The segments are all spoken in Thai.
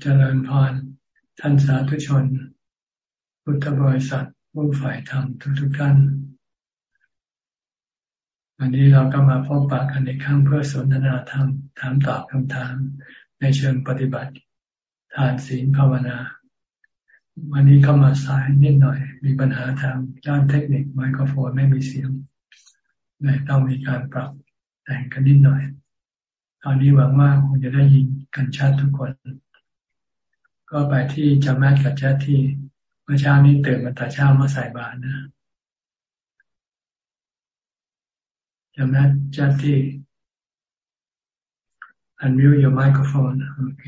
เจริญพรท่านสาธุชน พุทธบริษัทผู้ฝ่ายธรรมทุกๆท่านวันนี้เราก็มาพบปะกันในครั้งเพื่อสนทนาธรรม ถามตอบคำถามในเชิงปฏิบัติทานศีลภาวนา วันนี้เข้ามาสายนิดหน่อย มีปัญหาทางด้านเทคนิคไมโครโฟนไม่มีเสียงเลยต้องมีการปรับแต่งกันนิดหน่อย ตอนนี้หวังว่าคงจะได้ยินกันชัดทุกคน ก็ไปที่จำแม่กับแจ้ที่เมื่อเช้านี้ตื่นมาแต่เช้ามาใส่บาตรนะจำแม่แจ้ที่ unmute your microphone โอเค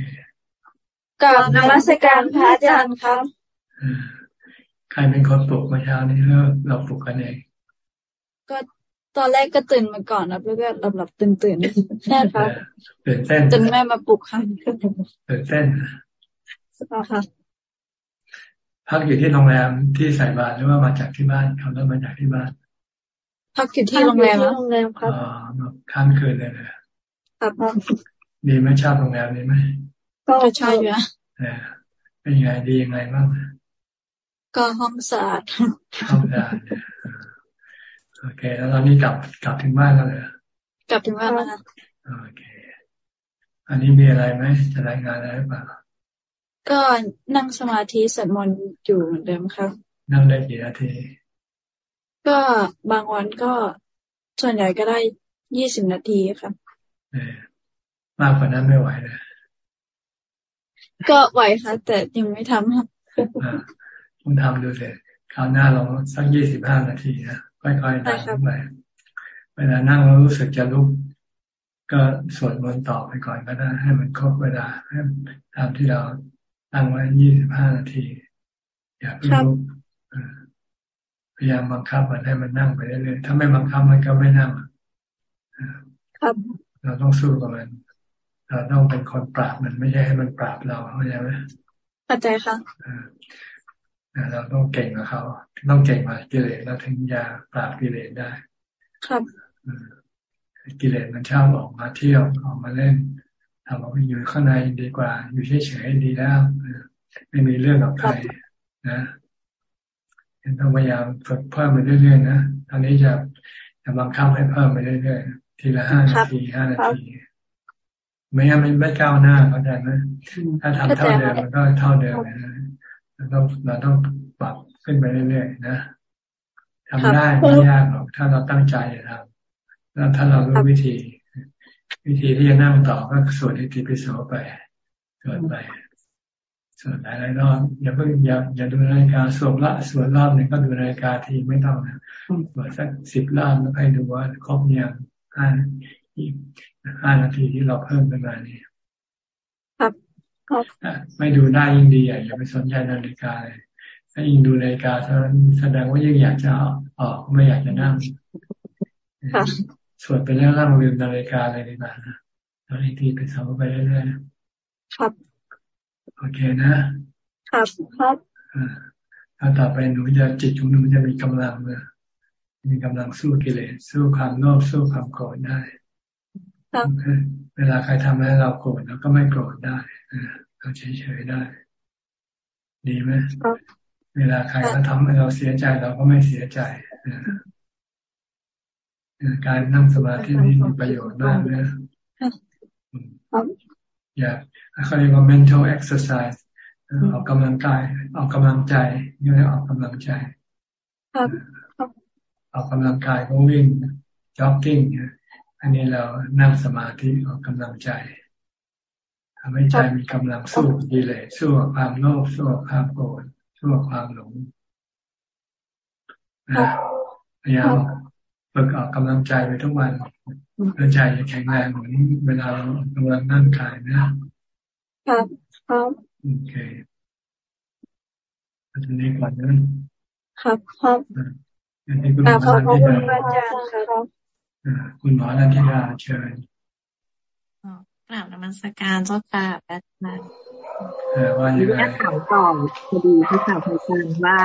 กับนมัสการพระอาจารย์ครับใครเป็นคนปลุกเมื่อเช้านี้เราเราปลุกกันเองก็ตอนแรกก็ตื่นมาก่อนนะแล้วก็หลับหลับตื่นตื่นใช่ครับตื่นเต้นจนแม่มาปลุกค่ะตื่นเต้น ค่ะพักอยู่ที่โรงแรมที่ใส่บาตรหรือว่ามาจากที่บ้านเขาเริ่มมาจากที่บ้าน พักอยู่ที่โรงแรมโรงแรมครับอ๋อค้างคืนเลยเลยครับดีไหมชอบโรงแรมนี้ไหมก็ใช่อยู่นะเป็นยังไงดียังไงบ้างก็ห้องสะอาดห้องสะอาดโอเค แล้วตอนนี้กลับกลับถึงบ้านแล้วเลยกลับถึงบ้านแล้วค่ะโอเค อันนี้มีอะไรไหมจะรายงานอะไรหรือเปล่า ก็นั่งสมาธิสวดมนต์อยู่เหมือนเดิมครับนั่งได้กี่นาที ก็บางวันก็ส่วนใหญ่ก็ได้ยี่สิบนาทีครับมากกว่านั้นไม่ไหวเลยก็ไหวค่ะ แต่ยังไม่ทำครับต้องทำดูเลยคราวหน้าลองสักยี่สิบห้านาทีนะค่อยๆทำไปเวลานั่งแล้วรู้สึกจะลุกก็สวดมนต์ต่อไปก่อนก็ได้ให้มันครบเวลาให้ตามที่เรา ตั้งไว้ยี่สิบห้านาที อย่าเพิ่งลุกพยายามบังคับมันให้มันนั่งไปเรื่อยๆถ้าไม่บังคับมันก็ไม่นั่งครับ เราต้องสู้กับมัน เราต้องเป็นคนปราบมันไม่ใช่ให้มันปราบเราเข้าใจไหมเข้าใจค่ะเราต้องเก่งกับเขาต้องเก่งกว่ากิเลสเราถึงจะปราบกิเลสได้ ครับกิเลสมันชอบออกมาเที่ยวออกมาเล่น ทำเอาอยู่ข้างในดีกว่า อยู่เฉยๆดีแล้วไม่มีเรื่องกับใครนะต้องพยายามฝึกเพิ่มไปเรื่อยๆนะตอนนี้จะจะบังคับให้เพิ่มไปเรื่อยๆทีละห้านาทีห้านาทีไม่งั้นมันไม่ก้าวหน้าเข้าใจไหมถ้าทำเท่าเดิมมันก็เท่าเดิมนะเราต้องเราต้องปรับขึ้นไปเรื่อยๆนะทำได้ไม่ยากหรอกถ้าเราตั้งใจจะทำแล้วถ้าเรารู้วิธี วิธีที่จะนั่งต่อก็สวดอิติปิโสไปสวดไปสวดหลายหลายรอบอย่าเพิ่งอย่าอย่าดูนาฬิกาสวดละสวดรอบหนึ่งก็ดูนาฬิกาทีไม่ต้องนะสวดสักสิบรอบแล้วให้ดูว่าครบยังห้าห้านาทีที่เราเพิ่มขึ้นมานี่ครับไม่ดูได้ยิ่งดีอย่าไปสนใจนาฬิกาเลยถ้ายิ่งดูนาฬิกาแสดงว่ายิ่งอยากจะออกไม่อยากจะนั่ง สวดไปแล้วนั่งลืมนาฬิกาอะไรต่างๆนะแล้วอีกทีไปสอบไปเรื่อยๆครับ โอเคนะ ครับครับถ้าต่อไปหนูจะจิตของหนูจะมีกำลังเลยมีกำลังสู้กิเลสสู้ความโลภสู้ความโกรธได้เวลาใครทำให้เราโกรธเราก็ไม่โกรธได้เราเฉยๆได้ ดีไหมเวลาใครเขาทำให้เราเสียใจเราก็ไม่เสียใจ การนั่งสมาธินี้มีประโยชน์มากนะอย่าเขาเรียกว่า mental exercise ออกกำลังกายออกกำลังใจนี่เรียกออกกำลังใจออกกำลังกายก็วิ่งจ็อกกิ้งอันนี้เรานั่งสมาธิออกกำลังใจทำให้ใจมีกำลังสู้ดีเลยสู้ความโลภสู้ความโกรธสู้ความหลงพยายาม ฝึกออกกำลังใจไปทุกวันเพื่อใจจะแข็งแรงเหมือนเวลาเรากำลังนั่งกายนะครับครับโอเคอันนี้ก่อนนะครับครับอันนี้คุณหมอนันทิดาคุณหมอนันทิดาเชิญกราบนมัสการเจ้าค่ะแป๊บนึงว่าอย่างไรถามต่อพอดีที่ข่าวพอาจารย์ว่า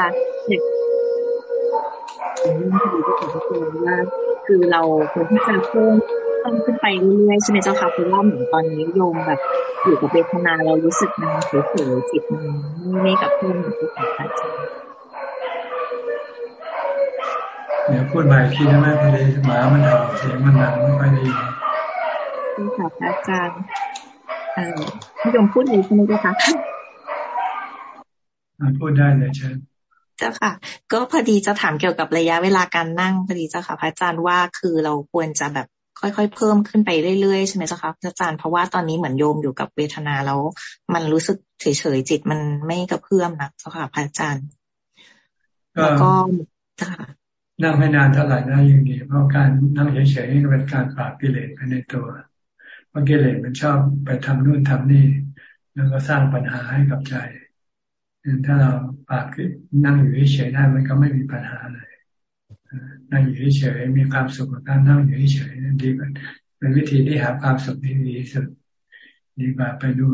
เนี่ยเรื่องคดีที่ผมพูดว่าคือเราควรที่จะเพิ่มพิ่มขึ้นไปเรื่อยๆใช่ไหมเจ้าค่ะเพราะว่าเหมือนตอนนี้โยมแบบอยู่กับเวทนาเรารู้สึกมันเฉยๆจิตมันไม่กับเพื่อนที่ของอาจารย์เดี๋ยวพูดใหม่ทีได้ไหมพอดีหมามันเห่าเสียงมันดังไม่ค่อยดีคุณค่ะอาจารย์เออพี่ยมพูดเลยใช่ไหมเจ้าคะพูดได้เลยเชิญ เจ้าค่ะ ก็พอดีจะถามเกี่ยวกับระยะเวลาการนั่งพอดีเจ้าค่ะพระอาจารย์ว่าคือเราควรจะแบบค่อยๆ เพิ่มขึ้นไปเรื่อยๆ ใช่ไหมเจ้าค่ะพระอาจารย์เพราะว่าตอนนี้เหมือนโยมอยู่กับเวทนาแล้ว มันรู้สึกเฉยๆจิตมันไม่กระเพื่อมนะเจ้าค่ะพระอาจารย์ แล้วก็นั่งไม่นานเท่าไหร่นะยังดีเพราะการนั่งเฉยๆนี่เป็นการปราบกิเลสภายในตัวเพราะกิเลสมันชอบไปทำนู่นทำนี่ แล้วก็สร้างปัญหาให้กับใจ ถ้าเราปากนั่งอยู่เฉยๆได้มันก็ไม่มีปัญหาเลยนั่งอยู่เฉยๆมีความสุขกับการนั่งอยู่เฉยๆดีกว่าเป็นวิธีที่หาความสุขที่ดีที่สุดดีกว่าไปดู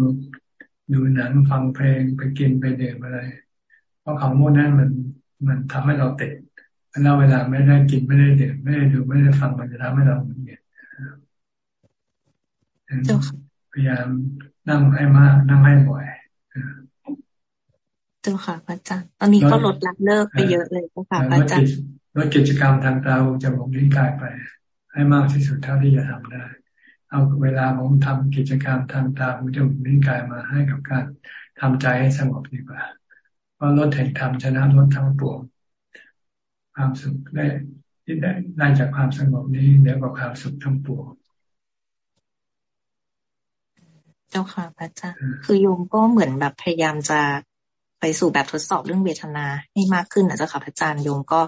ดูหนังฟังเพลงไปกินไปดื่มอะไร เพราะของโมนั้นมันมันทำให้เราติดแล้วเวลาไม่ได้กินไม่ได้ดื่มไม่ได้ดูไม่ได้ฟังมันจะทำให้เราเหนียดพยายามนั่งให้มากนั่งให้บ่อย เจ้าค่ะพระอาจารย์ตอนนี้ก็ลดละเลิกไปเยอะเลยเจ้าค่ะพระอาจารย์ลดกิจกรรมทางตาหูจมูกลิ้นกายไป ให้มากที่สุดเท่าที่จะทำได้ เอาเวลาผมทำกิจกรรมทางตาหูจมูกลิ้นกายมาให้กับการทำใจให้สงบดีกว่าเพราะลดแห่งธรรมชนะลดทั้งปวงความสุขได้ที่ได้ได้จากความสงบนี้เหนือกว่าความสุขทั้งปวงเจ้าค่ะพระอาจารย์คือโยมก็เหมือนแบบพยายามจะ ไปสู่แบบทดสอบเรื่องเวทนาให้มากขึ้นนะเจ้าค่ะพระอาจารย์โยมก็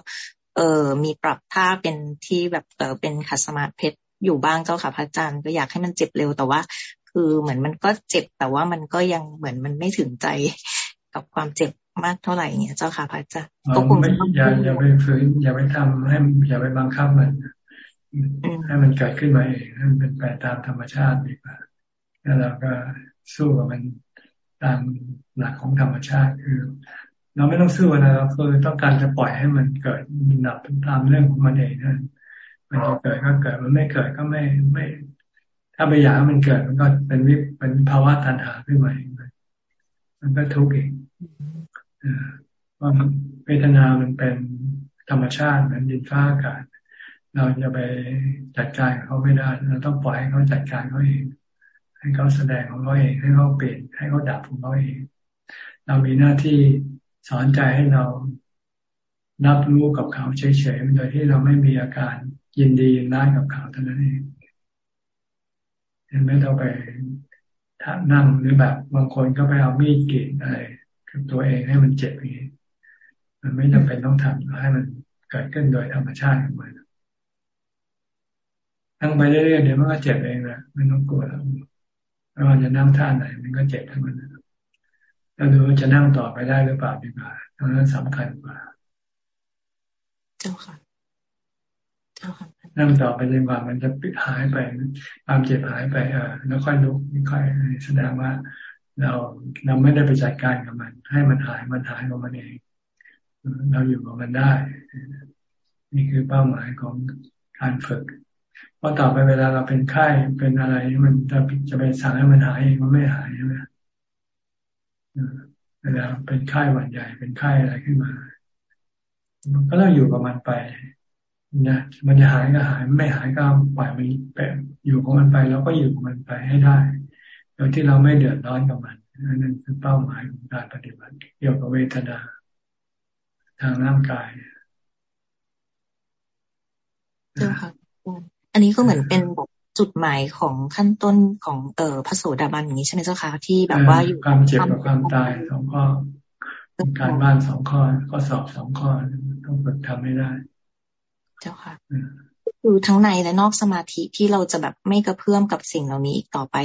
เออมีปรับท่าเป็นที่แบบเออเป็นขัดสมาธิเพชรอยู่บ้างเจ้าค่ะพระอาจารย์ก็อยากให้มันเจ็บเร็วแต่ว่า คือเหมือนมันก็เจ็บแต่ว่ามันก็ยังเหมือนมันไม่ถึงใจกับความเจ็บมากเท่าไหร่เงี้ยเจ้าค่ะพระอาจารย์ก็คงอย่าอย่าไปฝืนอย่าไปทำให้อย่าไปบังคับมัน ให้มันเกิดขึ้นมาเองให้มันเป็นไปตามธรรมชาติดีกว่าแล้วเราก็สู้กับมัน ตามหลักของธรรมชาติคือ เราไม่ต้องสู้นะเราคือต้องการจะปล่อยให้มันเกิดหนับตามเรื่องของมันเองนั่นมันจะเกิดก็เกิดมันไม่เกิดก็ไม่ไม่ ถ้าไปอยากให้มันเกิดมันก็เป็นวิเป็นภาวะตัณหาขึ้นมาเองมันก็ทุกข์เองว่าเวทนามันเป็นธรรมชาติเหมือนดินฟ้าอากาศเราจะไปจัดการเขาไม่ได้เราต้องปล่อยให้เขาจัดการเขาเอง ให้เขาแสดงของเขาเองให้เขาเปลี่ยนให้เขาดับของเขาเอง เรามีหน้าที่สอนใจให้เรานับรู้กับเขาเฉยๆโดยที่เราไม่มีอาการยินดียินร้ายกับเขาเท่านั้นเองเห็นไหมเราไปถ้านั่งหรือแบบบางคนก็ไปเอามีดกรีดอะไรกับตัวเองให้มันเจ็บอย่างนี้มันไม่จำเป็นต้องทำให้มันเกิดขึ้นโดยธรรมชาติของมันนั่งไปเรื่อยๆเดี๋ยวมันก็เจ็บเองแหละไม่ต้องกลัวแล้ว ไม่ว่าจะนั่งท่าไหน มันก็เจ็บทั้งนั้นแล้วดูว่าจะนั่งต่อไปได้หรือเปล่าดีกว่าทั้งนั้นสำคัญกว่า เจ้าค่ะ เจ้าค่ะ นั่งต่อไปจนกว่ามันจะปิดหายไป ความเจ็บหายไปเออแล้วค่อยลุกค่อยแสดงว่า เราเราไม่ได้ไปจัดการกับมัน ให้มันหายมันหายของมันเอง เราอยู่กับมันได้ นี่คือเป้าหมายของการฝึก พราะต่อไปเวลาเราเป็นไข้เป็นอะไรมันจะจะไปสั่งให้มันหายเองมันไม่หายใช่ไหมเวลาเป็นไข้หวัดใหญ่เป็นไข้อะไรขึ้นมา มันก็ต้องอยู่กับมันไปนะมันจะหายก็หายไม่หายก็ปล่อยมันไปอยู่กับมันไปแล้วก็อยู่กับมันไปให้ได้โดยที่เราไม่เดือดร้อนกับมันนั่นคือเป้าหมายของการปฏิบัติเกี่ยวกับเวทนาทางร่างกายเจ้าค่ะ อันนี้ก็เหมือนเป็นแบบจุดหมายของขั้นต้นของเอ่อพระโสดาบันอย่างนี้ใช่ไหมเจ้าคะที่แบบว่าอยู่ความเจ็บกับความตายสองข้อการบ้านสองข้อข้อสอบสองข้อต้องฝึกทำให้ได้ เจ้าค่ะคือทั้งในและนอกสมาธิที่เราจะแบบไม่กระเพื่อมกับสิ่งเหล่านี้อีกต่อไป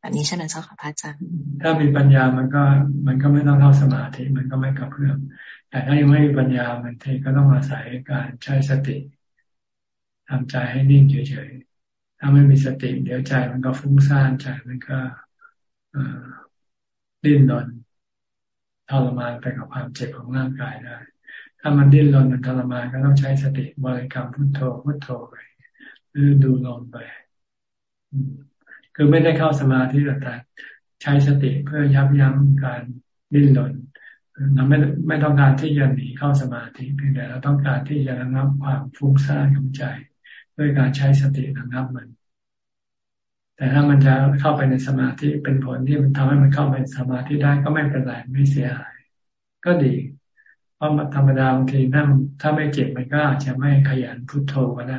แบบนี้ใช่ไหมเจ้าค่ะพระอาจารย์ถ้ามีปัญญามันก็ มันก็ไม่ต้องเข้าสมาธิมันก็ไม่กระเพื่อมแต่ถ้ายังไม่มีปัญญามันเทก็ต้องอาศัยการใช้สติ ทำใจให้นิ่งเฉยๆ ถ้าไม่มีสติ เดี๋ยวใจมันก็ฟุ้งซ่านใจมันก็ดิ้นรนทรมานไปกับความเจ็บของร่างกายได้ ถ้ามันดิ้นรนมันทรมานก็ต้องใช้สติบริกรรมพุทโธพุทโธไปหรือดูลมไป คือไม่ได้เข้าสมาธิแต่ใช้สติเพื่อยับยั้งการดิ้นรนเราไม่ไม่ต้องการที่จะหนีเข้าสมาธิเพียงแต่เราต้องการที่จะระงับความฟุ้งซ่านของใจ ด้วยการใช้สติระงับมัน แต่ถ้ามันจะเข้าไปในสมาธิเป็นผลที่มันทำให้มันเข้าไปสมาธิได้ก็ไม่เป็นไรไม่เสียหาย ก็ดี เพราะธรรมดาบางทีนั่งถ้าไม่เจ็บมันก็อาจจะไม่ขยันพุโทโธก็ได้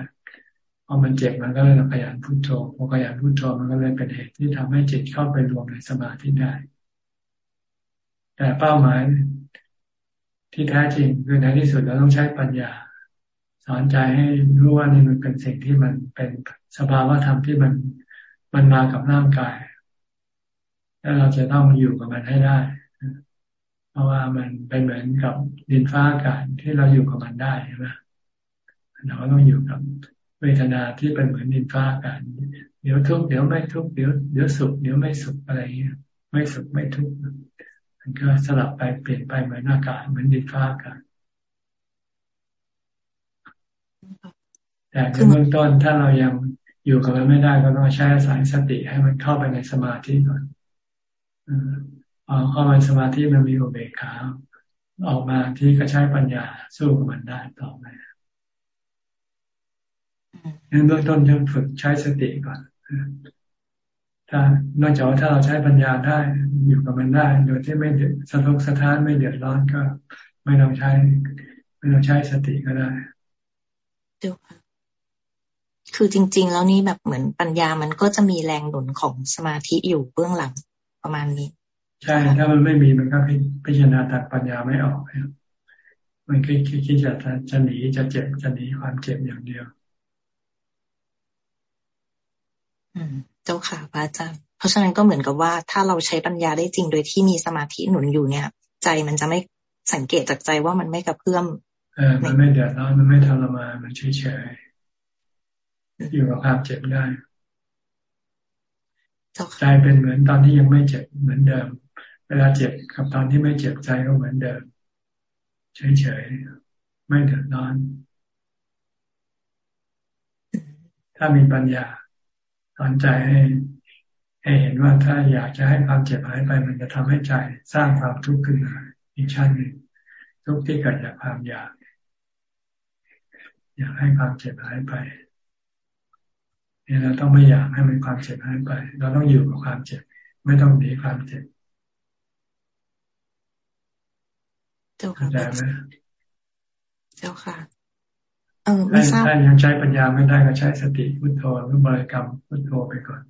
พอมันเจ็บมันก็เลยขยันพุโทโธพอขยันพุโทโธมันก็เลยเป็นเหตุที่ทำให้จิตเข้าไปรวมในสมาธิได้ แต่เป้าหมายที่แท้จริงคือในที่สุดเราต้องใช้ปัญญา สอนใจให้รู้ว่านี่มันเป็นสิ่งที่มันเป็นสภาวะธรรมที่มันมันมากับร่างกาย แล้วเราจะต้องอยู่กับมันให้ได้ เพราะว่ามันเป็นเหมือนกับดินฟ้าอากาศที่เราอยู่กับมันได้ใช่ไหมเราก็ต้องอยู่กับเวทนาที่เป็นเหมือนดินฟ้าอากาศเดี๋ยวทุกเดี๋ยวไม่ทุกเดี๋ยวเดี๋ยวสุขเดี๋ยวไม่สุขอะไรเงี้ยไม่สุขไม่ทุกข์มันก็สลับไปเปลี่ยนไปเหมือนอากาศเหมือนดินฟ้าอากาศ แต่ในเบื้องต้นถ้าเรายังอยู่กับมันไม่ได้ก็ต้องใช้สายสติให้มันเข้าไปในสมาธิก่อนพอเข้าไปสมาธิมันมีอุเบกขาออกมาที่ก็ใช้ปัญญาสู้กับมันได้ต่อไปในเบื้องต้นจะฝึกใช้สติก่อนถ้านอกจากว่าถ้าเราใช้ปัญญาได้อยู่กับมันได้ โดยที่ไม่เดือดสะทกสะท้านไม่เดือดร้อนก็ ไม่ต้องใช้ ไม่ต้องใช้สติก็ได้ เดี๋ยวคือจริง ๆ แล้วนี่แบบเหมือนปัญญามันก็จะมีแรงหนุนของสมาธิอยู่เบื้องหลังประมาณนี้ ใช่ ถ้ามันไม่มีมันก็พิจารณาตัดปัญญาไม่ออกมันคิดคิดจะจะหนีจะเจ็บจะหนีความเจ็บอย่างเดียว อืม เจ้าค่ะพระอาจารย์เพราะฉะนั้นก็เหมือนกับว่าถ้าเราใช้ปัญญาได้จริงโดยที่มีสมาธิหนุนอยู่เนี่ย ใจมันจะไม่สังเกตจากใจว่ามันไม่กระเพื่อมเออ มันไม่เดือดร้อนมันไม่ทรมานมันเฉยเฉยอยู่กับความเจ็บได้ใจเป็นเหมือนตอนที่ยังไม่เจ็บเหมือนเดิม เวลาเจ็บกับตอนที่ไม่เจ็บใจก็เหมือนเดิมเฉยๆไม่เดือดร้อน ถ้ามีปัญญาสอนใจให้ให้เห็นว่าถ้าอยากจะให้ความเจ็บหายไปมันจะทำให้ใจสร้างความทุกข์ขึ้นมาอีกชั้นหนึ่งทุกข์ที่เกิดจากความอยาก อยากให้ความเจ็บหายไปเนี่ยเราต้องไม่อยากให้มันความเจ็บหายไป เราต้องอยู่กับความเจ็บ ไม่ต้องหนีความเจ็บเจ้าค่ะเจ้าค่ะ เออไม่ทราบถ้ายังใช้ปัญญาไม่ได้ก็ใช้สติพุทโธหรือบริกรรมพุทโธไปก่อน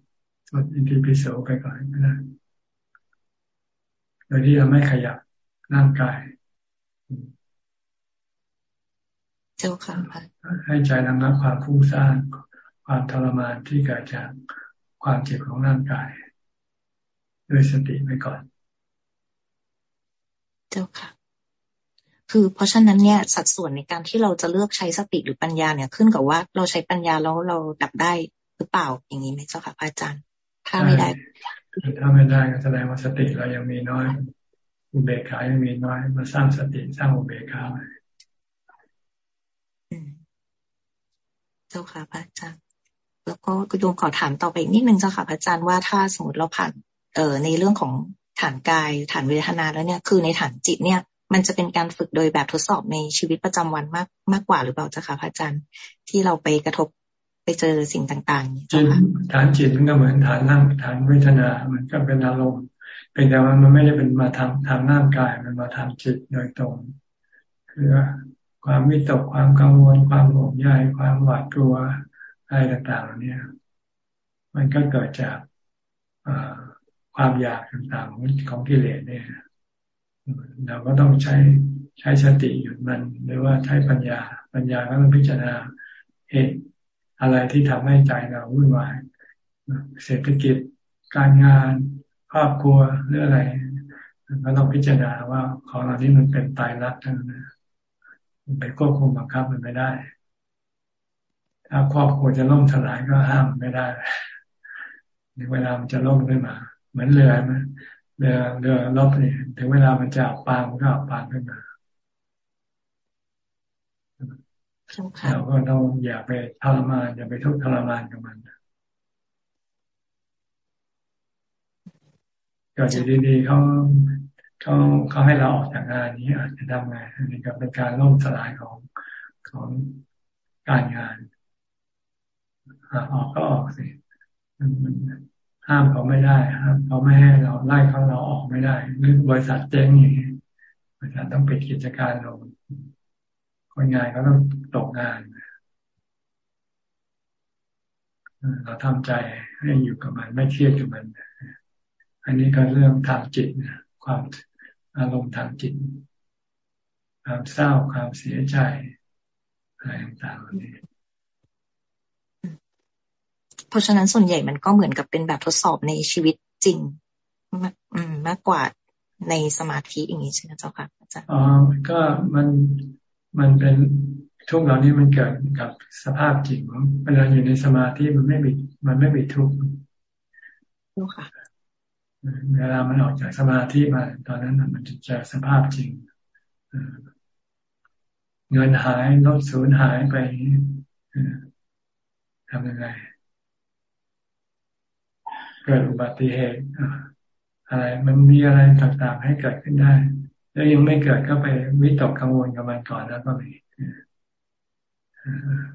สวดอินทรีปิโสไปก่อนก็ได้โดยที่เราไม่ขยับร่างกาย เจ้าค่ะให้ใจระงับความฟุ้งซ่านความทรมานที่เกิดจากความเจ็บของร่างกายด้วยสติไปก่อน เจ้าค่ะ คือเพราะฉะนั้นเนี่ย สัดส่วนในการที่เราจะเลือกใช้สติหรือปัญญาเนี่ยขึ้นกับว่าเราใช้ปัญญาแล้วเราดับได้หรือเปล่าอย่างนี้ไหมเจ้าค่ะพระอาจารย์ ถ้าไม่ได้ ถ้าไม่ได้ก็แสดงว่าสติเรายังมีน้อยอุเบกขายังมีน้อย มาสร้างสติสร้างอุเบกขา เจ้าค่ะพระอาจารย์แล้วก็กุณโยมขอถามต่อไปอีกนิดนึงเจ้าค่ะพระอาจารย์ว่าถ้าสมมติเราผ่านเอ่อในเรื่องของฐานกายฐานเวทนาแล้วเนี่ยคือในฐานจิตเนี่ย มันจะเป็นการฝึกโดยแบบทดสอบในชีวิตประจำวันมากมากกว่าหรือเปล่าเจ้าค่ะพระอาจารย์ ที่เราไปกระทบไปเจอสิ่งต่างๆจิตฐานจิตมันก็เหมือนฐานนั่งฐานเวทนา มันก็เป็นอารมณ์เป็นแต่ว่ามันไม่ได้เป็นมาทางทางร่างกายมันมาทางจิตโดยตรงคือ ความวิตกความกังวล ความห่วงใยความหวาดกลัวอะไรต่างๆเนี่ยมันก็เกิดจากความอยากต่างๆของกิเลสเนี่ยเราก็ต้องใช้ใช้สติหยุดมันหรือว่าใช้ปัญญา ปัญญาก็ต้องพิจารณาเหตุอะไรที่ทำให้ใจเราวุ่นวายเศรษฐกิจการงานครอบครัวหรืออะไรก็ต้องพิจารณาว่าของเรานี้มันเป็นตายรักทั้งนั้น มันไปควบคุมบังคับมันไม่ได้ ถ้าครอบครัวจะล่มสลายก็ห้ามไม่ได้ในเวลามันจะล่มขึ้นมา เหมือนเรือมันเรือเรือล่มเนี่ยถึงเวลามันจะปางมันก็ปางขึ้นมาเราก็ต้องอย่าไปทรมานอย่าไปทุกทรมานกับมันก็อยู่ดีๆเขา เขาเขาให้เราออกจากงานนี้อาจจะทำไงอันนี้ก็เป็นการล่มสลายของของการงานออกก็ออกสิมันห้ามเขาไม่ได้ห้ามเขาไม่ให้เราไล่เขาเราออกไม่ได้หรือบริษัทเจ๊งอย่างนี้บริษัทต้องปิดกิจการลงคนงานก็ต้องตกงานเราทำใจให้อยู่กับมัน ไม่เครียดกับมัน อันนี้ก็เรื่องทางจิตนะความ อารมณ์ทางจิต ความเศร้าความเสียใจอะไรต่างๆนี้เพราะฉะนั้นส่วนใหญ่มันก็เหมือนกับเป็นแบบทดสอบในชีวิตจริงมากอืมมากกว่าในสมาธิอย่างนี้ใช่ไหมเจ้าค่ะอาจารย์อ๋อก็มันมันเป็นทุกเหล่านี้มันเกิดกับสภาพจริงเวลาอยู่ในสมาธิมันไม่มีมันไม่มีทุกข์ค่ะ เวลามันออกจากสมาธิมา ตอนนั้นมันจะเจอสภาพจริงเงินหายรถสูญหายไปทำยังไงเกิดอุบัติเหตุอะไรมันมีอะไรต่างๆให้เกิดขึ้นได้ แล้วยังไม่เกิดก็ไปวิตกกังวลกับมันก่อนแล้วก็มี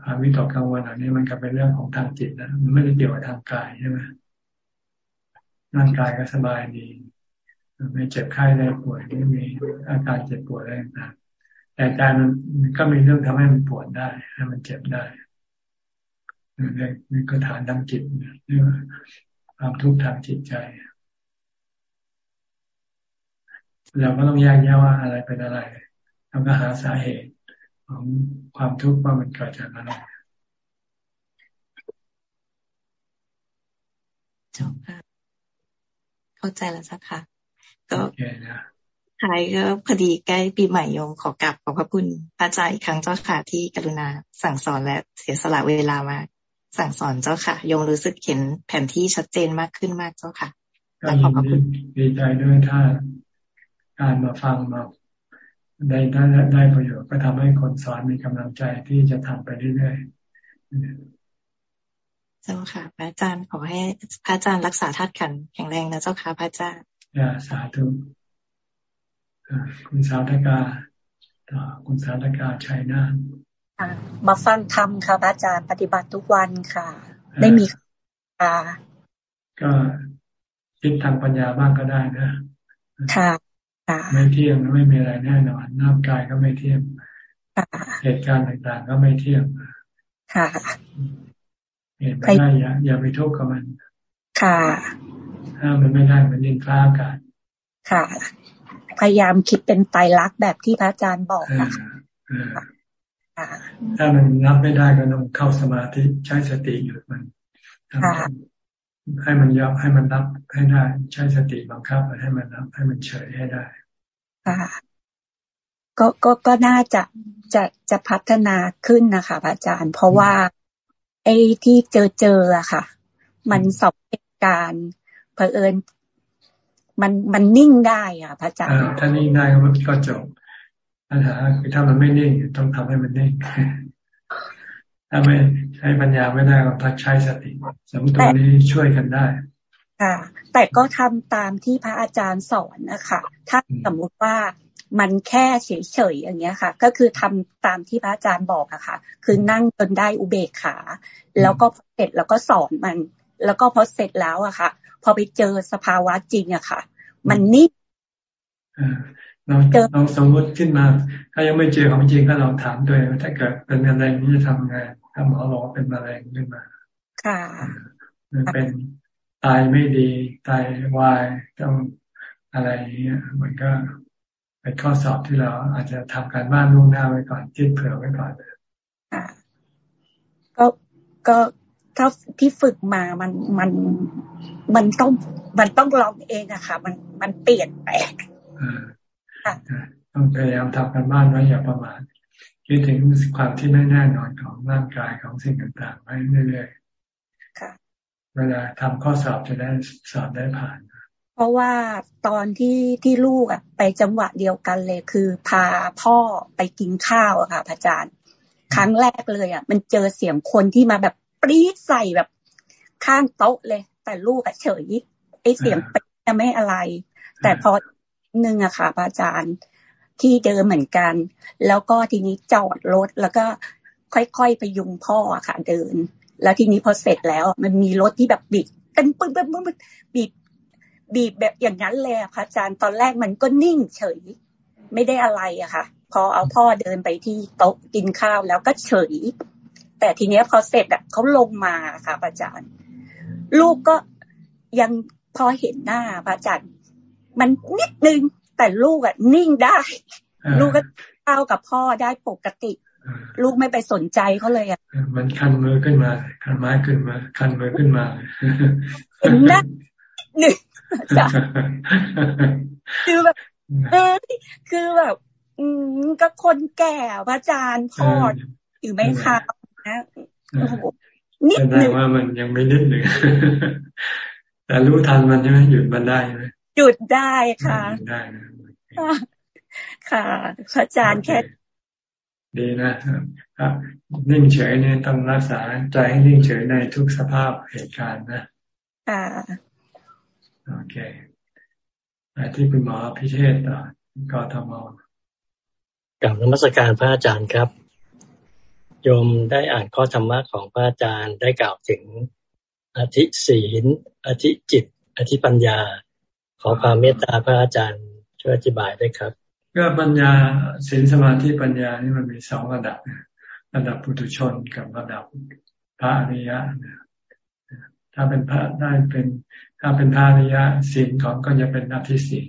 ความวิตกกังวลอันนี้มันก็เป็นเรื่องของทางจิตนะมันไม่ได้เกี่ยวกับทางกายใช่ไหม ร่างกายก็สบายดีไม่เจ็บไข้ได้ป่วยไม่มีอาการเจ็บปวดอะไรต่างแต่ใจมันก็มีเรื่องทำให้มันปวดได้ให้มันเจ็บได้เนี่ก็ฐานทางจิตเรื่องความทุกข์ทางจิตใจ เราก็ต้องแยกแยะว่าอะไรเป็นอะไรแล้วก็หาสาเหตุของความทุกข์ว่ามันเกิดจากอะไรจบค่ะ เข้าใจแล้วสักค่ะ ก็ท้ายก็พอดีใกล้ปีใหม่โยมขอกลับขอบพระคุณอาจารย์อีกครั้งเจ้าค่ะที่กรุณาสั่งสอนและเสียสละเวลามาสั่งสอนเจ้าค่ะโยมรู้สึกเห็นแผนที่ชัดเจนมากขึ้นมากเจ้าค่ะก็ยินดีดีใจด้วยถ้าการมาฟังมาได้ได้ได้ประโยชน์ก็ทำให้คนสอนมีกำลังใจที่จะทำไปเรื่อยๆ เจ้าค่ะ พระอาจารย์ขอให้พระอาจารย์รักษาธาตุขันแข็งแรงนะเจ้าค่ะพระอาจารย์อย่าสาธุคุณสาวธกาต่อคุณสาวธกาชัยนามาฟังธรรมค่ะพระอาจารย์ปฏิบัติทุกวันค่ะ ได้มีค่ะก็คิดทางปัญญาบ้างก็ได้นะ ค่ะ ไม่เที่ยงไม่มีอะไรแน่นอนร่างกายก็ไม่เที่ยงเหตุการณ์ต่างๆ ก็ไม่เที่ยงค่ะ เห็นไม่ได้อย่าอย่าไปทุกข์กับมัน ค่ะถ้ามันไม่ได้มันยินฟ้าอากาศค่ะ พยายามคิดเป็นไตรลักษณ์แบบที่พระอาจารย์บอกนะคะถ้ามันรับไม่ได้ก็ต้องเข้าสมาธิใช้สติหยุดมันให้มันยับให้มันรับให้ได้ใช้สติบังคับให้มันรับให้มันเฉยให้ได้ค่ะก็ก็ก็น่าจะจะจะพัฒนาขึ้นนะคะพระอาจารย์ เพราะว่า ไอ้ที่เจอเจออะค่ะ มันสอบเหตุการณ์เผอิญมันมันนิ่งได้อะพระอาจารย์ถ้านิ่งได้ก็จบปัญหาคือถ้ามันไม่นิ่งต้องทำให้มันนิ่งถ้าไม่ใช้ปัญญาไม่ได้ก็พักใช้สติสมตัวนี้ช่วยกันได้ค่ะแต่ก็ทำตามที่พระอาจารย์สอนนะคะถ้าสมมุติว่า มันแค่เฉยๆอย่างเงี้ยค่ะ ก็คือทำตามที่พระอาจารย์บอกอะค่ะ คือนั่งจนได้อุเบกขา แล้วก็เสร็จแล้วก็สอนมัน แล้วก็พอเสร็จแล้วอะค่ะ พอไปเจอสภาวะจริงอะค่ะ มันนิ่งเราเราสมมติขึ้นมา ถ้ายังไม่เจอของจริงก็ลองถามตัวเองว่าถ้าเกิดเป็นมะเร็งนี่จะทำไงถ้าหมอบอกว่าเป็นมะเร็งขึ้นมา ค่ะมันเป็นตายไม่ดี ตายวายต้องอะไรอย่างเงี้ยมันก็ เป็นข้อสอบที่เราอาจจะทำการบ้านล่วงหน้าไว้ก่อนคิดเผื่อไว้ก่อนค่ะก็ก็ถ้าที่ฝึกมามันมันมันต้องมันต้องลองเองอะค่ะ มันมันเปลี่ยนแปลงต้องพยายามทำกันบ้านไว้อย่าประมาทคิดถึงความที่ไม่แน่นอนของร่างกายของสิ่งต่างๆไว้เรื่อยๆเวลาทำข้อสอบจะได้สอบได้ผ่าน เพราะว่าตอนที่ที่ลูกอะ ไปจังหวะเดียวกันเลย คือพาพ่อไปกินข้าวอะค่ะพระอาจารย์ ครั้งแรกเลยอะ มันเจอเสียงคนที่มาแบบปรี๊ดใส่แบบข้างโต๊ะเลย แต่ลูกอะเฉยไอเสียงปรี๊ดจะไม่อะไร แต่พอหนึ่งอะค่ะอาจารย์ที่เดิมเหมือนกัน แล้วก็ทีนี้จอดรถแล้วก็ค่อยๆไปยุงพ่อค่ะเดิน แล้วทีนี้พอเสร็จแล้ว มันมีรถที่แบบบิดเป็นปึ๊บปึ๊บปึ๊บบีบ บีบแบบอย่างนั้นเลยพระอาจารย์ตอนแรกมันก็นิ่งเฉย ไม่ได้อะไรอะค่ะ พอเอาพ่อเดินไปที่โต๊ะกินข้าวแล้วก็เฉย แต่ทีเนี้ยพอเสร็จอะเขาลงมาค่ะอาจารย์ ลูกก็ยังพอเห็นหน้าพระอาจารย์มันนิดนึงแต่ลูกอะนิ่งได้ ลูกก็เข้ากับพ่อได้ปกติ ลูกไม่ไปสนใจเขาเลยอะ มันคันมือขึ้นมา คันไม้ขึ้นมา คันมือขึ้นมาเห็นนะหนึ่งจ้ะ คือแบบเออคือแบบ อืมก็คนแก่พระอาจารย์พ่ออยู่ไม่คะนะโอ้โหนิดหนึ่งว่ามันยังไม่นิดหนึ่งแต่รู้ทันมันใช่ไหมหยุดมันได้ไหมหยุดได้ค่ะได้นะค่ะพระอาจารย์แค่ดีนะครับนิ่งเฉยเนี่ยต้องรักษาใจให้นิ่งเฉยในทุกสภาพเหตุการณ์นะค่ะ โอเคไปที่คุณหมอพิเชษต่อกทมกับนมัสการพระอาจารย์ครับ โยมได้อ่านข้อธรรมะของพระอาจารย์ได้กล่าวถึงอธิศีล อธิจิต อธิปัญญา ขอความเมตตาพระอาจารย์ช่วยอธิบายด้วยครับ ก็ปัญญาศีลสมาธิปัญญานี่มันมีสองระดับ ระดับปุถุชนกับระดับพระอริยะถ้าเป็นพระได้เป็นถ้าเป็นพระอริยะศีลของก็จะเป็นอธิศีล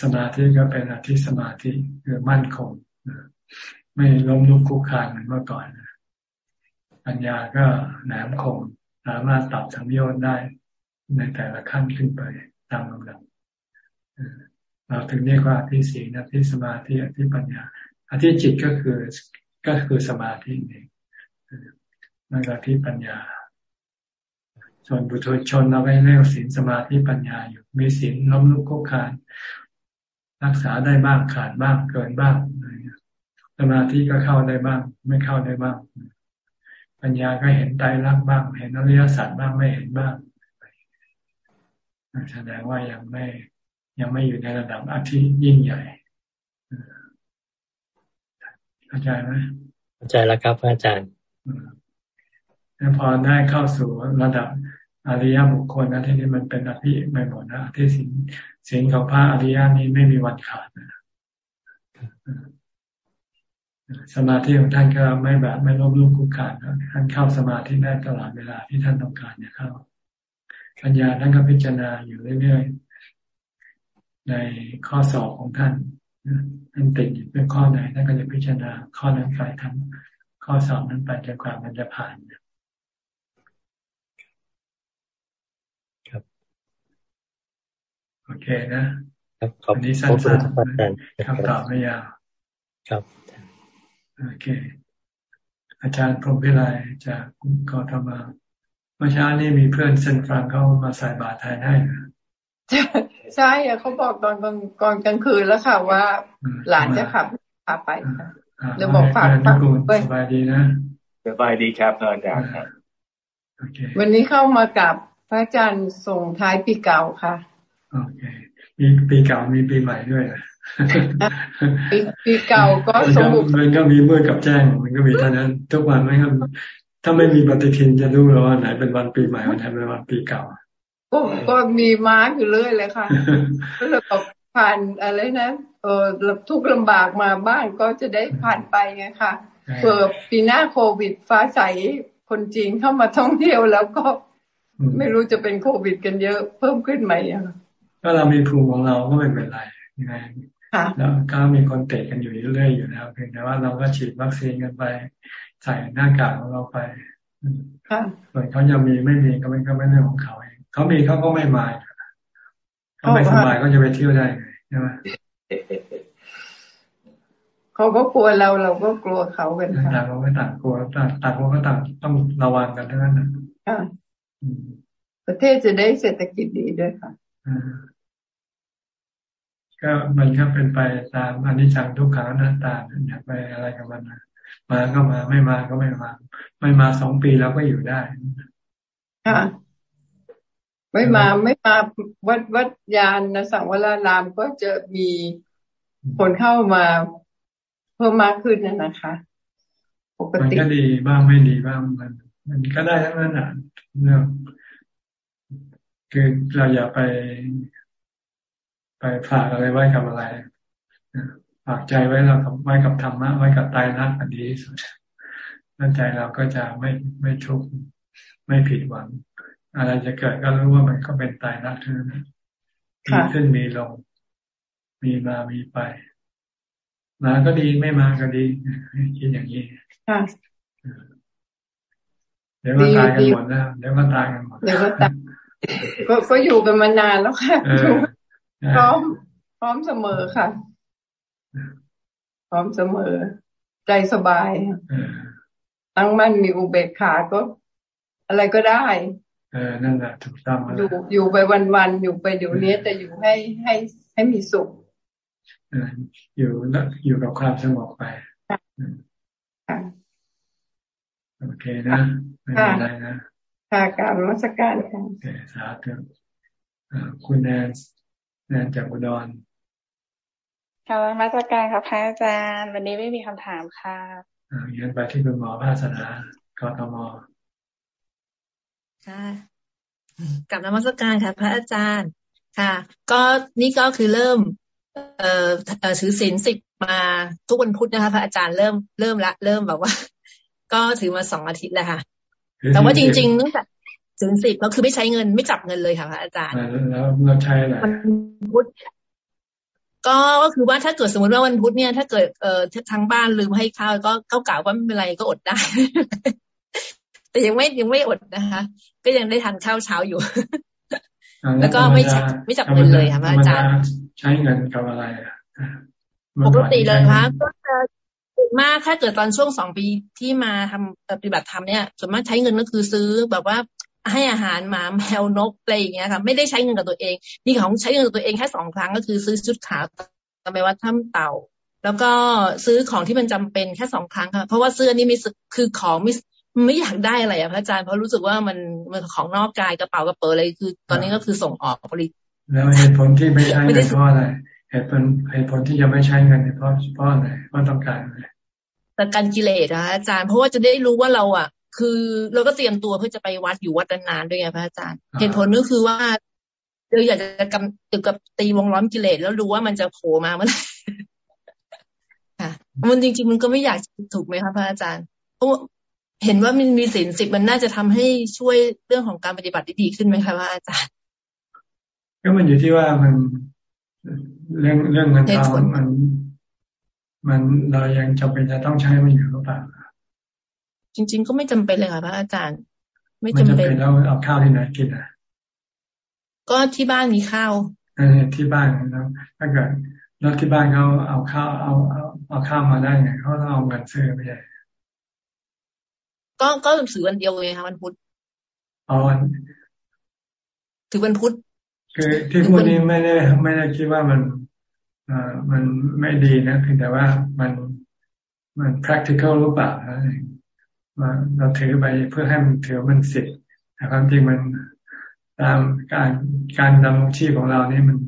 สมาธิก็เป็นอธิสมาธิคือมั่นคงไม่ล้มลุกคุกคานเหมือนเมื่อก่อนปัญญาก็แหนมคมสามารถตัดสังโยชน์ได้ในแต่ละขั้นขึ้นไปตามลำดับเราถึงเรียกว่าอธิศีลอธิสมาธิอธิปัญญาอธิจิตก็คือก็คือสมาธิเองนั่นก็ที่ปัญญา ส่วนบุตรชนเราไม่เรียกศีลสมาธิปัญญาอยู่ มีศีลล้มลุกคุกคานรักษาได้บ้างขาดบ้างเกินบ้างสมาธิก็เข้าได้บ้าง ไม่เข้าได้บ้าง ปัญญาก็เห็นใจรักบ้าง เห็นอริยสัจบ้างไม่เห็นบ้างแสดงว่ายังไม่ยังไม่อยู่ในระดับอาทิยิ่งใหญ่เข้าใจไหมเข้าใจแล้วครับอาจารย์พอได้เข้าสู่ระดับ อริยบุคคลนะที่นี้มันเป็นอภิไม่หมดนะที่สินสินของพระอริยนี้ไม่มีวันขาดนะสมาธิของท่านก็ไม่แบบไม่ล้มลุกคุกคานท่านเข้าสมาธิได้ตลอดเวลาที่ท่านต้องการเนี่ยเข้าปัญญาท่านก็พิจารณาอยู่เรื่อยๆในข้อสอบของท่านท่านติดเป็นข้อไหนท่านก็จะพิจารณาข้อนั้นไปทำข้อสอบนั้นไปจนกว่ามันจะผ่านครั โอเคนะครับอันนี้สั้นๆคำตอบไม่ยาวครับโอเค อาจารย์พรหมพิไลจากกทมเมื่อเช้านี้มีเพื่อนเซนฟรังเข้ามาใส่บาตรไทยให้ใช่เขาบอกตอนกลางกลางคืนแล้วค่ะว่า หลานจะขับพาไปเลยบอกฝากฝากไปสบายดีนะสบายดีครับอาจารย์ครับวันนี้เข้ามากับพระอาจารย์ส่งท้ายปีเก่าค่ะ โอเคมีปีเก่ามีปีใหม่ด้วยปีปีเก่าก็สมบูรณ์มันก็มีมืดกับแจ้ง มันก็มีเท่านั้น ทุกวันไม่ก็ถ้าไม่มีปฏิทินจะรู้แล้วว่าไหนเป็นวันปีใหม่วันไหนเป็นวันปีเก่าก็ก็มีม้าอยู่เรื่อยเลยค่ะก็เลยบอกผ่านอะไรนะเออทุกลำบากมาบ้างก็จะได้ผ่านไปไงค่ะเผื่อปีหน้าโควิดฟ้าใสคนจีนเข้ามาท่องเที่ยวแล้วก็ไม่รู้จะเป็นโควิดกันเยอะเพิ่มขึ้นไหมอะ ก็เรามีภูมิของเราก็ไม่เป็นไรยังไงแล้วก็มีคนเตะกันอยู่เรื่อยๆอยู่แล้วเพียงแต่ว่าเราก็ฉีดวัคซีนกันไปใส่หน้ากากของเราไปส่วนเขาจะมีไม่มีก็เป็นก็ไม่เรื่องของเขาเองเขามีเขาก็ไม่มาเขาไม่สบายก็จะไปเที่ยวได้ใช่ไหมเขาก็กลัวเราเราก็กลัวเขากันต่างเราไม่ต่างกลัวต่างต่างคนก็ต่างต้องระวังกันทั้งนั้นนะประเทศจะได้เศรษฐกิจดีด้วยค่ะ ก็มันก็เป็นไปตามอนิจจังทุกขังหน้าตาอย่าไปอะไรกับมันนะมาก็มาไม่มาก็ไม่มา ไม่มาสองปีเราก็อยู่ได้ค่ะไม่มาไม่มาวัดวัดยานนะสังวรารามก็จะมีคนเข้ามาเพิ่มมากขึ้นนะนะคะปกติมันก็ดีบ้างไม่ดีบ้างมัน มันก็ได้ทั้งนั้นอะเรื่องคือเราอย่าไป ไปฝากอะไรไว้กับอะไรฝากใจไว้เราไว้กับธรรมะไว้กับตายรักอันดีที่สุดนั่นใจเราก็จะไม่ไม่ทุกข์ไม่ผิดหวัง อะไรจะเกิดก็รู้ว่ามันก็เป็นตายรักเท่านั้นมีขึ้นมีลง มีมามีไป มาก็ดีไม่มาก็ดีคิดอย่างนี้เดี๋ยวก็ตายกันหมดแล้วเดี๋ยวก็ตายกันหมดเดี๋ยวก็ตายก็ก็อยู่กันมานานแล้วค่ะ พร้อม พร้อมเสมอค่ะ พร้อมเสมอ ใจสบายตั้งมั่นมีอุเบกขาก็ อะไรก็ได้เออนั่นแหละถูกต้องอยู่อยู่ไปวันๆอยู่ไปเดี๋ยวนี้แต่อยู่ให้ให้ให้มีสุขอยู่อยู่กับความสงบไปโอเคนะไม่มีอะไรนะค่ะการรัชการค่ะโอเคสาธุคุณแนนแนนจากอุดรค่ะมาตรการครับพระอาจารย์ วันนี้ไม่มีคำถามค่ะอ่างั้นไปที่คุณหมอภาสนากทมค่ะกลับนมัสการค่ะ พระอาจารย์ค่ะ ก็นี่ก็คือเริ่ม เอ่อถือศีลสิบมาทุกวันพุธนะคะ พระอาจารย์เริ่มเริ่มละ เริ่มแบบว่า ก็ถือมาสองอาทิตย์แล้วค่ะ แต่ว่าจริงๆเนื่องจา กศีลสิบก็คือไม่ใช้เงินไม่จับเงินเลยค่ะพระอาจารย์แล้วเราใช้อะไรวันพุธก็ก็คือว่าถ้าเกิดสมมติว่าวันพุธเนี่ย ถ้าเกิดเอ่อทางบ้านลืมให้ข้าวก็เขากล่าวว่าไม่เป็นไรก็อดได้ แต่ยังไม่ยังไม่อดนะคะ ก็ยังได้ทานข้าวเช้าอยู่ แล้วก็ไม่ไม่จับเงินเลยค่ะอาจารย์ ใช้เงินกับอะไรอะปกติเลยคะก็จะมากถ้าเกิดตอนช่วงสองปีที่มาทำปฏิบัติธรรมเนี่ยส่วนมากใช้เงินก็คือซื้อแบบว่า ให้อาหารหมาแมวนกอะไรอย่างเงี้ยค่ะ ไม่ได้ใช้เงินกับตัวเองมีของใช้เงินกับตัวเองแค่สองครั้งก็คือซื้อชุดขาวไปวัดถ้ำเต่า แล้วก็ซื้อของที่มันจำเป็นแค่สองครั้งค่ะ เพราะว่าเสื้อนี่มีคือของไม่ไม่อยากได้อะไรอะพระอาจารย์เพราะรู้สึกว่ามันมันของนอกกายกระเป๋ากระเป๋าอะไรคือ ตอนนี้ก็คือส่งออกผลิตแล้วเหตุผลที่ไม่ใช้เงินเพราะอะไรเหตุผลเหตุผลที่จะไม่ใช้เงินเพราะเพราะอะไรเพราะต้องการอะไรแต่การกิเลสนะอาจารย์เพราะว่าจะได้รู้ว่าเราอะ คือเราก็เตรียมตัวเพื่อจะไปวัดอยู่วัดนานๆด้วยไงพระอาจารย์เหตุผลก็คือว่าเราอยากจะกำตึกกับตีวงล้อมกิเลสแล้วรู้ว่ามันจะโผล่มาเมื่อไหร่ค่ะมันจริง ๆ มันก็ไม่อยากถูกไหมคะพระอาจารย์เพราะเห็นว่ามันมีศีลสิบมันน่าจะทำให้ช่วยเรื่องของการปฏิบัติดีขึ้นไหมคะพระอาจารย์ ก็มันอยู่ที่ว่ามันเรื่องเรื่องเงินทองมัน มันเรายังจำเป็นจะต้องใช้มันอยู่หรือเปล่า จริง ๆ ก็ไม่จำเป็นเลยค่ะพระอาจารย์ ไม่จำเป็นแล้วเอาข้าวที่ไหนกินอะก็ที่บ้านมีข้าวที่บ้านแล้วถ้าเกิดแล้วที่บ้านเขาเอาข้าวเอาเอาเอาข้าวมาได้ไงเขาต้องเอาเงินซื้อไม่ใช่ก็ก็ถือวันเดียวเลยค่ะวันพุธอ๋อถือวันพุธคือที่พูดนี้ไม่ได้ไม่ได้คิดว่ามันอ่ามันไม่ดีนะเพียงแต่ว่ามันมัน practical หรือเปล่าอะไร มาเราถือไปเพื่อให้มันถือมันสิทธิ์แต่ความจริงมันตามการการดำรงชีพของเรานี่มัน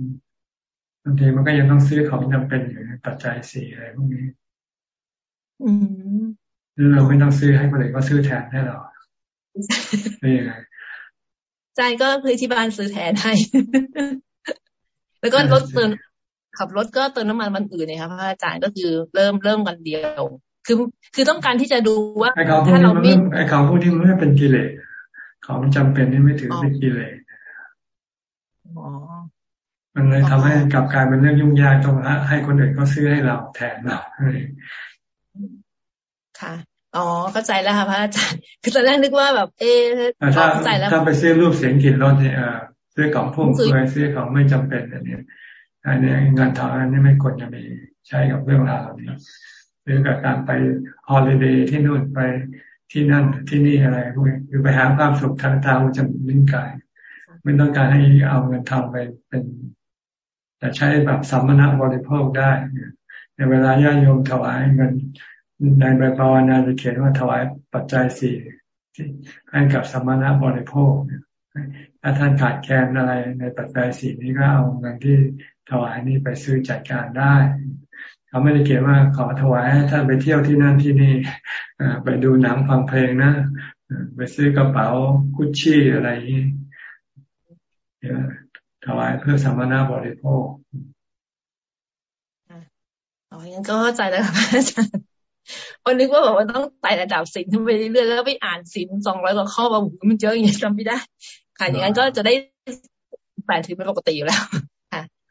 บางทีมันก็ยังต้องซื้อของจำเป็นอยู่ปัจจัยสี่อะไรพวกนี้อืมหรือเราไม่ต้องซื้อให้คนอื่นก็ซื้อแทนให้เรานี่ไงใจก็คือที่บ้านซื้อแทนให้ แล้วก็รถเติมขับรถก็เติมน้ำมันวันอื่นเนี่ยครับพระอาจารย์ก็คือเริ่มเริ่มวันเดียว คือคือต้องการที่จะดูว่าถ้าเราไม่ไอ้ของพวกนี้มันไม่เป็นกิเลสของจำเป็นนี่ไม่ถือเป็นกิเลสมันเลยทำให้กลับกลายเป็นเรื่องยุ่งยากต้องให้คนอื่นก็ซื้อให้เราแทนเราค่ะอ๋อเข้าใจแล้วค่ะพระอาจารย์คือตอนแรกนึกว่าแบบ เออเข้าใจแล้วถ้าไปซื้อรูปเสียงกลิ่นรสเนี่ยซื้อของพุ่มเฟือยซื้อของไม่จำเป็นอันนี้อันนี้เงินทองอันนี้ไม่ควรจะมีใช้กับเรื่องราวเหล่านี้ หรือกับการไปฮอลิเดย์ที่นู่นไปที่นั่นที่นี่อะไรพวกนี้คือไปหาความสุขทางตาหูจมูกลิ้นกาย ไม่ต้องการให้เอาเงินทองไปเป็น แต่ใช้แบบสัมมณบริโภคได้ ในเวลาญาติโยมถวายเงินในใบปวนาจะเขียนว่าถวายปัจจัยสี่ให้กับสัมมณบริโภคถ้าท่านขาดแคลนอะไรในปัจจัยสี่นี้ก็เอาเงินที่ถวายนี่ไปซื้อจัดการได้ เขาไม่ได้เขียนว่าขอถวายให้ท่านไปเที่ยวที่นั่นที่นี่ไปดูหนังฟังเพลงนะไปซื้อกระเป๋ากุชชี่อะไรนี้ถวายเพื่อสมณะบริโภคอ๋อยังก็เข้าใจแล้วค่ะอาจารย์วันนึกว่าแบบว่าต้องไต่ระดับสินไปเรื่อยๆแล้วไปอ่านสินสองร้อยกว่าข้อมาบุมันเยอะอย่างนี้จำไม่ได้ ค่ะ อย่างนั้นก็จะได้แปดถึงเป็นปกติอยู่แล้ว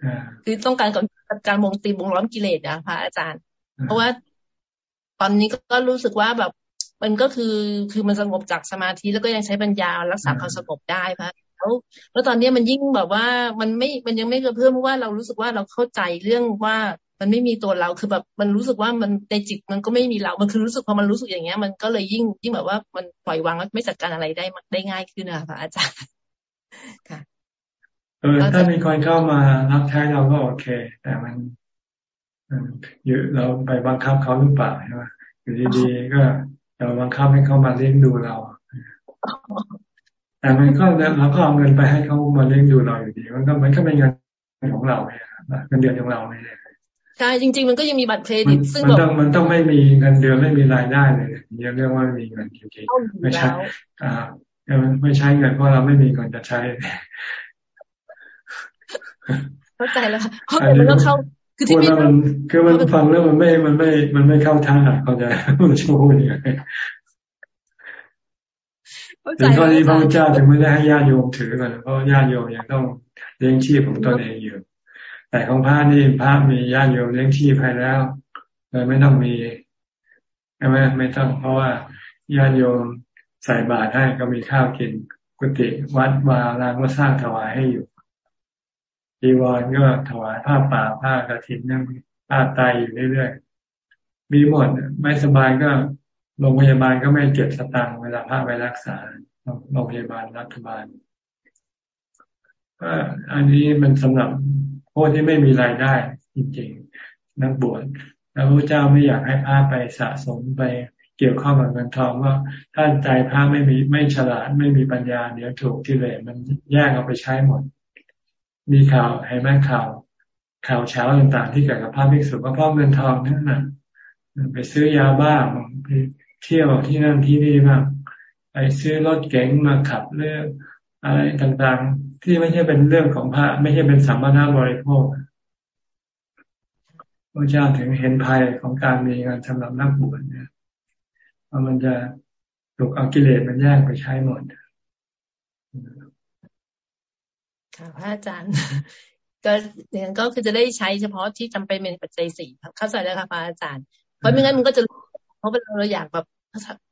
ค่ะคือต้องการกับการมงตีวงล้อมกิเลสนะพระอาจารย์ เพราะว่าตอนนี้ก็รู้สึกว่าแบบมันก็คือคือมันสงบจากสมาธิแล้วก็ยังใช้ปัญญารักษาความสงบได้พระแล้วแล้วตอนนี้มันยิ่งแบบว่ามันไม่มันยังไม่กระเพิ่มเพราะว่าเรารู้สึกว่าเราเข้าใจเรื่องว่ามันไม่มีตัวเราคือแบบมันรู้สึกว่ามันในจิตมันก็ไม่มีเรา มันคือรู้สึกพอมันรู้สึกอย่างเงี้ย มันก็เลยยิ่งยิ่งแบบว่ามันปล่อยวางแล้วไม่จัดการอะไรได้ได้ง่ายขึ้นนะคะอาจารย์ค่ะ เออถ้ามีคนเข้ามารับใช้เราก็โอเค แต่มันอยู่เราไปบังคับเขาหรือเปล่าใช่ไหมอยู่ดีๆก็เราบังคับให้เขามาเลี้ยงดูเราแต่มันก็เราก็เอาเงินไปให้เขามาเลี้ยงดูเราอยู่ดี มันก็มันก็เป็นเงินของเราเนี่ยเงินเดือนของเราเนี่ยใช่จริง ๆ มันก็ยังมีบัตรเครดิต ซึ่งมันต้องมันต้องไม่มีเงินเดือนไม่มีรายได้เลยเรียกว่ามีเงินจริงๆไม่ใช่อ่าไม่ใช้เงินเพราะเราไม่มีเงินจะใช้ เข้าใจแล้วค่ะเพราะมันก็เข้า คือที่มันคือมันฟังแล้วมันไม่มันไม่มันไม่เข้าทางอะเขาจะมันช่วยยังไงถึงตอนนี้พระพุทธเจ้าถึงไม่ได้ให้ญาติโยมถือกันเพราะญาติโยมยังต้องเลี้ยงชีพของตนเองอยู่ แต่ของพระนี่พระมีญาติโยมเลี้ยงชีพให้แล้วเลยไม่ต้องมีใช่ไหมไม่ต้อง เพราะว่าญาติโยมใส่บาตรให้ก็มีข้าวกินกุฏิวัดวาลางก็สร้างถวายให้อยู่ จีวรก็ถวายผ้าป่าผ้ากระถินนั่งผ้าไตอยู่เรื่อยๆ มีหมดไม่สบายก็โรงพยาบาลก็ไม่เก็บสตางค์เวลาพระไปรักษาโรงพยาบาลรัฐบาลก็อันนี้มันสำหรับพวกที่ไม่มีรายได้ จริงๆ นักบวชแล้วพระเจ้าไม่อยากให้พระไปสะสมไปเกี่ยวข้องกับเงินทองว่าถ้าใจพระไม่มีไม่ฉลาดไม่มีปัญญาเดี๋ยวถูกที่เลยมันแยกเอาไปใช้หมด มีข่าวให้แม่ข่าว ข่าวเช้าต่างๆ ที่เกิดกับพระภิกษุก็เพราะเงินทองนั่นน่ะไปซื้อยาบ้าไปเที่ยวที่นั่นที่นี่บ้างไปซื้อรถเก๋งมาขับเรื่องอะไรต่างๆ ที่ไม่ใช่เป็นเรื่องของพระ ไม่ใช่เป็นสัมมานาบริโภคพระเจ้าถึงเห็นภัยของการมีเงินสำหรับนักบวชเนี่ยว่ามันจะถูกเอากิเลสมันแย่งไปใช้หมด ค่ะ พระอาจารย์ ก็อย่างนั้นก็คือจะได้ใช้เฉพาะที่จำเป็นเป็นปัจจัยสี่เข้าใจแล้วค่ะพระอาจารย์ เพราะไม่งั้นมันก็จะเพราะเราอยากแบบ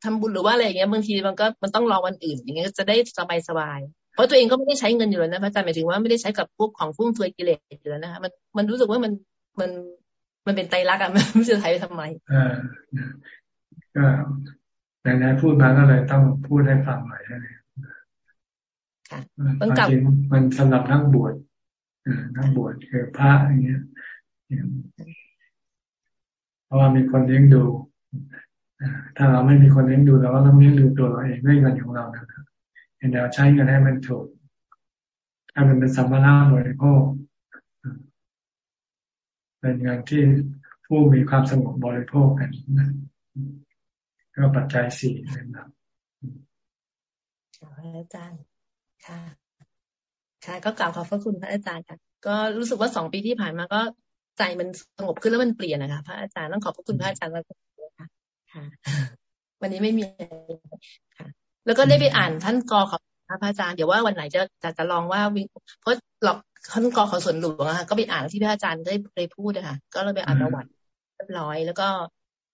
ทำบุญหรือว่าอะไรอย่างเงี้ยบางทีมันก็มันต้องรอวันอื่น อย่างเงี้ยจะได้สบายสบายเพราะตัวเองก็ไม่ได้ใช้เงินอยู่แล้วนะพระอาจารย์หมายถึงว่าไม่ได้ใช้กับพวกของฟุ่มเฟือยกิเลสอยู่แล้วนะคะมันมันรู้สึกว่ามันมันมันเป็นไตรลักษณ์อะมันไม่จะใช้ไปทำไมอ่าก็ไหนๆพูดมาก็เลยต้องพูดให้ฟังหน่อยให้ค่ะมันกลับมันสำหรับนักบวชนักบวชคือพระอย่างเงี้ยเพราะว่ามีคนเลี้ยงดูถ้าเราไม่มีคนเลี้ยงดูเราก็ต้องเลี้ยงดูตัวเราเองด้วยเงินของเรานะครับเห็นเราใช้เงินให้มันถูกให้มันเป็นสัมมานาบริโภคเป็นเงินที่ผู้มีความสงบบริโภคกันนะก็ปัจจัยสี่นะครับอาจารย์ ค่ะ ค่ะ ก็กล่าวขอบพระคุณพระอาจารย์ค่ะ ก็รู้สึกว่าสองปีที่ผ่านมาก็ใจมันสงบขึ้นแล้วมันเปลี่ยนนะคะพระอาจารย์ต้องขอบพระคุณพระอาจารย์มากค่ะค่ะ วันนี้ไม่มีค่ะ แล้วก็ได้ไปอ่านท่านกอขอบพระอาจารย์เดี๋ยวว่าวันไหนจะจะจะลองว่าเพราะหลอกท่านกอขอส่วนหลวงอะค่ะก็ไปอ่านที่พระอาจารย์ได้ได้พูดนะคะก็เลยไปอ่านประวัติเรียบร้อย แล้วก็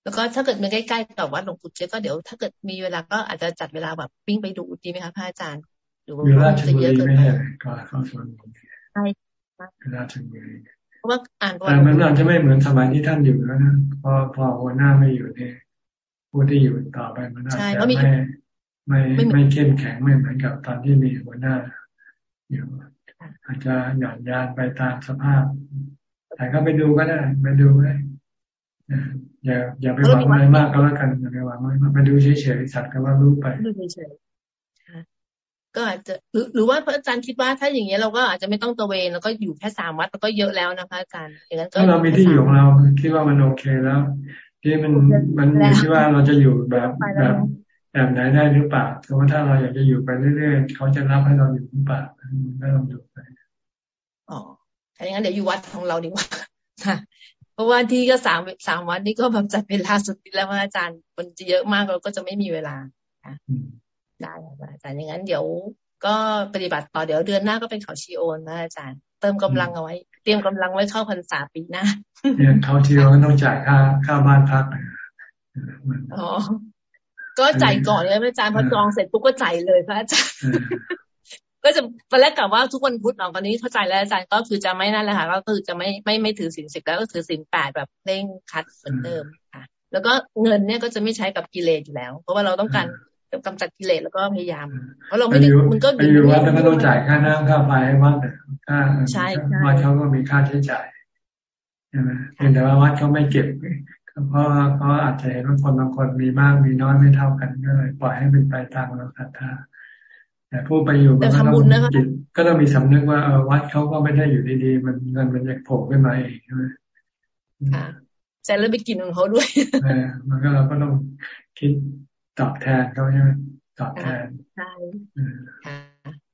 แล้วก็ถ้าเกิดมันใกล้ๆกับวัดหลวงปู่เจ้าก็เดี๋ยวถ้าเกิดมีเวลาก็อาจจะจัดเวลาแบบวิ่งไปดูดีไหมคะพระอาจารย์ หรือว่าจะเยอะเกินไปก็เข้าส่วนใช่ราชบุรีเพราะว่าอ่านแต่มันอาจจะไม่เหมือนสมัยที่ท่านอยู่แล้วนะพอพอหัวหน้าไม่อยู่เนี่ยผู้ที่อยู่ต่อไปมันอาจจะไม่ไม่ไม่เข้มแข็งไม่เหมือนกับตอนที่มีหัวหน้าอยู่อาจจะหย่อนยานไปตามสภาพ แต่ก็ไปดูก็ได้ไปดูได้อย่าอย่าไปหวังอะไรมากก็แล้วกันอย่าไปหวังอะไรมากไปดูเฉยๆสัตว์ก็ว่ารู้ไปดูเฉย ก็อาจจะหรือหรือว่าพระอาจารย์คิดว่าถ้าอย่างเงี้ยเราก็อาจจะไม่ต้องตะเวนแล้วก็อยู่แค่สามวัดแล้วก็เยอะแล้วนะคะอาจารย์อย่างนั้นก็ถ้าเรามีที่อยู่ของเราคิดว่ามันโอเคแล้วที่มันมันอยู่ที่ว่าเราจะอยู่แบบแบบแบบไหนได้หรือเปล่าสมมติถ้าเราอยากจะอยู่ไปเรื่อยๆเขาจะรับให้เราอยู่หรือเปล่าไม่ลองดูไปอ๋อถ้าอย่างนั้นเดี๋ยวอยู่วัดของเราดีกว่าเพราะว่าที่ก็สามสามวันนี้ก็แบบจัดเป็นล่าสุดแล้วอาจารย์มันจะเยอะมากเราก็จะไม่มีเวลา ได้อาจารย์อย่างนั้นเดี๋ยวก็ปฏิบัติต่อเดี๋ยวเดือนหน้าก็เป็นเขาชีโอนนะอาจารย์ เติมกำลังเอาไว้ เตรียมกำลังไว้เข้าพรรษาปีหน้าเนี่ยเขาชีโอนต้องจ่ายค่าค่าบ้านพักอ๋อก็จ่ายก่อนเลยอาจารย์พอจองเสร็จปุ๊บก็จ่ายเลยพระอาจารย์ก็จะตอนแรกกลับว่าทุกวันพุธหลังตอนนี้เข้าใจแล้วอาจารย์ก็คือจะไม่นั่นแหละค่ะก็คือจะไม่ไม่ไม่ถือสินสิบแล้วก็ถือสินแปดแบบเร่งคัดเหมือนเดิมค่ะ แล้วก็เงินเนี่ยก็จะไม่ใช้กับกิเลสอยู่แล้ว เพราะว่าเราต้องการ กำจัดกิเลสแล้วก็พยายาม เพราะเราไม่ได้มันก็อยู่วัดแล้วก็ต้องจ่ายค่าน้ำค่าไฟให้วัดค่าใช่วัดเขาก็มีค่าใช้จ่ายใช่ไหมแต่ว่าวัดเขาไม่เก็บเพราะเขาอาจจะเห็นว่าคนบางคนมีมากมีน้อยไม่เท่ากันก็เลยปล่อยให้เป็นไปตามเราศรัทธาแต่ผู้ไปอยู่ก็ต้องจิตก็ต้องมีสำนึกว่าเออวัดเขาก็ไม่ได้อยู่ดีๆ มันเงินมันจะโผล่ขึ้นมาเองใช่ไหมค่ะแต่เราไปกินของเขาด้วยเออมันก็เราก็ต้องคิด ตอบแทนเขาใช่ไหมตอบแทนใช่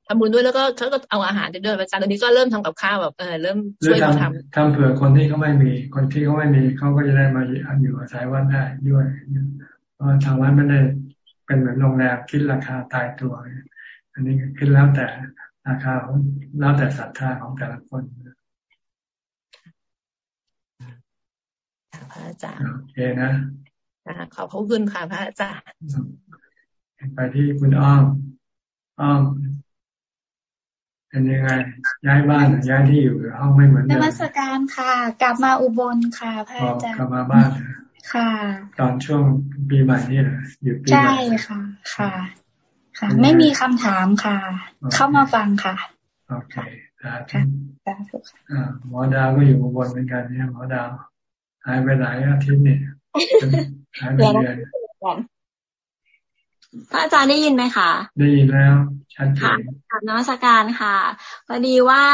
ทำบุญด้วยแล้วก็เขาก็เอาอาหารไปด้วยอาจารย์ตอนนี้ก็เริ่มทำกับข้าวแบบเออเริ่มช่วยเขาทำทำเผื่อคนที่เขาไม่มี คนที่เขาไม่มีเขาก็จะได้มาอยู่อาศัยวัดได้ด้วยเพราะทางวัดไม่ได้เป็นเหมือนโรงแรมคิดราคาตายตัว อันนี้ขึ้นแล้วแต่ราคาของแล้วแต่ศรัทธาของแต่ละคนพระอาจารย์โอเคนะ ขอบพระคุณค่ะพระอาจารย์ไปที่คุณอ้อมอ้อมเป็นยังไง ย้ายบ้านย้ายที่อยู่ห้องไม่เหมือนเดิมนมัสการค่ะ กลับมาอุบลค่ะพระอาจารย์กลับมาบ้านค่ะ ตอนช่วงปีใหม่นี่แหละอยู่ปีใช่ค่ะ ค่ะ ค่ะ ไม่มีคำถามค่ะ เข้ามาฟังค่ะโอเคสาธุสาธุค่ะหมอดาวก็อยู่อุบลเหมือนกันเนี่ยหมอดาวหายไปหลายอาทิตย์เนี่ย หายไปเดือนพระอาจารย์ได้ยินไหมคะ ได้ยินแล้วชัดเจนค่ะนวัตการค่ะพอดีว่า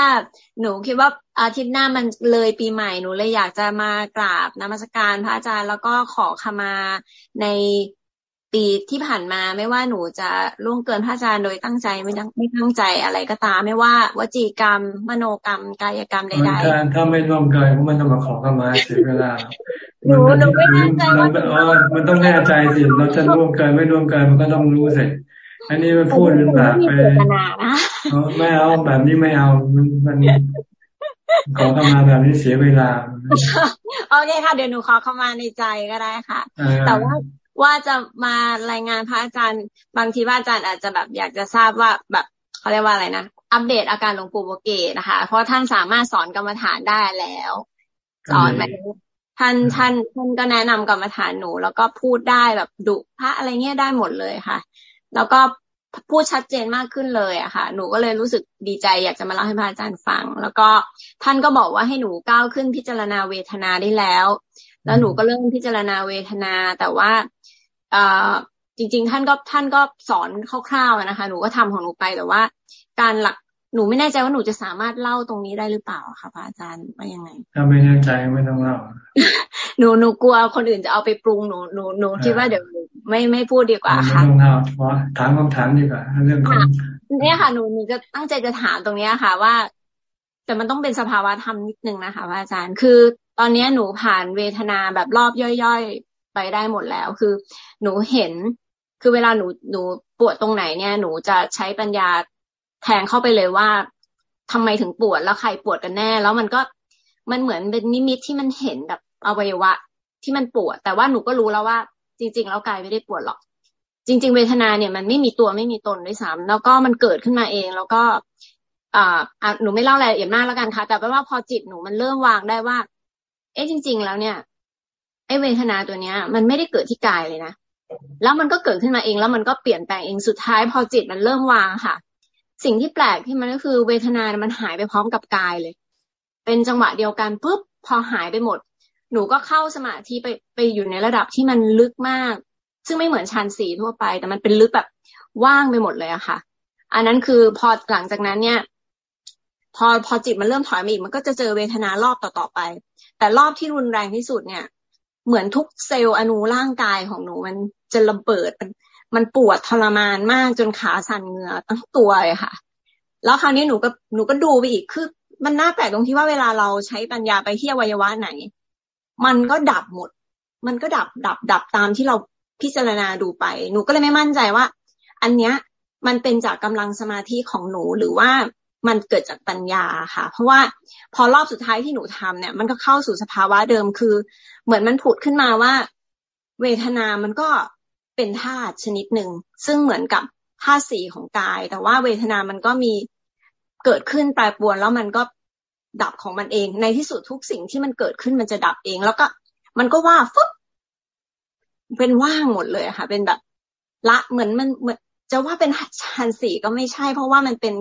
หนูคิดว่าอาทิตย์หน้ามันเลยปีใหม่หนูเลยอยากจะมากราบนมัสการพระอาจารย์แล้วก็ขอขมาใน ปีที่ผ่านมาไม่ว่าหนูจะล่วงเกินพระอาจารย์โดยตั้งใจไม่ตั้งไม่ตั้งใจอะไรก็ตาม ไม่ว่าวจีกรรม มโนกรรม กายกรรมใดๆถ้าไม่ร่วมเกินมันต้องมาขอขมาเสียเวลาหนูหนูไม่แน่ใจว่ามันต้องแน่ใจสิเราจะร่วมเกินไม่ร่วมเกินมันก็ต้องรู้สิอันนี้มันพูดเป็นแบบไปไม่เอาแบบนี้ไม่เอามันขอเข้ามาแบบนี้เสียเวลา โอเคค่ะ เดี๋ยวหนูขอเข้ามาในใจก็ได้ค่ะ แต่ว่า ว่าจะมารายงานพระอาจารย์บางทีพระอาจารย์อาจจะแบบอยากจะทราบว่าแบบเขาเรียกว่าอะไรนะอัปเดตอาการหลวงปู่โบเกตนะคะ เพราะท่านสามารถสอนกรรมฐานได้แล้ว สอนแบบท่านท่านท่านก็แนะนำกรรมฐานหนู แล้วก็พูดได้แบบดุพระอะไรเงี้ยได้หมดเลยค่ะ แล้วก็พูดชัดเจนมากขึ้นเลยอะค่ะ หนูก็เลยรู้สึกดีใจ อยากจะมาเล่าให้พระอาจารย์ฟัง แล้วก็ท่านก็บอกว่าให้หนูก้าวขึ้นพิจารณาเวทนาได้แล้ว แล้วหนูก็เริ่มพิจารณาเวทนา แต่ว่าเอ่อ จริง ๆ ท่านก็ท่านก็สอนคร่าวๆนะคะ หนูก็ทำของหนูไปแต่ว่า การหลักหนูไม่แน่ใจว่าหนูจะสามารถเล่าตรงนี้ได้หรือเปล่าคะพระอาจารย์ว่ายังไง ถ้าไม่แน่ใจไม่ต้องเล่า หนูหนูกลัวคนอื่นจะเอาไปปรุงหนูหนูหนูคิดว่าเดี๋ยวไม่ไม่พูดดีกว่าค่ะไม่ต้องเล่าเพราะถามคำถามดีกว่าเรื่องของเนี่ยค่ะหนูหนูจะตั้งใจจะถามตรงนี้ค่ะ ว่า แต่มันต้องเป็นสภาวะธรรมนิดนึงนะคะพระอาจารย์คือ ตอนนี้หนูผ่านเวทนาแบบรอบย่อยๆไปได้หมดแล้ว คือ หนูเห็น คือเวลาหนูหนูปวดตรงไหนเนี่ย หนูจะใช้ปัญญาแทงเข้าไปเลยว่าทำไมถึงปวดแล้วใครปวดกันแน่ แล้วมันก็มันเหมือนเป็นนิมิตที่มันเห็นแบบอวัยวะ ที่มันปวด แต่ว่าหนูก็รู้แล้วว่า จริง ๆ แล้วกายไม่ได้ปวดหรอก จริง ๆ เวทนาเนี่ยมันไม่มีตัวไม่มีตนด้วยซ้ำแล้วก็มันเกิดขึ้นมาเองแล้วก็อ่าหนูไม่เล่ารายละเอียดมากแล้วกันค่ะ แต่แปลว่าพอจิตหนูมันเริ่มวางได้ว่า เอ๊ะจริง ๆ แล้วเนี่ยไอ้เวทนาตัวเนี้ย มันไม่ได้เกิดที่กายเลยนะ แล้วมันก็เกิดขึ้นมาเองแล้วมันก็เปลี่ยนแปลงเองสุดท้ายพอจิตมันเริ่มวางค่ะ สิ่งที่แปลกที่มันก็คือเวทนา มันหายไปพร้อมกับกายเลย เป็นจังหวะเดียวกันปุ๊บพอหายไปหมด หนูก็เข้าสมาธิไปไปอยู่ในระดับที่มันลึกมาก ซึ่งไม่เหมือนชั้นสีทั่วไป แต่มันเป็นลึกแบบว่างไปหมดเลยอะค่ะ อันนั้นคือพอหลังจากนั้นเนี่ย พอพอจิตมันเริ่มถอยมาอีกมันก็จะเจอเวทนารอบต่อๆไป แต่รอบที่รุนแรงที่สุดเนี่ย เหมือนทุกเซลล์อนูร่างกายของหนู มันจะระเบิดมันมันปวดทรมานมากจนขาสั่นเหงื่อทั้งตัวเลยค่ะ แล้วคราวนี้หนูก็หนูก็ดูไปอีกคือ มันน่าแปลกตรงที่ว่าเวลาเราใช้ปัญญาไปที่อวัยวะไหน มันก็ดับหมด มันก็ดับดับดับตามที่เราพิจารณาดูไป หนูก็เลยไม่มั่นใจว่า อันเนี้ยมันเป็นจากกำลังสมาธิของหนูหรือว่า มันเกิดจากปัญญาค่ะ เพราะว่าพอรอบสุดท้ายที่หนูทำเนี่ย มันก็เข้าสู่สภาวะเดิมคือ เหมือนมันผุดขึ้นมาว่า เวทนามันก็เป็นธาตุชนิดหนึ่ง ซึ่งเหมือนกับธาตุสีของกาย แต่ว่าเวทนามันก็มีเกิดขึ้นแปรปรวนแล้วมันก็ดับของมันเอง ในที่สุดทุกสิ่งที่มันเกิดขึ้นมันจะดับเอง แล้วก็มันก็ว่าฟึบเป็นว่างหมดเลยค่ะ เป็นแบบ ละเหมือนมันเหมือนจะว่าเป็นชันสีก็ไม่ใช่ เพราะว่ามันเป็น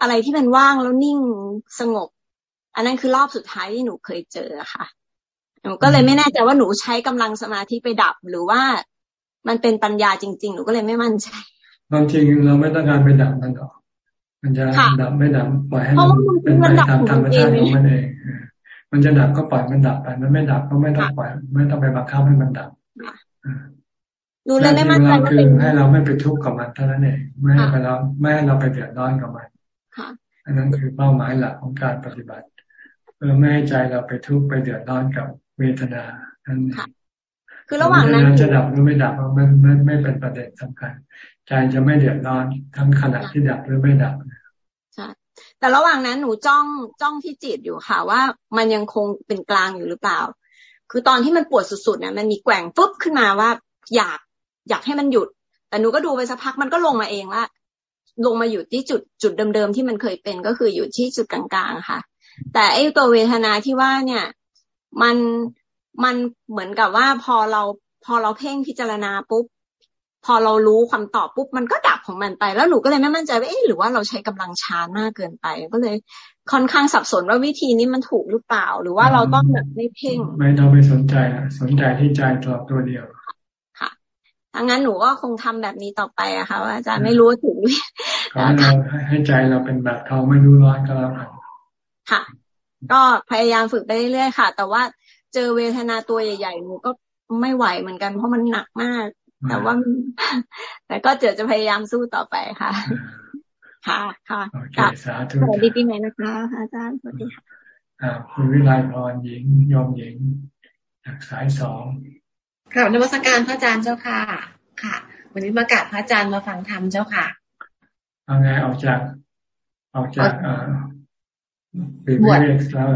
อะไรที่มันว่างแล้วนิ่งสงบ อันนั้นคือรอบสุดท้ายที่หนูเคยเจอค่ะ หนูก็เลยไม่แน่ใจว่าหนูใช้กำลังสมาธิไปดับ หรือว่ามันเป็นปัญญาจริง ๆ หนูก็เลยไม่มั่นใจบางทีเราไม่ต้องการไปดับมันหรอกมันจะดับไม่ดับปล่อยให้มันเป็นไปตามธรรมชาติของมันเองมันจะดับก็ปล่อยมันดับไป มันไม่ดับก็ไม่ต้องปล่อย ไม่ต้องไปบังคับให้มันดับดูเลยไม่มั่นใจว่าเป็นให้เราไม่ไปทุกข์กับมันเท่านั้นเองไม่ให้เราไม่ให้เราไปเดือดร้อนกับมัน อันนั้นคือเป้าหมายหลักของการปฏิบัติ เพื่อไม่ให้ใจเราไปทุกข์ไปเดือดร้อนกับเวทนานั่นเองคือระหว่างนั้นจะดับหรือไม่ดับมันไม่ไม่เป็นประเด็นสำคัญ ใจจะไม่เดือดร้อนทั้งขณะที่ดับหรือไม่ดับใช่แต่ระหว่างนั้นหนูจ้องจ้องที่จิตอยู่ค่ะ ว่ามันยังคงเป็นกลางอยู่หรือเปล่า คือตอนที่มันปวดสุดๆเนี่ยมันมีแกว่งปุ๊บขึ้นมาว่า อยากอยากให้มันหยุด แต่หนูก็ดูไปสักพักมันก็ลงมาเองว่า ลงมาอยู่ที่จุดจุดเดิมๆที่มันเคยเป็นก็คืออยู่ที่จุดกลางๆค่ะ แต่ไอ้ตัวเวทนาที่ว่าเนี่ย มันมันเหมือนกับว่าพอเราพอเราเพ่งพิจารณาปุ๊บพอเรารู้คำตอบปุ๊บมันก็ดับของมันไป แล้วหนูก็เลยไม่มั่นใจว่าเอ๊ะหรือว่าเราใช้กำลังช้ามากเกินไป ก็เลยค่อนข้างสับสนว่าวิธีนี้มันถูกหรือเปล่า หรือว่าเราต้องแบบไม่เพ่ง ไม่ต้องไปสนใจอะสนใจที่ใจตัวตัวเดียว ถ้างั้นหนูก็คงทำแบบนี้ต่อไปอะค่ะว่าอาจารย์ไม่รู้ถึงขอให้เราให้ใจเราเป็นแบบทองไม่รู้ร้อนก็แล้วกันค่ะ ก็พยายามฝึกไปเรื่อยๆค่ะ แต่ว่าเจอเวทนาตัวใหญ่ๆหนูก็ไม่ไหวเหมือนกัน เพราะมันหนักมาก แต่ว่า แต่ก็เจอจะพยายามสู้ต่อไปค่ะ ค่ะค่ะกับสวัสดีปีใหม่นะคะ อาจารย์สวัสดีค่ะอ่าคุณวิไลพรหญิงยอมหญิงจากสายสอง ค่ะนวัตการพระอาจารย์เจ้าค่ะ ค่ะ วันนี้มากราบพระอาจารย์มาฟังธรรมเจ้าค่ะเอาไงออกจากออกจากอ่าบวชแล้ว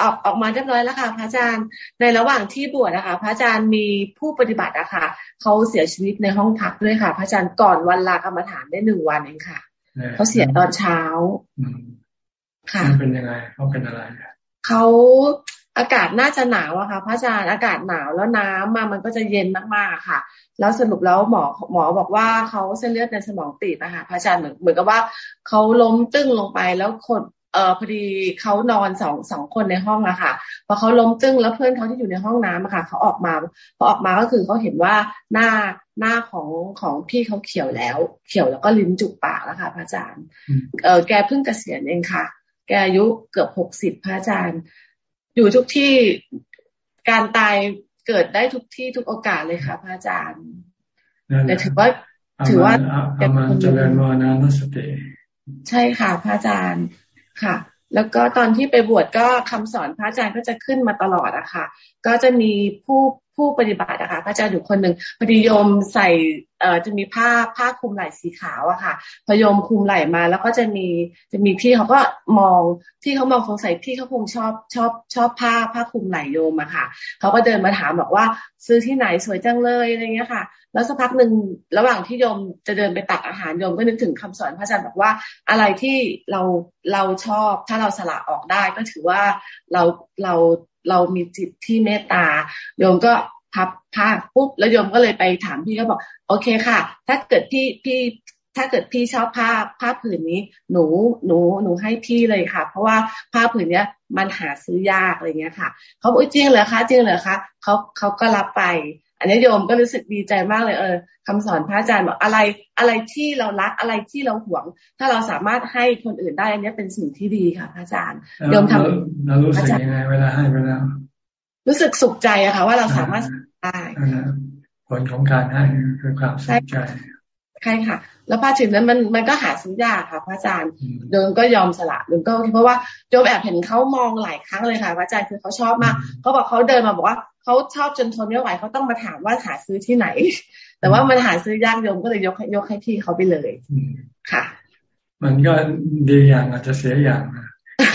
ออกออกมาเรียบร้อยแล้วค่ะพระอาจารย์ในระหว่างที่บวชนะคะ พระอาจารย์มีผู้ปฏิบัติอะค่ะเขาเสียชีวิตในห้องพักด้วยค่ะ พระอาจารย์ก่อนวันลากรรมฐานได้หนึ่งวันเองค่ะเขาเสียตอนเช้าค่ะเป็นยังไงเขาเป็นอะไรเขา อากาศน่าจะหนาวอะค่ะ พระอาจารย์อากาศหนาวแล้วน้ำมามันก็จะเย็นมากๆค่ะ แล้วสรุปแล้วหมอหมอบอกว่าเขาเส้นเลือดในสมองตีบอะค่ะพระอาจารย์เหมือนเหมือนกับว่าเขาล้มตึ้งลงไปแล้วคนเออพอดีเขานอนสองสองคนในห้องอะค่ะพอเขาล้มตึ้งแล้วเพื่อนเขาที่อยู่ในห้องน้ำอะค่ะเขาออกมาพอออกมาก็คือเขาเห็นว่าหน้าหน้าของของพี่เขาเขียวแล้ว เขียวแล้วก็ลิ้นจุกปากแล้วค่ะพระอาจารย์เออแกเพิ่งเกษียณเองค่ะ แกอายุเกือบหกสิบพระอาจารย์ อยู่ทุกที่การตายเกิดได้ทุกที่ทุกโอกาสเลยค่ะพระอาจารย์แต่ถือว่าถือว่าเป็นคนเจริญวานานุสติใช่ค่ะพระอาจารย์ค่ะ แล้วก็ตอนที่ไปบวชก็คำสอนพระอาจารย์ก็จะขึ้นมาตลอดอะค่ะ ก็จะมีผู้ผู้ปฏิบัติอะค่ะพระอาจารย์อยู่คนหนึ่งพอดีโยมใส่ เอ่อจะมีผ้าผ้าคลุมไหล่สีขาวอะค่ะ พยมคลุมไหล่มาแล้วก็จะมีจะมีพี่เขาก็มองที่เขามองสงสัยพี่เขาคงชอบชอบชอบผ้าผ้าคลุมไหล่โยมอะค่ะเขาก็เดินมาถามบอกว่าซื้อที่ไหนสวยจังเลยอะไรเงี้ยค่ะ แล้วสักพักหนึ่งระหว่างที่โยมจะเดินไปตักอาหารโยมก็นึกถึงคำสอนพระอาจารย์บอกว่าอะไรที่เราเราชอบถ้าเราสละออกได้ก็ถือว่าเราเราเรามีจิตที่เมตตาโยมก็ พับผ้าปุ๊บแล้วโยมก็เลยไปถามพี่ก็บอก โอเคค่ะ ถ้าเกิดพี่พี่ถ้าเกิดพี่ชอบผ้าผ้าผืนนี้ หนูหนูหนูให้พี่เลยค่ะ เพราะว่าผ้าผืนเนี้ยมันหาซื้อยากอะไรเงี้ยค่ะเขาบอกจริงเหรอคะจริงเหรอคะเขาเขาก็รับไป อันนี้โยมก็รู้สึกดีใจมากเลยเออคำสอนพระอาจารย์บอกอะไรอะไรที่เรารักอะไรที่เราหวง ถ้าเราสามารถให้คนอื่นได้ อันนี้เป็นสิ่งที่ดีค่ะพระอาจารย์โยมทำเรารู้สึกยังไงเวลาให้ไปแล้ว รู้สึกสุขใจอะค่ะ ว่าเราสามารถได้ผลของการให้คือความสุขใจใช่ค่ะ แล้วพอถึงนั้นมันมันก็หาซื้อยากค่ะ พระอาจารย์โยมก็ยอมสละโยมก็เพราะว่าโยมแอบเห็นเขามองหลายครั้งเลยค่ะพระอาจารย์คือเขาชอบมากเขาบอกเขาเดินมาบอกว่าเขาชอบจนทนไม่ไหวเขาต้องมาถามว่าหาซื้อที่ไหน แต่ว่ามันหาซื้อยากโยมก็เลยยกยกให้ที่เขาไปเลยค่ะ มันก็ดีอย่างอาจจะเสียอย่าง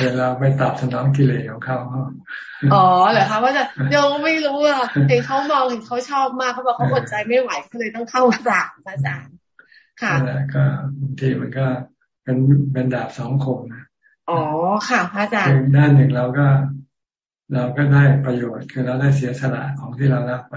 เวลาไปตอบสนองกิเลสของเขาอ๋อเหรอคะว่าจะโยมไม่รู้อะเห็นเขามองเห็นเขาชอบมากเขาบอกเขาอดใจไม่ไหวเขาเลยต้องเข้ามากราบอาจารย์ค่ะแล้วก็บางทีมันก็เป็นเป็นดาบสองคมนะอ๋อค่ะพระอาจารย์ด้านหนึ่งเราก็ เราก็ได้ประโยชน์คือเราได้เสียสละของที่เรารับไป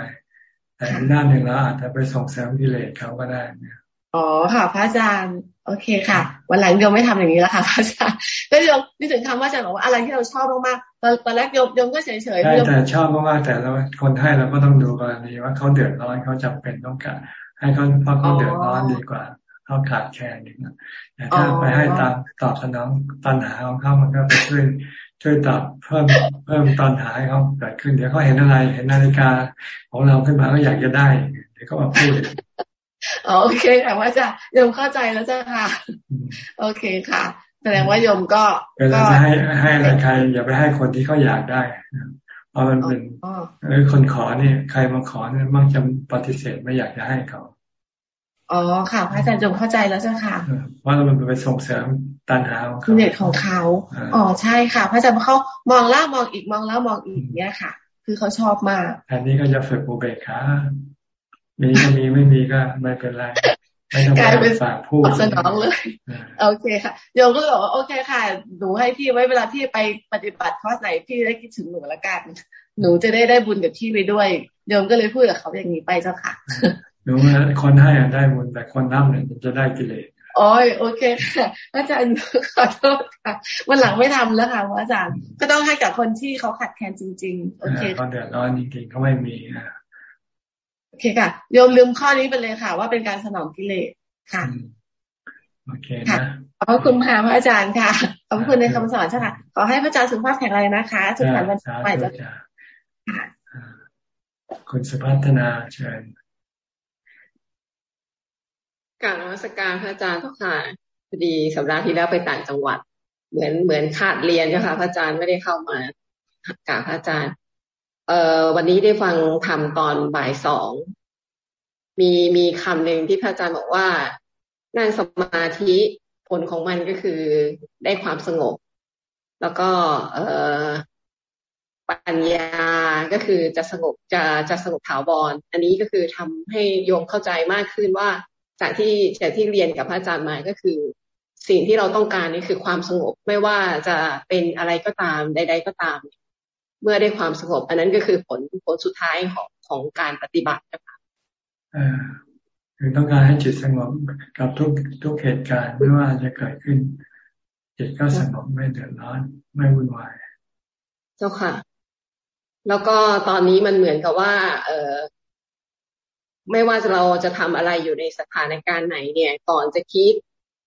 แต่ด้านหนึ่งเราอาจจะไปส่งเสริมกิเลสเขาก็ได้เนี่ยอ๋อค่ะพระอาจารย์ โอเคค่ะ วันหลังโยมไม่ทำอย่างนี้แล้วค่ะพระอาจารย์ก็โยมนี่ถึงคำว่าอาจารย์บอกว่าอะไรที่เราชอบมากๆตอนตอนแรกโยมโยมก็เฉยๆใช่แต่ชอบมากๆแต่เราคนให้เราก็ต้องดูกรณีว่าเขาเดือดร้อนเขาจำเป็นต้องการให้เขาเพราะเขาเดือดร้อนดีกว่าเขาขาดแคลนอย่างนั้นแต่ถ้าไปให้ตามตอบสนองตัณหาของเขามันก็ไปช่วยช่วยตอบเพิ่มเพิ่มตัณหาให้เขาเกิดขึ้นเดี๋ยวเขาเห็นอะไรเห็นนาฬิกาของเราขึ้นมาก็อยากจะได้เดี๋ยวก็มาพูด โอเคค่ะว่าจะโยมเข้าใจแล้วจ้าค่ะ โอเคค่ะ แสดงว่าโยมก็เวลาจะให้ให้อะไรใคร อย่าไปให้คนที่เขาอยากได้เพราะมันเป็นเออคนขอเนี่ย ใครมาขอเนี่ยมักจะปฏิเสธไม่อยากจะให้เขาอ๋อค่ะพระอาจารย์จงเข้าใจแล้วจ้ะค่ะว่ามันไปส่งเสริมตันหาของเขาเน็ตของเขาอ๋อใช่ค่ะ พระอาจารย์เขามองแล้วมองอีกมองแล้วมองอีกเนี่ยค่ะ คือเขาชอบมากอันนี้ก็จะฝึกโมเบกขา มีก็มีไม่มีก็ไม่เป็นไรไม่ต้องกลายเป็นฝากพูดสนองเลย โอเคค่ะโยมก็บอกว่าโอเคค่ะ หนูให้พี่ไว้เวลาพี่ไปปฏิบัติข้อไหนพี่ได้คิดถึงหนูละกัน หนูจะได้ได้บุญกับพี่ไปด้วยโยมก็เลยพูดกับเขาอย่างนี้ไปเจ้าค่ะหนูคนให้ได้บุญแต่คนนับเนี่ยจะได้กิเลสอ๋อโอเคค่ะอาจารย์ขอโทษค่ะวันหลังไม่ทำแล้วค่ะอาจารย์ก็ต้องให้กับคนที่เขาขัดแคลนจริง ๆ โอเคเขาเดือดร้อนจริงๆเขาไม่มีอ่า โอเคค่ะโยมลืมข้อนี้ไปเลยค่ะ ว่าเป็นการสนองกิเลสค่ะโอเคนะขอบคุณค่ะพระอาจารย์ค่ะขอบคุณในคำสอนใช่ค่ะขอให้พระอาจารย์สุขภาพแข็งแรงนะคะสุขสันต์วันใหม่จ้ะคุณสุพัฒนาเชิญการนมัสการพระอาจารย์ทุกค่ะพอดีสัปดาห์ที่แล้วไปต่างจังหวัด เหมือนเหมือนขาดเรียนใช่ค่ะพระอาจารย์ไม่ได้เข้ามากราบพระอาจารย์ เอ่อวันนี้ได้ฟังธรรมตอนบ่ายสอง มีมีคำหนึ่งที่พระอาจารย์บอกว่า นั่งสมาธิผลของมันก็คือได้ความสงบ แล้วก็ เอ่อปัญญาก็คือจะสงบจะจะสงบถาวรอันนี้ก็คือทำให้โยมเข้าใจมากขึ้นว่าจากที่จากที่เรียนกับพระอาจารย์มาก็คือ สิ่งที่เราต้องการนี่คือความสงบไม่ว่าจะเป็นอะไรก็ตามใด ๆ ก็ตาม เมื่อได้ความสงบ อันนั้นก็คือผลผลสุดท้ายของของการปฏิบัตินะคะคือต้องการให้จิตสงบกับทุกทุกเหตุการณ์ไม่ว่าจะเกิดขึ้น จิตก็สงบไม่เดือดร้อนไม่วุ่นวาย เจ้าค่ะ แล้วก็ตอนนี้มันเหมือนกับว่า เออไม่ว่าเราจะทำอะไรอยู่ในสถานการณ์ไหนเนี่ย ก่อนจะคิด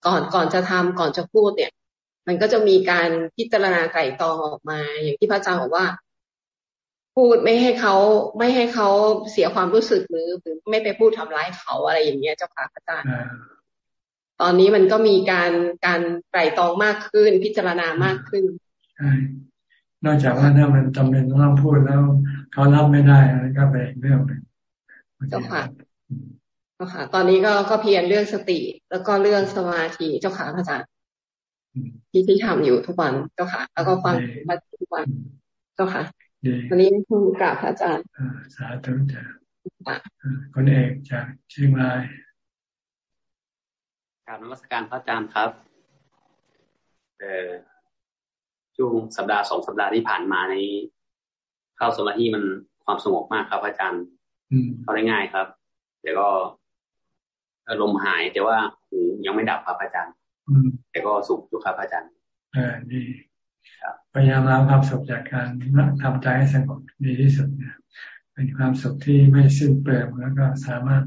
ก่อนก่อนจะทำก่อนจะพูดเนี่ย มันก็จะมีการพิจารณาไก่ตองออกมา อย่างที่พระอาจารย์บอกว่า พูดไม่ให้เขาไม่ให้เขาเสียความรู้สึกหรือหรือไม่ไปพูดทำร้ายเขาอะไรอย่างเงี้ยเจ้าค่ะพระอาจารย์ตอนนี้มันก็มีการการไก่ตองมากขึ้น พิจารณามากขึ้นใช่นอกจากว่าถ้ามันจำเป็นต้องพูดแล้วเขารับไม่ได้อันนั้นก็เป็นเรื่องหนึ่งเจ้าค่ะเจ้าค่ะ ตอนนี้ก็ก็เพียรเรื่องสติ แล้วก็เรื่องสมาธิเจ้าค่ะพระอาจารย์ ที่ที่ทำอยู่ทุกวันเจ้าค่ะ แล้วก็ฟังมาทุกวันเจ้าค่ะวันนี้คุณกราบพระอาจารย์สาธุจ้ะคนเอกจากเชียงรายกราบนมัสการพระอาจารย์ครับเออช่วงสัปดาห์สองสัปดาห์ที่ผ่านมาในเข้าสมาธิมันความสงบมากครับอาจารย์เข้าได้ง่ายครับ แต่ก็อารมณ์หายแต่ว่าหูยังไม่ดับครับอาจารย์ แต่ก็สุขอยู่ครับอาจารย์เออดีพยายามรับความสุขจากการทำใจให้สงบดีที่สุดเนี่ยเวเป็นความสุขที่ไม่สิ้นเปลืองแล้วก็สามารถ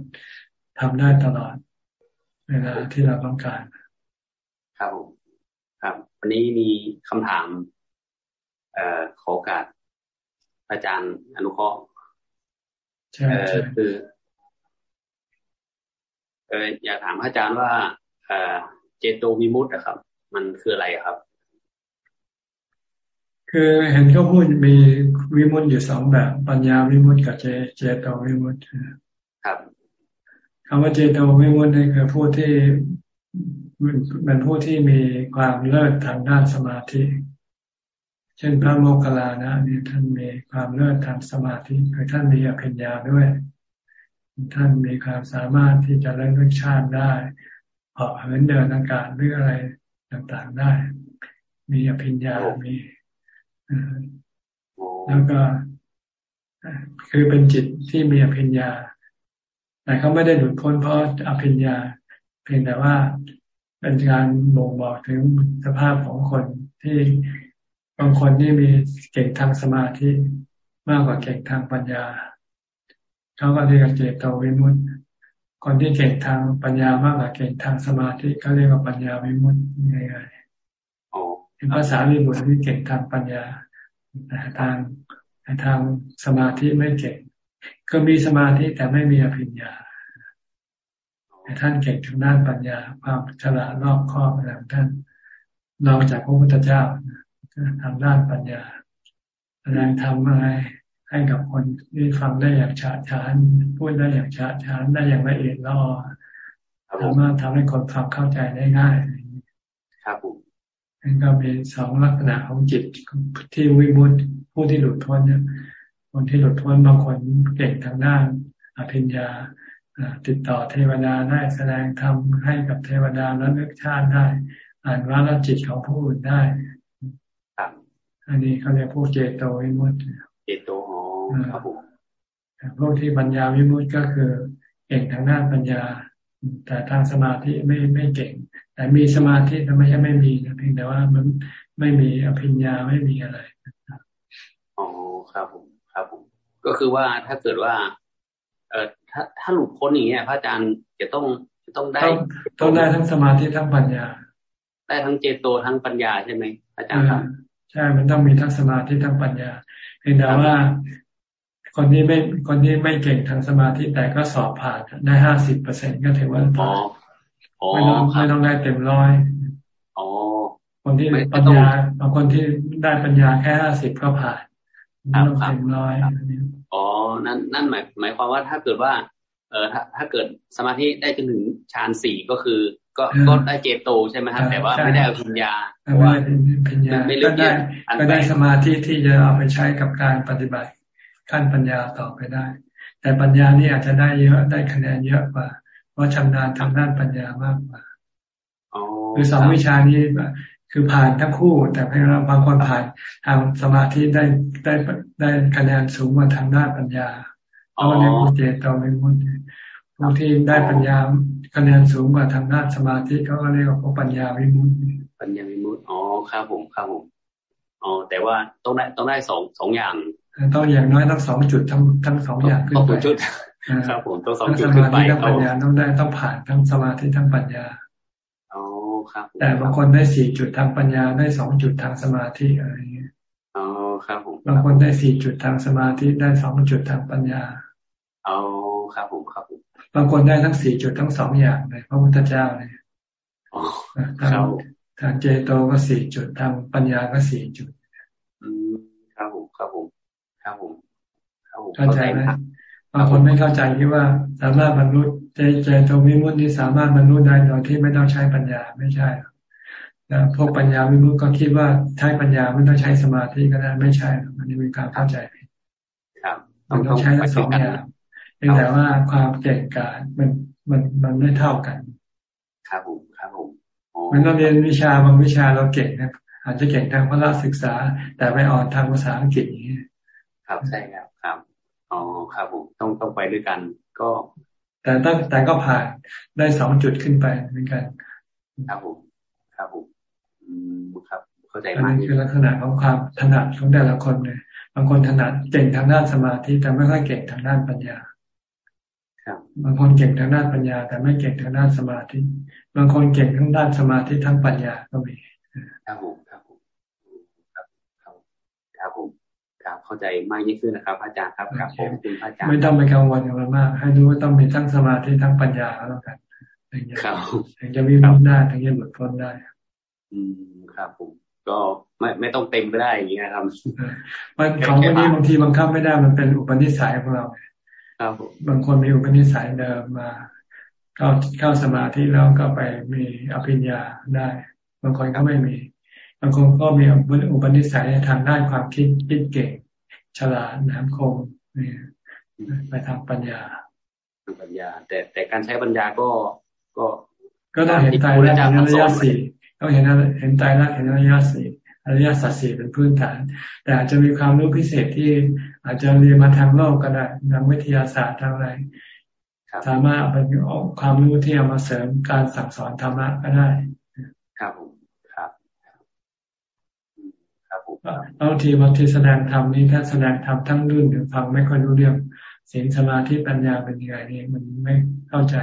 ทำได้ตลอด เวลาที่เราต้องการ ครับผมครับ วันนี้มีคำถาม เอ่อขอการอาจารย์อนุเคราะห์ใช่คือเอออยากถามอาจารย์ว่า เออ เจโตวิมุตต์นะครับ มันคืออะไรครับ คือเห็นเขาพูดมีวิมุตต์อยู่สองแบบ ปัญญาวิมุตต์กับเจเจโตวิมุตต์ครับคำว่าเจโตวิมุตต์นี่คือผู้ที่เป็นผู้ที่มีความเลิศทางด้านสมาธิ เช่นพระโมคคัลลานะนี่ท่านมีความเลิศทางสมาธิคือท่านมีอภิญญาด้วย ท่านมีความสามารถที่จะเล่นวิชาติได้ เหาะเหินเดินอากาศหรืออะไรต่างๆได้ มีอภิญญา มีแล้วก็คือเป็นจิตที่มีอภิญญา แต่เขาไม่ได้หลุดพ้นเพราะอภิญญา เพียงแต่ว่าเป็นการบ่งบอกถึงสภาพของคนที่บางคนที่มีเก่งทางสมาธิมากกว่าเก่งทางปัญญาเขาก็เรียกเจโตวิมุตติ คนที่เก่งทางปัญญามากกว่าเก่งทางสมาธิเขาเรียกว่าปัญญาวิมุตติง่ายๆภาษาลิบุตรที่เก่งทางปัญญาแต่ทางทางสมาธิไม่เก่ง ก็มีสมาธิแต่ไม่มีอภิญญาแต่ท่านเก่งทางด้านปัญญาความฉลาดรอบคอบอะไรของท่านนอกจากพระพุทธเจ้าทางด้านปัญญาแสดงธรรมอะไร ให้กับคนที่ฟังได้อย่างฉาฉานพูดได้อย่างฉาฉานได้อย่างละเอียดละออสามารถทำให้คนฟังเข้าใจได้ง่ายครับผมนั่นก็มีสองลักษณะของจิตที่วิมุตผู้ที่หลุดพ้นเนี่ยคนที่หลุดพ้นบางคนเก่งทางด้านอภิญญาติดต่อเทวดาได้แสดงธรรมให้กับเทวดาแล้วนึกชาติได้ อ่านว่าลจิตของผู้อื่นได้อันนี้เขาเรียกพวกเจโตวิมุตติเจโตอ๋อ ครับผมพวกที่ปัญญาวิมุตติก็คือเก่งทางด้านปัญญา แต่ทางสมาธิไม่ไม่เก่ง แต่มีสมาธิแต่ไม่ใช่ไม่มีนะเพียงแต่ว่ามันไม่มีอภิญญาไม่มีอะไรอ๋อครับผมครับผมก็คือว่าถ้าเกิดว่า เออถ้าถ้าหลุดพ้นอย่างเงี้ยพระอาจารย์จะต้องจะต้องได้ต้องได้ทั้งสมาธิทั้งปัญญา ได้ทั้งเจโตทั้งปัญญาใช่ไหมอาจารย์ครับใช่ มันต้องมีทั้งสมาธิทั้งปัญญาเพียงแต่ว่า คนที่ไม่คนที่ไม่เก่งทางสมาธิแต่ก็สอบผ่านได้ห้าสิบเปอร์เซ็นก็ถือว่าผ่านไม่ต้องไม่ต้องได้เต็มร้อยคนที่ปัญญาบางคนที่ได้ปัญญาแค่ห้าสิบก็ผ่านไม่ต้องเต็มร้อยอ๋อนั่นนั่นหมายหมายความว่าถ้าเกิดว่า เออถ้าถ้าเกิดสมาธิได้จนถึงฌานสี่ก็คือ ก็ก็ได้เจโตใช่ไหมครับแต่ว่าไม่ได้ปัญญาเพราะว่าปัญญาก็ได้ก็ได้สมาธิที่จะเอาไปใช้กับการปฏิบัติ ขั้นปัญญาต่อไปได้ แต่ปัญญานี่อาจจะได้เยอะได้คะแนนเยอะกว่า เพราะชำนาญทางด้านปัญญามากกว่าคือสองวิชานี้คือผ่านทั้งคู่แต่เพียงเราบางคนผ่านทางสมาธิได้ได้ได้คะแนนสูงกว่าทางด้านปัญญาเราเรียกเจโตวิมุตติผู้ที่ได้ปัญญาคะแนนสูงกว่าทางด้านสมาธิเขาก็เรียกว่าปัญญาวิมุตติปัญญาวิมุตติอ๋อครับผมครับผมอ๋อแต่ว่าต้องได้ต้องได้สองสองอย่าง ต้องอย่างน้อยต้องสองจุดทั้งทั้งสองอย่างขึ้นไปจุดครับผมต้องสองจุดขึ้นไปทั้งปัญญาต้องได้ต้องผ่านทั้งสมาธิทั้งปัญญาแต่บางคนได้สี่จุดทางปัญญาได้สองจุดทางสมาธิอะไรอย่างเงี้ยอ๋อครับผมบางคนได้สี่จุดทางสมาธิได้สองจุดทางปัญญาอ๋อครับผมครับผมบางคนได้ทั้งสี่จุดทั้งสองอย่างเลยพระพุทธเจ้าเนี่ยทางทางเจโตก็สี่จุดทางปัญญาก็สี่จุด อืมครับผมครับผม ครับผมเข้าใจไหมบางคนไม่เข้าใจคิดว่า สามารถบรรลุใจใจตรงวิมุตตินี้สามารถบรรลุได้โดยที่ไม่ต้องใช้ปัญญาไม่ใช่แล้วพวกปัญญาวิมุตติก็คิดว่าใช้ปัญญาไม่ต้องใช้สมาธิก็ได้ไม่ใช่มันนี้มีการเข้าใจผิดครับมันต้องใช้ทั้งสองอย่างเพียงแต่ว่าความเก่งกาจมันมันมันไม่เท่ากัน ครับผมครับผมมันต้องเรียนวิชาบางวิชาเราเก่งนะอาจจะเก่งทางพระศึกษา แต่ไม่อ่อนทางภาษาอังกฤษอย่างนี้ ครับใช่ครับครับอ๋อครับผมต้องต้องไปด้วยกัน ก็ แต่ตั้งแต่ก็ผ่านได้สองจุดขึ้นไปเหมือนกันครับผมครับผมอืมครับ เข้าใจมากอันนี้คือลักษณะของความถนัดของแต่ละคนเลยบางคนถนัดเก่งทางด้านสมาธิแต่ไม่ค่อยเก่งทางด้านปัญญาบางคนเก่งทางด้านปัญญา แต่ไม่เก่งทางด้านสมาธิ บางคนเก่งทั้งด้านสมาธิทั้งปัญญาก็มีครับผมครับผมครับครับครับผมครับ เข้าใจมากยิ่งขึ้นนะครับ อาจารย์ครับครับผมคุณอาจารย์ไม่ต้องไปกังวลกับมันมาก ให้รู้ว่าต้องมีทั้งสมาธิทั้งปัญญาแล้วกันถึงจะถึงจะมีพ้นได้ถึงจะหลุดพ้นได้ อืมครับผมก็ไม่ไม่ต้องเต็มก็ได้อย่างเงี้ยครับมันของวันนี้บางทีบังคับไม่ได้มันเป็นอุปนิสัยของเราครับบางคนมีอุปนิสัยเดิมมาเข้าเข้าสมาธิแล้วก็ไปมีอภิญญาได้ บางคนก็ไม่มี บางคนก็มีอุปนิสัยทางด้านความคิดคิดเก่ง ฉลาดน้ำคมนี่ไปทางปัญญาปัญญา แต่แต่การใช้ปัญญาก็ก็ก็ต้องเห็นใจและเห็นอริยสี่ต้องเห็นเห็นใจและเห็นอริยสี่อริยสัจสี่เป็นพื้นฐาน แต่อาจจะมีความรู้พิเศษที่อาจจะเรียนมาทางโลกก็ได้ทางวิทยาศาสตร์ทางอะไรสามารถเอาความรู้ที่เอามาเสริมการสั่งสอนธรรมะก็ได้ ครับผมครับครั บผมบางทีบางทีแสดงธรรมนี้ถ้าแสดงธรรมทั้งรุ่นหรือฟังไม่ค่อยรู้เรื่องศีลสมาธิปัญญาเป็นยังไงนี่มันไม่เข้าใจ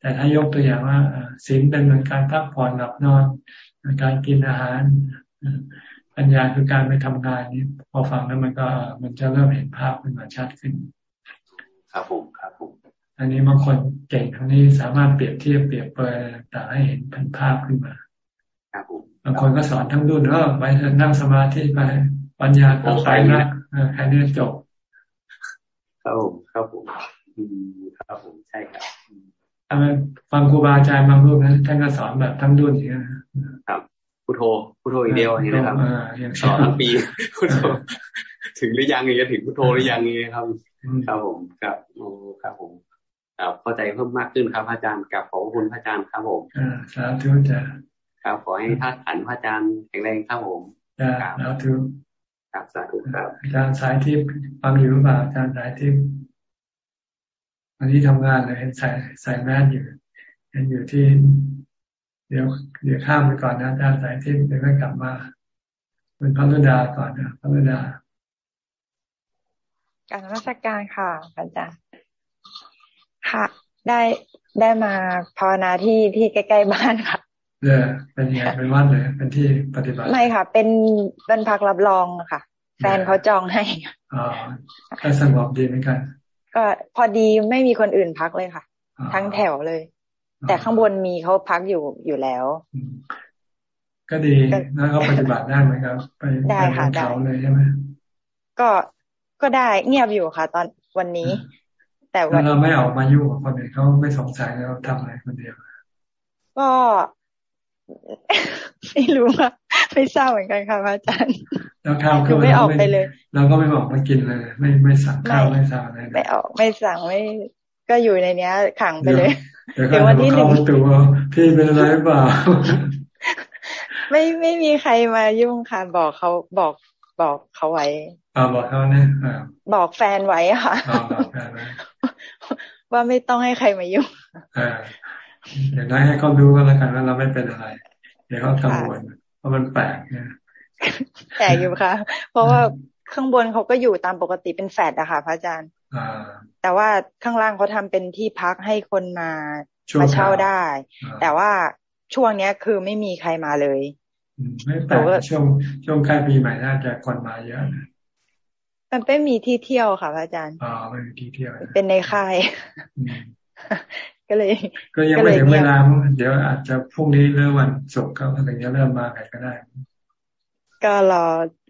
แต่ถ้ายกตัวอย่างว่าศีลเป็นเหมือนการพักผ่อนหลับนอนการกินอาหารปัญญาคือการไปทำงานนี้พอฟังแล้วมันก็มันจะเริ่มเห็นภาพขึ้นมาชัดขึ้น ครับผมครับผมอันนี้บางคนเก่งทั้งนี้สามารถเปรียบเทียบเปรียบเปรยต่างให้เห็นเป็นภาพขึ้นมา ครับผม บางคนก็สอนทั้งดุนเออไปนั่งสมาธิไปปัญญาก็ไปนะแค่นี้จบครับผมครับผมครับผมใช่ครับฟังครูบาอาจารย์บางรูปนะท่านก็สอนแบบทั้งดุนอย่างนี้ครับพุทโธพุทโธอีกเดียวอย่างนี้นะครับสอนทั้งปีพุทโธถึงหรือยังอย่างถึงพุทโธหรือยังอย่างนี้ครับครับผมครับโอ้ครับผมครับเข้าใจเพิ่มมากขึ้นครับอาจารย์กับขอบคุณพระอาจารย์ครับผมอ่าสาธุจ้ะ ครับขอให้ท่านขันพระอาจารย์แข็งแรงครับผมจ้าสาธุครับสาธุครับอาจารย์สายทิพย์ฟังอยู่หรือเปล่าอาจารย์สายทิพย์วันนี้ทำงานเลยเห็นใส่ใส่แมสอยู่เห็นอยู่ที่ เดี๋ยว เดี๋ยวข้ามไปก่อนนะอาจารย์สายทิพย์เดี๋ยวก็กลับมาเป็นพระฤดาก่อนนะพระฤดาการรัชการค่ะอาจารย์ค่ะ ได้ได้มาภาวนาที่ที่ใกล้ๆบ้านค่ะ เออเป็นไงเป็นวัดเลยเป็นที่ปฏิบัติไม่ค่ะ เป็นเป็นพักรับรองค่ะ แฟนเขาจองให้อ๋อก็สงบดีเหมือนกัน ก็พอดีไม่มีคนอื่นพักเลยค่ะ ทั้งแถวเลย แต่ข้างบนมีเขาพักอยู่อยู่แล้ว ก็ดีแล้วก็ปฏิบัติได้ไหมครับ ไปได้ค่ะเขาเลยใช่ไหมก็ก็ได้เงียบอยู่ค่ะ ตอนวันนี้ แต่วันเราไม่ออกมายุ่งกับคนอื่นเขาไม่สงสัยเราทำอะไรคนเดียวก็ ไม่รู้ว่าไม่ทราบเหมือนกันค่ะพระอาจารย์แล้วข้าวก็ไม่ออกไปเลย เราก็ไม่ออกมากินเลย ไม่ไม่สั่งข้าวไม่สั่งอะไรไม่ออกไม่สั่งไม่ก็อยู่ในเนี้ยขังไปเลยเดี๋ยววันที่หนึ่งตัวพี่เป็นอะไรเปล่าไม่ไม่มีใครมายุ่งค่ะบอกเขาบอกบอกเขาไว้อ่าบอกเขาเนี่ยบอกแฟนไว้ค่ะว่าไม่ต้องให้ใครมายุ่ง อ่าอย่างนั้นให้เขาดูก็แล้วกันว่าเราไม่เป็นอะไร เดี๋ยวเขากังวลเพราะมันแปลกเนี่ยแปลกอยู่ค่ะ เพราะว่าข้างบนเขาก็อยู่ตามปกติเป็นแฟดอะค่ะ พระอาจารย์แต่ว่าข้างล่างเขาทำเป็นที่พักให้คนมามาเช่าได้ แต่ว่าช่วงเนี้ยคือไม่มีใครมาเลยไม่แปลกช่วงช่วงใกล้ปีใหม่น่าจะคนมาเยอะมันไม่มีที่เที่ยวค่ะพระอาจารย์อ๋อไม่มีที่เที่ยว เป็นในค่าย ก็เลย ก็ยังไม่ถึงเวลาเดี๋ยวอาจจะพรุ่งนี้เริ่มวันศุกร์ก็ถึงจะเริ่มมากันก็ได้ ก็รอ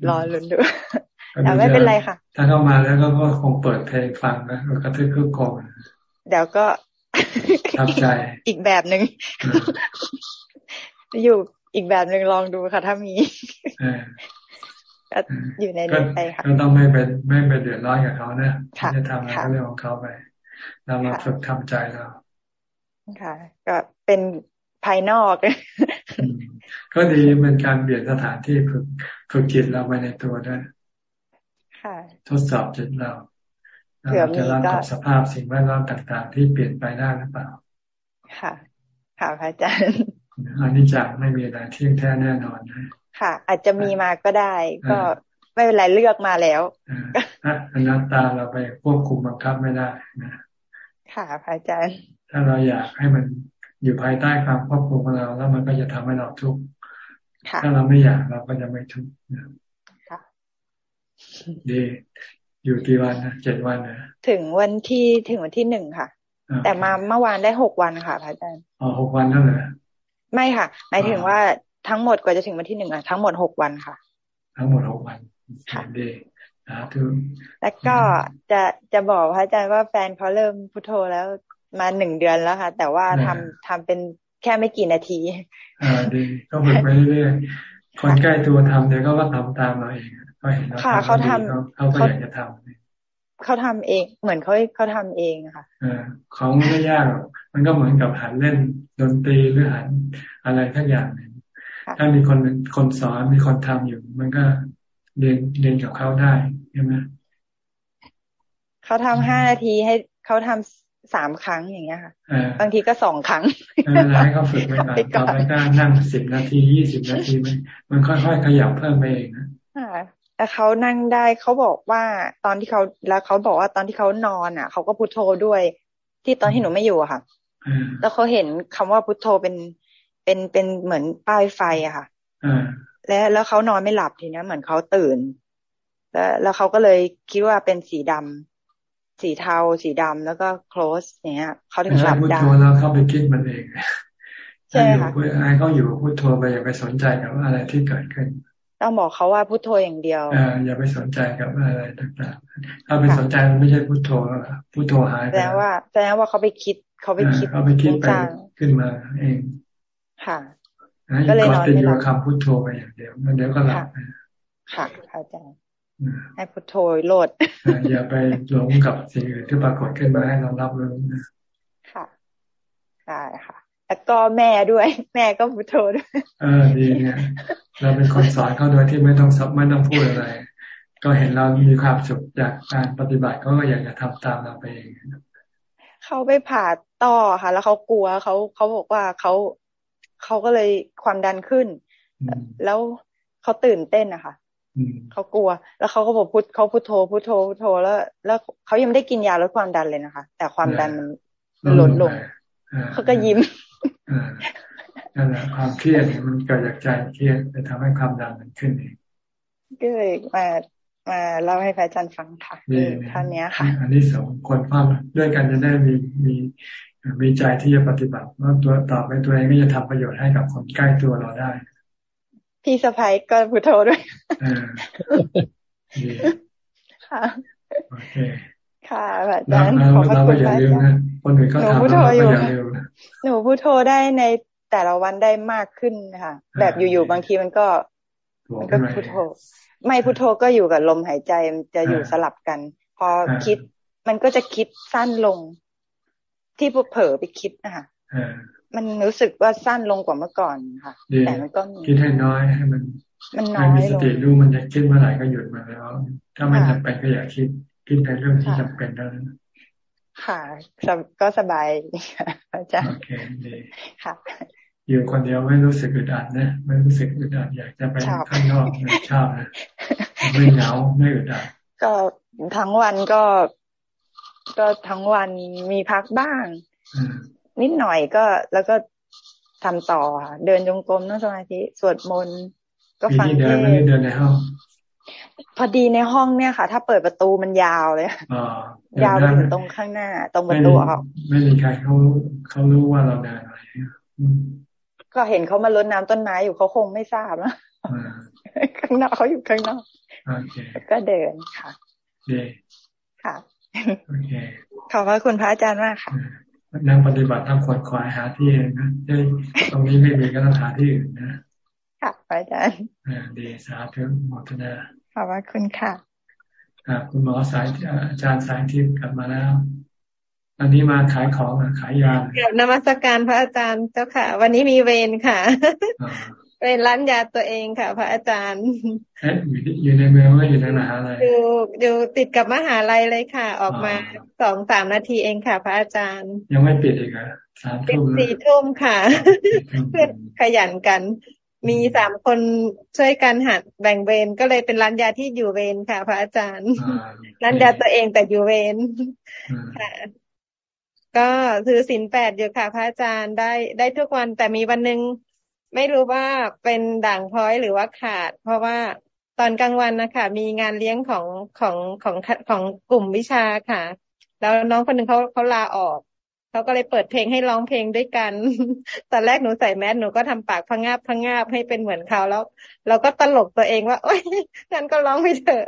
รอลุ้นดูแต่ไม่เป็นไรค่ะ ถ้าเข้ามาแล้วก็คงเปิดเพลงฟังนะกระทึกคึกโคมเดี๋ยวก็ทับใจ อีกแบบหนึ่งอยู่อีกแบบหนึ่งลองดูค่ะ ถ้ามีก็อยู่ในนี้ไปค่ะก็ต้องไม่เป็นไม่ไปเดือดร้อนกับเขานะจะทำอะไรเรื่องของเขาไปเรามาฝึกทำใจเรา ค่ะ ก็เป็นภายนอก ก็ดีเป็นการเปลี่ยนสถานที่ฝึกฝึกจิตเราไปในตัวได้ทดสอบจิตเราเราจะรับกับสภาพสิ่งแวดล้อมต่าง ๆ ที่เปลี่ยนไปได้หรือเปล่า ค่ะ ค่ะพระอาจารย์อันนี้จากไม่มีอะไรที่แท้แน่นอนนะค่ะ อาจจะมีมาก็ได้ ก็ไม่เป็นไรเลือกมาแล้วอนัตตาเราไปควบคุมบังคับไม่ได้นะค่ะพระอาจารย์ ถ้าเราอยากให้มันอยู่ภายใต้ความควบคุมของเรา แล้วมันก็จะทำให้เราทุกข์ถ้าเราไม่อยากเราก็จะไม่ทุกข์ดีอยู่กี่วันนะเจ็ดวันนะถึงวันที่ถึงวันที่หนึ่งค่ะ แต่มาเมื่อวานได้หกวันค่ะพระอาจารย์อ๋อหกวันนั่นเหรอไม่ค่ะหมายถึงว่าทั้งหมดกว่าจะถึงวันที่หนึ่งอะทั้งหมดหกวันค่ะ ทั้งหมดหกวันค่ะดีสาธุแล้วก็จะจะบอกพระอาจารย์ว่าแฟนเขาเริ่มพุทโธแล้ว มาหนึ่งเดือนแล้วค่ะ แต่ว่าทำทำเป็นแค่ไม่กี่นาที อ่าดีก็ฝึกไปเรื่อยๆคนใกล้ตัวทำเดี๋ยวก็ว่าทำตามเราเองเขาเห็นเราค่ะเขาทำเขาก็อยากจะทำเขาทำเองเหมือนเขาเขาทำเองค่ะอเขาไม่ยากมันก็เหมือนกับหันเล่นดนตรีหรือหันอะไรทั้งอย่างหนึ่งถ้ามีคนคนสอนมีคนทำอยู่ มันก็เรียนเรียนกับเขาได้ใช่ไหมเขาทำห้านาทีให้เขาทำ สามครั้งอย่างเงี้ยค่ะบางทีก็สองครั้งไม่เป็นไรเขาฝึกไปก่อนต่อไปก็นั่งสิบนาทียี่สิบนาทีมันมันค่อยๆขยับเพิ่มไปเองนะแต่เขานั่งได้เขาบอกว่าตอนที่เขาแล้วเขาบอกว่าตอนที่เขานอนอะเขาก็พุโทโธด้วย ที่ตอนที่หนูไม่อยู่อะค่ะแล้วเขาเห็นคำว่าพุโทโธเป็นเป็นเป็นเหมือนป้ายไฟอะค่ะแล้วแล้วเขานอนไม่หลับทีนี้เหมือนเขาตื่น แล้วแล้วเขาก็เลยคิดว่าเป็นสีดำ สีเทา สีดำแล้วก็ close เนี้ยเขาถึงหลับได้พุทโธแล้วเขาไปคิดมันเองใช่ค่ะให้เขาอยู่พุทโธไปอย่าไปสนใจกับอะไรที่เกิดขึ้น ต้องบอกเขาว่าพุทโธอย่างเดียวออย่าไปสนใจกับอะไรต่างๆ ถ้าไปสนใจมันไม่ใช่พุทโธพุทโธหายแสดงว่าแสดงว่าเขาไปคิดเขาไปคิดเขาไปคิดไปขึ้นมาเอง ค่ะก็เลยนอนไม่หลับคำพุทโธไปอย่างเดียวมันเดี๋ยวก็หลับค่ะอาจารย์ ให้พุทโธโลดอย่าไปหลงกับสิ่งอื่นที่ปรากฏขึ้นมาให้เรารับรู้นะค่ะใช่ค่ะแล้วก็แม่ด้วย แม่ก็พุทโธด้วยเออดีเนี่ยเราเป็นคนสอนเขาโดยที่ไม่ต้องซับไม่ต้องพูดอะไร ก็เห็นเรามีความสุขจากการปฏิบัติเขาก็อยากจะทำตามเราไปเองเขาไปผ่าต่อค่ะ แล้วเขากลัวเขาเขาบอกว่าเขาเขาก็เลยความดันขึ้น แล้วเขาตื่นเต้นนะคะ เขากลัว แล้วเขาก็บอกพุทเขาพุทโธพุทโธพุทโธแล้ว แล้วเขายังไม่ได้กินยาลดความดันเลยนะคะ แต่ความดันมันลดลงเขาก็ยิ้มนั่นแหละความเครียดมันเกิดจากใจเครียดไปทำให้ความดันมันขึ้นเองก็เลยมามาเล่าให้พระอาจารย์ฟังค่ะท่านนี้ค่ะ อันนี้สองคนความด้วยกันจะได้มีมีมีใจที่จะปฏิบัติว่าตัวต่อไปตัวเองก็จะทำประโยชน์ให้กับคนใกล้ตัวเราได้ พี่สะพ้ายก็พุทโธด้วยค่ะโอเคค่ะอาจารย์ขอบคุณพระอาจารย์คนอื่นเขาทำเราก็อย่าลืมหนูพุทโธได้ในแต่ละวันได้มากขึ้นค่ะ แบบอยู่ๆบางทีมันก็ มันก็พุทโธ ไม่พุทโธก็อยู่กับลมหายใจมันจะอยู่สลับกัน พอคิดมันก็จะคิดสั้นลง ที่เผลอไปคิดนะคะ มันรู้สึกว่าสั้นลงกว่าเมื่อก่อนค่ะ แต่มันก็คิดให้น้อยให้มันมันน้อยมีสติรู้มันจะคิดเมื่อไหร่ก็หยุดมาแล้ว ถ้ามันจำเป็นก็อย่าคิดคิดในเรื่องที่จำเป็นเท่านั้นค่ะก็สบายอาจารย์โอเคดีค่ะ อยู่คนเดียวไม่รู้สึกอึดอัดนะไม่รู้สึกอึดอัดอยากจะไปข้างนอกชอบนะไม่เหงาไม่อึดอัดก็ทั้งวันก็ ก็ทั้งวันมีพักบ้าง นิดหน่อยก็แล้วก็ทำต่อเดินจงกรมนั่งสมาธิสวดมนต์ก็ฟังเทศเดินในห้องพอดีในห้องเนี่ยค่ะ ถ้าเปิดประตูมันยาวเลยยาวไปถึงตรงข้างหน้า ตรงประตูออกไม่มีใครเขาเขารู้ว่าเราเดินอะไรก็เห็นเขามาลดน้ำต้นไม้อยู่เขาคงไม่ทราบแล้วข้างนอกเขาอยู่ข้างนอกก็เดินค่ะค่ะขอบพระคุณพระอาจารย์มากค่ะ นั่งปฏิบัติทำขวดควายหาที่เองนะตรงนี้ไม่มีก็ต้องหาที่อื่นนะค่ะพระอาจารย์ดีสาธุหมดนาขอบพระคุณค่ะคุณหมอสายอาจารย์สายทิพย์กลับมาแล้ว อันนี้มาขายของขายยาเกี่ยวนมัสการพระอาจารย์เจ้าค่ะ วันนี้มีเวรค่ะ เป็นร้านยาตัวเองค่ะ พระอาจารย์ อยู่ในเมืองหรืออยู่ในมหาลัยอยู่อยู่ติดกับมหาลัยเลยค่ะ ออกมาสองสามนาทีเองค่ะ พระอาจารย์ ยังไม่ปิดอีกเหรอสามทุ่มสี่ทุ่มค่ะ เพื่อขยันกัน มีสามคนช่วยกันหัดแบ่งเวรก็เลยเป็นร้านยาที่อยู่เวรค่ะ พระอาจารย์ร้านยาตัวเองแต่อยู่เวรค่ะก็ถือศีลแปดอยู่ค่ะ พระอาจารย์ได้ได้ทุกวันแต่มีวันหนึ่ง ไม่รู้ว่าเป็นด่างพ้อยหรือว่าขาด เพราะว่าตอนกลางวันนะคะมีงานเลี้ยงของของของของกลุ่มวิชาค่ะ แล้วน้องคนหนึ่งเขาเขาลาออก เขาก็เลยเปิดเพลงให้ร้องเพลงด้วยกัน ตอนแรกหนูใส่แมสหนูก็ทำปากพังงาบพังงาบให้เป็นเหมือนเขาแล้ว เราก็ตลกตัวเองว่าโอ๊ยงั้นก็ร้องไปเถอะ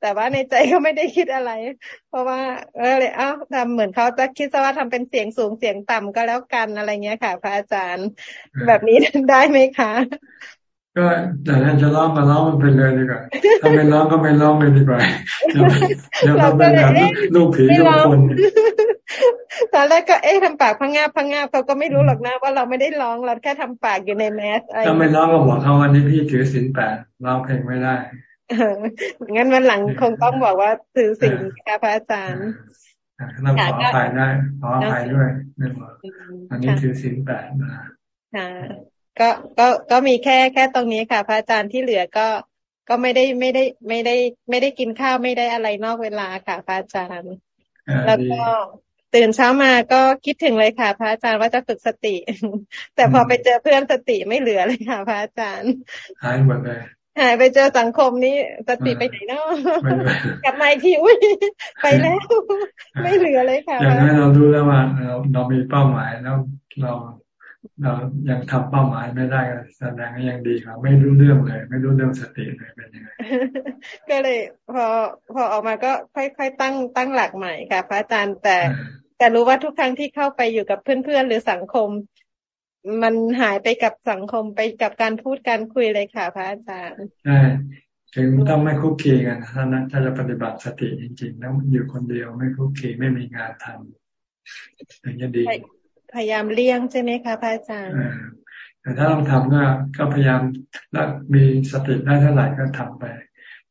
แต่ว่าในใจก็ไม่ได้คิดอะไร เพราะว่า เออเลยเอ้าทำเหมือนเขาจะคิดซะว่าทำเป็นเสียงสูงเสียงต่ำก็แล้วกันอะไรเงี้ยค่ะ พระอาจารย์ แบบนี้ได้ไหมคะ ก็แต่นั้นจะร้องมาร้องมันไปเลยดีกว่าถ้าไม่ร้องก็ไม่ร้องเลยดีกว่าเดี๋ยวเราเป็นแบบลูกผีลูกคนตอนแรกก็เอ๊ะทำปากพังงาบพังงาบเขาก็ไม่รู้หรอกนะว่าเราไม่ได้ร้องเราแค่ทำปากอยู่ในแมสถ้าไม่ร้องก็บอกเขาวันนี้พี่ถือศีลแปดร้องเพลงไม่ได้งั้นวันหลังคงต้องบอกว่าถือศีลค่ะพระอาจารย์เราขออภัยได้ขออภัยด้วยไม่บอกอันนี้ถือศีลแปดมา ก็ก็ก็มีแค่แค่ตรงนี้ค่ะ พระอาจารย์ที่เหลือก็ก็ไม่ได้ไม่ได้ไม่ได้ ไม่ได้กินข้าวไม่ได้อะไรนอกเวลาค่ะ พระอาจารย์ แล้วก็ตื่นเช้ามาก็คิดถึงเลยค่ะ พระอาจารย์ว่าจะฝึกสติ แต่พอไปเจอเพื่อนสติไม่เหลือเลยค่ะ พระอาจารย์หายหมดเลยหายไปเจอสังคมนี้สติไปไหนเนาะกลับมาอีกทีอุ้ยไปแล้ว ไม่เหลือเลยค่ะอย่างนั้นเรารู้แล้วว่าเราเรามีเป้าหมายแล้วเรา เรายังทำเป้าหมายไม่ได้แสดงยังดีครับไม่รู้เรื่องเลย ไม่รู้เรื่องสติเลยเป็นยังไงก็เลยพอพอออกมาก็ค่อยๆตั้งตั้งหลักใหม่ค่ะ พระอาจารย์แต่แต่รู้ว่าทุกครั้งที่เข้าไปอยู่กับเพื่อนๆหรือสังคม มันหายไปกับสังคมไปกับการพูดการคุยเลยค่ะ พระอาจารย์ใช่ถึงต้องไม่คุกคีกันถ้านั้นถ้าจะปฏิบัติสติจริงๆต้องอยู่คนเดียวไม่คุกคีไม่มีงานทำอย่างนี้ดี พยายามเลี่ยงใช่ไหมคะพระอาจารย์แต่ถ้าต้องทำก็ก็พยายามมีสติได้เท่าไหร่ก็ทำไป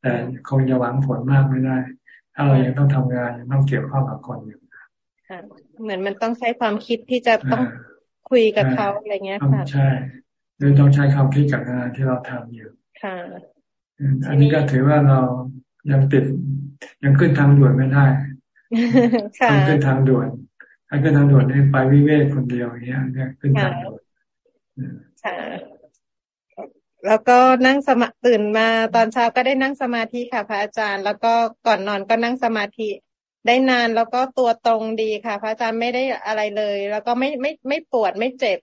แต่คงจะหวังผลมากไม่ได้ ถ้าเรายังต้องทำงานยังต้องเกี่ยวข้องกับคนอยู่เหมือนมันต้องใช้ความคิดที่จะต้องคุยกับเขาอะไรเงี้ยค่ะใช่หรือต้องใช้ความคิดกับงานที่เราทำอยู่ค่ะอันนี้ก็ถือว่าเรายังติดยังขึ้นทางด่วนไม่ได้ต้องขึ้นทางด่วน ถ้าขึ้นทางด่วนนี่ไปวิเวกคนเดียวอย่างเงี้ยเนี่ยขึ้นทางด่วนค่ะแล้วก็นั่งสมาตื่นมาตอนเช้าก็ได้นั่งสมาธิค่ะ พระอาจารย์ แล้วก็ก่อนนอนก็นั่งสมาธิได้นานแล้วก็ตัวตรงดีค่ะ พระอาจารย์ไม่ได้อะไรเลย แล้วก็ไม่ไม่ไม่ปวดไม่เจ็บ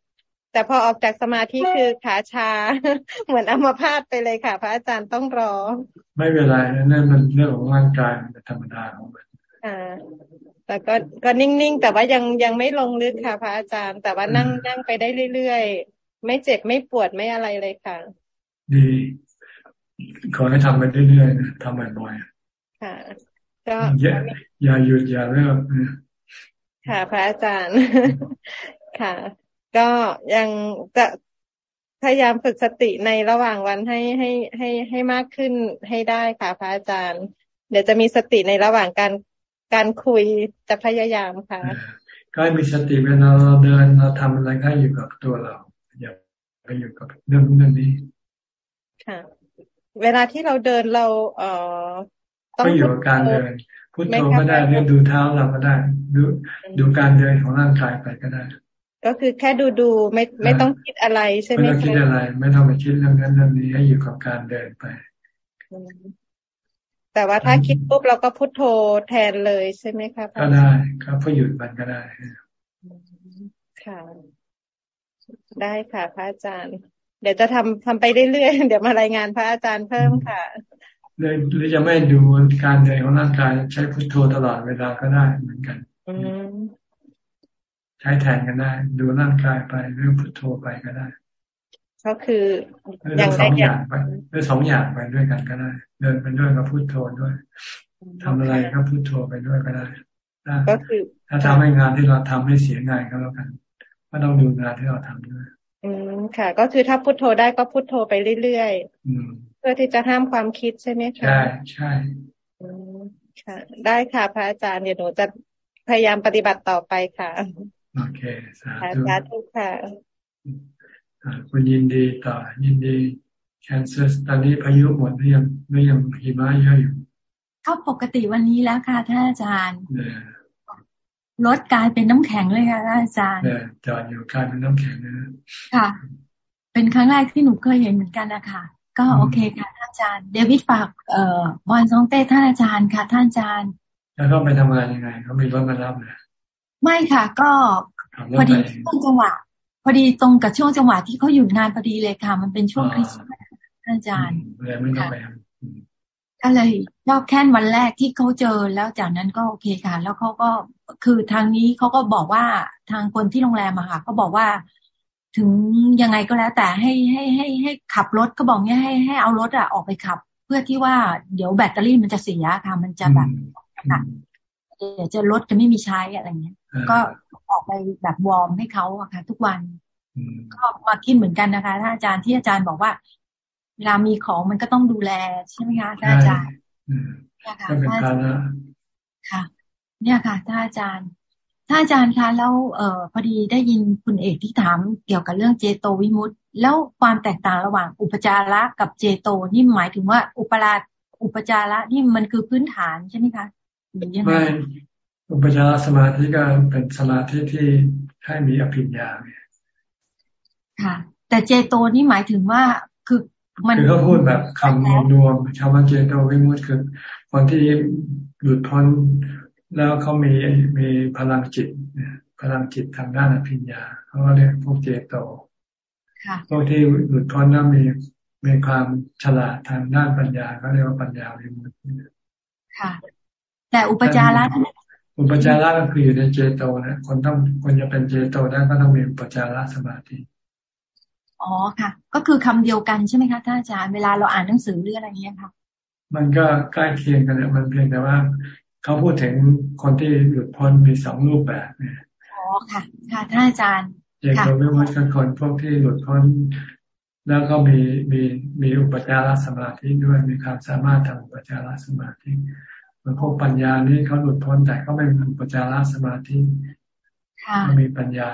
แต่พอออกจากสมาธิคือขาชา เหมือนอัมพาตไปเลยค่ะ พระอาจารย์ต้องรอ ไม่เป็นไรนั่นมันเรื่องของร่างกายมันธรรมดาของมันอ่า แต่ก็ก็นิ่งๆ แต่ว่ายังยังไม่ลงลึกค่ะ พระอาจารย์ แต่ว่านั่งนั่งไปได้เรื่อยๆ ไม่เจ็บไม่ปวดไม่อะไรเลยค่ะ ดี ขอให้ทำไปเรื่อยๆนะทำบ่อยๆค่ะ ก็อย่าอย่าหยุดอย่าเลิกค่ะ พระอาจารย์ค่ะ ก็ยังจะพยายามฝึกสติในระหว่างวันให้ให้ให้ให้มากขึ้นให้ได้ค่ะ พระอาจารย์ เดี๋ยวจะมีสติในระหว่างการ การคุยจะพยายามค่ะก็ให้มีสติเวลาเราเดินเราทำอะไรก็อยู่กับตัวเรา อย่าไปอยู่กับเรื่องนั้นนี้ ค่ะ เวลาที่เราเดินเรา เอ่อต้องอยู่กับการเดินพุทโธก็ได้เรื่องดูเท้าเราก็ได้ ดูดูการเดินของร่างกายไปก็ได้ ก็คือแค่ดูดูไม่ไม่ต้องคิดอะไรใช่ไหมไม่ต้องคิดอะไร ไม่ต้องไปคิดเรื่องนั้นเรื่องนี้ให้อยู่กับการเดินไป แต่ว่าถ้าคิดปุ๊บเราก็พุทโธแทนเลยใช่ไหมคะก็ได้ครับพอหยุดมันก็ได้ค่ะ ได้ค่ะ พระอาจารย์ เดี๋ยวจะทำทำไปเรื่อยๆเดี๋ยวมารายงานพระอาจารย์เพิ่มค่ะหรือจะไม่ดูการเดินของร่างกายใช้พุทโธตลอดเวลาก็ได้เหมือนกันใช้แทนกันได้ ดูร่างกายไปหรือพุทโธไปก็ได้ ก็คืออย่างสองอย่างไปด้วยสองอย่างไปด้วยกันก็ได้ เดินไปด้วยก็พุโทโธด้วยทำอะไรก็พุโทโธไปด้วยก็ได้ก็คือถ้าทำให้งานที่เราทำให้เสียงานก็แล้วกันก็ต้องดูงานที่เราทำด้วย อืมค่ะ ก็คือถ้าพุโทโธได้ก็พุโทโธไปเรื่อยๆเพื่อที่จะห้ามความคิดใช่ไหมคะใช่ใช่ค่ะ ได้ค่ะพระอาจารย์เดี๋ยวหนูจะพยายามปฏิบัติต่อไปค่ะโอเคสาธุสาธุค่ะ คุณยินดีต่อยินดีแคนเซอร์ตอนนี้พายุหมดหรือยังไม่ยังหิมะเยอะอยู่ก็ปกติวันนี้แล้วค่ะท่านอาจารย์รถกลายเป็นน้ำแข็งเลยค่ะท่านอาจารย์จอดอยู่กลายเป็นน้ำแข็งนะค่ะ เป็นครั้งแรกที่หนูเคยเห็นเหมือนกันนะคะก็โอเคค่ะท่านอาจารย์ เดวิดฝากเอ่อบอลซองเต้ท่านอาจารย์ค่ะท่านอาจารย์ แล้วเขาไปทำงานยังไงเขามีรถมารับเลยไม่ค่ะ ก็พอดีช่วงจังหวะ พอดีตรงกับช่วงจังหวะที่เขาหยุดงานพอดีเลยค่ะ มันเป็นช่วงคริสต์มาสท่านอาจารย์เลยไม่ต้องไปก็เลยรอบแค่นวันแรกที่เขาเจอแล้วจากนั้นก็โอเคค่ะ แล้วเขาก็คือทางนี้เขาก็บอกว่าทางคนที่โรงแรมอะค่ะเขาบอกว่า ถึงยังไงก็แล้ว แต่ให้ให้ให้ให้ขับรถก็บอกเนี้ยให้ให้เอารถอะออกไปขับ เพื่อที่ว่าเดี๋ยวแบตเตอรี่มันจะเสียค่ะ มันจะแบบเดี๋ยวจะรถจะไม่มีใช้อะไรเงี้ย ก็ ออกไปแบบวอร์มให้เขาอะค่ะ ทุกวันก็มาคิดเหมือนกันนะคะท่านอาจารย์ที่อาจารย์บอกว่า เวลามีของมันก็ต้องดูแลใช่ไหมคะท่านอาจารย์เนี่ยค่ะท่านอาจารย์ค่ะ เนี่ยค่ะท่านอาจารย์ท่านอาจารย์คะแล้วเอ่อพอดีได้ยินคุณเอกที่ถามเกี่ยวกับเรื่องเจโตวิมุตต์แล้วความแตกต่างระหว่างอุปจาระกับเจโตนี่หมายถึงว่าอุปราอุปจาระนี่มันคือพื้นฐานใช่ไหมคะหรือยังไงไม่ อุปจารสมาธิก็เป็นสมาธิที่ให้มีอภิญญาเนี่ยค่ะ แต่เจโตนี่หมายถึงว่าคือมันคือเขาพูดแบบคำรวมๆชาวบ้านเจโตวิมุตต์คือคนที่หลุดพ้นแล้วเขามีมีพลังจิตพลังจิตทางด้านอภิญญาเขาเรียกพวกเจโตพวกที่หลุดพ้นแล้วมีมีความฉลาดทางด้านปัญญาเขาเรียกว่าปัญญาวิมุตติค่ะ แต่อุปจาระ อุปจาระก็คืออยู่ในเจโตนะคนต้องคนจะเป็นเจโตได้ก็ต้องมีอุปจาระสมาธิอ๋อค่ะ ก็คือคำเดียวกันใช่ไหมคะท่านอาจารย์เวลาเราอ่านหนังสือหรืออะไรเงี้ยค่ะมันก็ใกล้เคียงกันเนี่ยมันเพียงแต่ว่า เขาพูดถึงคนที่หลุดพ้นมีสองรูปแบบเนี่ยอ๋อค่ะ ค่ะท่านอาจารย์เย่างตัวไม่ว่ากันคนพวกที่หลุดพ้นแล้วก็มีมีมีอุปจารสมาธิด้วยมีความสามารถทำอุปจารสมาธิเห มือนพวกปัญญานี่เขาหลุดพ้นแต่เขาไม่มีอุปจารสมาธิเขามีปัญญา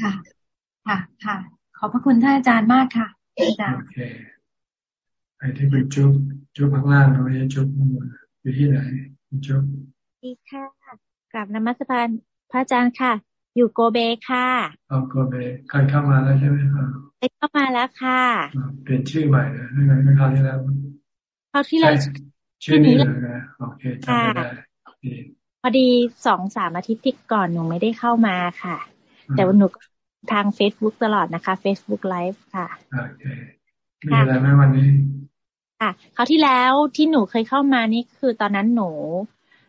ค่ะ ค่ะ ค่ะ ขอบพระคุณท่านอาจารย์มากค่ะอาจารย์โอเคไปที่เป็นจุ๊บจุ๊บข้างล่างเราไม่ใช่จุ๊บอยู่ที่ไหนจุ๊บดีค่ะกลับนมัสการพระอาจารย์ค่ะ อยู่โกเบค่ะอ๋อโกเบใครเข้ามาแล้วใช่ไหมครับไปเข้ามาแล้วค่ะ เปลี่ยนชื่อใหม่เลยไม่ไงไม่คราวที่แล้วคราวที่แล้ว ชื่อนี้เลยนะโอเคจำได้พอดีสองสามอาทิตย์ที่ก่อนหนูไม่ได้เข้ามาค่ะ แต่ว่าหนูทางเฟซบุ๊กตลอดนะคะเฟซบุ๊กไลฟ์ค่ะโอเคมีอะไรไหมวันนี้ ค่ะคราวที่แล้วที่หนูเคยเข้ามานี่คือตอนนั้นหนู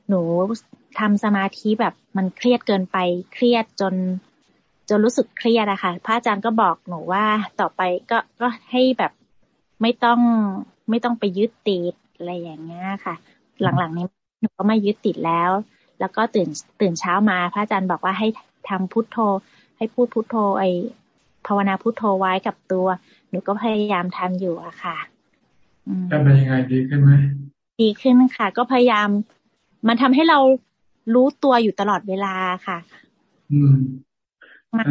หนูทำสมาธิแบบมันเครียดเกินไปเครียดจน จนรู้สึกเครียดอะค่ะพระอาจารย์ก็บอกหนูว่าต่อไปก็ก็ให้แบบไม่ต้องไม่ต้องไปยึดติด อะไรอย่างเงี้ยค่ะ หลังๆนี้หนูก็ไม่ยึดติดแล้ว แล้วก็ตื่นตื่นเช้ามาพระอาจารย์บอกว่าให้ทำพุทโธ ให้พูดพุทโธไอภาวนาพุทโธไว้กับตัว หนูก็พยายามทำอยู่อะค่ะก็เป็นยังไงดีขึ้นไหมดีขึ้นค่ะ ก็พยายาม มันทำให้เรารู้ตัวอยู่ตลอดเวลาค่ะ อืม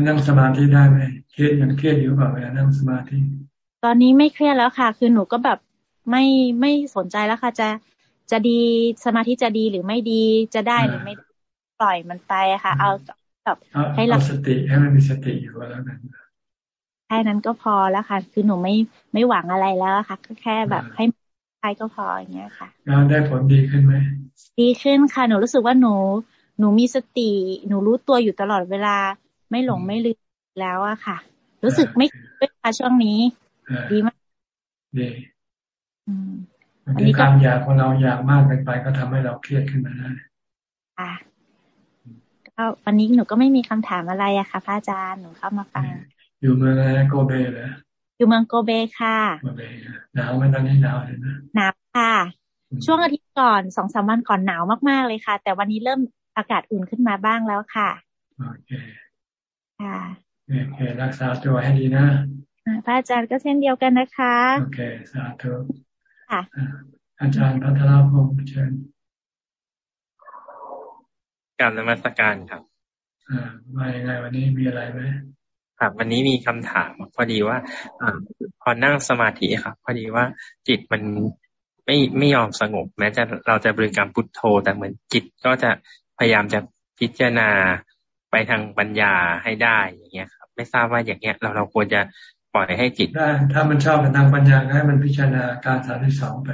นั่งสมาธิได้ไหมเครียดยังเครียดอยู่เปล่าเวลานั่งสมาธิ ตอนนี้ไม่เครียดแล้วค่ะ คือหนูก็แบบ ไม่ไม่สนใจแล้วค่ะ จะจะดีสมาธิจะดีหรือไม่ดีจะได้หรือไม่ปล่อยมันไปค่ะ เอาแบบให้เราสติให้มันมีสติอยู่แล้วกันแค่นั้นก็พอแล้วค่ะ คือหนูไม่ไม่หวังอะไรแล้วค่ะก็แค่แบบให้ใครก็พออย่างเงี้ยค่ะแล้วได้ผลดีขึ้นไหมดีขึ้นค่ะ หนูรู้สึกว่าหนู หนูมีสติ หนูรู้ตัวอยู่ตลอดเวลา ไม่หลงไม่ลืมแล้วอะค่ะ รู้สึกไม่เป็นค่ะช่วงนี้ ดีมากดี อันนี้ความอยากของเราอยากมากเกินไปก็ทำให้เราเครียดขึ้นมาได้ค่ะก็วันนี้หนูก็ไม่มีคำถามอะไรอะค่ะพระอาจารย์หนูเข้ามาฟัง อยู่เมืองอะไรโกเบเหรออยู่เมืองโกเบค่ะโกเบหนาวไหมตอนนี้หนาวเลยนะหนาวค่ะ ช่วงอาทิตย์ก่อนสองสามวันก่อนหนาวมากๆเลยค่ะ แต่วันนี้เริ่มอากาศอุ่นขึ้นมาบ้างแล้วค่ะโอเคค่ะโอเครักษาตัวให้ดีนะพระอาจารย์ก็เช่นเดียวกันนะคะ โอเค สาธุค่ะ อาจารย์พัทรพงศ์เชิญกรรมนมัสการครับอ่ามาอย่างไรวันนี้มีอะไรไหมครับวันนี้มีคำถามพอดีว่าอพอนั่งสมาธิครับพอดีว่าจิตมันไม่ไม่ยอมสงบ แม้จะเราจะบริกรรมพุทโธ แต่เหมือนจิตก็จะพยายามจะพิจารณาไปทางปัญญาให้ได้อย่างเงี้ยครับ ไม่ทราบว่าอย่างเงี้ยเราเราควรจะ ปล่อยให้จิตได้ถ้ามันชอบไปทางปัญญาให้มันพิจารณาการสามที่สองไป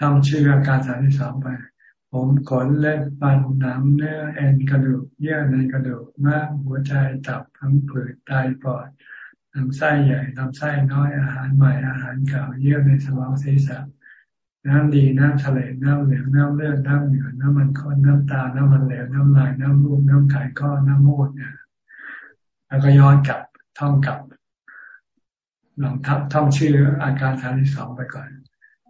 ทำชื่อการสามที่สองไป ผมขนเล็บฟันหนังเนื้อเอ็นกระดูกเยื่อในกระดูกม้ามหัวใจตับทั้งผืดไตปอดลำไส้ใหญ่ลำไส้น้อยอาหารใหม่อาหารเก่าเยื่อในสมองศีรษะน้ำดีน้ำทะเลน้ำเหลืองน้ำเลือดน้ำเหนือน้ำมันข้นน้ำตา น้ำมันเหลวน้ำลายน้ำลูกน้ำไข่ก้อนน้ำมูดเนี่ยแล้วก็ย้อนกลับท่องกลับ ลองทับท่องชื่ออาการทางที่สองไปก่อน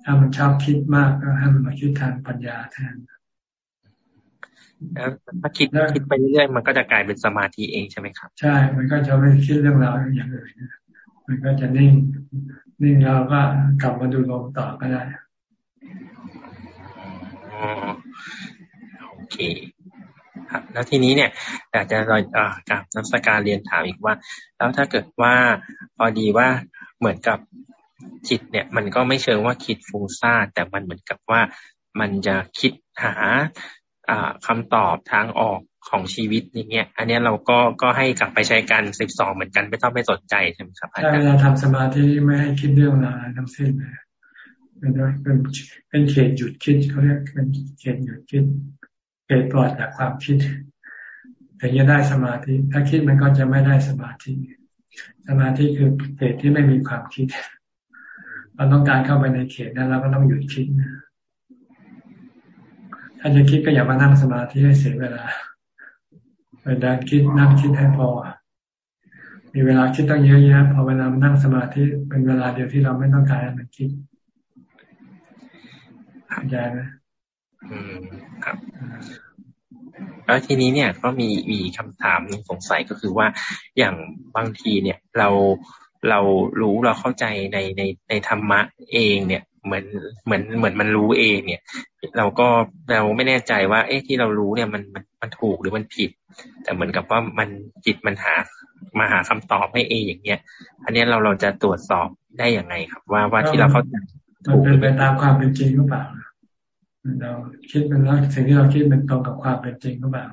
ถ้ามันชอบคิดมากก็ให้มันมาคิดทางปัญญาแทนแล้วถ้าคิดคิดไปเรื่อยๆมันก็จะกลายเป็นสมาธิเองใช่ไหมครับ ใช่ มันก็จะไม่คิดเรื่องราวอย่างอื่นมันก็จะนิ่ง นิ่งแล้วก็กลับมาดูลมต่อก็ได้โอเค ครับ แล้วทีนี้เนี่ยอยากจะรอยกับนักสการเรียนถามอีกว่า แล้วถ้าเกิดว่าพอดีว่าเหมือนกับจิตเนี่ย มันก็ไม่เชิงว่าคิดฟุ้งซ่านแต่มันเหมือนกับว่ามันจะคิดหาคำตอบทางออกของชีวิตอย่างเงี้ย อันนี้เราก็ก็ให้กลับไปใช้กันสิบสองเหมือนกันไม่ต้องไปสนใจใช่ไหมครับใช่เวลาทำสมาธิไม่ให้คิดเรื่องอะไรทั้งสิ้นเลยเป็นเป็นเป็นเขตหยุดคิดเขาเรียกเป็นเขตหยุดคิด เขตปลอดจากความคิดถึงจะได้สมาธิ ถ้าคิดมันก็จะไม่ได้สมาธิ สมาธิคือเขตที่ไม่มีความคิด เราต้องการเข้าไปในเขตนั้นเราก็ต้องหยุดคิด ถ้าจะคิดก็อย่ามานั่งสมาธิให้เสียเวลาเวลาคิดนั่งคิดให้พอ มีเวลาคิดต้องเยอะแยะพอเวลามานั่งสมาธิเป็นเวลาเดียวที่เราไม่ต้องการให้มันคิดเข้าใจไหม อืมครับแล้วทีนี้เนี่ยก็มีมีคำถามนึงสงสัยก็คือว่าอย่างบางทีเนี่ยเราเรารู้เราเข้าใจในในในธรรมะเองเนี่ยเหมือนเหมือนเหมือนมันรู้เองเนี่ย เราก็เราไม่แน่ใจว่า เอ๊ะที่เรารู้เนี่ยมันมันมันถูกหรือมันผิด แต่เหมือนกับว่ามันจิตมันหามาหาคำตอบให้เองอย่างเงี้ยอันนี้เราเราจะตรวจสอบได้อย่างไงครับ ว่าว่าที่เราเข้าใจมันเป็นไปตามความเป็นจริงหรือเปล่า เราคิดเป็นแล้วสิ่งที่เราคิดเป็นตรงกับความเป็นจริงหรือเปล่า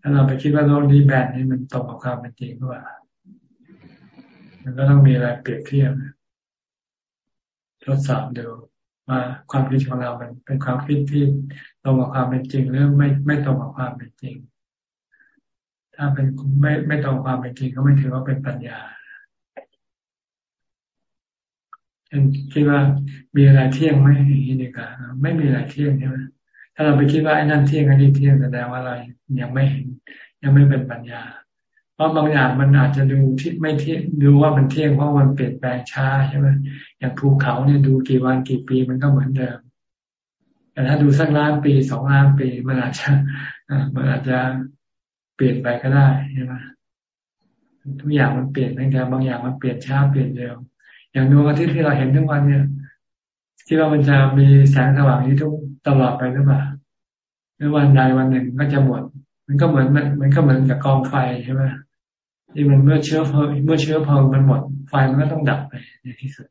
ถ้าเราไปคิดว่าโลกนี้แบบนี้มันตรงกับความเป็นจริงหรือเปล่ามันก็ต้องมีอะไรเปรียบเทียบทดสอบดูว่าความคิดของเราเป็นเป็นความคิดที่ตรงกับความเป็นจริงหรือไม่ไม่ตรงกับความเป็นจริง ถ้าเป็นไม่ไม่ตรงความเป็นจริงก็ไม่ถือว่าเป็นปัญญา ฉันคิดว่ามีอะไรเที่ยงไหมอย่างนี้ดีกว่าไม่มีอะไรเที่ยงใช่ไหมถ้าเราไปคิดว่าไอ้นั่นเที่ยงอันนี้เที่ยงแสดงว่าอะไรยังไม่เห็น ยังไม่เป็นปัญญา เพราะบางอย่างมันอาจจะดูที่ไม่เที่ยงดูว่ามันเที่ยงเพราะมันเปลี่ยนแปลงช้าใช่ไหมอย่างภูเขาเนี่ยดูกี่วันกี่ปีมันก็เหมือนเดิม แต่ถ้าดูสักล้านปีสองล้านปีมันอาจจะมันอาจจะเปลี่ยนไปก็ได้ใช่ไหมทุกอย่างมันเปลี่ยนแต่บางอย่างมันเปลี่ยนช้าเปลี่ยนเร็ว อย่างดวงอาทิตย์ที่เราเห็นทุกวันเนี่ยที่ว่ามันจะมีแสงสว่างนี้ทุกตลอดไปหรือเปล่าหรือวันใดวันหนึ่งก็จะหมด มันก็เหมือนมันมันก็เหมือนกับกองไฟใช่ไหมที่มันเมื่อเชื้อเพลิงเมื่อเชื้อเพลิงมันหมดไฟมันก็ต้องดับไปในที่สุด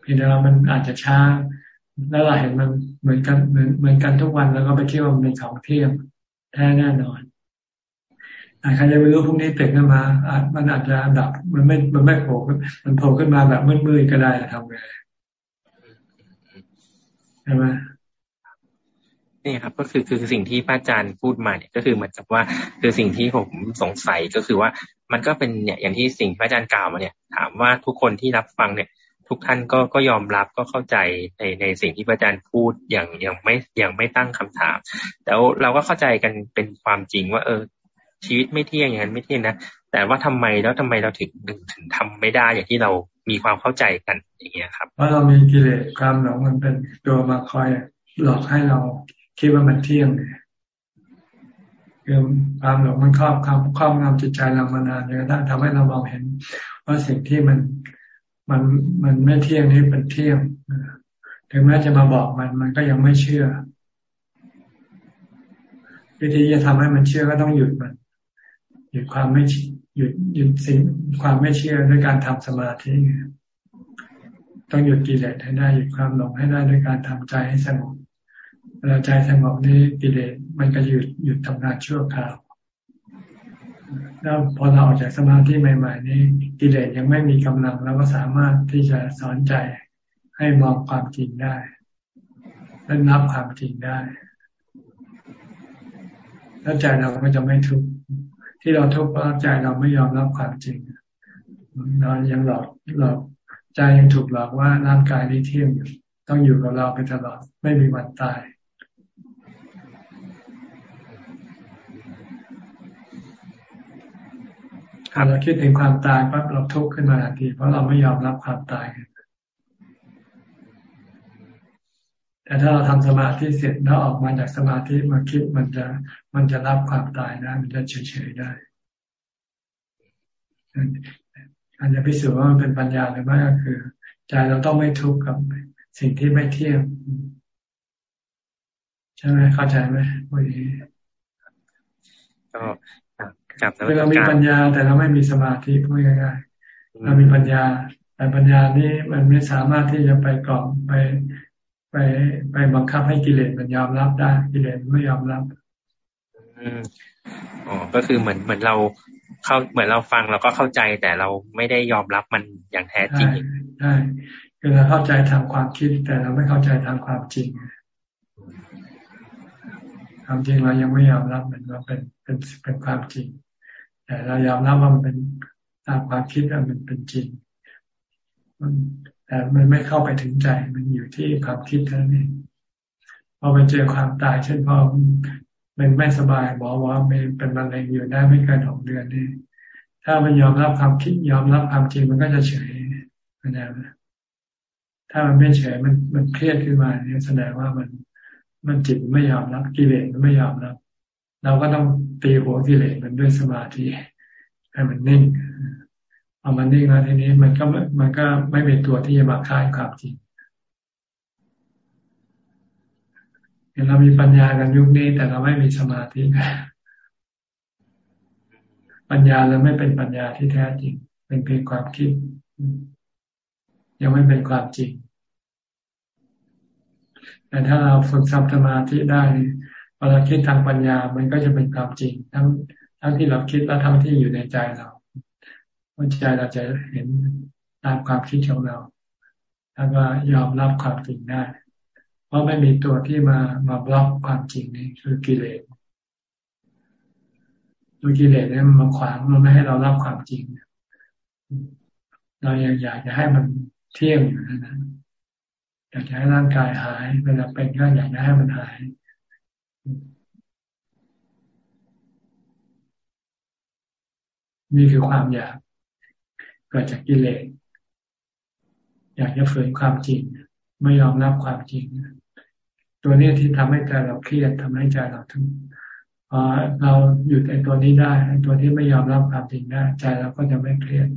เพียงแต่ว่ามันอาจจะช้า แล้วเราเห็นมันเหมือนกันเหมือนเหมือนกันทุกวันแล้วก็ไปคิดว่ามันเป็นของเที่ยงแท้แน่นอน ใครจะไปรู้พรุ่งนี้ตื่นขึ้นมาอาจมันอาจจะดับ มันไม่มันไม่โผล่มันโผล่ขึ้นมาแบบมืดๆก็ได้ทำไงใช่ไหมนี่ครับก็คือคือสิ่งที่พระอาจารย์พูดมาเนี่ยก็คือเหมือนกับว่าคือสิ่งที่ผมสงสัยก็คือว่ามันก็เป็นเนี่ยอย่างที่สิ่งพระอาจารย์กล่าวมาเนี่ย ถามว่าทุกคนที่รับฟังเนี่ย ทุกท่านก็ก็ยอมรับก็เข้าใจในในสิ่งที่พระอาจารย์พูดอย่างอยังไม่อยังไม่ตั้งคำถาม แล้วเราก็เข้าใจกันเป็นความจริงว่า เออ ชีวิตไม่เที่ยงอย่างนั้นไม่เที่ยงนะแต่ว่าทำไมแล้วทำไมเราถึงถึงทำไม่ได้อย่างที่เรามีความเข้าใจกันอย่างเงี้ยครับเพราะเรามีกิเลสความหลงมันเป็นตัวมาคอยหลอกให้เราคิดว่ามันเที่ยงเนี่ยคือความหลงมันครอบคำครอบงำจิตใจเรามานานจนกระทั่งทำให้เรามองเห็น ว่าสิ่งที่มันมันมันไม่เที่ยงนี้เป็นเที่ยงถึงแม้จะมาบอกมันมันก็ยังไม่เชื่อวิธีจะทำให้มันเชื่อก็ต้องหยุดมัน หยุดความไม่หยุดหยุดสิ่งความไม่เชื่อด้วยการทำสมาธิต้องหยุดกิเลสให้ได้หยุดความหลงให้ได้ด้วยการทำใจให้สงบเวลาใจสงบนี้กิเลสมันก็หยุดหยุดทำงานชั่วคราวแล้วพอเราออกจากสมาธิใหม่ ๆ นี้กิเลสยังไม่มีกำลังเราก็สามารถที่จะสอนใจให้มองความจริงได้และนับความจริงได้ แล้วใจเราก็จะไม่ทุกข์ ที่เราทุกข์เพราะใจเราไม่ยอมรับความจริงเรายังหลอกหลอกใจยังถูกหลอกว่าร่างกายนี้เที่ยงอยู่ต้องอยู่กับเราไปตลอดไม่มีวันตายถ้าเราคิดถึงความตายปั๊บเราทุกข์ขึ้นมาทันทีเพราะเราไม่ยอมรับความตายแต่ถ้าเราทำสมาธิเสร็จแล้วออกมาจากสมาธิมาคิดมันจะ มันจะรับความตายได้มันจะเฉยๆได้อันจะพิสูจน์ว่ามันเป็นปัญญาหรือไม่ก็คือใจเราต้องไม่ทุกข์กับสิ่งที่ไม่เที่ยงใช่ไหมเข้าใจไหมวันนี้ก็จับคือเรามีปัญญาแต่เราไม่มีสมาธิพูดง่ายๆเรามีปัญญา แต่ปัญญานี้มันไม่สามารถที่จะไปกล่อมไปไปไปบังคับให้กิเลสมันยอมรับได้ กิเลสไม่ยอมรับ อืมอ๋อก็คือเหมือนเหมือนเราเข้าเหมือนเราฟังเราก็เข้าใจแต่เราไม่ได้ยอมรับมันอย่างแท้จริงใช่คือเราเข้าใจทางความคิด แต่เราไม่เข้าใจทางความจริงความจริงเรายังไม่ยอมรับมันว่าเป็นเป็นเป็นความจริง แต่เรายอมรับว่ามันเป็นตามความคิดว่ามันเป็นจริงมันแต่มันไม่เข้าไปถึงใจมันอยู่ที่ความคิดเท่านั้นเองพอไปเจอความตายเช่นพอ มันไม่สบายบอกว่าเป็นมะเร็งอยู่ได้ไม่เกินหกเดือนนี่ถ้ามันยอมรับความคิดยอมรับความจริงมันก็จะเฉยนะถ้ามันไม่เฉยมันมันเครียดขึ้นมาเนี่ยแสดงว่ามันมันจิตไม่ยอมรับกิเลสมันไม่ยอมรับ เราก็ต้องตีหัวกิเลสมันด้วยสมาธิให้มันนิ่งเอามันนิ่งแล้วทีนี้มันก็มันก็ไม่เป็นตัวที่จะมาคายความจริง เรามีปัญญากันยุคนี้ แต่เราไม่มีสมาธิปัญญาเราไม่เป็นปัญญาที่แท้จริง เป็นเพียงความคิด ยังไม่เป็นความจริง แต่ถ้าเราฝึกสมาธิได้พอเราคิดทางปัญญา มันก็จะเป็นความจริง ทั้งทั้งที่เราคิดและทั้งที่อยู่ในใจเราว่าใจเราจะเห็นตามความคิดของเรา แล้วก็ยอมรับความจริงได้ ราะไม่มีตัวที่มามาบล็อกความจริงนี้คือกิเลสตัวกิเลสเนี่ยมันมาขวางมันไม่ให้เรารับความจริง เรายังอยากจะให้มันเที่ยงอยู่นะนะอยากจะให้ร่างกายหายเวลาเป็นก็อยากจะให้มันหาย นี่คือความอยากเกิดจากกิเลสอยากจะฝืนความจริงไม่ยอมรับความจริง ตัวนี้ที่ทำให้ใจเราเครียดทำให้ใจเราทุกข์พอเราหยุดไอ้ตัวนี้ได้ไอ้ตัวที่ไม่ยอมรับความจริงได้ใจเราก็จะไม่เครียด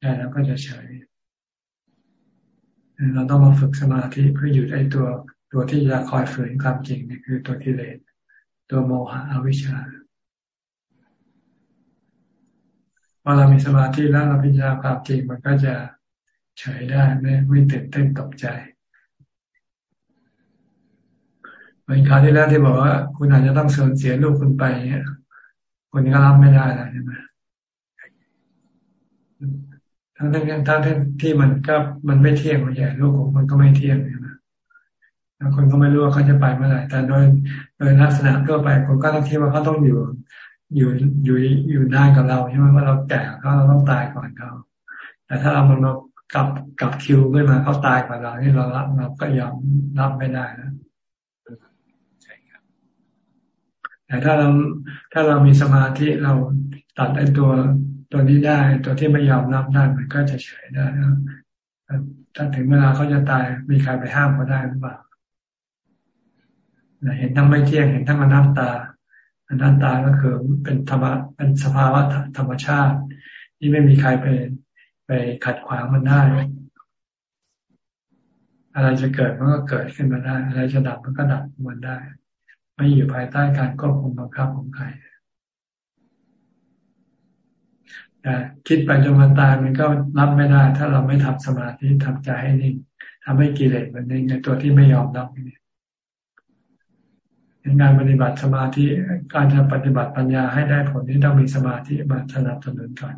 ใจเราก็จะเฉยเราต้องมาฝึกสมาธิเพื่อหยุดไอ้ตัวตัวที่จะคอยฝืนความจริงนี่คือตัวกิเลสตัวโมหะอวิชชาพอเรามีสมาธิแล้วเราพิจารณาความจริงมันก็จะเฉยได้ไม่ไม่ตื่นเต้นตกใจ เหมือนคราวที่แล้วที่บอกว่า คุณอาจจะต้องสูญเสียลูกคุณไปเนี่ยคุณก็รับไม่ได้แล้วใช่ไหมทั้งทั้งทั้งทั้งที่มันก็มันไม่เที่ยงมันใหญ่ลูกของมันก็ไม่เที่ยงใช่ไหมแล้วคนก็ไม่รู้ว่าเขาจะไปเมื่อไหร่แต่โดยโดยลักษณะทั่วไปคนก็ต้องคิดว่าเขาต้องอยู่ อยู่อยู่อยู่ได้กับเราใช่ไหมว่าเราแก่เขาเราต้องตายก่อนเขาแต่ถ้าเรามันมากลับกลับคิวขึ้นมาเขาตายก่อนเราที่เรารับเราก็ยอมรับไม่ได้นะใช่ครับ แต่ถ้าเราถ้าเรามีสมาธิเราตัดไอ้ตัวตัวนี้ได้ ตัวที่ไม่ยอมรับได้มันก็จะเฉยได้ถ้าถึงเวลาเขาจะตายมีใครไปห้ามเขาได้หรือเปล่าเห็นทั้งไม่เที่ยงเห็นทั้งอนัตตาอนัตตาก็คือเป็นธรรมะเป็นสภาวะธรรมชาติ ที่ไม่มีใครไปไปขัดขวางมันได้ อะไรจะเกิดมันก็เกิดขึ้นมาได้ อะไรจะดับมันก็ดับมันได้ ไม่อยู่ภายใต้การควบคุมบังคับของใครแต่คิดไปจนมันตายมันก็รับไม่ได้ ถ้าเราไม่ทำสมาธิทำใจให้นิ่งทำให้กิเลสมันนิ่งในตัวที่ไม่ยอมรับนี่งานปฏิบัติสมาธิการจะปฏิบัติปัญญาให้ได้ผลนี้ต้องมีสมาธิมาสนับสนุนก่อน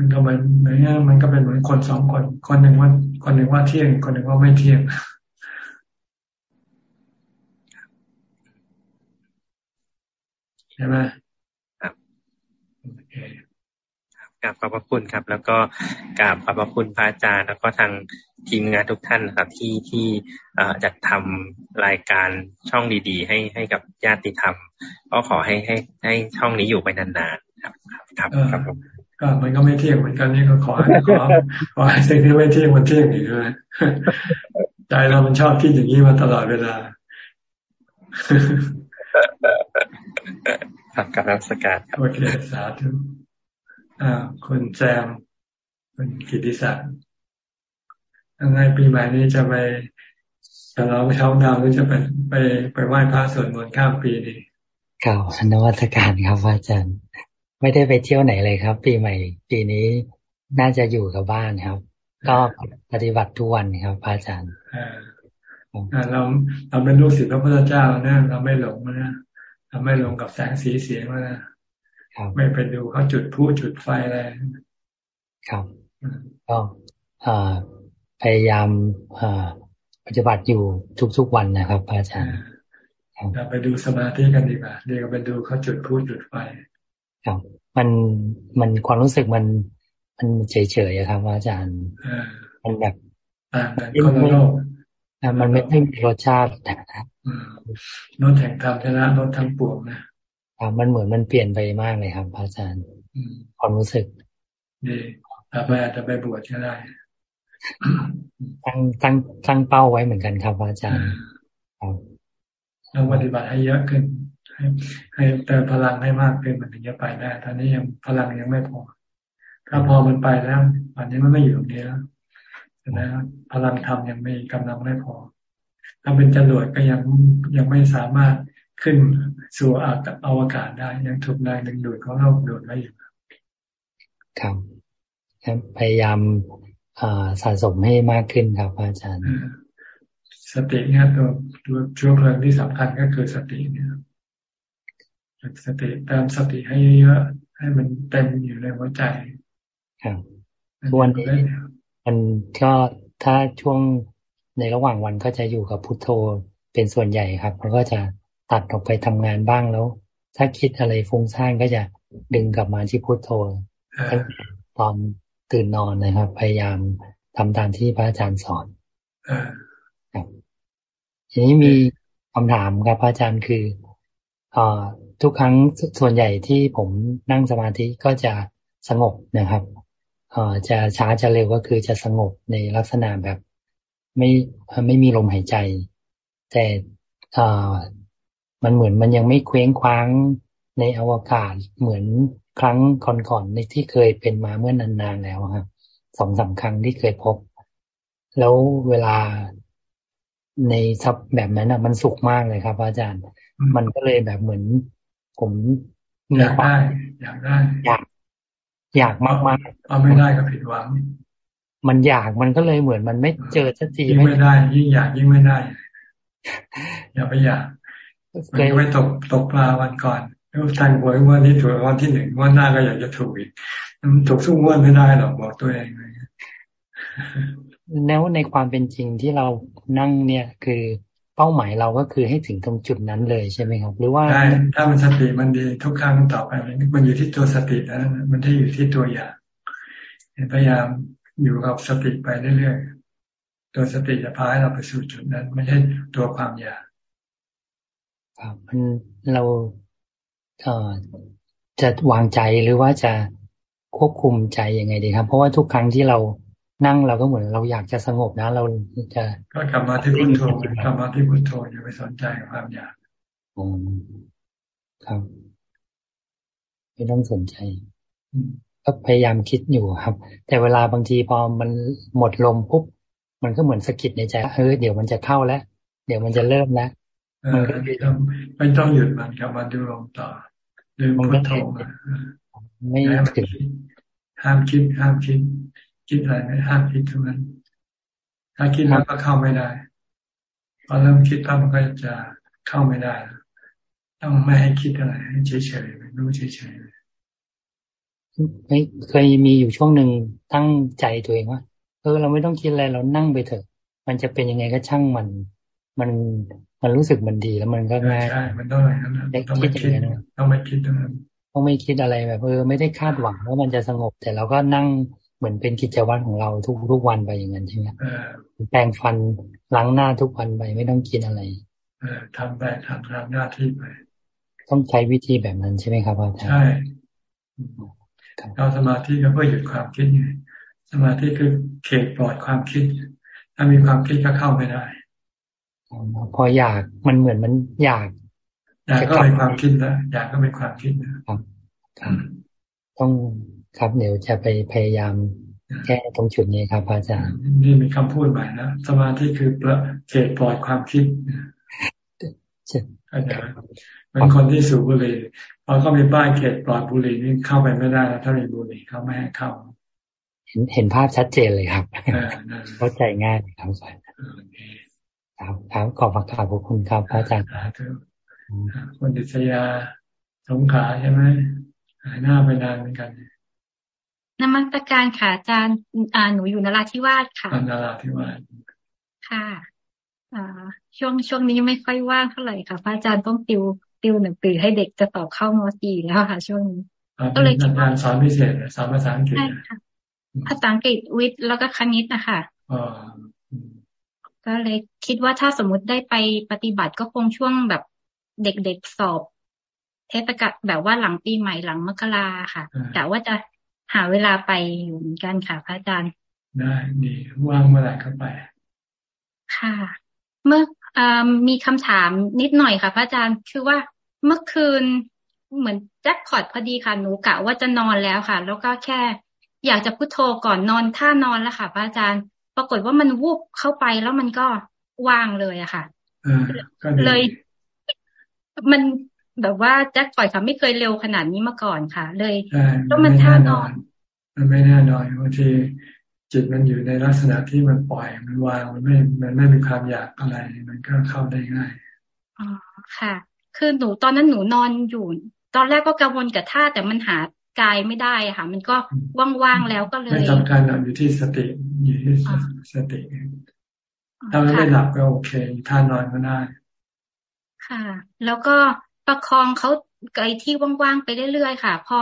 มันก็เหมือนเหมือนมันก็เป็นเหมือนคนสองคน คนหนึ่งว่า คนหนึ่งว่าเที่ยง คนหนึ่งว่าไม่เที่ยงใช่ไหมครับโอเคกราบขอบพระคุณครับ แล้วก็กราบขอบพระคุณพระอาจารย์ แล้วก็ทางทีมงานทุกท่านครับ ที่ที่จัดทำรายการช่องดี ๆ ให้ให้กับญาติธรรม ก็ขอให้ให้ให้ช่องนี้อยู่ไปนานๆครับ ครับครับ ก็มันก็ไม่เที่ยงเหมือนกันนี่ก็ขอขอขอให้สิ่งที่ไม่เที่ยงมันเที่ยงอีกด้วยใจเรามันชอบคิดอย่างนี้มาตลอดเวลาครับกับรัศการโอเคสาธุอ่าคุณแจมคุณกิติศักดิ์ยังไงปีใหม่นี้จะไปจะเราไปเช้าดาวหรือจะไปไปไปไหว้พระสวดมนต์ข้ามปีดีเก่านวัตการครับอาจารย์ ไม่ได้ไปเที่ยวไหนเลยครับ ปีใหม่ ปีนี้น่าจะอยู่กับบ้านครับ ก็ปฏิบัติทุกวันครับอาจารย์เราเราเป็นลูกศิษย์พระพุทธเจ้านะเราไม่หลงนะเราไม่หลงกับแสงสีเสียงนะไม่ไปดูเขาจุดผู้จุดไฟอะไรครับก็พยายามปฏิบัติอยู่ทุกๆวันนะครับอาจารย์เราไปดูสมาธิกันดีกว่าเดี๋ยวไปดูเขาจุดผู้จุดไฟครับ มันมันความรู้สึกมัน มันเฉยเฉยครับอาจารย์มันแบบอ่าคนละโลกมันไม่ได้มีรสชาตินะครับรสแห่งธรรมชนะรสทั้งปวงนะมันเหมือนมันเปลี่ยนไปมากเลยครับอาจารย์ความรู้สึกดีถ้าไปอาจจะไปบวชก็ได้ตั้งตั้งตั้งเป้าไว้เหมือนกันครับอาจารย์ต้องปฏิบัติให้เยอะขึ้น ให้ให้เติมพลังให้มากขึ้นมันถึงจะไปได้ ตอนนี้ยังพลังยังไม่พอ ถ้าพอมันไปแล้วอันนี้มันไม่อยู่ตรงนี้แล้วนะพลังธรรมยังไม่กำลังไม่พอ ถ้าเป็นจรวดก็ยังยังไม่สามารถขึ้นสู่อวกาศได้ ยังถูกนายดึงดูดเขาเราดูดไว้อยู่ครับพยายามสะสมให้มากขึ้นครับอาจารย์ สติเนี่ยตัวตัวช่วงเพลิงที่สำคัญก็คือสติเนี่ย สติเติมสติให้เยอะให้มันเต็มอยู่ในหัวใจครับวันนี้มันก็ถ้าช่วงในระหว่างวันก็จะอยู่กับพุทโธเป็นส่วนใหญ่ครับแล้วก็จะตัดออกไปทำงานบ้างแล้ว ถ้าคิดอะไรฟุ้งซ่านก็จะดึงกลับมาที่พุทโธตอนตื่นนอนนะครับ พยายามทำตามที่พระอาจารย์สอนครับทีนี้มีคำถามครับพระอาจารย์คืออ ทุกครั้งส่วนใหญ่ที่ผมนั่งสมาธิก็จะสงบนะครับเอ่อจะช้าจะเร็วก็คือจะสงบในลักษณะแบบ ไม่ไม่มีลมหายใจ แต่เอ่อมันเหมือนมันยังไม่เคว้งคว้างในอวกาศเหมือนครั้งก่อนๆในที่เคยเป็นมาเมื่อนานๆแล้วครับสองสาครั้งที่เคยพบ แล้วเวลาในทับแบบนั้นอะ มันสุขมากเลยครับ อาจารย์ มันก็เลยแบบเหมือน ผมอยากได้อยากได้ อยากอยากมากมากเอาไม่ได้ก็ผิดหวัง มันอยากมันก็เลยเหมือนมันไม่เจอสักทียิ่งไม่ได้ ยิ่งอยากยิ่งไม่ได้ อย่าไปอยากมันก็ไปตกตกปลาวันก่อนแล้วทางหวยวันนี้ถูกวันที่หนึ่งวันหน้าก็อยากจะถูกอีกมันถูกสู้วันไม่ได้หรอกบอกตัวเองเลยแล้วในความเป็นจริงที่เรานั่งเนี่ยคือ เป้าหมายเราก็คือให้ถึงตรงจุดนั้นเลยใช่ไหมครับ หรือว่าใช่ถ้ามันสติมันดีทุกครั้งต่อไปมันอยู่ที่ตัวสติแล้วมันที่อยู่ที่ตัวอย่างพยายามอยู่กับสติไปเรื่อยๆตัวสติจะพาให้เราไปสู่จุดนั้น ไม่ใช่ตัวความอยากครับมันเราเอ่อจะวางใจหรือว่าจะควบคุมใจยังไงดีครับ เพราะว่าทุกครั้งที่เรา นั่งเราก็เหมือนเราอยากจะสงบนะ เราจะก็กลับมาที่พุทโธกลับมาที่พุทโธอย่าไปสนใจความอยากอืมครับไม่ต้องสนใจก็พยายามคิดอยู่ครับ แต่เวลาบางทีพอมันหมดลมปุ๊บมันก็เหมือนสะกิดในใจเออเดี๋ยวมันจะเข้าแล้ว เดี๋ยวมันจะเริ่มแล้วมันก็ไม่ต้องหยุดมันกลับมาดูลมต่อลืมพุทโธมาไม่ถึงห้ามคิดห้ามคิด คิดอะไรไม่ห้ามคิดทุกนั้น ถ้าคิดแล้วก็เข้าไม่ได้พอเริ่มคิดแล้วมันก็จะเข้าไม่ได้ ต้องไม่ให้คิดอะไรให้เฉยๆรู้เฉยๆไม่เคยมีอยู่ช่วงหนึ่งตั้งใจตัวเองว่าเออเราไม่ต้องคิดอะไรเรานั่งไปเถอะ มันจะเป็นยังไงก็ช่างมัน มันมันรู้สึกมันดีแล้วมันก็ง่ายใช่มันต้องอะไรนั้นต้องไม่คิดต้องไม่คิดตรงนั้นต้องไม่คิดอะไรแบบเออไม่ได้คาดหวังว่ามันจะสงบ แต่เราก็นั่ง เหมือนเป็นกิจวัตรของเราทุกทุกวันไปอย่างนั้นใช่ไหมแปรงฟันล้างหน้าทุกวันไปไม่ต้องกินอะไรเออทำไปทำตามหน้าที่ไป ต้องใช้วิธีแบบนั้นใช่ไหมครับอาจารย์ใช่เราสมาธิก็เพื่อหยุดความคิดไงสมาธิคือเขตปลอดความคิด ถ้ามีความคิดก็เข้าไม่ได้พออยากมันเหมือนมันอยากอยากก็เป็นความคิดนะอยากก็เป็นความคิดนะครับต้อง ครับเดี๋ยวจะไปพยายามแก้ตรงจุดนี้ครับอาจารย์นี่มีคำพูดใหม่นะสมาธิคือเขตปลอดความคิดอาจารย์เป็นคนที่สูบบุหรี่พอเขามีป้ายเขตปลอดบุหรี่นี่เข้าไปไม่ได้แล้วถ้ามีบุหรี่เขาไม่ให้เข้า เห็นเห็นภาพชัดเจนเลยครับเข้าใจง่ายครับอาจารย์ครับครับขอบพระคุณครับอาจารย์คนดิษยาสงขาใช่ไหมหายหน้าไปนานเหมือนกัน นมัสการค่ะอาจารย์อ่าหนูอยู่นราธิวาสค่ะนราธิวาสค่ะอ่าช่วงช่วงนี้ไม่ค่อยว่างเท่าไหร่ค่ะพระอาจารย์ต้องติวติวหนังสือให้เด็กจะสอบเข้ามสี่แล้วค่ะ ช่วงนี้ก็เลยคิดว่าสอนพิเศษสอนภาษาอังกฤษใช่ค่ะภาษาอังกฤษวิทย์แล้วก็คณิตนะคะก็เลยคิดว่าถ้าสมมุติได้ไปปฏิบัติก็คงช่วงแบบเด็กๆสอบ เทศกาลแบบว่าหลังปีใหม่หลังมกราค่ะแต่ว่าจะ หาเวลาไปอยู่เหมือนกันค่ะพระอาจารย์ ได้ดีว่างเมื่อไหร่ก็ไป ค่ะ เมื่ออมีคำถามนิดหน่อยค่ะพระอาจารย์คือว่าเมื่อคืนเหมือนแจ็คพอตพอดีค่ะหนูกะว่าจะนอนแล้วค่ะ แล้วก็แค่ อยากจะพุโทโธก่อนนอนท่านอนแล้วค่ะพระอาจารย์ ปรากฏว่ามันวูบเข้าไปแล้วมันก็ว่างเลยอะค่ะเลย มัน แบบว่าแจ็คปล่อยค่ะไม่เคยเร็วขนาดนี้มาก่อนค่ะ เลยต้องมันท่านอน มันไม่แน่นอนบางทีจิตมันอยู่ในลักษณะที่มันปล่อยมันวางมันไม่ มันไม่มีความอยากอะไร มันก็เข้าได้ง่ายอ๋อค่ะ คือหนูตอนนั้นหนูนอนอยู่ ตอนแรกก็กังวลกับท่าแต่มันหากายไม่ได้ค่ะ มันก็ว่างๆแล้วก็เลยไม่สำคัญอยู่ที่สติอยู่ที่สติถ้าไม่หลับก็โอเคท่านอนก็ได้ ค่ะ แล้วก็ ประคองเขาไกลที่ว่างๆไปเรื่อยๆค่ะ พอ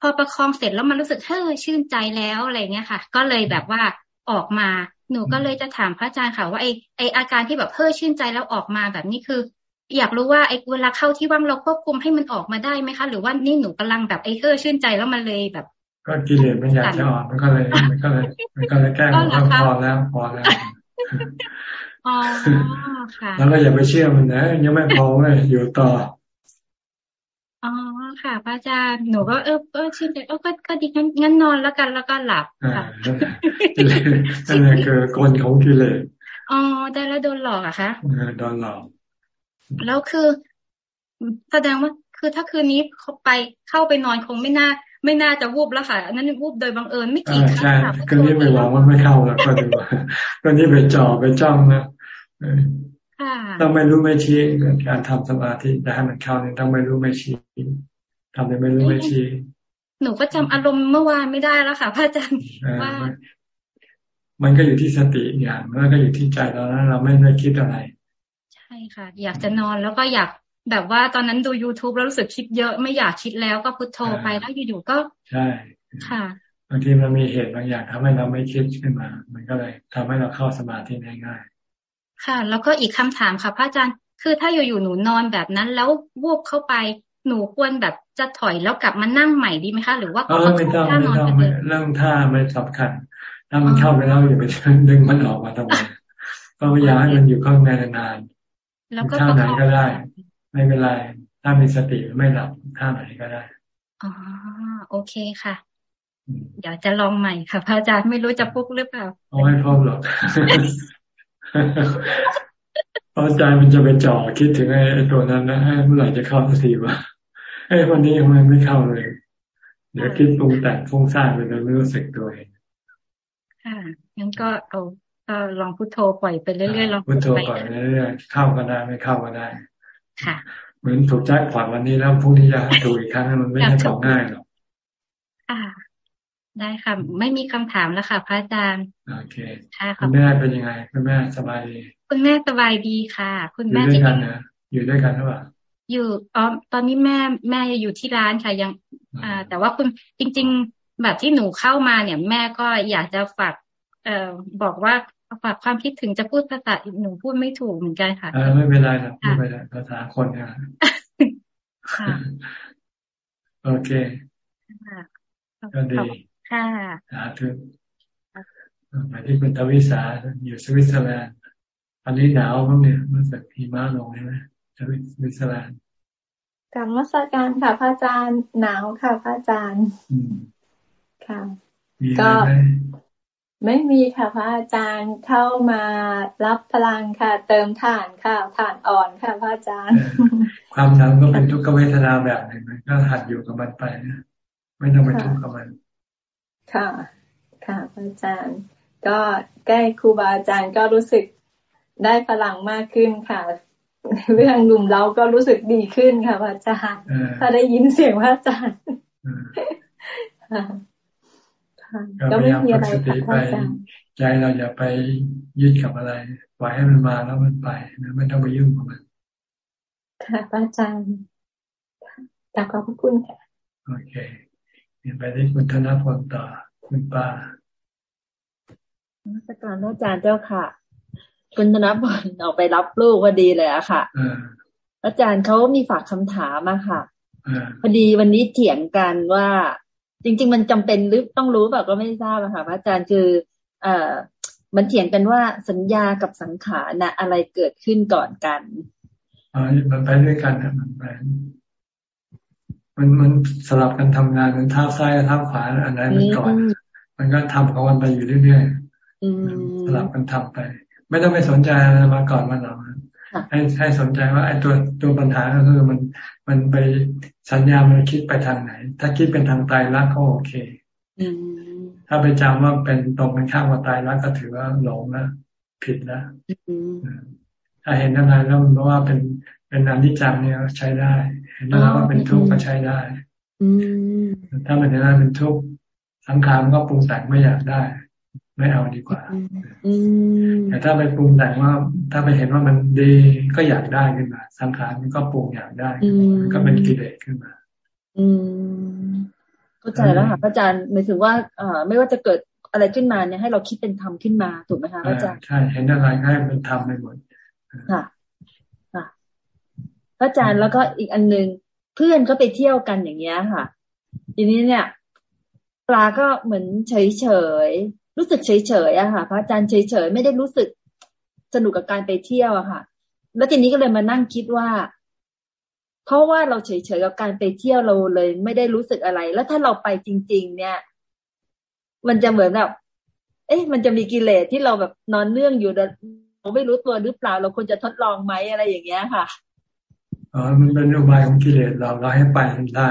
พอประคองเสร็จแล้วมันรู้สึกเฮ้ยชื่นใจแล้วอะไรเงี้ยค่ะ ก็เลยแบบว่าออกมา หนูก็เลยจะถามพระอาจารย์ค่ะ ว่าไอไออาการที่แบบเฮ้ยชื่นใจแล้วออกมาแบบนี้คือ อยากรู้ว่าไอเวลาเข้าที่ว่างเราควบคุมให้มันออกมาได้ไหมคะ หรือว่านี่หนูกำลังแบบไอเฮ้ยชื่นใจแล้วมันเลยแบบก็กิเลสมันอยากจะออกมันก็เลยมันก็เลยมันก็เลยแก้มันพอแล้วพอแล้วอ๋อค่ะแล้วก็อย่าไปเชื่อมันนะยังไม่พอเลยอยู่ต่อ อ๋อค่ะพระอาจารย์หนูก็เออเออชินเออก็ก็ดีงั้นงั้นนอนแล้วกันแล้วก็หลับค่ะนั่นแหละคือกลของกิเลสอ๋อได้แล้วโดนหลอกอะคะโดนหลอก แล้วคือแสดงว่าคือถ้าคืนนี้เขาไปเข้าไปนอนคงไม่น่า ไม่น่าจะวูบแล้วค่ะนั้นวูบโดยบังเอิญไม่กี่ครั้งค่ะคืนนี้ไปหวังว่าไม่เข้าแล้วก็ดูคืนนี้ไปจ่อไปจ้องนะ ต้องไม่รู้ไม่ชี้การทำสมาธิแต่ให้มันเข้าเนี่ยต้องไม่รู้ไม่ชี้ทำไม่รู้ไม่ชี้หนูก็จำอารมณ์เมื่อวานไม่ได้แล้วค่ะพระอาจารย์ว่ามันก็อยู่ที่สติอย่างแล้วก็อยู่ที่ใจเราแล้วเราไม่ได้คิดอะไร ใช่ค่ะ อยากจะนอนแล้วก็อยากแบบว่าตอนนั้นดู youtube แล้วรู้สึกคิดเยอะไม่อยากคิดแล้วก็พุทโธไปแล้วอยู่ๆก็ ใช่ ค่ะบางทีมันมีเหตุบางอย่างทำให้เราไม่คิดขึ้นมา มันก็เลยทำให้เราเข้าสมาธิง่าย ค่ะ แล้วก็อีกคำถามค่ะพระอาจารย์ คือถ้าอยู่ๆหนูนอนแบบนั้น แล้ววูบเข้าไปหนูควรแบบจะถอยแล้วกลับมานั่งใหม่ดีไหมคะหรือว่าก็ไม่ต้องไม่ต้องเรื่องท่าไม่สำคัญถ้ามันเข้าไปแล้วอย่าไปดึงมันออกมาทำไมก็พยายามให้มันอยู่ข้างในนานๆแล้วก็ท่าไหนก็ได้ ไม่เป็นไรถ้ามีสติไม่หลับท่าไหนก็ได้อ๋อโอเคค่ะ เดี๋ยวจะลองใหม่ค่ะพระอาจารย์ไม่รู้จะปุ๊กหรือเปล่าไม่พบหรอก เพราะใจมันจะไปจ่อคิดถึงไอ้ตัวนั้นนะเมื่อไหร่จะเข้าสักทีวะไอ้วันนี้ยังไม่ไม่เข้าเลย เดี๋ยวคิดปรุงแต่งฟุ้งซ่านไปโดยไม่รู้สึกตัวเองค่ะงั้นก็เอาก็ลองพุทโธปล่อยไปเรื่อยๆลองพุทโธปล่อยไปเรื่อยๆเข้าก็ได้ไม่เข้าก็ได้ ค่ะ เหมือนถูกแจ็คพอตวันนี้แล้วพรุ่งนี้จะถูกอีกครั้งมันไม่ใช่ของง่ายหรอกอ่า ได้ค่ะ ไม่มีคำถามแล้วค่ะ พระอาจารย์โอเคค่ะคุณแม่เป็นยังไงคุณแม่สบายดีคุณแม่สบายดีค่ะ คุณแม่อยู่ด้วยกันนะอยู่ด้วยกันหรือเปล่าอยู่อ๋อตอนนี้แม่แม่อยู่ที่ร้านค่ะยัง อ่า แต่ว่าคุณจริง ๆ แบบที่หนูเข้ามาเนี่ย แม่ก็อยากจะฝากเอ่อบอกว่าฝากความคิดถึงจะพูดภาษาหนูพูดไม่ถูกเหมือนกันค่ะเออไม่เป็นไรนะไม่เป็นไรภาษาคนค่ะโอเคก็ดี ค่ะสาธุไปที่คุณทวิสาอยู่สวิตเซอร์แลนด์อันนี้หนาวมั้งเนี่ยมันสักหิมะลงใช่ไหมสวิตเซอร์แลนด์นมัสการค่ะพระอาจารย์หนาวค่ะพระอาจารย์ค่ะก็ไม่มีค่ะพระอาจารย์เข้ามารับพลังค่ะ เติมฐานค่ะฐานอ่อนค่ะพระอาจารย์ ความหนาวก็เป็นทุกขเวทนาแบบหนึ่งก็หัดอยู่กับมันไปนะไม่ต้องไปทุกข์กับมัน ค่ะ ค่ะอาจารย์ ก็ใกล้ครูบาอาจารย์ก็รู้สึกได้พลังมากขึ้นค่ะเรื่องหนุ่มเราก็รู้สึกดีขึ้นค่ะอาจารย์ถ้าได้ยินเสียงพระอาจารย์ก็ไม่มีอะไรค่ะอาจารย์ใจเราอย่าไปยึดกับอะไรปล่อยให้มันมาแล้วมันไปนะไม่ต้องไปยุ่งกับมันค่ะอาจารย์กราบขอบพระคุณค่ะโอเค ไปที่คุณธนพลต่อคุณป้านักการอาจารย์เจ้าค่ะ คุณธนพลออกไปรับลูกพอดีเลยอะค่ะอาจารย์เขามีฝากคำถามมาค่ะพอดีวันนี้เถียงกันว่า จริง ๆ มันจำเป็นหรือต้องรู้แบบก็ไม่ทราบอะค่ะพระอาจารย์คือ เอ่อมันเถียงกันว่าสัญญากับสังขารนะอะไรเกิดขึ้นก่อนกันอ๋อมันไปด้วยกันนะมันไป มันมันสลับกันทำงานมันเท้าซ้ายกับเท้าขวาอันไหนมันก่อน มันก็ทำของมันไปอยู่เรื่อยๆสลับกันทำไป ไม่ต้องไปสนใจอะไรมาก่อนมาหลังให้ให้สนใจว่าไอ้ตัวตัวปัญหาก็คือมันมันไปสัญญามันคิดไปทางไหน ถ้าคิดเป็นทางตายรักก็โอเคถ้าไปจำว่าเป็นตรงกันข้ามกับตายรักก็ถือว่าหลงนะผิดนะถ้าเห็นอะไรแล้วมันว่าเป็นเป็นอนิจจังเนี่ยใช้ได้ เห็นแล้วว่าเป็นทุกข์ก็ใช้ได้ถ้ามันเห็นว่าเป็นทุกข์สังขารก็ปรุงแต่งไม่อยากได้ ไม่เอาดีกว่าแต่ถ้าไปปรุงแต่งว่า ถ้าไปเห็นว่ามันดีก็อยากได้ขึ้นมา สังขารมันก็ปรุงอยากได้ก็เป็นกิเลสขึ้นมา อืมเข้าใจแล้วค่ะอาจารย์หมายถึงว่าเอ่อไม่ว่าจะเกิดอะไรขึ้นมาเนี่ยให้เราคิดเป็นธรรมขึ้นมาถูกไหมคะอาจารย์ใช่เห็นอะไรให้เป็นธรรมไปหมดค่ะ พระอาจารย์แล้วก็อีกอันนึงเพื่อนก็ไปเที่ยวกันอย่างเงี้ยค่ะ ทีนี้เนี่ย ปลาก็เหมือนเฉยเฉยรู้สึกเฉยเฉยอะค่ะ พระอาจารย์เฉยเฉยไม่ได้รู้สึกสนุกกับการไปเที่ยวอะค่ะ แล้วทีนี้ก็เลยมานั่งคิดว่า เพราะว่าเราเฉยเฉยกับการไปเที่ยวเราเลย ไม่ได้รู้สึกอะไร แล้วถ้าเราไปจริง ๆ เนี่ย มันจะเหมือนแบบเอ๊ะมันจะมีกิเลสที่เราแบบนอนเนื่องอยู่เราไม่รู้ตัวหรือเปล่า เราควรจะทดลองไหมอะไรอย่างเงี้ยค่ะ อ๋อ มันเป็นอุบายของกิเลสเราเราให้ไปมันได้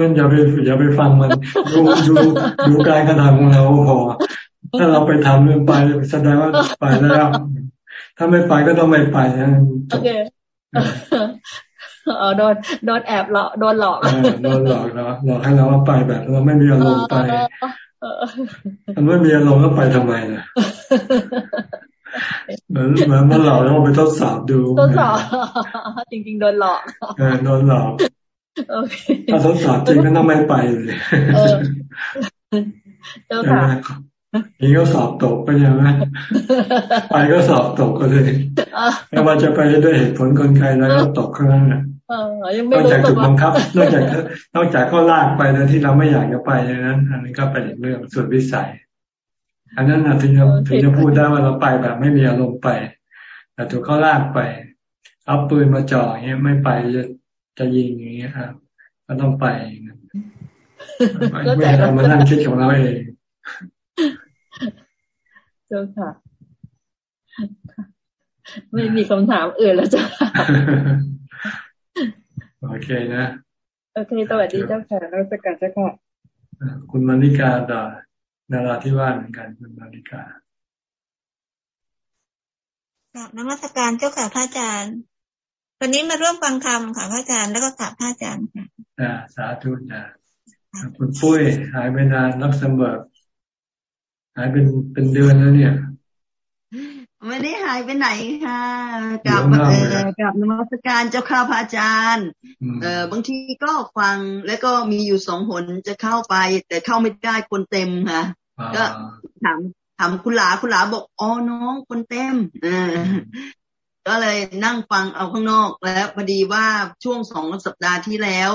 มันอย่าไปอย่าไปฟังมันดูดูดูการกระทำของเราพอถ้าเราไปทำเรื่องไปแสดงว่าไปแล้ว ถ้าไม่ไปก็ต้องไม่ไปนะโอเคอ๋อโดนโดนแอบหลอกโดนหลอกโดนหลอกเนาะหลอกให้เราว่าไปแบบเราไม่มีอารมณ์ไปมันไม่มีอารมณ์ก็ไปทำไมนะ เหมือนเหมือนเมื่อเราต้องไปทดสอบดูทดสอบจริง ๆ โดนหลอกเออโดนหลอกถ้าทดสอบจริงก็ต้องไม่ไปเลยเจ้าค่ะนี่ก็สอบตกไปใช่ไหมไปก็สอบตกก็เลยไม่ว่าจะไปด้วยเหตุผลกลไกแล้วก็ตกข้างนั้นนอกจากถูกบังคับ นอกจากนอกจากก็ลากไปโดยที่เราไม่อยากจะไปนั้นอันนี้ก็เป็นเรื่องส่วนวิสัย อันนั้นนะถึงจะถึงจะพูดได้ว่าเราไปแบบ ไม่มีอารมณ์ไป แต่ถูกเขาลากไป เอาปืนมาจ่ออย่างเงี้ยไม่ไปจะจะยิงอย่างเงี้ยครับก็ต้องไปไม่ใช่เรามานั่งคิดของเราเองเจ้าค่ะ ไม่มีคำถามอื่นแล้วจ้ะโอเคนะ โอเค สวัสดีเจ้าค่ะรัชการเจ้าค่ะ คุณมาริกาต่อ นาราที่ว่าเหมือนกันคุณมาริกากับนมัสการเจ้าค่ะพระอาจารย์วันนี้มาร่วมฟังธรรมค่ะพระอาจารย์แล้วก็กราบพระอาจารย์ค่ะอ่าสาธุจ้ะคุณปุ้ยหายไปนานรักสมบัติหายเป็นเป็นเดือนแล้วเนี่ย ไม่ได้หายไปไหนค่ะกับเออกับนมัสการเจ้าข้าพระอาจารย์เออบางทีก็ฟังแล้วก็มีอยู่สองหนจะเข้าไป แต่เข้าไม่ได้คนเต็มค่ะก็ถามถามคุณหลาคุณหลาบอกอ๋อน้องคนเต็มเออก็เลยนั่งฟังเอาข้างนอกแล้วพอดีว่าช่วงสองสัปดาห์ที่แล้ว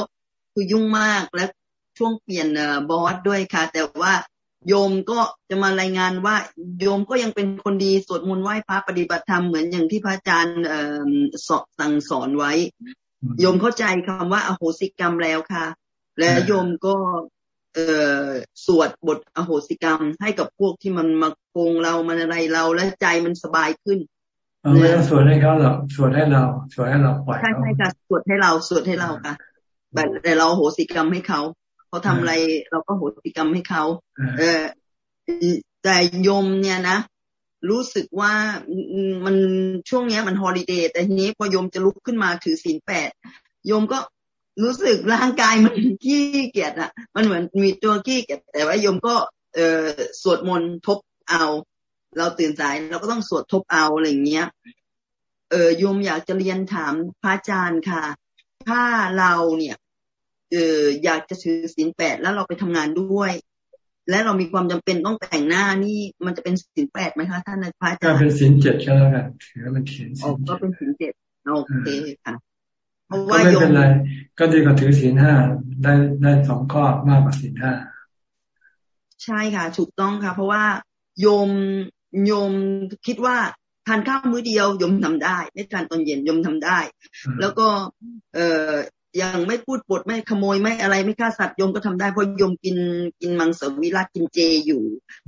คือยุ่งมากและช่วงเปลี่ยนบอสด้วยค่ะ แต่ว่า โยมก็จะมารายงานว่าโยมก็ยังเป็นคนดีสวดมนต์ไหว้พระปฏิบัติธรรมเหมือนอย่างที่พระอาจารย์สอนสั่งสอนไว้ โยมเข้าใจคำว่าอโหสิกรรมแล้วค่ะ และโยมก็เอ่อสวดบทอโหสิกรรมให้กับพวกที่มันมาโกงเรามันอะไรเราและใจมันสบายขึ้นไม่ต้องสวดให้เขาหรอกสวดให้เราสวดให้เราปล่อยใช่ใช่ค่ะสวดให้เราสวดให้เราค่ะแต่แต่เราโหสิกรรมให้เขา เขาทำอะไรเราก็โหสิกรรมให้เขาเออแต่ยมเนี่ยนะรู้สึกว่ามันช่วงนี้มันฮอลิเดย์แต่ทีนี้พอยมจะลุกขึ้นมาถือศีลแปดยมก็รู้สึกร่างกายมันขี้เกียจอะมันเหมือนมีตัวขี้เกียจแต่ว่ายมก็เออสวดมนต์ทบเอา เราตื่นสายเราก็ต้องสวดทบเอาอะไรอย่างเงี้ย เออยมอยากจะเรียนถามพระอาจารย์ค่ะ ถ้าเราเนี่ย เอออยากจะถือศีลแปดแล้วเราไปทำงานด้วย และเรามีความจำเป็นต้องแต่งหน้านี่มันจะเป็นศีลแปดไหมคะท่านพระอาจารย์ก็เป็นศีลเจ็ดก็แล้วกันถือว่ามันถือศีลก็เป็นศีลเจ็ดโอเคค่ะเพราะว่าโยมก็ดีกว่าถือศีลห้าได้ได้สองข้อมากกว่าศีลห้าใช่ค่ะ ถูกต้องค่ะ เพราะว่าโยมโยมคิดว่าทานข้าวมื้อเดียวโยมทำได้ ไม่ทานตอนเย็นโยมทำได้ แล้วก็ เออ ยังไม่พูดปดไม่ขโมยไม่อะไรไม่ฆ่าสัตว์โยมก็ทำได้เพราะโยมกินกินมังสวิรัตกินเจอยู่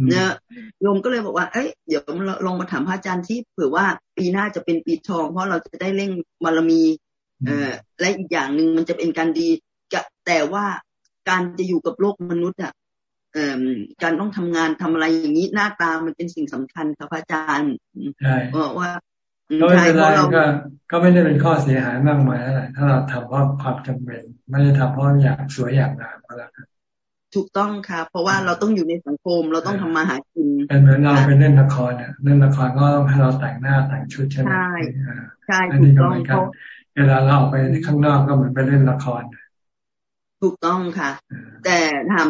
เนี่ยโยมก็เลยบอกว่า เอ้ยเดี๋ยวลองมาถามพระอาจารย์ที่เผื่อว่าปีหน้าจะเป็นปีทอง เพราะเราจะได้เร่งบารมี เอ่อและอีกอย่างหนึ่งมันจะเป็นการดีแต่ว่าการจะอยู่กับโลกมนุษย์อะเอ่อการต้องทำงานทำอะไรอย่างนี้หน้าตามันเป็นสิ่งสำคัญครับพระอาจารย์ใช่ว่า ก็ไม่เป็นไรก็ก็ไม่ได้เป็นข้อเสียหายมากมายอะไรถ้าเราทำเพราะความจำเป็น ไม่ได้ทำเพราะอยากสวยอยากงามก็แล้วกันถูกต้องค่ะ เพราะว่าเราต้องอยู่ในสังคมเราต้องทำมาหากินเป็นเหมือนเราไปเล่นละครเนี่ยเล่นละครก็ต้องให้เราแต่งหน้าแต่งชุดใช่ไหมใช่ใช่อันนี้ก็เหมือนกันเวลาเราออกไปข้างนอกก็เหมือนไปเล่นละคร ถูกต้องค่ะ แต่ถาม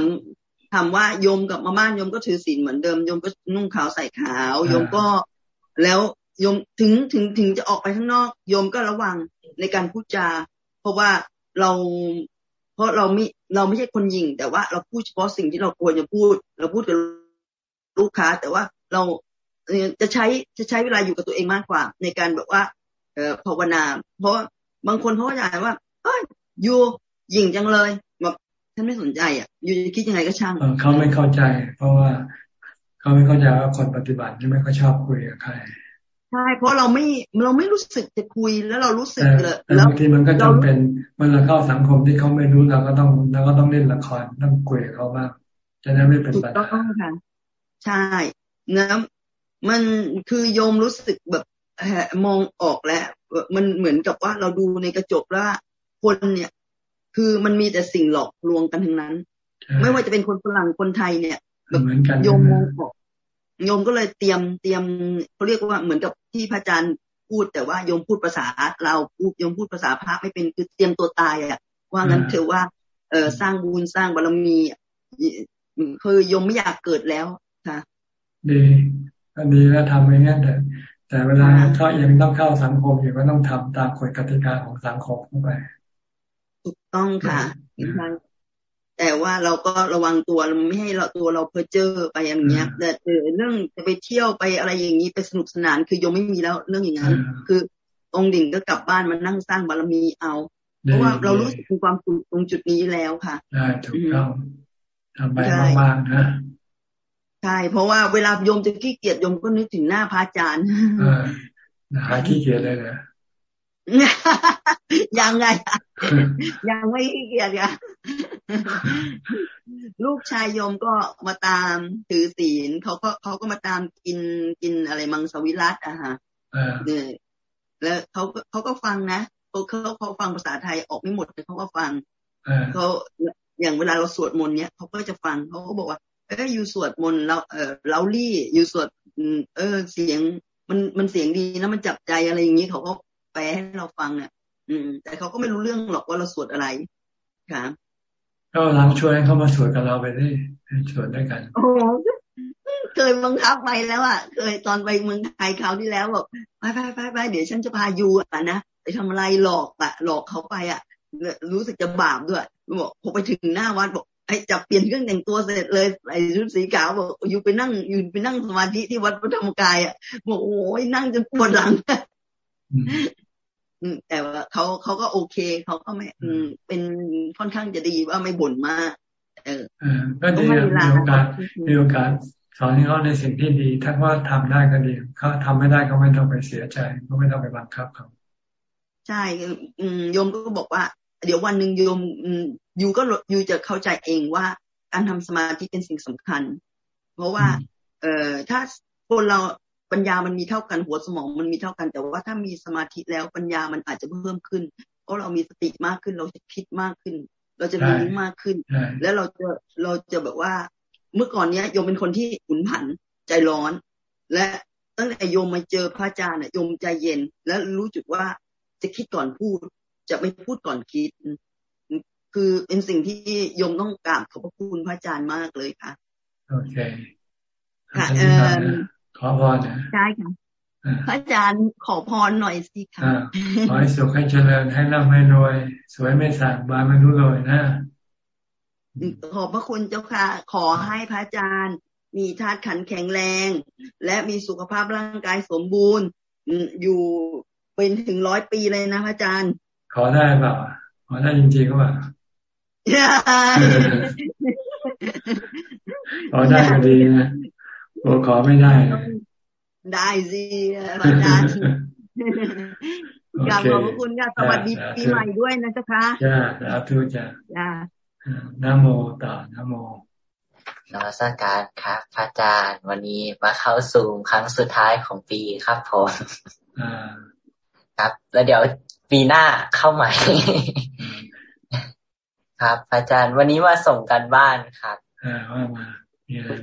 ถามว่าโยมกับมาบ้านโยมก็ถือศีลเหมือนเดิมโยมก็นุ่งขาวใส่ขาวโยมก็แล้ว โยมถึงถึงถึงจะออกไปข้างนอก โยมก็ระวังในการพูดจา เพราะว่าเราเพราะเราไม่เราไม่ใช่คนยิง แต่ว่าเราพูดเฉพาะสิ่งที่เราควรจะพูด เราพูดกับลูกค้า แต่ว่าเราจะใช้จะใช้เวลาอยู่กับตัวเองมากกว่า ในการแบบว่า เอ่อภาวนา เพราะบางคนเขาก็จะว่าเอ้ยยูยิงจังเลยแบบฉันไม่สนใจอะยูจะคิดยังไงก็ช่างเขาไม่เข้าใจ เพราะว่าเขาไม่เข้าใจว่าคนปฏิบัติที่ไม่ค่อยชอบคุยกับใคร ใช่เพราะเราไม่เราไม่รู้สึกจะคุยแล้วเรารู้สึกเลยแล้วบางทีมันก็จำเป็นเมื่อเราเข้าสังคมที่เขาไม่รู้เราก็ต้องเราก็ต้องเล่นละครต้องคุยกับเขาบ้างจะได้ไม่เป็นปัญหาถูกต้องค่ะใช่นะมันคือโยมรู้สึกแบบมองออกแล้ว มันเหมือนกับว่าเราดูในกระจกแล้วคนเนี่ย คือมันมีแต่สิ่งหลอกลวงกันทั้งนั้น ไม่ว่าจะเป็นคนฝรั่งคนไทยเนี่ยแบบโยมมองออก โยมก็เลยเตรียมเตรียมเขาเรียกว่าเหมือนกับที่พระอาจารย์พูดแต่ว่าโยมพูดภาษาเราพูดโยมพูดภาษาพระไม่เป็นคือเตรียมตัวตายอะว่างั้นเถอว่าเออสร้างบุญสร้างบารมีคือโยมไม่อยากเกิดแล้วค่ะ ดีก็ดีแล้วทำไปงั้นแต่แต่เวลาเขายังต้องเข้าสังคมอยู่ก็ต้องทำตามกฎกติกาของสังคมเข้าไปถูกต้องค่ะ แต่ว่าเราก็ระวังตัวเราไม่ให้เราตัวเราเพอเจอไปอย่างเงี้ย แต่เรื่องจะไปเที่ยวไปอะไรอย่างนี้ไปสนุกสนานคือโยมไม่มีแล้วเรื่องอย่างนั้น คือองค์ดิ่งก็กลับบ้านมานั่งสร้างบารมีเอา เพราะว่าเรารู้สึกถึงความสุขตรงจุดนี้แล้วค่ะได้ถูกต้องทำไปมากๆนะใช่เพราะว่าเวลาโยมจะขี้เกียจโยมก็นึกถึงหน้าพระอาจารย์หาขี้เกียจเลยนะยังไงยังไม่ขี้เกียจอะ ลูกชายโยมก็มาตามถือศีลเขาก็เขาก็มาตามกินกินอะไรมังสวิรัตอะฮะเนี่ยแล้วเขาเขาก็ฟังนะเขาเขาเขาฟังภาษาไทยออกไม่หมดแต่เขาก็ฟังเขาอย่างเวลาเราสวดมนต์เนี้ยเขาก็จะฟังเขาก็บอกว่าเอออยู่สวดมนต์เราเออเราลี่อยู่สวดเออเสียงมันมันเสียงดีนะมันจับใจอะไรอย่างนี้เขาก็แปลให้เราฟังเนี่ยอืม แต่เขาก็ไม่รู้เรื่องหรอกว่าเราสวดอะไรค่ะ ก็ลองชวนให้เขามาสวดกับเราไปดิสวดด้วยกันโอ้เคยบังคับไปแล้วอะ เคยตอนไปเมืองไทยคราวที่แล้วบอกไปไปไปไปเดี๋ยวฉันจะพายูอะนะไปทำอะไรหลอกอะ หลอกเขาไปอะ รู้สึกจะบาปด้วยบอกพอไปถึงหน้าวัดบอกไอ้จับเปลี่ยนเครื่องแต่งตัวเสร็จเลยไอ้ชุดสีขาวบอกอยู่ไปนั่งอยู่ไปนั่งสมาธิที่วัดพระธรรมกายอะบอกโอ้ยนั่งจนปวดหลัง แต่ว่าเขาเขาก็โอเคเขาก็ไม่เป็นค่อนข้างจะดีว่าไม่บ่นมาก เออก็ดีมีโอกาสมีโอกาสสอนให้เขาในสิ่งที่ดี ถ้าว่าทำได้ก็ดีเขาทำไม่ได้ก็ไม่ต้องไปเสียใจ ก็ไม่ต้องไปบังคับเขาใช่โยมก็บอกว่า เดี๋ยววันหนึ่งโยมยูก็ยูจะเข้าใจเองว่า การทำสมาธิเป็นสิ่งสำคัญ เพราะว่า เอ่อถ้าคนเรา ปัญญามันมีเท่ากันหัวสมองมันมีเท่ากัน แต่ว่าถ้ามีสมาธิแล้วปัญญามันอาจจะเพิ่มขึ้น เพราะเรามีสติมากขึ้นเราจะคิดมากขึ้น เราจะรู้มากขึ้น แล้วเราจะเราจะแบบว่า เมื่อก่อนเนี้ยโยมเป็นคนที่ขุนผันใจร้อน และตั้งแต่โยมมาเจอพระอาจารย์เนี่ยโยมใจเย็น และรู้จุดว่าจะคิดก่อนพูด จะไม่พูดก่อนคิด คือเป็นสิ่งที่โยมต้องกราบขอบพระคุณพระอาจารย์มากเลยค่ะโอเคค่ะเออ ขอพรนะใช่ค่ะพระอาจารย์ขอพรหน่อยสิค่ะขอให้สุขให้เจริญให้ร่ำให้รวย สวยไม่สากบานไม่รู้เลยนะ ขอบพระคุณเจ้าค่ะ ขอให้พระอาจารย์ มีธาตุขันแข็งแรง และมีสุขภาพร่างกายสมบูรณ์ อยู่เป็นถึงร้อยปีเลยนะพระอาจารย์ ขอได้เปล่าขอได้จริงๆก็ว่าขอได้ก็ดีนะ โอ้ขอไม่ได้ได้สิอาจารย์กราบขอบพระคุณค่ะสวัสดีปีใหม่ด้วยนะเจ้าค่ะจ้าสาธุจ้าจ้านะโมต่อนโมนมัสการครับพระอาจารย์ วันนี้มาเข้าสู่ครั้งสุดท้ายของปีครับผมครับ แล้วเดี๋ยวปีหน้าเข้าใหม่ ครับ อาจารย์ วันนี้มาส่งกันบ้านครับอ่าว่ามา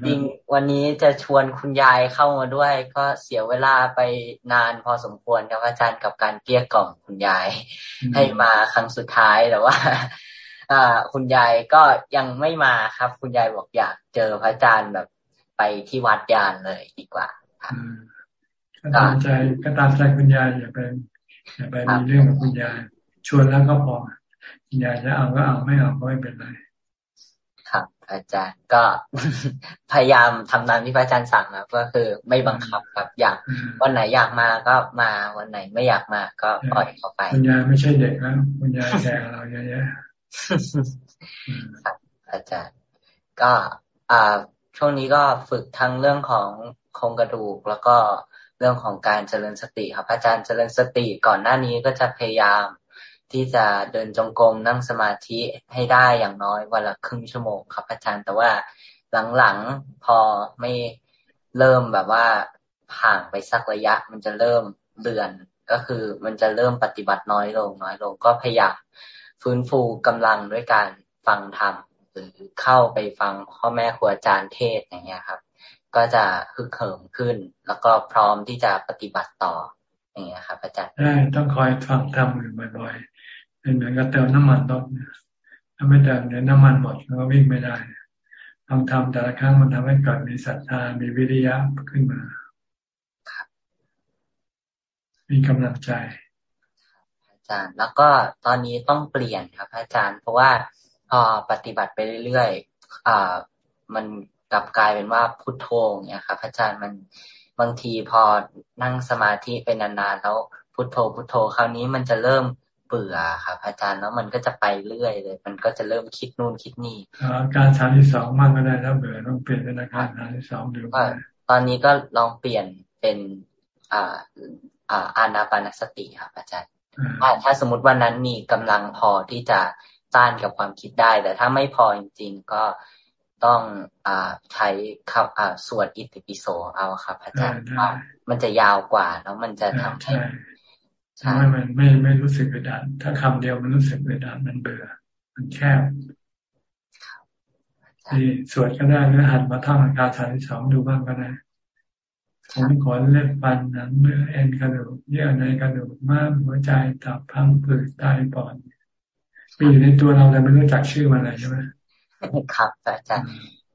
จริงวันนี้จะชวนคุณยายเข้ามาด้วย ก็เสียเวลาไปนานพอสมควรครับอาจารย์กับการเกลี้ยกล่อมคุณยาย ให้มาครั้งสุดท้ายแต่ว่าอ่าคุณยายก็ยังไม่มาครับ คุณยายบอกอยากเจอพระอาจารย์แบบไปที่วัดยานเลยดีกว่าครับก็ตามใจก็ตามใจคุณยายอย่าไปอย่าไปมีเรื่องกับคุณยายชวนแล้วก็พอคุณยายจะเอาก็เอาไม่เอาก็ไม่เป็นไรครับ อาจารย์ก็พยายามทำตามที่พระอาจารย์สั่งนะก็คือไม่บังคับครับอยากวันไหนอยากมาก็มาวันไหนไม่อยากมาก็ปล่อยเขาไปคุณยายไม่ใช่เด็กนะคุณยายแก่เราเยอะๆครับอาจารย์ ก็อ่าช่วงนี้ก็ฝึกทั้งเรื่องของโครงกระดูก แล้วก็เรื่องของการเจริญสติครับอาจารย์เจริญสติก่อนหน้านี้ก็จะพยายาม ที่จะเดินจงกรมนั่งสมาธิให้ได้อย่างน้อยวันละครึ่งชั่วโมงครับอาจารย์ แต่ว่าหลังๆพอไม่เริ่มแบบว่าผ่านไปสักระยะ มันจะเริ่มเดือนก็คือมันจะเริ่มปฏิบัติน้อยลง น้อยลงก็พยายามฟื้นฟูกำลังด้วยการฟังธรรมหรือเข้าไปฟังพ่อแม่ครูอาจารย์เทศอย่างเงี้ยครับ ก็จะฮึกเหิมขึ้น แล้วก็พร้อมที่จะปฏิบัติต่ออย่างเงี้ยครับอาจารย์ใช่ต้องคอยฟังธรรมอยู่บ่อย เป็นเหมือนกับเติมน้ำมันรถเนี่ยถ้าไม่เติมเดี๋ยวน้ำมันหมดก็วิ่งไม่ได้ทำทำแต่ละครั้งมันทำให้เกิดมีศรัทธามีวิริยะขึ้นมา มีกำลังใจ อาจารย์ แล้วก็ตอนนี้ต้องเปลี่ยนครับอาจารย์ เพราะว่าพอปฏิบัติไปเรื่อยๆอ่ามันกลับกลายเป็นว่าพุทโธเนี่ยครับอาจารย์มันบางทีพอนั่งสมาธิไปนานๆแล้วพุทโธพุทโธคราวนี้มันจะเริ่ม เบื่อครับอาจารย์แล้วมันก็จะไปเรื่อยเลย มันก็จะเริ่มคิดนู่นคิดนี่อาการฐานที่สองมากก็ได้ถ้าเบื่อต้องเปลี่ยนเป็นอาการฐานที่สองดูตอนนี้ก็ลองเปลี่ยนเป็น อ่า อ่าอานาปานสติครับ อาจารย์ถ้าสมมติวันนั้นมีกำลังพอที่จะต้านกับความคิดได้ แต่ถ้าไม่พอจริง ๆ ก็ต้องอ่าใช้คำอ่าสวดอิติปิโสเอาครับ อาจารย์มันจะยาวกว่า แล้วมันจะทำให้ ใช่มันไม่ไม่รู้สึกอึดอัดถ้าคำเดียวมันรู้สึกอึดอัดมันเบื่อ มันแคบที่สวดก็ได้หรือหันมาท่องอาการสามสองดูบ้างก็ได้ผมขนเล็บฟันหนังเนื้อเอ็นกระดูกเยื่อในกระดูกม้ามหัวใจตับพังผืดไตปอดมีอยู่ในตัวเราแต่ไม่รู้จักชื่อมันอะไรใช่ไหมครับอาจารย์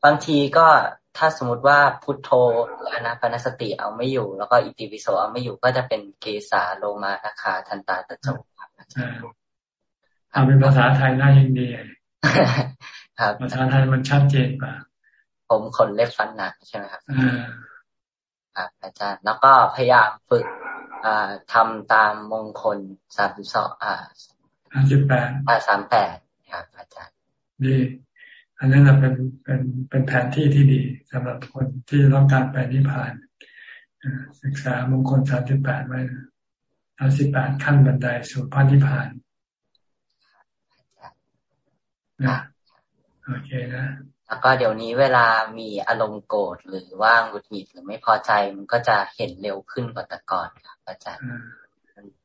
บางทีก็ ถ้าสมมติว่าพุทโธอนาปนสติเอาไม่อยู่ แล้วก็อิติวิโสเอาไม่อยู่ก็จะเป็นเกสาโลมาอาคาทันตาตะจบครับอาจารย์ทำเป็นภาษาไทยน่ายิ่งดีครับภาษาไทยมันชัดเจนกว่าผมขนเล็บฟันหนักใช่ไหมครับครับอาจารย์แล้วก็พยายามฝึกทำตามมงคลสามสิบสองอ่าสามสิบแปดอ่าสามแปดครับอาจารย์ดี อันนั้นเป็นเป็นเป็นแผนที่ที่ดีสำหรับคนที่ต้องการไปนิพพานศึกษามงคลสามสิบแปดไว้สามสิบแปดขั้นบันไดสู่พระนิพพานนะโอเคนะแล้วก็เดี๋ยวนี้เวลามีอารมณ์โกรธหรือว่าหงุดหงิดหรือไม่พอใจมันก็จะเห็นเร็วขึ้นกว่าแต่ก่อนครับอาจารย์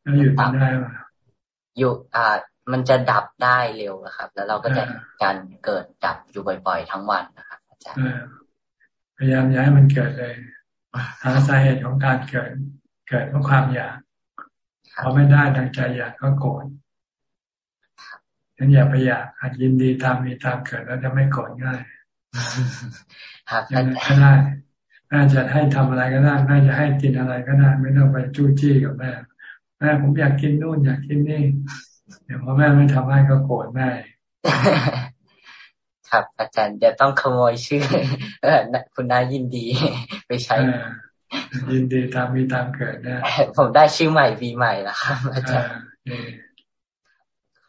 แล้วอยู่ได้ไหมอยู่อ่า มันจะดับได้เร็วนะครับ แล้วเราก็จะการเกิดดับอยู่บ่อยๆ ทั้งวันนะครับอาจารย์พยายามย้ายมันเกิดเลยหาสาเหตุของการเกิด เกิดเพราะความอยากพอไม่ได้ดังใจอยากก็โกรธนั้นอย่าไปอยากหัดยินดีตามมีตามเกิดแล้วจะไม่โกรธง่ายยังไงก็ได้แม่จะให้ทำอะไรก็ได้แม่จะให้กินอะไรก็ได้ ไม่ต้องไปจู้จี้กับแม่แม่ผมอยากกินนู่นอยากกินนี่ เดี๋ยวพอแม่ไม่ทำให้ก็โกรธแม่ครับ อาจารย์จะต้องขโมยชื่อเออคุณนายินดีไปใช้ ยินดีตามมีตามเกิดนะผมได้ชื่อใหม่ปีใหม่แล้วครับ อาจารย์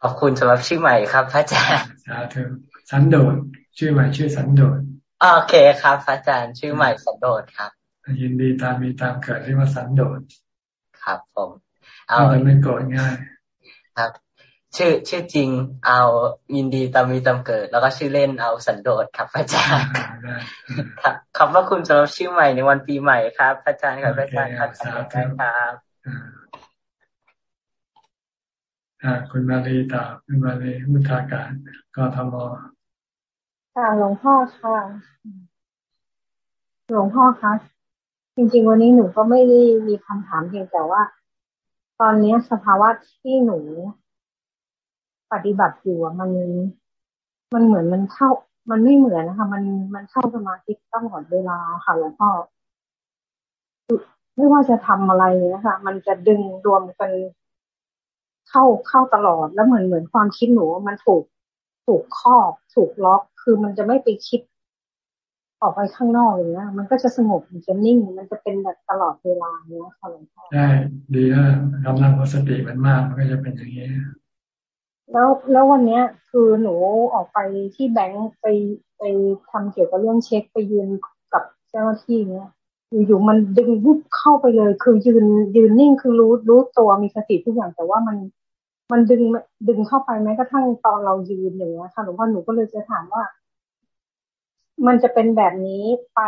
ขอบคุณสำหรับชื่อใหม่ครับพระอาจารย์สาธุสันโดษชื่อใหม่ชื่อสันโดษโอเคครับพระอาจารย์ชื่อใหม่สันโดษครับ ยินดีตามมีตามเกิดเรียกว่าสันโดษครับผม เอาไม่โกรธง่าย ครับ ชื่อชื่อจริงเอายินดีตามมีตามเกิด แล้วก็ชื่อเล่นเอาสันโดษครับอาจารย์ครับขอบพระคุณสำหรับชื่อใหม่ในวันปีใหม่ครับอาจารย์ครับอาจารย์ครับครับคุณมาลีตาคุณมาลีมุทาการก็ทำมค่ะหลวงพ่อค่ะหลวงพ่อคะจริง ๆ วันนี้หนูก็ไม่ได้มีคำถามเพียงแต่ว่า ตอนนี้สภาวะที่หนู ปฏิบัติอยู่มันมันเหมือนมันเข้า มันไม่เหมือนนะคะ มันมันเข้าสมาธิต้องหอดเวลาค่ะหลวงพ่อไม่ว่าจะทำอะไรนะคะ มันจะดึงรวมกันเข้าเข้าตลอดแล้วเหมือนเหมือนความคิดหนูมันถูกถูกครอบถูกล็อก คือมันจะไม่ไปคิด ออกไปข้างนอกอย่างเงี้ยมันก็จะสงบมันจะนิ่ง มันจะเป็นแบบตลอดเวลาเนี้ยค่ะหลวงพ่อใช่ดีนะกำลังสติมันมากมันก็จะเป็นอย่างนี้ แล้วแล้ววันเนี้ย คือหนูออกไปที่แบงก์ไปไปทำเกี่ยวกับเรื่องเช็คไปยืนกับเจ้าหน้าที่เนี้ยอยู่ๆมันดึงวุบเข้าไปเลย คือยืนยืนนิ่งคือรู้รู้ตัวมีสติทุกอย่างแต่ว่ามันมันดึงดึงเข้าไปแม้กระทั่งตอนเรายืนอย่างเงี้ยค่ะหลวงพ่อหนูก็เลยจะถามว่า มันจะเป็นแบบนี้ไป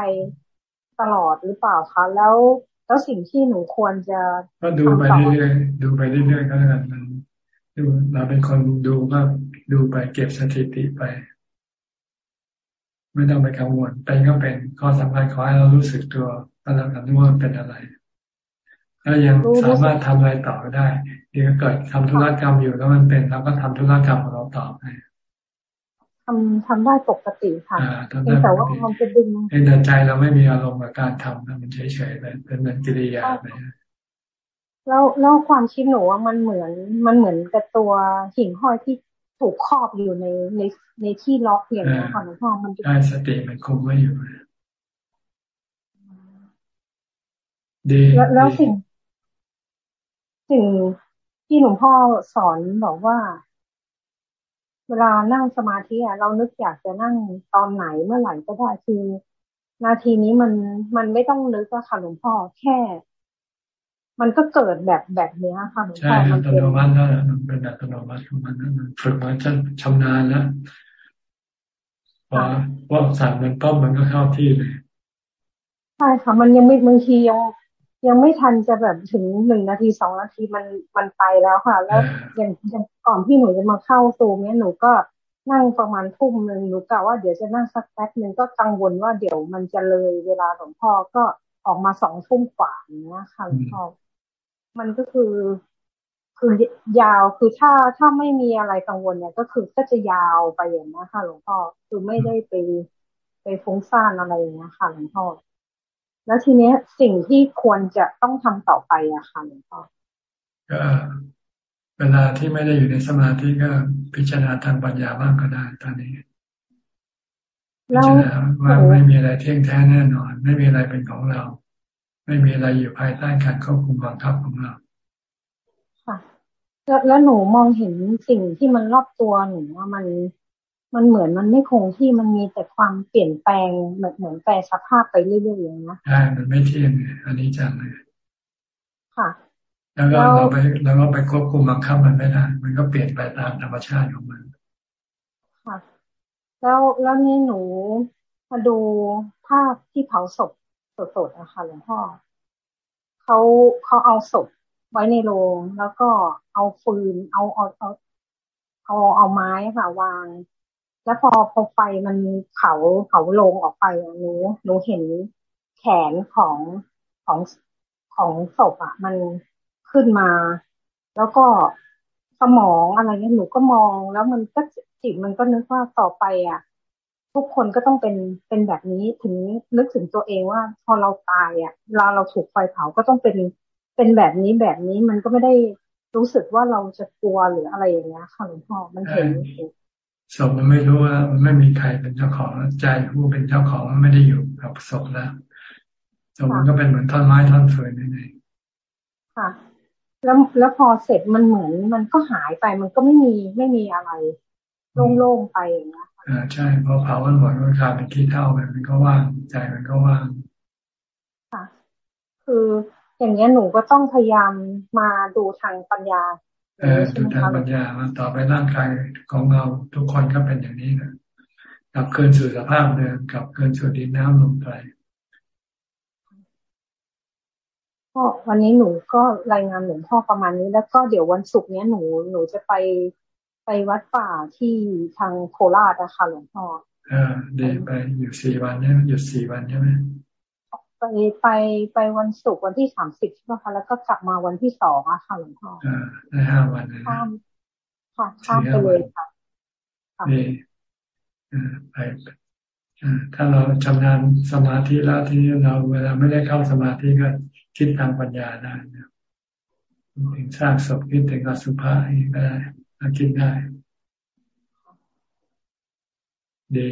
ตลอดหรือเปล่าคะแล้วแล้วสิ่งที่หนูควรจะก็ดูไปเรื่อยๆดูไปเรื่อยๆก็แล้วกัน ดูเราเป็นคนดูก็ดูไปเก็บสถิติไป ไม่ต้องไปกังวลเป็นก็เป็นข้อสำคัญขอให้เรารู้สึกตัวก็แล้วกันว่าเป็นอะไรแล้วยังสามารถทำอะไรต่อได้เดี๋ยวเกิดทำธุรกรรมอยู่แล้วมันเป็นเราก็ทำธุรกรรมของเราต่อไปทำทำได้ปกติค่ะแต่ว่ามันจะดึงในใจเราไม่มีอารมณ์กับการทำมันเฉยๆไปเป็นเหมือนกิริยาไป แล้วแล้วความคิดหนูว่ามันเหมือน มันเหมือนกับตัวหิ่งห้อยที่ถูกครอบอยู่ในในในที่ล็อกอย่างนี้ค่ะหลวงพ่อมันได้สติมันคุมไว้อยู่ดีแล้วสิ่ง สิ่งที่ที่หลวงพ่อสอนบอกว่า เวลานั่งสมาธิอะเรานึกอยากจะนั่งตอนไหนเมื่อไหร่ก็ได้คือ นาทีนี้มันมันไม่ต้องนึกอะค่ะหลวงพ่อแค่ มันก็เกิดแบบแบบนี้ค่ะหลวงพ่อมันเป็นอัตโนมัติแล้วมันเป็นอัตโนมัติของมันมันฝึกมาจนชำนาญแล้วพอว่าสั่งมันต้มมันก็เข้าที่เลยใช่ค่ะมันยังไม่บางทียังยังไม่ทันจะแบบถึงหนึ่งนาทีสองนาทีมันมันไปแล้วค่ะ แล้วอย่างอย่างก่อนที่หนูจะมาเข้าซูมเนี้ยหนูก็นั่งประมาณทุ่มหนึ่งหนูกะว่าเดี๋ยวจะนั่งสักแป๊บหนึ่งก็กังวลว่าเดี๋ยวมันจะเลยเวลาหลวงพ่อก็ออกมาสองทุ่มกว่าอย่างเงี้ยค่ะหลวงพ่อ มันก็คือ คือยาวคือถ้าถ้าไม่มีอะไรกังวลเนี่ย ก็คือก็จะยาวไปอย่างนี้ค่ะ หลวงพ่อคือไม่ได้ไปไปฟุ้งซ่านอะไรอย่างเงี้ยค่ะหลวงพ่อแล้วทีนี้สิ่งที่ควรจะต้องทำต่อไปอะค่ะหลวงพ่อก็เวลาที่ไม่ได้อยู่ในสมาธิก็พิจารณาทางปัญญาบ้างก็ได้ตอนนี้พิจารณาว่าไม่มีอะไรเที่ยงแท้แน่นอน ไม่มีอะไรเป็นของเรา ไม่มีอะไรอยู่ภายใต้การควบคุมบังคับของเราค่ะแล้วหนูมองเห็นสิ่งที่มันรอบตัวหนูว่ามันมันเหมือนมันไม่คงที่มันมีแต่ความเปลี่ยนแปลงเหมือนเหมือนแปลสภาพไปเรื่อยๆอย่างนี้ใช่มันไม่เที่ยงอันนี้จังเลยค่ะ แล้วก็เราไปเราก็ไปควบคุมบังคับมันไม่ได้มันก็เปลี่ยนไปตามธรรมชาติของมัน ค่ะ แล้วแล้วนี่หนูมาดูภาพที่เผาศพ สดๆนะคะหลวงพ่อเขาเขาเอาศพไว้ในโรงแล้วก็เอาฟืน เอาเอาเอาเอาเอาไม้ค่ะ วาง แล้วพอพอไฟมันเผาเผาลงออกไปหนูหนูเห็นแขนของของของศพอะ มันขึ้นมา แล้วก็สมองอะไรเงี้ยหนูก็มองแล้วมันก็จิตมันก็นึกว่าต่อไปอะ ทุกคนก็ต้องเป็นเป็นแบบนี้ถึงนึกถึงตัวเองว่า พอเราตายอะเราเราถูกไฟเผาก็ต้องเป็นเป็นแบบนี้แบบนี้มันก็ไม่ได้รู้สึกว่าเราจะกลัวหรืออะไรอย่างเงี้ยค่ะหลวงพ่อมันเห็นศพมันไม่รู้ว่ามันไม่มีใครเป็นเจ้าของใจผู้เป็นเจ้าของมันไม่ได้อยู่กับศพแล้วศพมันก็เป็นเหมือนท่อนไม้ท่อนเฟืนนั่นเองค่ะ แล้วแล้วพอเสร็จมันเหมือนมันก็หายไปมันก็ไม่มีไม่มีอะไร โล่งๆไปอย่างเงี้ย อ่าใช่พอเผามันหมดมันกลายเป็นขี้เท่าไปมันก็ว่างใจมันก็ว่างค่ะ คืออย่างเงี้ยหนูก็ต้องพยายามมาดูทางปัญญาเออดูทางปัญญามันต่อไปร่างกายของเราทุกคนก็เป็นอย่างนี้นะกลับคืนสู่สภาพเดิมกลับคืนสู่ดินน้ำลมไฟก็วันนี้หนูก็รายงานหลวงพ่อประมาณนี้ แล้วก็เดี๋ยววันศุกร์นี้หนูหนูจะไป ไปวัดป่าที่ทางโคราชนะคะหลวงพ่ออ่าเดินไปอยู่สี่วันเนี่ยหยุดสี่วันใช่ไหมไปไปไปวันศุกร์วันที่สามสิบใช่ไหมคะแล้วก็กลับมาวันที่สองอะค่ะหลวงพ่ออ่าได้ห้าวันข้ามค่ะข้ามไปเลยค่ะนี่ไปถ้าเราชำนาญสมาธิแล้วที่เราเวลาไม่ได้เข้าสมาธิก็คิดทางปัญญาได้ถึงสร้างศพคิดถึงอสุภะก็ได้ คิดได้ ดี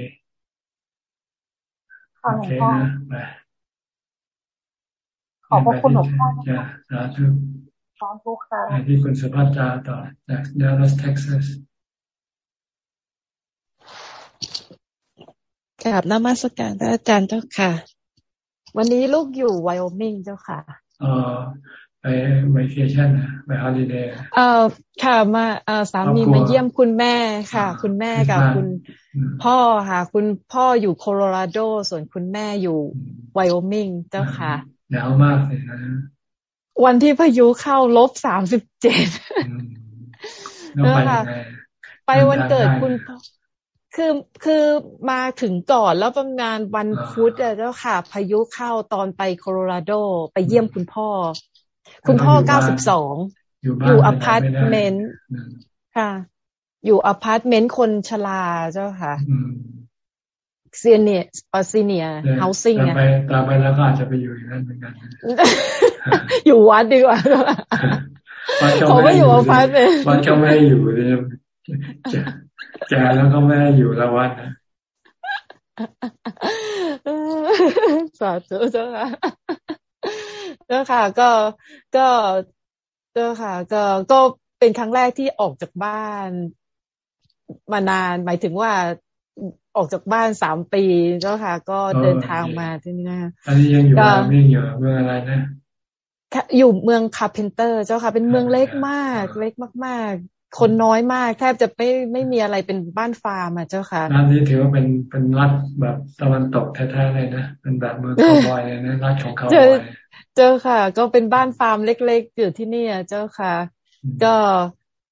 โอเคนะไปขอบพระคุณหลวงพ่อจ้าสาธุสาธุค่ะที่คุณสุภัตราต่อจากดัลลัสเท็กซัสกราบนมัสการพระอาจารย์เจ้าค่ะ วันนี้ลูกอยู่ไวโอมิงเจ้าค่ะอ๋อ ไปไวเคชั่นนะไป holidayเอ่อค่ะมาเอ่อสามีมาเยี่ยมคุณแม่ค่ะ คุณแม่กับคุณพ่อค่ะ คุณพ่ออยู่โคโลราโด ส่วนคุณแม่อยู่ไวโอมิงเจ้าค่ะหนาวมากเลยนะวันที่พายุเข้าลบสามสิบเจ็ดแล้วค่ะ ไปวันเกิดคุณคือคือมาถึงก่อนแล้วประมาณวันพุธเจ้าค่ะ พายุเข้าตอนไปโคโลราโด ไปเยี่ยมคุณพ่อ คุณพ่อเก้าสิบสองอยู่อพาร์ตเมนต์ค่ะ อยู่อพาร์ตเมนต์คนชราเจ้าค่ะ senior เออ senior housing เนี่ยตามไปแล้วก็อาจจะไปอยู่อย่างนั้นเหมือนกัน อยู่วัดดีกว่าเขาไม่อยู่อพาร์ตเมนต์วัดก็ไม่อยู่เลยแกแล้วก็ไม่อยู่ละวัดนะสาธุเจ้าค่ะ เจ้าค่ะ ก็ก็เจ้าค่ะ ก็ก็เป็นครั้งแรกที่ออกจากบ้านมานาน หมายถึงว่าออกจากบ้านสามปีเจ้าค่ะ ก็เดินทางมาที่นี่นะอันนี้ยังอยู่ไม่อยู่เมืองอะไรนะอยู่เมืองคาเพนเตอร์เจ้าค่ะ เป็นเมืองเล็กมาก เล็กมาก ๆ คนน้อยมาก แทบจะไม่ไม่มีอะไรเป็นบ้านฟาร์มอะเจ้าค่ะร้านนี้ถือว่าเป็นเป็นรัฐแบบตะวันตกแท้ๆเลยนะเป็นแบบเมืองคาวบอยเลยนะรัฐของเขาบอยเจ้าค่ะ ก็เป็นบ้านฟาร์มเล็กๆ อยู่ที่นี่เจ้าค่ะ ก็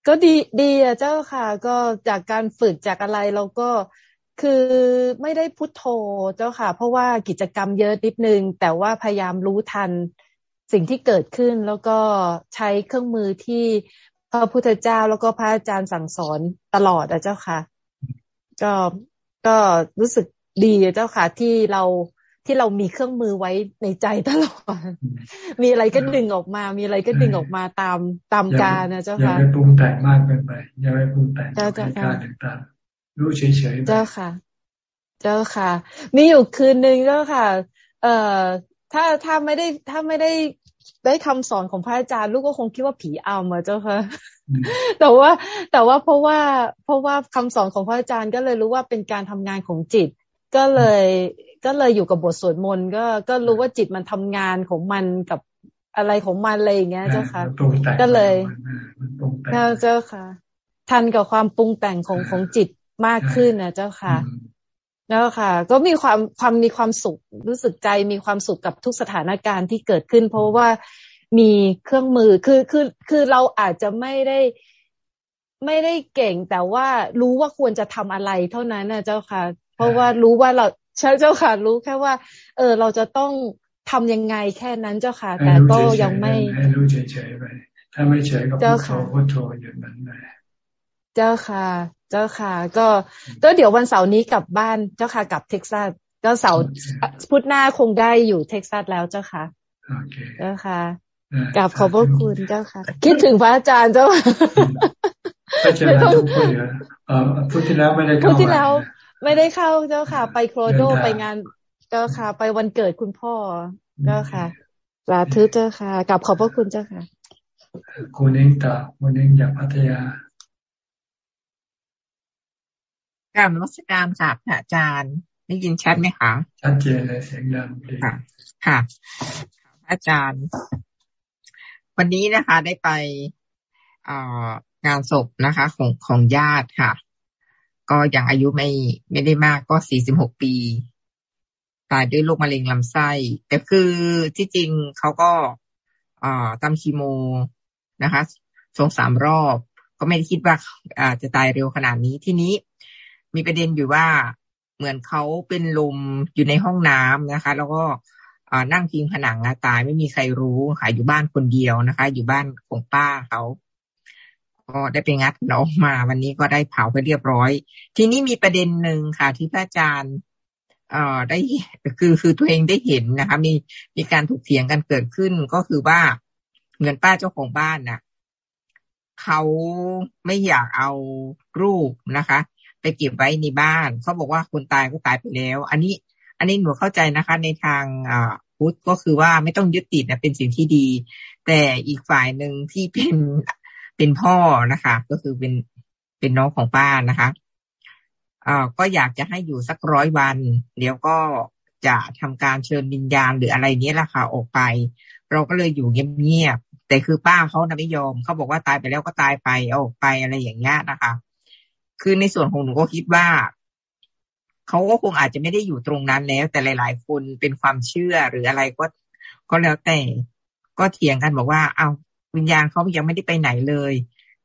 ก็ดีดีอะเจ้าค่ะ ก็จากการฝึกจากอะไรเราก็คือไม่ได้พุทโธเจ้าค่ะ เพราะว่ากิจกรรมเยอะนิดนึง แต่ว่าพยายามรู้ทันสิ่งที่เกิดขึ้นแล้วก็ใช้เครื่องมือที่พระพุทธเจ้าแล้วก็พระอาจารย์สั่งสอนตลอดอะเจ้าค่ะ ก็ก็รู้สึกดีเจ้าค่ะที่เรา ที่เรามีเครื่องมือไว้ในใจตลอด มีอะไรก็ดึงออกมา มีอะไรก็ดึงออกมาตามตามการนะเจ้าค่ะ อย่าไปปรุงแต่งมากเกินไป อย่าไปปรุงแต่งการต่างๆรู้เฉยๆเจ้าค่ะ เจ้าค่ะ มีอยู่คืนนึงเจ้าค่ะ เอ่อ ถ้าถ้าไม่ได้ถ้าไม่ได้ได้คำสอนของพระอาจารย์ลูกก็คงคิดว่าผีอำมาเจ้าค่ะ แต่ว่าแต่ว่าเพราะว่าเพราะว่าคำสอนของพระอาจารย์ก็เลยรู้ว่าเป็นการทำงานของจิต ก็เลย ก็เลยอยู่กับบทสวดมนต์ก็ก็รู้ว่าจิตมันทำงานของมันกับอะไรของมันอะไรอย่างเงี้ยเจ้าค่ะ ก็เลยเจ้าค่ะ ทันกับความปรุงแต่งของของจิตมากขึ้นนะเจ้าค่ะแล้วค่ะ ก็มีความความมีความสุขรู้สึกใจมีความสุขกับทุกสถานการณ์ที่เกิดขึ้น เพราะว่ามีเครื่องมือคือคือคือเราอาจจะไม่ได้ไม่ได้เก่งแต่ว่ารู้ว่าควรจะทำอะไรเท่านั้นนะเจ้าค่ะ เพราะว่ารู้ว่าเรา ใช่เจ้าค่ะรู้แค่ว่า เออ เราจะต้องทำยังไงแค่นั้นเจ้าค่ะ แต่ก็ยังไม่ให้รู้เฉยๆไปถ้าไม่เฉยก็พุทโธพุทโธหยุดมันไปเจ้าค่ะ เจ้าค่ะ ก็ก็เดี๋ยววันเสาร์นี้กลับบ้านเจ้าค่ะกลับเท็กซัสก็เสาร์พุธหน้าคงได้อยู่เท็กซัสแล้วเจ้าค่ะเจ้าค่ะกลับขอบพระคุณเจ้าค่ะ คิดถึงพระอาจารย์เจ้าไม่ต้องพูดเยอะพุธที่แล้วไม่ได้เข้าพุธที่แล้ว ไม่ได้เข้าเจ้าค่ะ ไปโครโดไปงานเจ้าค่ะ ไปวันเกิดคุณพ่อเจ้าค่ะสาธุเจ้าค่ะกลับขอบพระคุณเจ้าค่ะ คุณเองต่อคุณเองอยากพัทยาการนมัสการค่ะอาจารย์ได้ยินชัดไหมคะชัดเจนเลยเสียงดังดีค่ะ ค่ะอาจารย์ วันนี้นะคะได้ไปงานศพนะคะ ของของญาติค่ะ ก็ยังอายุไม่ไม่ได้มากก็สี่สิบหกปี ตายด้วยโรคมะเร็งลำไส้ แต่คือที่จริงเขาก็อ่าตามคีโมนะคะสองสามรอบ ก็ไม่ได้คิดว่าอาจะตายเร็วขนาดนี้ที่นี้ มีประเด็นอยู่ว่าเหมือนเขาเป็นลมอยู่ในห้องน้ำนะคะ แล้วก็นั่งพิงผนังตายไม่มีใครรู้ค่ะอยู่บ้านคนเดียวนะคะ อยู่บ้านของป้าเขา ก็ได้ไปงัดน้องมา วันนี้ก็ได้เผาไปเรียบร้อย ทีนี้มีประเด็นหนึ่งค่ะ ที่พระอาจารย์เอ่อได้คือคือตัวเองได้เห็นนะคะ มีมีการถูกเถียงกันเกิดขึ้นก็คือว่าเงินป้าเจ้าของบ้านน่ะเขาไม่อยากเอารูปนะคะ ไปเก็บไว้ในบ้าน เขาบอกว่าคนตายก็ตายไปแล้ว อันนี้ อันนี้หนูเข้าใจนะคะ ในทางอ่าพุทธก็คือว่าไม่ต้องยึดติดนะเป็นสิ่งที่ดี แต่อีกฝ่ายหนึ่งที่เป็น เป็นพ่อนะคะ ก็คือเป็นเป็นน้องของป้านะคะอ่าก็อยากจะให้อยู่สักร้อยวัน เดี๋ยวก็จะทำการเชิญวิญญาณหรืออะไรนี้แหละค่ะออกไป เราก็เลยอยู่เงียบๆแต่คือป้าเขานะไม่ยอมเขาบอกว่าตายไปแล้วก็ตายไปเอาออกไปอะไรอย่างเงี้ยนะคะ คือในส่วนของหนูก็คิดว่าเขาก็คงอาจจะไม่ได้อยู่ตรงนั้นแล้ว แต่หลาย ๆ คนเป็นความเชื่อหรืออะไรก็ก็แล้วแต่ก็เถียงกันบอกว่าเอา วิญญาณเขายังไม่ได้ไปไหนเลย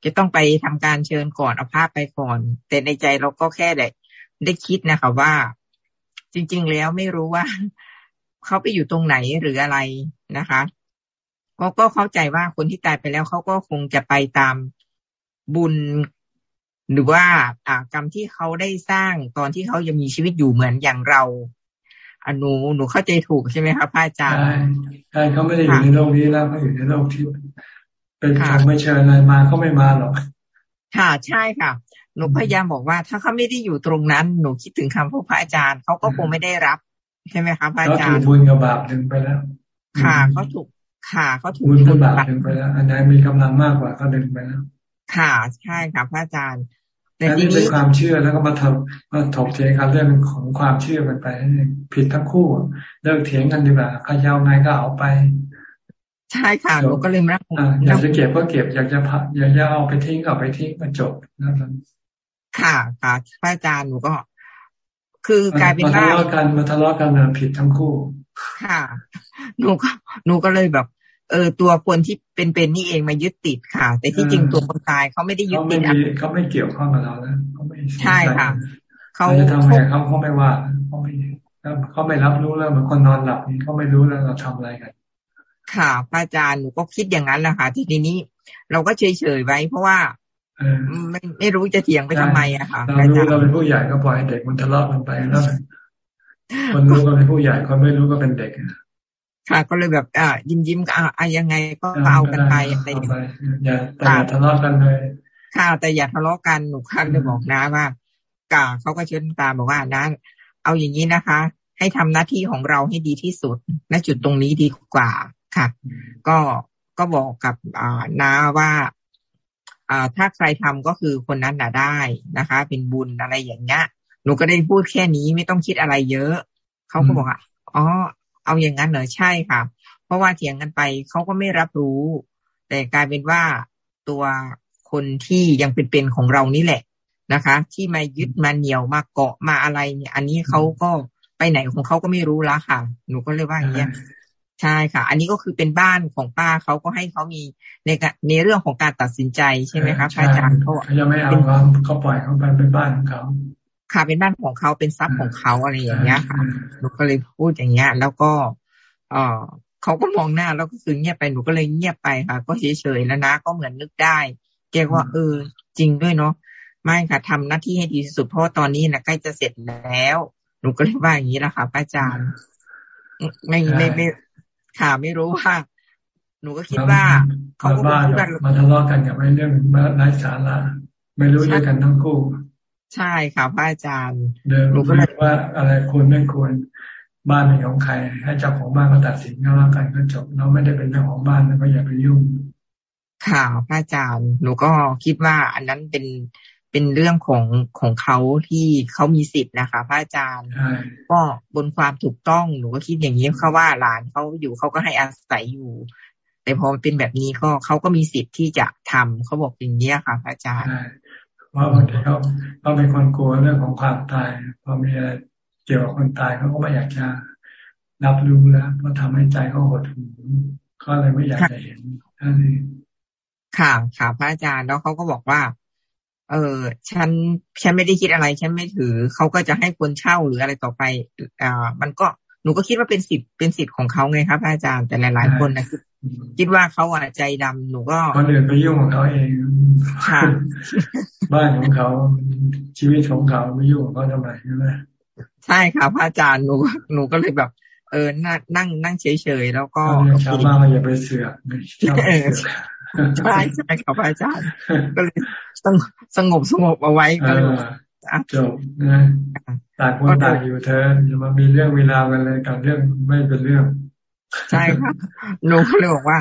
จะต้องไปทำการเชิญก่อนเอาภาพไปก่อน แต่ในใจเราก็แค่ได้ได้คิดนะคะว่า จริง ๆ แล้วไม่รู้ว่าเขาไปอยู่ตรงไหนหรืออะไรนะคะก็ก็เข้าใจว่าคนที่ตายไปแล้วเขาก็คงจะไปตามบุญหรือว่าอ่ากรรมที่เขาได้สร้างตอนที่เขายังมีชีวิตอยู่เหมือนอย่างเราอนุหนูเข้าใจถูกใช่ไหมคะพระอาจารย์ใช่เขาไม่ได้อยู่ในโลกนี้แล้วเขาอยู่ในโลกที่ เป็นทางไม่เชิญอะไรมาเขาไม่มาหรอกค่ะใช่ค่ะ หนูพยายามบอกว่า ถ้าเขาไม่ได้อยู่ตรงนั้น หนูคิดถึงคำพวกพระอาจารย์เขาก็คงไม่ได้รับ ใช่ไหมคะพระอาจารย์เขาถูกบุญกับบาปถึงไปแล้ว ค่ะเขาถูกค่ะเขาถูกบุญกับบาปถึงไปแล้ว อันไหนมีกำลังมากกว่าก็ดึงไปแล้ว ค่ะใช่ค่ะพระอาจารย์ แต่นี่เป็นความเชื่อแล้วก็มาถกมาถกเถียงกันเรื่องของความเชื่อกันไปผิดทั้งคู่เลิกเถียงกันดีกว่าใครจะเอาไงก็เอาไป ใช่ค่ะหนูก็เลยรักอยากจะเก็บก็เก็บอยากจะพัอยากจะเอาไปทิ้งก็ไปทิ้งก็จบนะครับค่ะค่ะพระอาจารย์หนูก็ คือกลายเป็นว่ามาทะเลาะกันมาทะเลาะกันผิดทั้งคู่ ค่ะ หนูก็หนูก็เลยแบบ เออตัวคนที่เป็นเป็นนี่เองมายึดติดค่ะ แต่ที่จริงตัวคนตายเขาไม่ได้ยึดติดเขาไม่เกี่ยวข้องกับเราแล้วเขาไม่ใช่ค่ะเขาจะทำไงเขาเขาไม่ว่าเขาไม่เขาไม่รับรู้แล้วเหมือนคนนอนหลับนี่เขาไม่รู้แล้วเราทำอะไรกัน ค่ะพระอาจารย์หนูก็คิดอย่างนั้นแหละค่ะ ทีนี้ เราก็เฉยเฉยไว้ เพราะว่าไม่ไม่รู้จะเถียงไปทำไมอะค่ะเรารู้เราเป็นผู้ใหญ่ก็ปล่อยเด็กมันทะเลาะกันไปแล้วคนรู้ก็เป็นผู้ใหญ่คนไม่รู้ก็เป็นเด็กค่ะ ก็เลยแบบอ่ายิ้มยิ้มอ่ายังไงก็เอากันไปอะไรอย่าแต่อย่าทะเลาะกันเลยค่ะแต่อย่าทะเลาะกันหนูคันเลยบอกนะว่ากาเขาก็เชิญตาบอกว่านะเอาอย่างนี้นะคะ ให้ทำหน้าที่ของเราให้ดีที่สุดณจุดตรงนี้ดีกว่า ค่ะ ก็ก็บอกกับอ่านาว่าอ่าถ้าใครทำก็คือคนนั้นน่ะได้นะคะ เป็นบุญอะไรอย่างเงี้ยหนูก็ได้พูดแค่นี้ไม่ต้องคิดอะไรเยอะเขาก็บอกอะอ๋อ เอาอย่างนั้นเหรอใช่ค่ะ เพราะว่าเถียงกันไปเขาก็ไม่รับรู้ แต่กลายเป็นว่าตัวคนที่ยังเป็นๆของเรานี่แหละนะคะ ที่มายึดมาเหนียวมาเกาะมาอะไรเนี่ย อันนี้เขาก็ไปไหนของเขาก็ไม่รู้ละค่ะ หนูก็เลยว่าอย่างเงี้ย ใช่ค่ะ อันนี้ก็คือเป็นบ้านของป้าเขาก็ให้เขามีในในเรื่องของการตัดสินใจใช่ไหมคะพระอาจารย์เขายังไม่เอาเขาปล่อยเขาไปเป็นบ้านของเขาค่ะเป็นบ้านของเขาเป็นทรัพย์ของเขาอะไรอย่างเงี้ยค่ะหนูก็เลยพูดอย่างเงี้ย แล้วก็ เออเขาก็มองหน้าแล้วก็คือเงียบไปหนูก็เลยเงียบไปค่ะ ก็เฉยๆแล้วนะก็เหมือนนึกได้แกว่าเออ จริงด้วยเนาะไม่ค่ะทำหน้าที่ให้ดีที่สุดเพราะว่าตอนนี้นะใกล้จะเสร็จแล้ว หนูก็เลยว่าอย่างนี้แหละค่ะอาจารย์ไม่ไม่ไม่ ค่ะ ไม่รู้ว่าหนูก็คิดว่าเขาก็คิดว่ามาทะเลาะกันกับไม่เรื่องไร้สาระไม่รู้ด้วยกันทั้งคู่ ใช่ค่ะพระอาจารย์เดินรู้ก็เลยว่าอะไรควรไม่ควรบ้านเป็นของใคร ให้เจ้าของบ้านก็ตัดสินก็แล้วกันก็จบเราไม่ได้เป็นเจ้าของบ้านก็อย่าไปยุ่งค่ะพระอาจารย์ หนูก็คิดว่าอันนั้นเป็น เป็นเรื่องของของเขาที่เขามีสิทธิ์นะคะ พระอาจารย์ ก็บนความถูกต้องหนูก็คิดอย่างนี้เขาว่าหลานเขาอยู่เขาก็ให้อาศัยอยู่ แต่พอเป็นแบบนี้ก็เขาก็มีสิทธิ์ที่จะทำเขาบอกอย่างนี้ค่ะ พระอาจารย์ว่าบางทีเขาเขาเป็นคนกลัวเรื่องของความตายพอมีอะไรเกี่ยวกับคนตายเขาก็ไม่อยากจะรับรู้แล้วก็ทำให้ใจเขาหดหู่ก็เลยไม่อยากจะเห็นนั่นเองค่ะค่ะพระอาจารย์แล้วเขาก็บอกว่า เออฉันฉันไม่ได้คิดอะไร ฉันไม่ถือเขาก็จะให้คนเช่าหรืออะไรต่อไปอ่ามันก็หนูก็คิดว่าเป็นสิทธิ์เป็นสิทธิ์ของเขาไงครับพระอาจารย์แต่หลาย ๆ คนนะคือคิดว่าเขาอะใจดำหนูก็คนอื่นไปยุ่งของเขาเองค่ะบ้านของเขาชีวิตของเขาไม่ยุ่งของเขาทำไมใช่ไหมใช่ค่ะพระอาจารย์หนูหนูก็เลยแบบ เออนั่งนั่งนั่งเฉยๆแล้วก็ชาวบ้านอย่าไปเสือก ใช่ใช่ครับอาจารย์ก็เลยสงบสงบเอาไว้ก็เลยจบนะต่างคนต่างอยู่เธออย่ามามีเรื่องเวลากันเลยกับเรื่องไม่เป็นเรื่อง ใช่ครับหนูก็เลยบอกว่า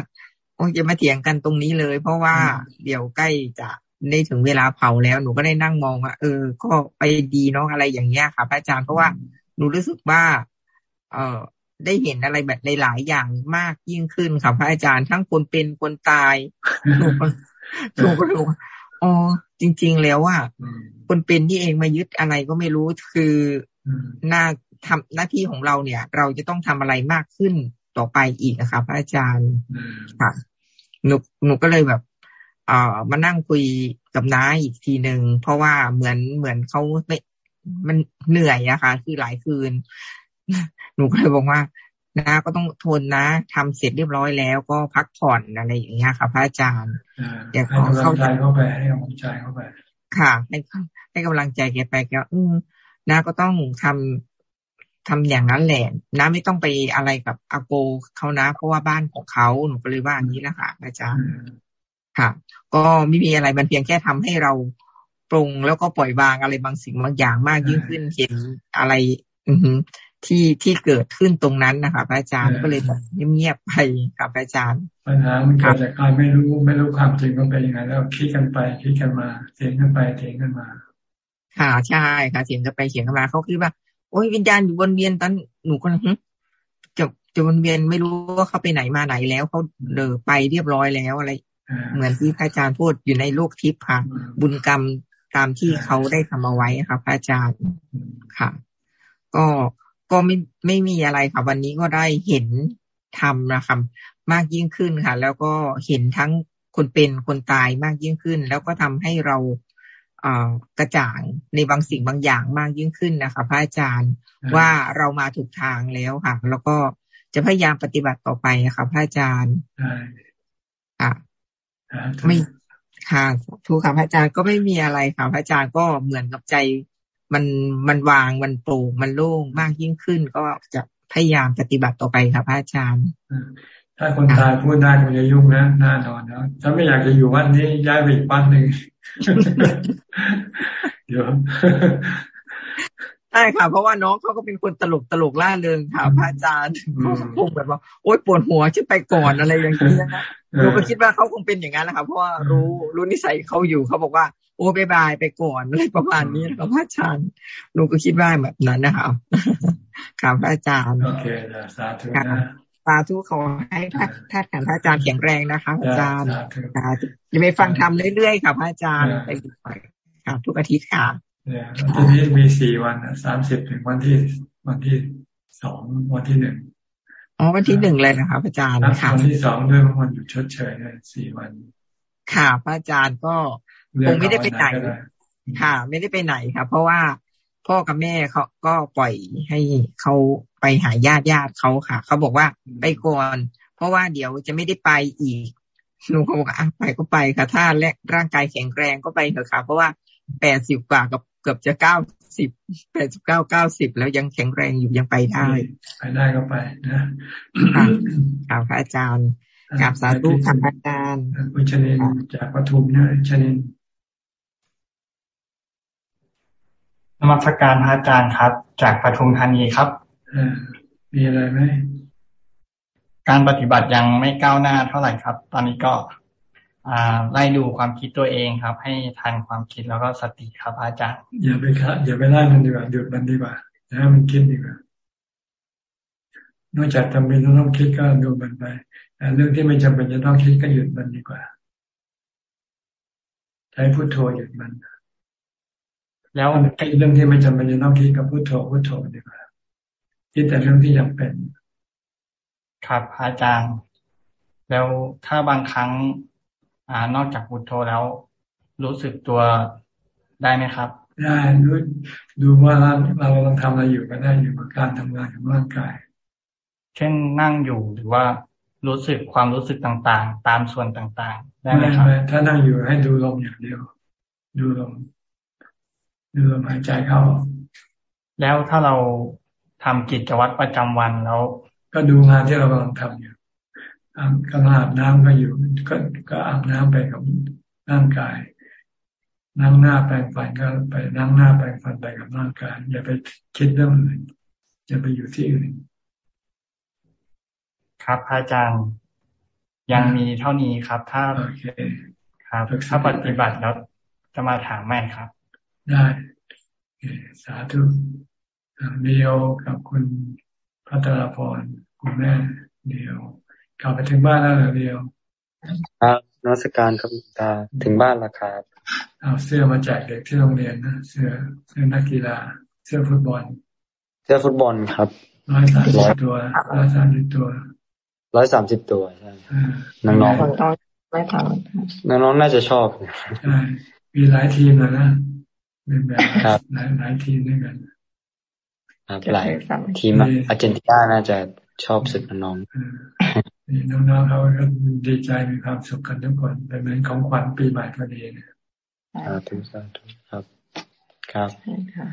โอ้จะมาเถียงกันตรงนี้เลย เพราะว่าเดี๋ยวใกล้จะได้ถึงเวลาเผาแล้วหนูก็ได้นั่งมองว่าเออ ก็ไปดีเนาะอะไรอย่างเงี้ยค่ะพระอาจารย์เพราะว่าหนูรู้สึกว่า เออ ได้เห็นอะไรแบบหลายๆอย่างมากยิ่งขึ้นค่ะพระอาจารย์ทั้งคนเป็นคนตายหนูก็หนูก็รู้อ๋อจริง ๆ แล้วว่าคนเป็นที่เองมายึดอะไรก็ไม่รู้คือหน้าทำหน้าที่ของเราเนี่ย เราจะต้องทำอะไรมากขึ้นต่อไปอีกนะคะพระอาจารย์ค่ะหนูหนูก็เลยแบบเอ่อมานั่งคุยกับน้าอีกทีหนึ่งเพราะว่าเหมือนเหมือนเขาไม่มันเหนื่อยอะค่ะ คือหลายคืน หนูก็เลยบอกว่านะก็ต้องทนนะทำเสร็จเรียบร้อยแล้วก็พักผ่อนอะไรอย่างเงี้ยค่ะพระอาจารย์อยากเข้าใจเข้าไปให้กำลังใจเข้าไป ค่ะให้ให้กำลังใจแกไปแกอืมนะก็ต้องทำทำอย่างนั้นแหละนะไม่ต้องไปอะไรกับอาโกเขานะ เพราะว่าบ้านของเขาหนูก็เลยว่าอย่างนี้แหละค่ะอาจารย์ค่ะ ก็ไม่มีอะไรมันเพียงแค่ทำให้เราปรุงแล้วก็ปล่อยวางอะไรบางสิ่งบางอย่างมากยิ่งขึ้นเห็นอะไร อื ที่ที่เกิดขึ้นตรงนั้นนะคะพระอาจารย์ก็เลยแบบเงียบๆไปครับพระอาจารย์ปัญหามันเกิดจากการไม่รู้ไม่รู้ความจริงว่าเป็นยังไงแล้วคิดกันไปคิดกันมาเถียงกันไปเถียงกันมาค่ะใช่ค่ะเถียงกันไปเถียงกันมาเขาคิดว่า โอ้ยวิญญาณอยู่วนเวียนตอนหนูคนจะจะวนเวียนไม่รู้ว่าเขาไปไหนมาไหนแล้วเขาเดินไปเรียบร้อยแล้วอะไร เหมือนที่พระอาจารย์พูดอยู่ในโลกทิพย์ค่ะ บุญกรรมตามที่เขาได้ทำเอาไว้ค่ะพระอาจารย์ค่ะ ก็ ก็ไม่ไม่มีอะไรค่ะ วันนี้ก็ได้เห็นทำนะครับมากยิ่งขึ้นค่ะ แล้วก็เห็นทั้งคนเป็นคนตายมากยิ่งขึ้น แล้วก็ทำให้เรากระจ่างในบางสิ่งบางอย่างมากยิ่งขึ้นนะคะ พระอาจารย์ว่าเรามาถูกทางแล้วค่ะ แล้วก็จะพยายามปฏิบัติต่อไปค่ะพระอาจารย์ค่ะไม่ค่ะทุกค่ะพระอาจารย์ก็ไม่มีอะไรค่ะ พระอาจารย์ก็เหมือนกับใจ มันมันวางมันโปร่งมันโล่งมากยิ่งขึ้น ก็จะพยายามปฏิบัติต่อไปค่ะพระอาจารย์ ถ้าคนตายพูดได้คงจะยุ่งนะน่านอนนะถ้าไม่อยากจะอยู่วันนี้ย้ายไปอีกบ้านหนึ่งเดี๋ยว ใช่ค่ะ เพราะว่าน้องเขาก็เป็นคนตลกตลกล่าเริงค่ะพระอาจารย์คงแบบว่าโอ๊ยปวดหัวฉันไปก่อนอะไรอย่างนี้นะคะหนูก็คิดว่าเขาคงเป็นอย่างนั้นแหละค่ะเพราะว่ารู้รู้นิสัยเขาอยู่เขาบอกว่า โอ้บายบายไปก่อนอะไรประมาณนี้นะครับพระอาจารย์หนูก็คิดว่าแบบนั้นนะคะค่ะพระอาจารย์โอเคสาธุนะสาธุขอให้ท่านท่านพระอาจารย์แข็งแรงนะคะ อาจารย์จะไปฟังธรรมเรื่อยๆค่ะพระอาจารย์ไปค่ะทุกอาทิตย์ค่ะ เนี่ยทีนี้มีสี่วันสามสิบถึงวันที่วันที่สองวันที่หนึ่งอ๋อวันที่หนึ่งเลยนะคะพระอาจารย์ค่ะวันที่สองด้วยวันหยุดชดเชยเลยสี่วัน ค่ะพระอาจารย์ก็คงไม่ได้ไปไหนค่ะ ไม่ได้ไปไหนค่ะ เพราะว่าพ่อกับแม่เขาก็ปล่อยให้เขาไปหาญาติญาติเขาค่ะ เขาบอกว่าไปก่อนเพราะว่าเดี๋ยวจะไม่ได้ไปอีกหนูเขาบอกอะไปก็ไปค่ะ ถ้าและร่างกายแข็งแรงก็ไปเถอะค่ะ เพราะว่าแปดสิบกว่ากับ เกือบจะเก้าสิบแปดสิบเก้าเก้าสิบแล้วยังแข็งแรงอยู่ยังไปได้ไปได้ก็ไปนะค่ะพระอาจารย์กราบสาธุค่ะอาจารย์คุณชนินจากปทุมนะชนินนมัสการพระอาจารย์ครับ จากปทุมธานีครับมีอะไรไหมการปฏิบัติยังไม่ก้าวหน้าเท่าไหร่ครับ ตอนนี้ก็ ไล่ดูความคิดตัวเองครับ ให้ทันความคิดแล้วก็สติครับอาจารย์อย่าไปครับอย่าไปไล่มันดีกว่าหยุดมันดีกว่าแล้วมันคิดดีกว่านอกจากจำเป็นต้องคิดก็ดูมันไปแต่เรื่องที่ไม่จำเป็นจะต้องคิดก็หยุดมันดีกว่า ใช้พุโทโธหยุดมัน แล้วไอ้เรื่องที่ไม่จำเป็นจะต้องคิดกับพุโทโธพุโทโธดีกว่าคิดแต่เรื่องที่จำเป็น ครับอาจารย์ แล้วถ้าบางครั้ง อ่านอกจากพุทโธแล้ว รู้สึกตัวได้ไหมครับ ได้ดูดูว่าเราเรากำลังทำอะไรอยู่ก็ได้อยู่กับการทำงานของร่างกาย เช่นนั่งอยู่หรือว่ารู้สึกความรู้สึกต่างๆ ตามส่วนต่างๆ ได้ไหมครับถ้านั่งอยู่ให้ดูลมอย่างเดียว ดูลมดูลมหายใจเข้า แล้วถ้าเราทำกิจวัตรประจำวันแล้ว ก็ดูงานที่เรากำลังทำอยู่ กำลังอาบน้ำก็อยู่ก็ก็อาบน้ำไปกับร่างกายนั่งหน้าแปรงฟันก็ไปนั่งหน้าแปรงฟันไปกับร่างกายอย่าไปคิดเรื่องอื่นอย่าไปอยู่ที่อื่นครับอาจารย์ยังมีเท่านี้ครับ ถ้าโอเคครับถ้าปฏิบัติแล้วจะมาถามแม่ครับ ได้สาธุเดียวกับคุณพัทรพรคุณแม่เดียว กลับไปถึงบ้านแล้วเหรอเดียวครับนวัตการครับตาถึงบ้านแล้วครับเอาเสื้อมาแจกเด็กที่โรงเรียนนะเสื้อเสื้อนักกีฬา เสื้อฟุตบอล เสื้อฟุตบอลครับร้อยสามสิบตัวร้อยสามสิบตัวร้อยสามสิบตัวใช่น้องน้องไม่ทำน้องน้องน่าจะชอบใช่มีหลายทีมแล้วนะเป็นแบบหลายหลายทีมด้วยกันหลายทีมอาร์เจนตินาน่าจะชอบสุดน้อง นี่น้องๆเขาก็ดีใจมีความสุขกันทุกคนเป็นเหมือนของขวัญปีใหม่พอดีนะครับทุกท่านครับ ครับใช่ค่ะ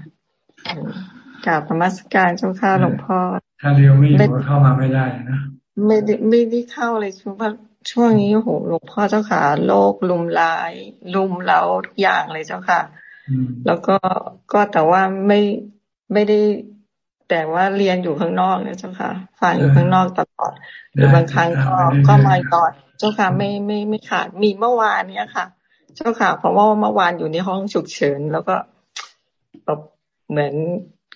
กราบธรรมสการเจ้าค่ะหลวงพ่อ ถ้าเรียวไม่อยู่เข้ามาไม่ได้นะไม่ได้ไม่ได้เข้าเลยช่วงช่วงนี้โหหลวงพ่อเจ้าค่ะโรคลุมลาย ลุมเล้าทุกอย่างเลยเจ้าค่ะ แล้วก็ก็แต่ว่าไม่ไม่ได้ แต่ว่าเรียนอยู่ข้างนอกนะเจ้าค่ะฟังอยู่ข้างนอกตลอดหรือบางครั้งก็ก็มาก่อนเจ้าค่ะไม่ไม่ไม่ขาดมีเมื่อวานเนี้ยค่ะ เจ้าค่ะ เพราะว่าเมื่อวานอยู่ในห้องฉุกเฉิน แล้วก็แบบเหมือน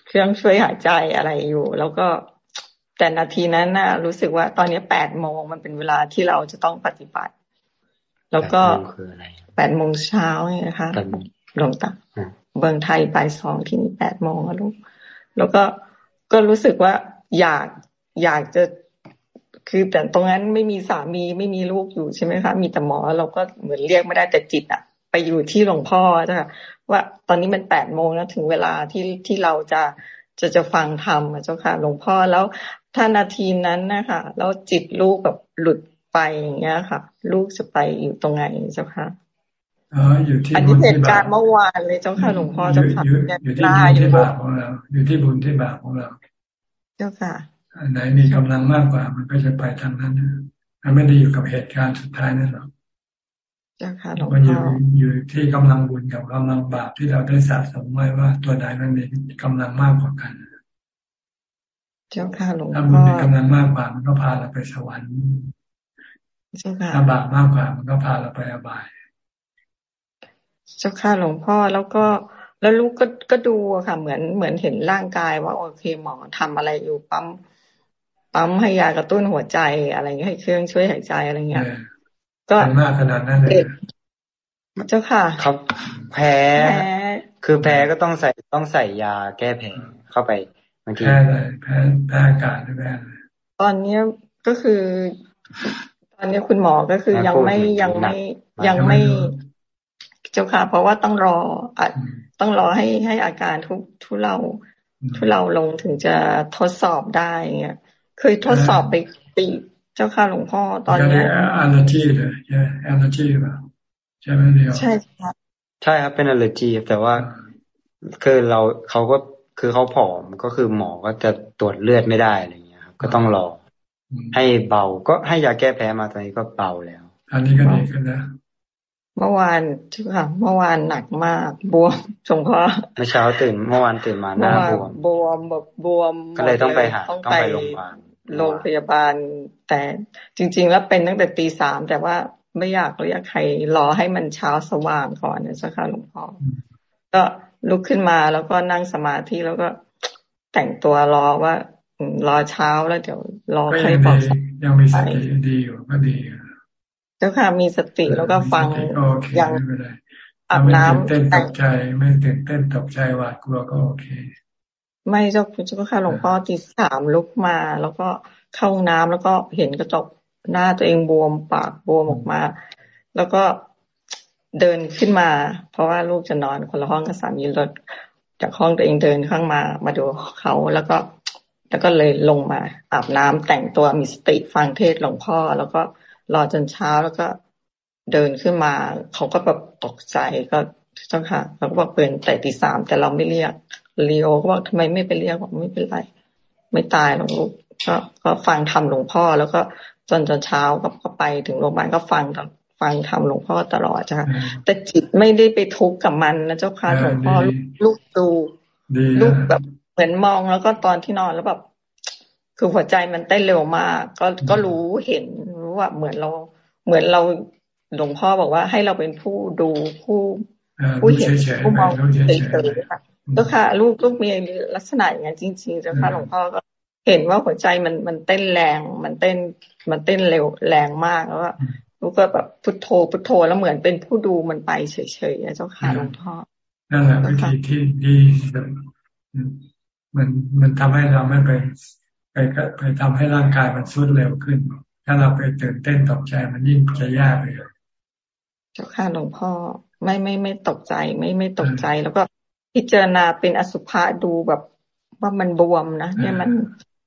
เครื่องช่วยหายใจอะไรอยู่ แล้วก็แต่นาทีนั้นน่ะ รู้สึกว่าตอนนี้แปดโมงมันเป็นเวลาที่เราจะต้องปฏิบัติ แล้วก็แปดโมงเช้าเนี่ยนะคะหลวงตาเบืองไทยบ่ายสองที่นี่แปดโมงลูกแล้วก็ ก็รู้สึกว่าอยากอยากจะคือแต่ตรงนั้นไม่มีสามีไม่มีลูกอยู่ใช่ไหมคะ มีแต่หมอเราก็เหมือนเรียกไม่ได้แต่จิตอะไปอยู่ที่หลวงพ่อจ้ะว่าตอนนี้มันแปดโมงแล้วถึงเวลาที่ที่เราจะจะจะฟังธรรมเจ้าค่ะ หลวงพ่อแล้วถ้านาทีนั้นนะคะแล้วจิตลูกแบบหลุดไปอย่างเงี้ยค่ะ ลูกจะไปอยู่ตรงไหนเจ้าค่ะ อ๋ออยู่ที่อันนี้เหตุการณ์เมื่อวานเลยเจ้าค่ะหลวงพ่อเจ้าค่ะอยู่ที่บุญที่บาปของเราอยู่ที่บุญที่บาปของเรา เจ้าค่ะอันไหนมีกำลังมากกว่า มันก็จะไปทางนั้นมันไม่ได้อยู่กับเหตุการณ์สุดท้ายนั่นหรอกเจ้าค่ะหลวงพ่อมันอยู่อยู่ที่กำลังบุญกับกำลังบาปที่เราได้สะสมไว้ว่า ตัวใดมันมีกำลังมากกว่ากันเจ้าค่ะหลวงพ่อถ้าบุญมีกำลังมากกว่ามันก็พาเราไปสวรรค์เจ้าค่ะถ้าบาปมากกว่ามันก็พาเราไปอบาย เจ้าค่ะหลวงพ่อแล้วก็แล้วลูกก็ก็ดูค่ะ เหมือนเหมือนเห็นร่างกายว่าโอเคหมอทำอะไรอยู่ปั๊มปั๊มให้ยากระตุ้นหัวใจอะไรเงี้ยให้เครื่องช่วยหายใจอะไรเงี้ยก็มากขนาดนั้นเลยเจ้าค่ะ ครับแพ้คือแพ้ก็ต้องใส่ต้องใส่ยาแก้แพ้เข้าไปบางทีแพ้เลยแพ้แพ้อากาศแพ้ตอนเนี้ยก็คือ ตอนนี้คุณหมอก็คือยังไม่ยังไม่ยังไม่ เจ้าค่ะ เพราะว่าต้องรออต้องรอให้ให้อาการทุกทุเราทุเราลงถึงจะทดสอบได้เงี้ยเคยทดสอบไปปีเจ้าค่ะหลวงพ่อตอนนี้อัลเลอร์จีเลยใช่อัลเลอร์จีป่ะใช่ไหมเดียวใช่ครับใช่ครับเป็นอัลเลอร์จีแต่ว่าคือเราเขาก็คือเขาผอมก็คือหมอก็จะตรวจเลือดไม่ได้อะไรเงี้ยครับ ก็ต้องรอให้เบาก็ให้ยาแก้แพ้มาตอนนี้ก็เบาแล้ว อันนี้ก็ดีขึ้นแล้ว เมื่อวานใช่ค่ะเมื่อวานหนักมาก บวมสงพ่อเมื่อเช้าตื่นเมื่อวานตื่นมาหน้าบวมบวมแบบบวม ก็เลยต้องไปหาต้องไปโรงพยาบาลโรงพยาบาล แต่จริง ๆ แล้วเป็นตั้งแต่ตีสามแต่ว่าไม่อยากเรียกใครรอให้มันเช้าสว่างก่อนนะสักค่ะหลวงพ่อก็ลุกขึ้นมาแล้วก็นั่งสมาธิแล้วก็แต่งตัวรอว่ารอเช้าแล้วเดี๋ยวรอใครบอกยังมีสติดีอยู่ก็ดีเจ้าค่ะมีสติแล้วก็ฟังอย่างอาบน้ำเต้นตกใจไม่ตื่นเต้นตกใจหวาดกลัวก็โอเค ไม่เจ้าเจ้าค่ะหลวงพ่อตีสามลุกมา แล้วก็เข้าน้ำแล้วก็เห็นกระจกหน้าตัวเองบวมปากบวมออกมา แล้วก็เดินขึ้นมา เพราะว่าลูกจะนอนคนละห้องกับสามีรถจากห้องตัวเองเดินข้างมามาดูเขาแล้วก็แล้วก็เลยลงมาอาบน้ำแต่งตัวมีสติฟังเทศหลวงพ่อแล้วก็ รอจนเช้าแล้วก็เดินขึ้นมา เขาก็แบบตกใจก็เจ้าค่ะเขาก็บอกเปิดแต่ตีสามแต่เราไม่เรียกลีโอก็บอกทำไมไม่ไปเรียกบอกไม่เป็นไร ไม่ตายหรอกลูกก็ก็ฟังทำหลวงพ่อ แล้วก็จนจนเช้าก็ไปถึงโรงพยาบาลก็ฟังฟังทำหลวงพ่อตลอดจ้ะแต่จิตไม่ได้ไปทุกข์กับมันนะเจ้าค่ะหลวงพ่อลูกดูลูกแบบเหมือนมองแล้วก็ตอนที่นอนแล้วแบบคือหัวใจมันเต้นเร็วมากก็ก็รู้เห็นรู้ ว่าเหมือนเราเหมือนเราหลวงพ่อบอกว่าให้เราเป็นผู้ดูผู้ผู้เห็นผู้มองเฉยๆค่ะก็ค่ะ ลูกลูกมีลักษณะอย่างนั้นจริงๆเจ้าค่ะหลวงพ่อก็เห็นว่าหัวใจมันมันเต้นแรง มันเต้นมันเต้นเร็วแรงมากแล้วก็ลูกก็แบบพุทโธพุทโธแล้วเหมือนเป็นผู้ดูมันไปเฉยๆเจ้าค่ะหลวงพ่อนั่นแหละวิธีที่ดีมันมันทำให้เราไม่ไปไปไปทำให้ร่างกายมันสุดเร็วขึ้น ถ้าเราไปตื่นเต้นตกใจมันยิ่งจะยากเลยเจ้าค่ะหลวงพ่อไม่ไม่ไม่ตกใจไม่ไม่ตกใจ แล้วก็พิจารณาเป็นอสุภะดูแบบว่ามันบวมนะเนี่ยมัน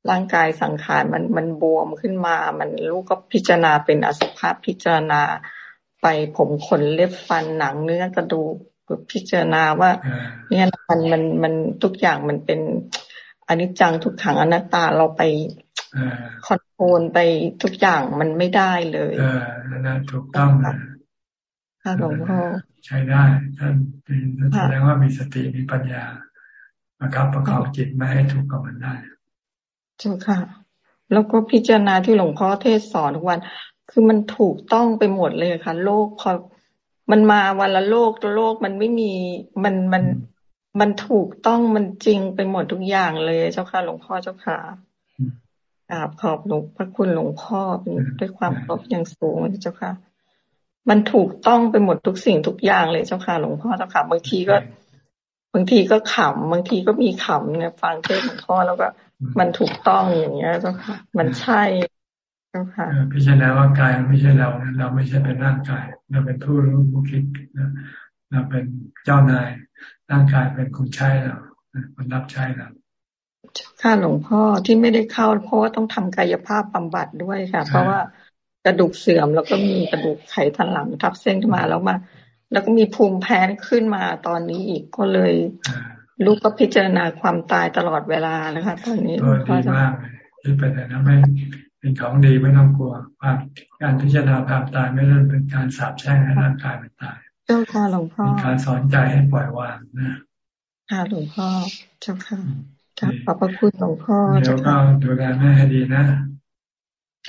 ร่างกายสังขารมันมันบวมขึ้นมา มันลูกก็พิจารณาเป็นอสุภะพิจารณาไปผมขนเล็บฟันหนังเนื้อกระดูกพิจารณาว่า เนี่ยมันมันมันทุกอย่างมันเป็น อันนี้จังทุกขังอนัตตาเราไปคอนโทรลไปทุกอย่างมันไม่ได้เลยเออนั่นถูกต้องนะค่ะหลวงพ่อใช้ได้ ท่านเป็นแสดงว่ามีสติมีปัญญาประคับประคองจิตไม่ให้ทุกข์กับมันได้เจ้าค่ะ แล้วก็พิจารณาที่หลวงพ่อเทศสอนทุกวัน คือมันถูกต้องไปหมดเลยค่ะ โลกพอมันมาวันละโลกตัวโลกมันไม่มีมันมัน มันถูกต้องมันจริงไปหมดทุกอย่างเลยเจ้าค่ะหลวงพ่อเจ้าค่ะกราบขอบหลวงพระคุณหลวงพ่อด้วยความขอบอย่างสูงเจ้าค่ะ มันถูกต้องไปหมดทุกสิ่งทุกอย่างเลยเจ้าค่ะ หลวงพ่อเจ้าค่ะบางทีก็ บางทีก็ขำบางทีก็มีขำเนี่ยฟังเทศหลวงพ่อแล้วก็มันถูกต้องอย่างเงี้ยเจ้าค่ะ มันใช่เจ้าค่ะพิจารณาว่ากายไม่ใช่เราเราไม่ใช่เป็นร่างกาย เราเป็นผู้รู้ผู้คิดเราเป็นเจ้านาย ร่างกายเป็นคนใช้เราคนรับใช้เราค่ะหลวงพ่อที่ไม่ได้เข้า เพราะว่าต้องทำกายภาพบำบัดด้วยค่ะ เพราะว่ากระดูกเสื่อมแล้วก็มีกระดูกไขทันหลังทับเส้นขึ้นมาแล้วมา แล้วก็มีภูมิแพ้ขึ้นมาตอนนี้อีกก็เลย ลูกก็พิจารณาความตายตลอดเวลาแล้วค่ะตอนนี้ดีมากที่เป็นนะไม่เป็นของดีไม่ต้องกลัวความการพิจารณาความตายไม่ได้เป็นการสาบแช่งให้ร่างกายมันตาย เจ้าค่ะหลวงพ่อเป็นการสอนใจให้ปล่อยวางนะค่ะหลวงพ่อเจ้าค่ะขอบพระคุณหลวงพ่อเดี๋ยวก็ดูแลแม่ให้ดีนะ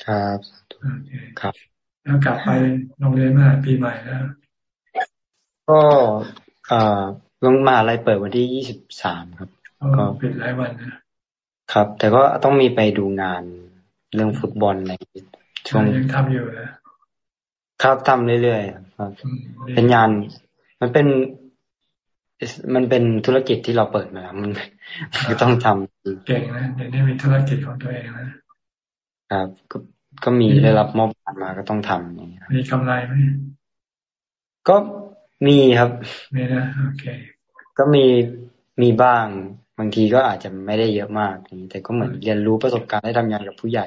ครับครับ แล้วกลับไปโรงเรียนเมื่อปีใหม่แล้วก็อ่าลงมาอะไรเปิดวันที่ยี่สิบสามครับก็ปิดหลายวันนะครับ แต่ก็ต้องมีไปดูงานเรื่องฟุตบอลในช่วงยังทำอยู่นะ ครับทำเรื่อยๆครับเป็นงาน มันเป็น มันเป็นธุรกิจที่เราเปิดมามันก็ต้องทำเก่งนะเดี๋ยวนี้มีธุรกิจของตัวเองนะครับก็ก็มีได้รับมอบหมายมาก็ต้องทำอย่างนี้มีกำไรไหมก็มีครับมีนะโอเค ก็มีมีบ้าง บางทีก็อาจจะไม่ได้เยอะมากแต่ก็เหมือนเรียนรู้ประสบการณ์ได้ทำงานกับผู้ใหญ่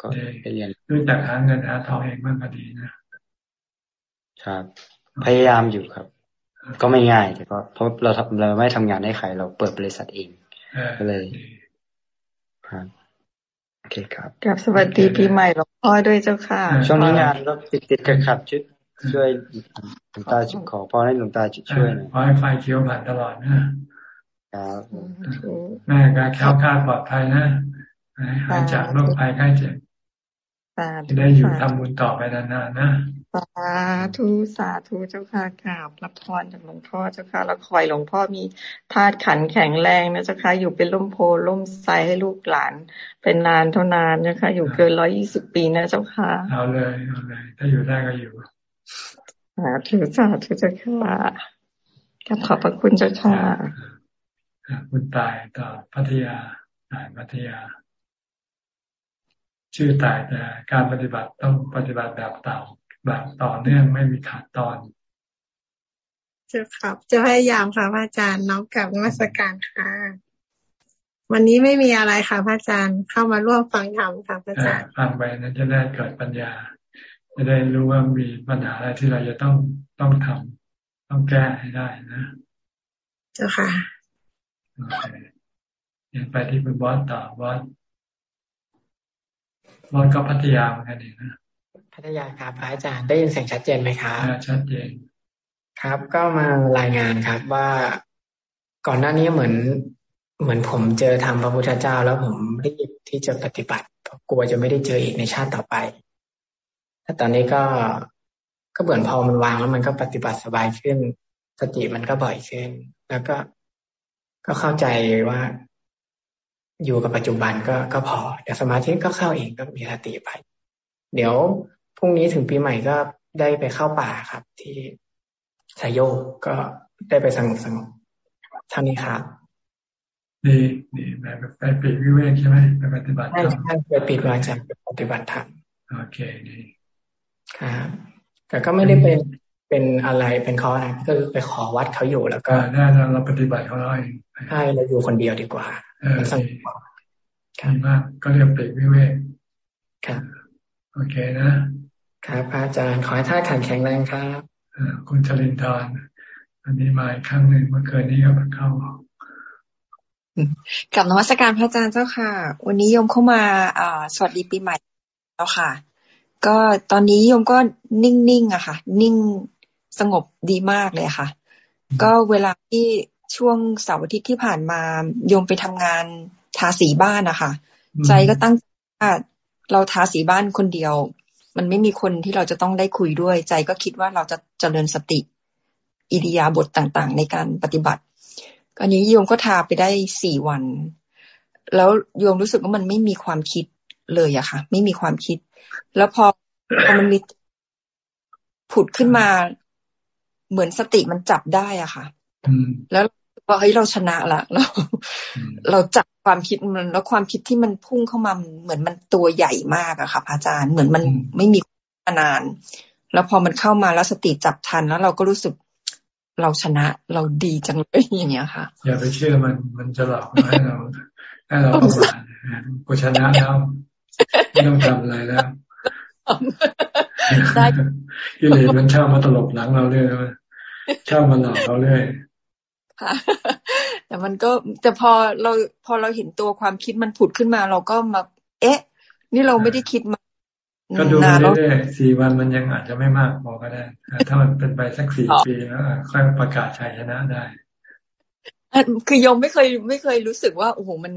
ก็ไปเรียนด้วยจากหาเงินหาทองเองมากก็ดีนะครับ พยายามอยู่ครับ ก็ไม่ง่ายแต่ก็เพราะเราทำเราไม่ทำงานให้ใครเราเปิดบริษัทเองก็เลยครับโอเคครับกับสวัสดีปีใหม่หลวงพ่อด้วยเจ้าค่ะ ช่วงนี้งานก็ติดติดขัดขัดชุดช่วยหลวงตาขอพอให้หลวงตาช่วยหน่อยขอให้ไฟเขียวผ่านตลอดนะครับแม่ก็แค้วคาดปลอดภัยนะหายจากโรคภัยไข้เจ็บ จะได้อยู่ทำบุญต่อไปนานๆนะสาธุสาธุเจ้าค่ะกราบรับพรจากหลวงพ่อเจ้าค่ะแล้วคอยหลวงพ่อมีธาตุขันแข็งแรงนะเจ้าค่ะอยู่เป็นล่มโพล่มไทรให้ลูกหลาน เป็นนานเท่านานเจ้าค่ะอยู่เกินร้อยี่สิบปีนะเจ้าค่ะเอาเลยเอาเลยถ้าอยู่ได้ก็อยู่สาธุสาธุเจ้าค่ะกับขอบพระคุณเจ้าค่ะคุณตายต่อพัทยาตายพัทยา ชื่อตายแต่การปฏิบัติต้องปฏิบัติแบบเต่าแบบต่อเนื่องไม่มีขาดตอนจะครับจะพยายามค่ะพระอาจารย์น้องกับมาสการค่ะ วันนี้ไม่มีอะไรค่ะพระอาจารย์เข้ามาร่วมฟังธรรมค่ะพระอาจารย์ฟังไปนั้นจะได้เกิดปัญญา จะได้รู้ว่ามีปัญหาอะไรที่เราจะต้องต้องทำต้องแก้ให้ได้นะ เจ้าค่ะโอเคเห็นไปที่คุณบอสต่อบอส บอสก็พัทยาเหมือนกันเองนะพัทยาครับพระอาจารย์ได้ยินเสียงชัดเจนไหมครับชัดเจนครับ ก็มารายงานครับว่าก่อนหน้านี้เหมือน เหมือนผมเจอธรรมพระพุทธเจ้า แล้วผมรีบที่จะปฏิบัติกลัวจะไม่ได้เจออีกในชาติต่อไปแต่ตอนนี้ก็ก็เหมือนพอมันวางแล้วมันก็ปฏิบัติสบายขึ้น สติมันก็บ่อยขึ้น แล้วก็ก็เข้าใจว่า อยู่กับปัจจุบันก็ก็พอเดี๋ยวสมาธิก็เข้าเองก็มีสติไป เดี๋ยวพรุ่งนี้ถึงปีใหม่ก็ได้ไปเข้าป่าครับ ที่สายโยกก็ได้ไปสงบสงบเท่านี้ครับดีดีแบบไปปิดวิเวกใช่ไหมไปปฏิบัติธรรมใช่ไปปิดวาจาปฏิบัติธรรมโอเคดีครับแต่ก็ไม่ได้เป็นเป็นอะไรเป็นข้อนะก็ไปขอวัดเขาอยู่แล้วก็แน่นเราปฏิบัติของเราเองใช่เราอยู่คนเดียวดีกว่า มันสงบดีมากก็เรียกปิดวิเวกครับโอเคนะครับอาจารย์ขอให้ท่าขันแข็งแรงครับคุณชลินทร์อันนี้มาอีกครั้งหนึ่งเมื่อคืนนี้ก็มาเข้ากับนวัตการพระอาจารย์เจ้าค่ะ วันนี้โยมเข้ามาอ่าสวัสดีปีใหม่แล้วค่ะ ก็ตอนนี้โยมก็นิ่งๆอะค่ะ นิ่งสงบดีมากเลยค่ะ ก็เวลาที่ ช่วงเสาร์อาทิตย์ที่ผ่านมาโยมไปทำงานทาสีบ้านนะคะใจก็ตั้งว่าเราทาสีบ้านคนเดียว มันไม่มีคนที่เราจะต้องได้คุยด้วย ใจก็คิดว่าเราจะเจริญสติ อิริยาบถต่างๆ ในการปฏิบัติอันนี้โยมก็ทาไปได้สี่วัน แล้วโยมรู้สึกว่ามันไม่มีความคิดเลยอะค่ะ ไม่มีความคิด แล้วพอพอมันมีผุดขึ้นมา เหมือนสติมันจับได้อะค่ะแล้ว ว่าเฮ้ยเราชนะละเราเราจับความคิดมันแล้วความคิดที่มันพุ่งเข้ามาเหมือนมันตัวใหญ่มากอะค่ะอาจารย์เหมือนมันไม่มีนาน แล้วพอมันเข้ามาแล้วสติจับทันแล้วเราก็รู้สึกเราชนะเราดีจังเลยอย่างเงี้ยค่ะ อย่าไปเชื่อมันมันจะหลอกให้เราให้เราประมาทกูชนะแล้วไม่ต้องทำอะไรแล้วกิเลสมันชอบมาตลบหลังเราเรื่อยชอบมาหลอกเราเรื่อย ค่ะ แต่มันก็แต่พอเราพอเราเห็นตัวความคิดมันผุดขึ้นมา เราก็มา เอ๊ะ นี่เราไม่ได้คิดมาก็ดูไปเรื่อยๆสี่วันมันยังอาจจะไม่มากพอก็ได้ ถ้ามันเป็นไปสักสี่ปีแล้วค่อยประกาศชัยชนะได้คือยมไม่เคยไม่เคยรู้สึกว่าโอ้โหมัน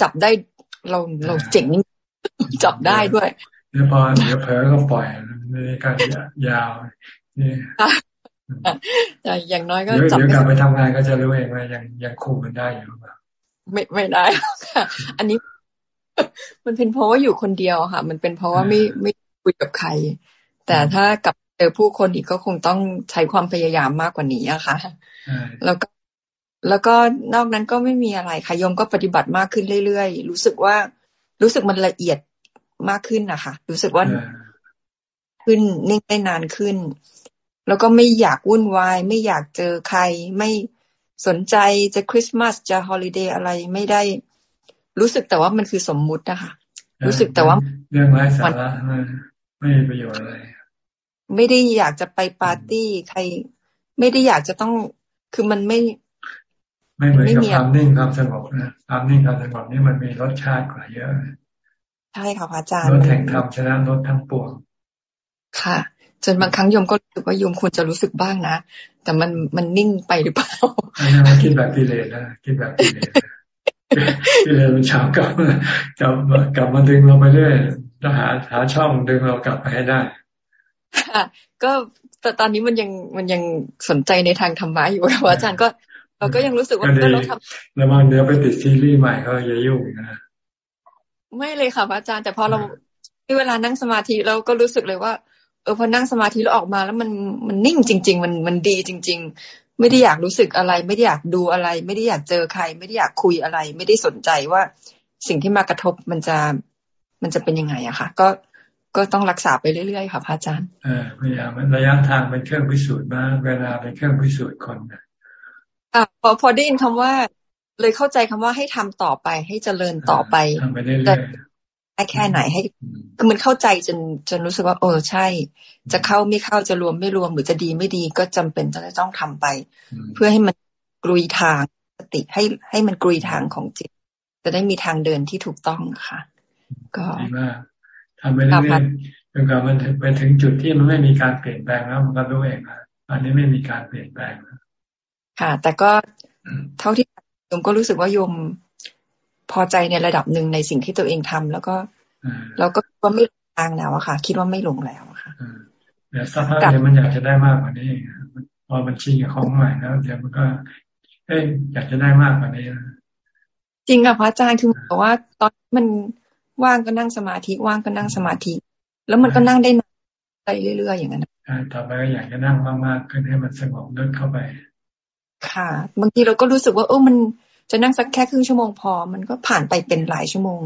จับได้เราเราเจ๋งจับได้ด้วยเดี๋ยวพอเดี๋ยวเพอก็ปล่อยในการยาวนี่ แต่อย่างน้อยก็จับเดี๋ยวกลับไปทำงานก็จะรู้เองว่ายังยังคุมมันได้อยู่แบบไม่ไม่ได้ค่ะ อันนี้ มันเป็นเพราะว่าอยู่คนเดียวค่ะ มันเป็นเพราะว่าไม่ไม่คุยกับใคร แต่ถ้ากับเจอผู้คนอีกก็คงต้องใช้ความพยายามมากกว่านี้อะค่ะ แล้วก็แล้วก็นอกนั้นก็ไม่มีอะไรค่ะยมก็ปฏิบัติมากขึ้นเรื่อยๆ รู้สึกว่า รู้สึกมันละเอียดมากขึ้นนะคะ รู้สึกว่าขึ้นนิ่งได้นานขึ้น แล้วก็ไม่อยากวุ่นวาย ไม่อยากเจอใคร ไม่สนใจจะคริสต์มาสจะฮอลิเดย์อะไรไม่ได้ รู้สึกแต่ว่ามันคือสมมุตินะคะรู้สึกแต่ว่าเรื่องไร้สาระไม่มีประโยชน์อะไรไม่ได้อยากจะไปปาร์ตี้ใคร ไม่ได้อยากจะต้องคือมันไม่ ไม่เหมือนกับความนิ่งความสงบนะความนิ่งความสงบนี่มันมีรสชาติกว่าเยอะใช่ค่ะพระอาจารย์รถแห่งธรรมชนะรถทั้งปวงค่ะ จนบางครั้งโยมก็รู้สึกว่าโยมควรจะรู้สึกบ้างนะ แต่มันมันนิ่งไปหรือเปล่าอันนั้นคิดแบบกิเลสนะคิดแบบกิเลสกิเลสมันฉาบกลับกลับกลับมาดึงเราไปเรื่อยจะหาหาช่องดึงเรากลับไปให้ได้ค่ะก็แต่ตอนนี้มันยังมันยังสนใจในทางธรรมะอยู่ค่ะอาจารย์ก็เราก็ยังรู้สึกว่าเราทำระวังเดี๋ยวไปติดซีรีส์ใหม่เขาจะยุ่งนะไม่เลยค่ะพระอาจารย์ แต่พอเราเวลานั่งสมาธิเราก็รู้สึกเลยว่าเออพอนั่งสมาธิแล้วออกมาแล้วมันมันนิ่งจริง ๆ มันมันดีจริง ๆ ไม่ได้อยากรู้สึกอะไร ไม่ได้อยากดูอะไร ไม่ได้อยากเจอใคร ไม่ได้อยากคุยอะไร ไม่ได้สนใจว่าสิ่งที่มากระทบมันจะมันจะเป็นยังไงอะค่ะ ก็ก็ต้องรักษาไปเรื่อยๆค่ะพระอาจารย์เออพยายามระยะทางเป็นเครื่องพิสูจน์มาเวลาเป็นเครื่องพิสูจน์คนอะพอพอได้ยินคำว่า เลยเข้าใจคำว่าให้ทำต่อไปให้เจริญต่อไปทำไปเรื่อย แค่ไหนให้ คือมันเข้าใจจนจนรู้สึกว่า เออใช่ จะเข้าไม่เข้าจะรวมไม่รวมหรือจะดีไม่ดีก็จำเป็นจะต้องทำไป เพื่อให้มันกรุยทางสติให้ให้มันกรุยทางของจิต จะได้มีทางเดินที่ถูกต้องค่ะ ก็ดีมากทำไปเรื่อยๆจนกว่ามันไปถึงจุดที่มันไม่มีการเปลี่ยนแปลงแล้วมันก็รู้เองอะอันนี้ไม่มีการเปลี่ยนแปลงค่ะ แต่ก็เท่าที่โยมก็รู้สึกว่าโยม พอใจในระดับหนึ่งในสิ่งที่ตัวเองทำแล้วก็แล้วก็ว่าไม่ทางแล้วอะค่ะ คิดว่าไม่หลงแล้วค่ะแต่สักพักเดี๋ยวมันอยากจะได้มากกว่านี้พอมันชินกับของใหม่แล้วเดี๋ยวมันก็เอ้ยอยากจะได้มากกว่านี้จริงค่ะพระอาจารย์คือบอกว่า ตอนมันว่างก็นั่งสมาธิว่างก็นั่งสมาธิ แล้วมันก็นั่งได้นานไปเรื่อยๆอย่างนั้นต่อไปก็อยากจะนั่งมากๆขึ้นให้มันสงบเดินเข้าไป ค่ะ บางทีเราก็รู้สึกว่า เออมัน จะนั่งสักแค่ครึ่งชั่วโมงพอ มันก็ผ่านไปเป็นหลายชั่วโมง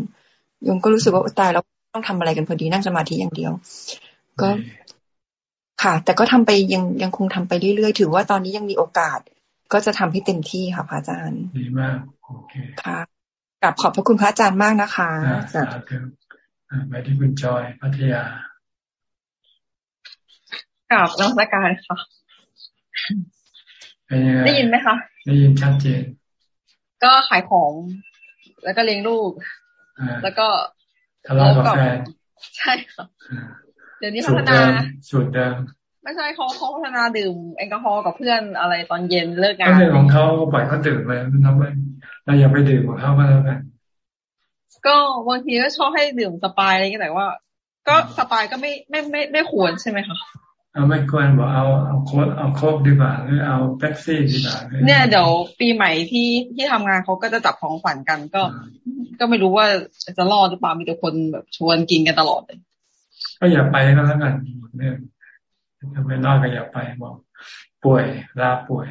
โยมก็รู้สึกว่าตายแล้วต้องทำอะไรกันพอดีนั่งสมาธิอย่างเดียว ก็ค่ะ แต่ก็ทำไปยังยังคงทำไปเรื่อยๆ ถือว่าตอนนี้ยังมีโอกาส ก็จะทำให้เต็มที่ค่ะพระอาจารย์ดีมากโอเคค่ะกลับขอบพระคุณพระอาจารย์มากนะคะสาธุไปที่คุณจอยพัทยากลับนักการค่ะได้ยินไหมคะได้ยินชัดเจน ก็ขายของ แล้วก็เลี้ยงลูก แล้วก็ทะเลาะกับแฟนใช่ค่ะเดี๋ยวนี้พัฒนาสูตรเดิมไม่ใช่เขาเขาพัฒนาดื่มแอลกอฮอล์กับเพื่อนอะไรตอนเย็นเลิกงานก็เรื่องของเขาปล่อยเขาดื่มไปทำไมเราอย่าไปดื่มของเขาก็แล้วกันก็บางทีก็ชอบให้ดื่มสปายอะไรอย่างเงี้ยแต่ว่า ก็สปายก็ไม่ไม่ไม่ไม่ควรใช่ไหมคะ เอาไม่ควรบอกเอาเอาโค้กเอาโค้กดีกว่าหรือเอาเป๊ปซี่ดีกว่าเนี่ยเดี๋ยวปีใหม่ที่ที่ทำงานเขาก็จะจับของขวัญกันก็ ก็ไม่รู้ว่าจะรอดหรือเปล่ามีแต่คนแบบชวนกินกันตลอดเลยก็อย่าไปก็แล้วกันเนี่ยทำไมรอดก็อย่าไปบอก ป่วยลาป่วย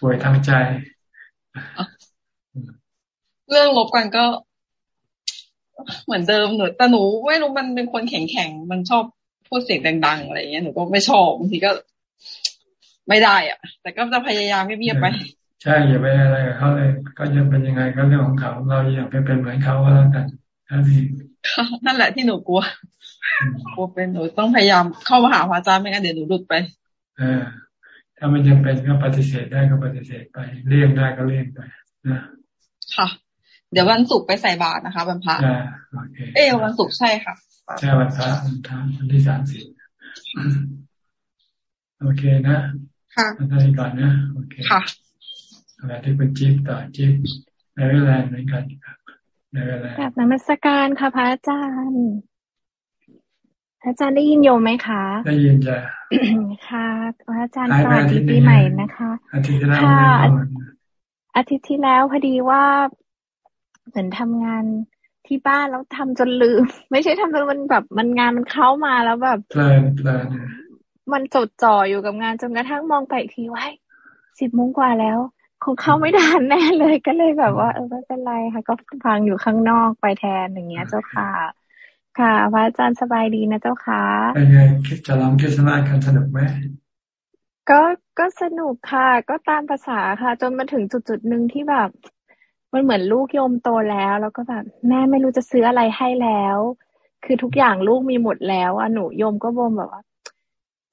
ป่วยทางใจ เรื่องลบกันก็ เหมือนเดิมหนูแต่หนูไม่รู้มันเป็นคนแข็งแข็งมันชอบ พูดเสียงดังๆอะไรเงี้ยหนูก็ไม่ชอบบางทีก็ไม่ได้อะ แต่ก็จะพยายามไม่เบียบไป ใช่อย่าไปอะไรกับเขาเลยก็จะเป็นยังไงก็เรื่องของเขา เราอย่าไปเป็นเหมือนเขาก็แล้วกันนั่นเองนั่นแหละที่หนูกลัวกลัวเป็นหนูต้องพยายามเข้ามาหาพระอาจารย์ไม่งั้นเดี๋ยวหนูหลุดไปเออถ้ามันจำเป็นก็ปฏิเสธได้ก็ปฏิเสธไปเลี่ยงได้ก็เลี่ยงไปนะค่ะ เดี๋ยววันศุกร์ไปใส่บาตรนะคะวันพระเออวันศุกร์ใช่ค่ะ ใช่วันพระวันพระวันที่สามสิบโอเคนะค่ะทำนี้ก่อนนะโอเคค่ะอะไรที่เป็นจิ๊บต่อจิ๊บในเวลาเหมือนกันครับในเวลาแบบนมัสการค่ะพระอาจารย์พระอาจารย์ได้ยินโยมไหมคะ ได้ยินจ้ะค่ะพระอาจารย์สวัสดีปีใหม่นะคะอาทิตย์ที่แล้วอาทิตย์ที่แล้วพอดีว่าเหมือนทำงาน ที่บ้านแล้วทำจนลืม ไม่ใช่ทำจนมันแบบมันงานมันเข้ามาแล้วแบบเพลินเพลินมันจดจ่ออยู่กับงานจนกระทั่งมองไปทีไว้สิบโมงกว่าแล้ว คงเข้าไม่ได้แน่เลยก็เลยแบบว่าเออไม่เป็นไรค่ะ ก็ฟังอยู่ข้างนอกไปแทนอย่างเงี้ยเจ้าค่ะ ค่ะพระอาจารย์สบายดีนะเจ้าค่ะเป็นไงคิดจะร้องคิดสมากันสนุกไหมก็ก็สนุกค่ะ ก็ตามภาษาค่ะ จนมาถึงจุดจุดหนึ่งที่แบบ มันเหมือนลูกโยมโตแล้ว แล้วก็แบบแม่ไม่รู้จะซื้ออะไรให้แล้ว คือทุกอย่างลูกมีหมดแล้วอะหนูโยมก็บ่มแบบว่า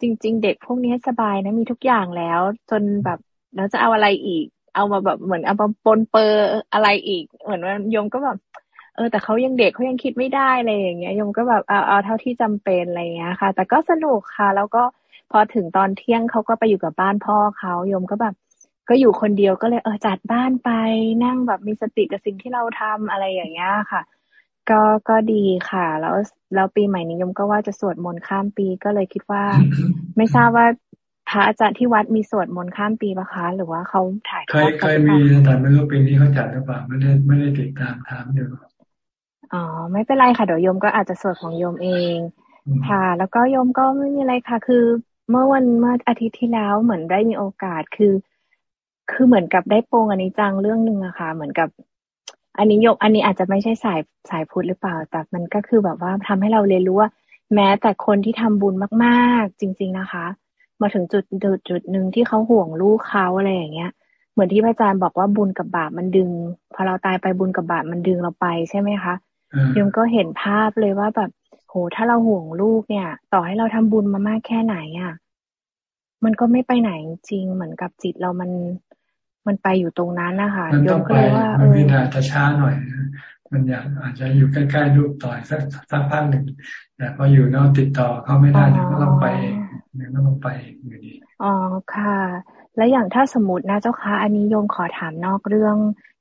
จริง ๆ เด็กพวกนี้สบายนะมีทุกอย่างแล้ว จนแบบแล้วจะเอาอะไรอีก เอามาแบบเหมือนเอามาปนเปอร์อะไรอีก เหมือนว่าโยมก็แบบเออแต่เขายังเด็กเขายังคิดไม่ได้เลยอย่างเงี้ยโยมก็แบบเอาเอาเท่าที่จำเป็นอะไรเงี้ยค่ะ แต่ก็สนุกค่ะ แล้วก็พอถึงตอนเที่ยงเขาก็ไปอยู่กับบ้านพ่อเขาโยมก็แบบ ก็อยู่คนเดียวก็เลยเออจัดบ้านไปนั่งแบบมีสติกับสิ่งที่เราทำอะไรอย่างเงี้ยค่ะ ก็ก็ดีค่ะ แล้วแล้วปีใหม่นี้ยมก็ว่าจะสวดมนต์ข้ามปีก็เลยคิดว่า ไม่ทราบว่าพระอาจารย์ที่วัดมีสวดมนต์ข้ามปีปะคะ หรือว่าเขาถ่ายเคยเคยมีแต่ไม่รู้ปีนี้เขาจัดหรือเปล่าไม่ได้ไม่ได้ติดตามถามดูอ๋อไม่เป็นไรค่ะเดี๋ยวโยมก็อาจจะสวดของโยมเอง ค่ะ แล้วก็โยมก็ไม่มีอะไรค่ะ คือ เมื่อวันเมื่ออาทิตย์ที่แล้วเหมือนได้มีโอกาสคือ คือเหมือนกับได้โปรงอันนี้จังเรื่องหนึ่งอะค่ะ เหมือนกับ อันนี้ยก อันนี้อาจจะไม่ใช่สายสายพุทธหรือเปล่า แต่มันก็คือแบบว่าทำให้เราเรียนรู้ว่า แม้แต่คนที่ทำบุญมากๆ จริง ๆนะคะ มาถึงจุดจุดจุดหนึ่งที่เขาห่วงลูกเขาอะไรอย่างเงี้ย เหมือนที่พระอาจารย์บอกว่าบุญกับบาปมันดึง พอเราตายไปบุญกับบาปมันดึงเราไปใช่ไหมคะยมก็เห็นภาพเลยว่าแบบโหถ้าเราห่วงลูกเนี่ย ต่อให้เราทำบุญมามากแค่ไหนอะ่ะ มันก็ไม่ไปไหนจริงเหมือนกับจิตเรามันมันไปอยู่ตรงนั้นนะคะมันต้องไปมันมีแต่จะช้าหน่อย มันอยากอาจจะอยู่ใกล้ๆลูกต่อยสักสักพักหนึ่งแต่พออยู่นอกติดต่อเขาไม่ได้ก็ต้องไปเนี่ยก็ต้องไปอยู่ดีอ๋อค่ะ แล้วอย่างถ้าสมมตินะเจ้าคะอันนี้โยมขอถามนอกเรื่อง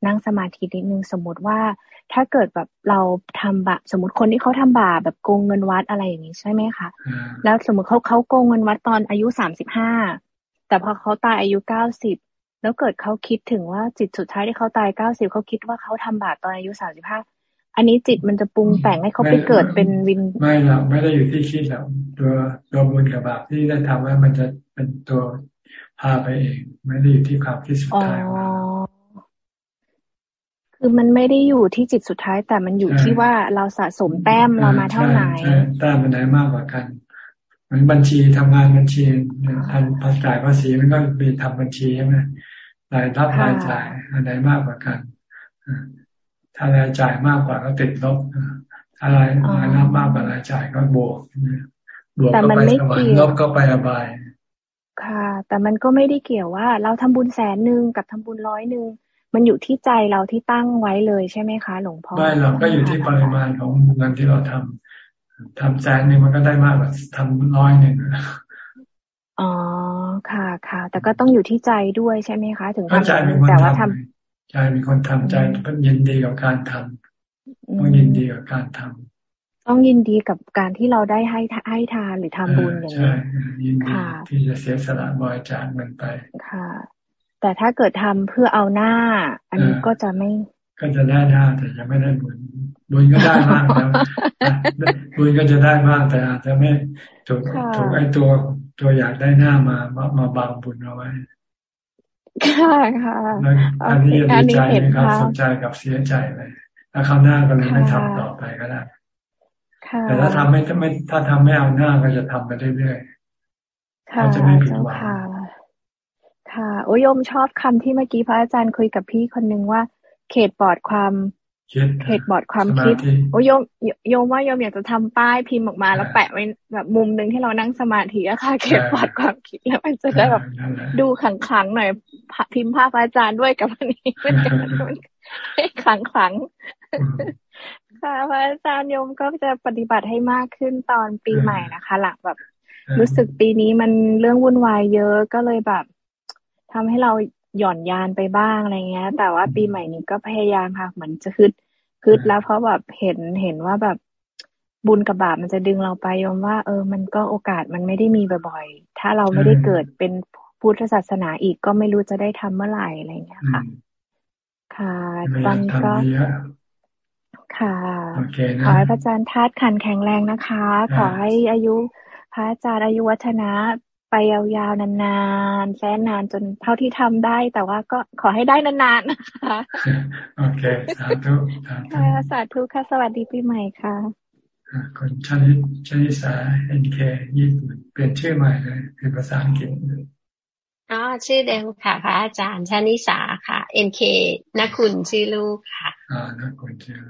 นั่งสมาธินิดนึงสมมติว่า ถ้าเกิดแบบเราทำบาปสมมติคนที่เขาทำบาปแบบโกงเงินวัดอะไรอย่างนี้ใช่ไหมคะแล้วสมมติเขาเขาโกงเงินวัดตอนอายุสามสิบห้าแต่พอเขาตายอายุเก้าสิบแล้วเกิดเขาคิดถึงว่าจิตสุดท้ายที่เขาตายเก้าสิบเขาคิดว่าเขาทำบาปตอนอายุสามสิบห้าอันนี้จิตมันจะปรุงแต่งให้เขาไปเกิดเป็นวินไม่หรอกไม่ได้อยู่ที่คิดหรอกตัวตัวบุญกับบาปที่ได้ทำว่ามันจะเป็นตัวพาไปเอง ไม่ได้อยู่ที่ความคิดสุดท้าย คือมันไม่ได้อยู่ที่จิตสุดท้าย แต่มันอยู่ที่ว่าเราสะสมแต้มเรามาเท่าไหร่แต้มมันไหนมากกว่ากันมือนบัญชีทำงานบัญชีทำภาษาภาษีมันก็มีทำบัญชีใช่ไหมรายรับรายจ่ายอันไหนมากกว่ากันถ้ารายจ่ายมากกว่าก็ติดลบถ้ารายรายรับมากกว่ารายจ่ายก็บวกบวกก็ไปสวรรค์ลบก็ไปอบายค่ะ แต่มันก็ไม่ได้เกี่ยวว่า เราทำบุญแสนหนึ่งกับทำบุญร้อยหนึ่ง มันอยู่ที่ใจเราที่ตั้งไว้เลยใช่ไหมคะหลวงพ่อไม่เราก็อยู่ที่ปริมาณของเงินที่เราทำทำแสนหนึ่งมันก็ได้มากกว่าทำร้อยหนึ่งอ๋อค่ะค่ะ แต่ก็ต้องอยู่ที่ใจด้วยใช่ไหมคะถึงทำใจเป็นคนทำใจเป็นคนทำใจก็ยินดีกับการทำต้องยินดีกับการทำต้องยินดีกับการที่เราได้ให้ให้ทานหรือทำบุญอย่างนี้ยินดีที่จะเสียสละบริจาคเงินไปค่ะ แต่ถ้าเกิดทำเพื่อเอาหน้า อันนี้ก็จะไม่ ก็จะได้หน้าแต่ยังไม่ได้บุญบุญก็ได้มากแล้วบุญก็จะได้มากแต่อาจจะไม่ถูกถูกไอ้ตัวตัวอยากได้หน้ามามามาบังบุญเอาไว้ค่ะค่ะอันนี้จะดีใจนะครับสนใจกับเสียใจเลยถ้าคำหน้าก็เลยไม่ทำต่อไปก็ได้แต่ถ้าทำไม่ไม่ถ้าทำไม่เอาหน้าก็จะทำไปเรื่อยๆเขาจะไม่ผิดหวัง ค่ะโอ้ยมชอบคำที่เมื่อกี้พระอาจารย์คุยกับพี่คนนึงว่า เขตปลอดความเขตบอร์ดความคิดโอ้ยมโยมว่าโยมอยากจะทำป้ายพิมพ์ออกมา แล้วแปะไว้แบบมุมหนึ่งที่เรานั่งสมาธิอะค่ะ เขตบอร์ดความคิดแล้วมันจะได้แบบดูขังขังหน่อยพิมพ์ภาพอาจารย์ด้วยกับอันนี้เป็นขังขังค่ะพระอาจารย์โยมก็จะปฏิบัติให้มากขึ้นตอนปีใหม่นะคะ หลังแบบ รู้สึกปีนี้มันเรื่องวุ่นวายเยอะก็เลยแบบ ทำให้เราหย่อนยานไปบ้างอะไรเงี้ย แต่ว่าปีใหม่นี้ก็พยายามค่ะ เหมือนจะคืดคืดแล้วเพราะแบบเห็นเห็นว่าแบบบุญกับบาปมันจะดึงเราไปยมว่า เออ มันก็โอกาสมันไม่ได้มีบ่อยๆ ถ้าเราไม่ได้เกิดเป็นพุทธศาสนาอีกก็ไม่รู้จะได้ทำเมื่อไหร่อะไรเงี้ยค่ะ ค่ะตอนนี้ก็ ค่ะขอให้พระอาจารย์ธาตุขันแข็งแรงนะคะ ขอให้อายุพระอาจารย์อายุวัฒนะ ไปยาวๆนานๆแสนนานจนเท่าที่ทำได้ แต่ว่าก็ขอให้ได้นานๆนะคะโอเคสาธุสาธุสาธุค่ะสวัสดีปีใหม่ค่ะคนชนิดชนิสาเอ็นเคญี่ปุ่นเปลี่ยนชื่อใหม่เลยเป็นภาษาอังกฤษอ๋อชื่อเดิมค่ะ พระอาจารย์ชนิสาค่ะเอ็นเคนักคุณชื่อลูกค่ะอ่านักคุณชื่อ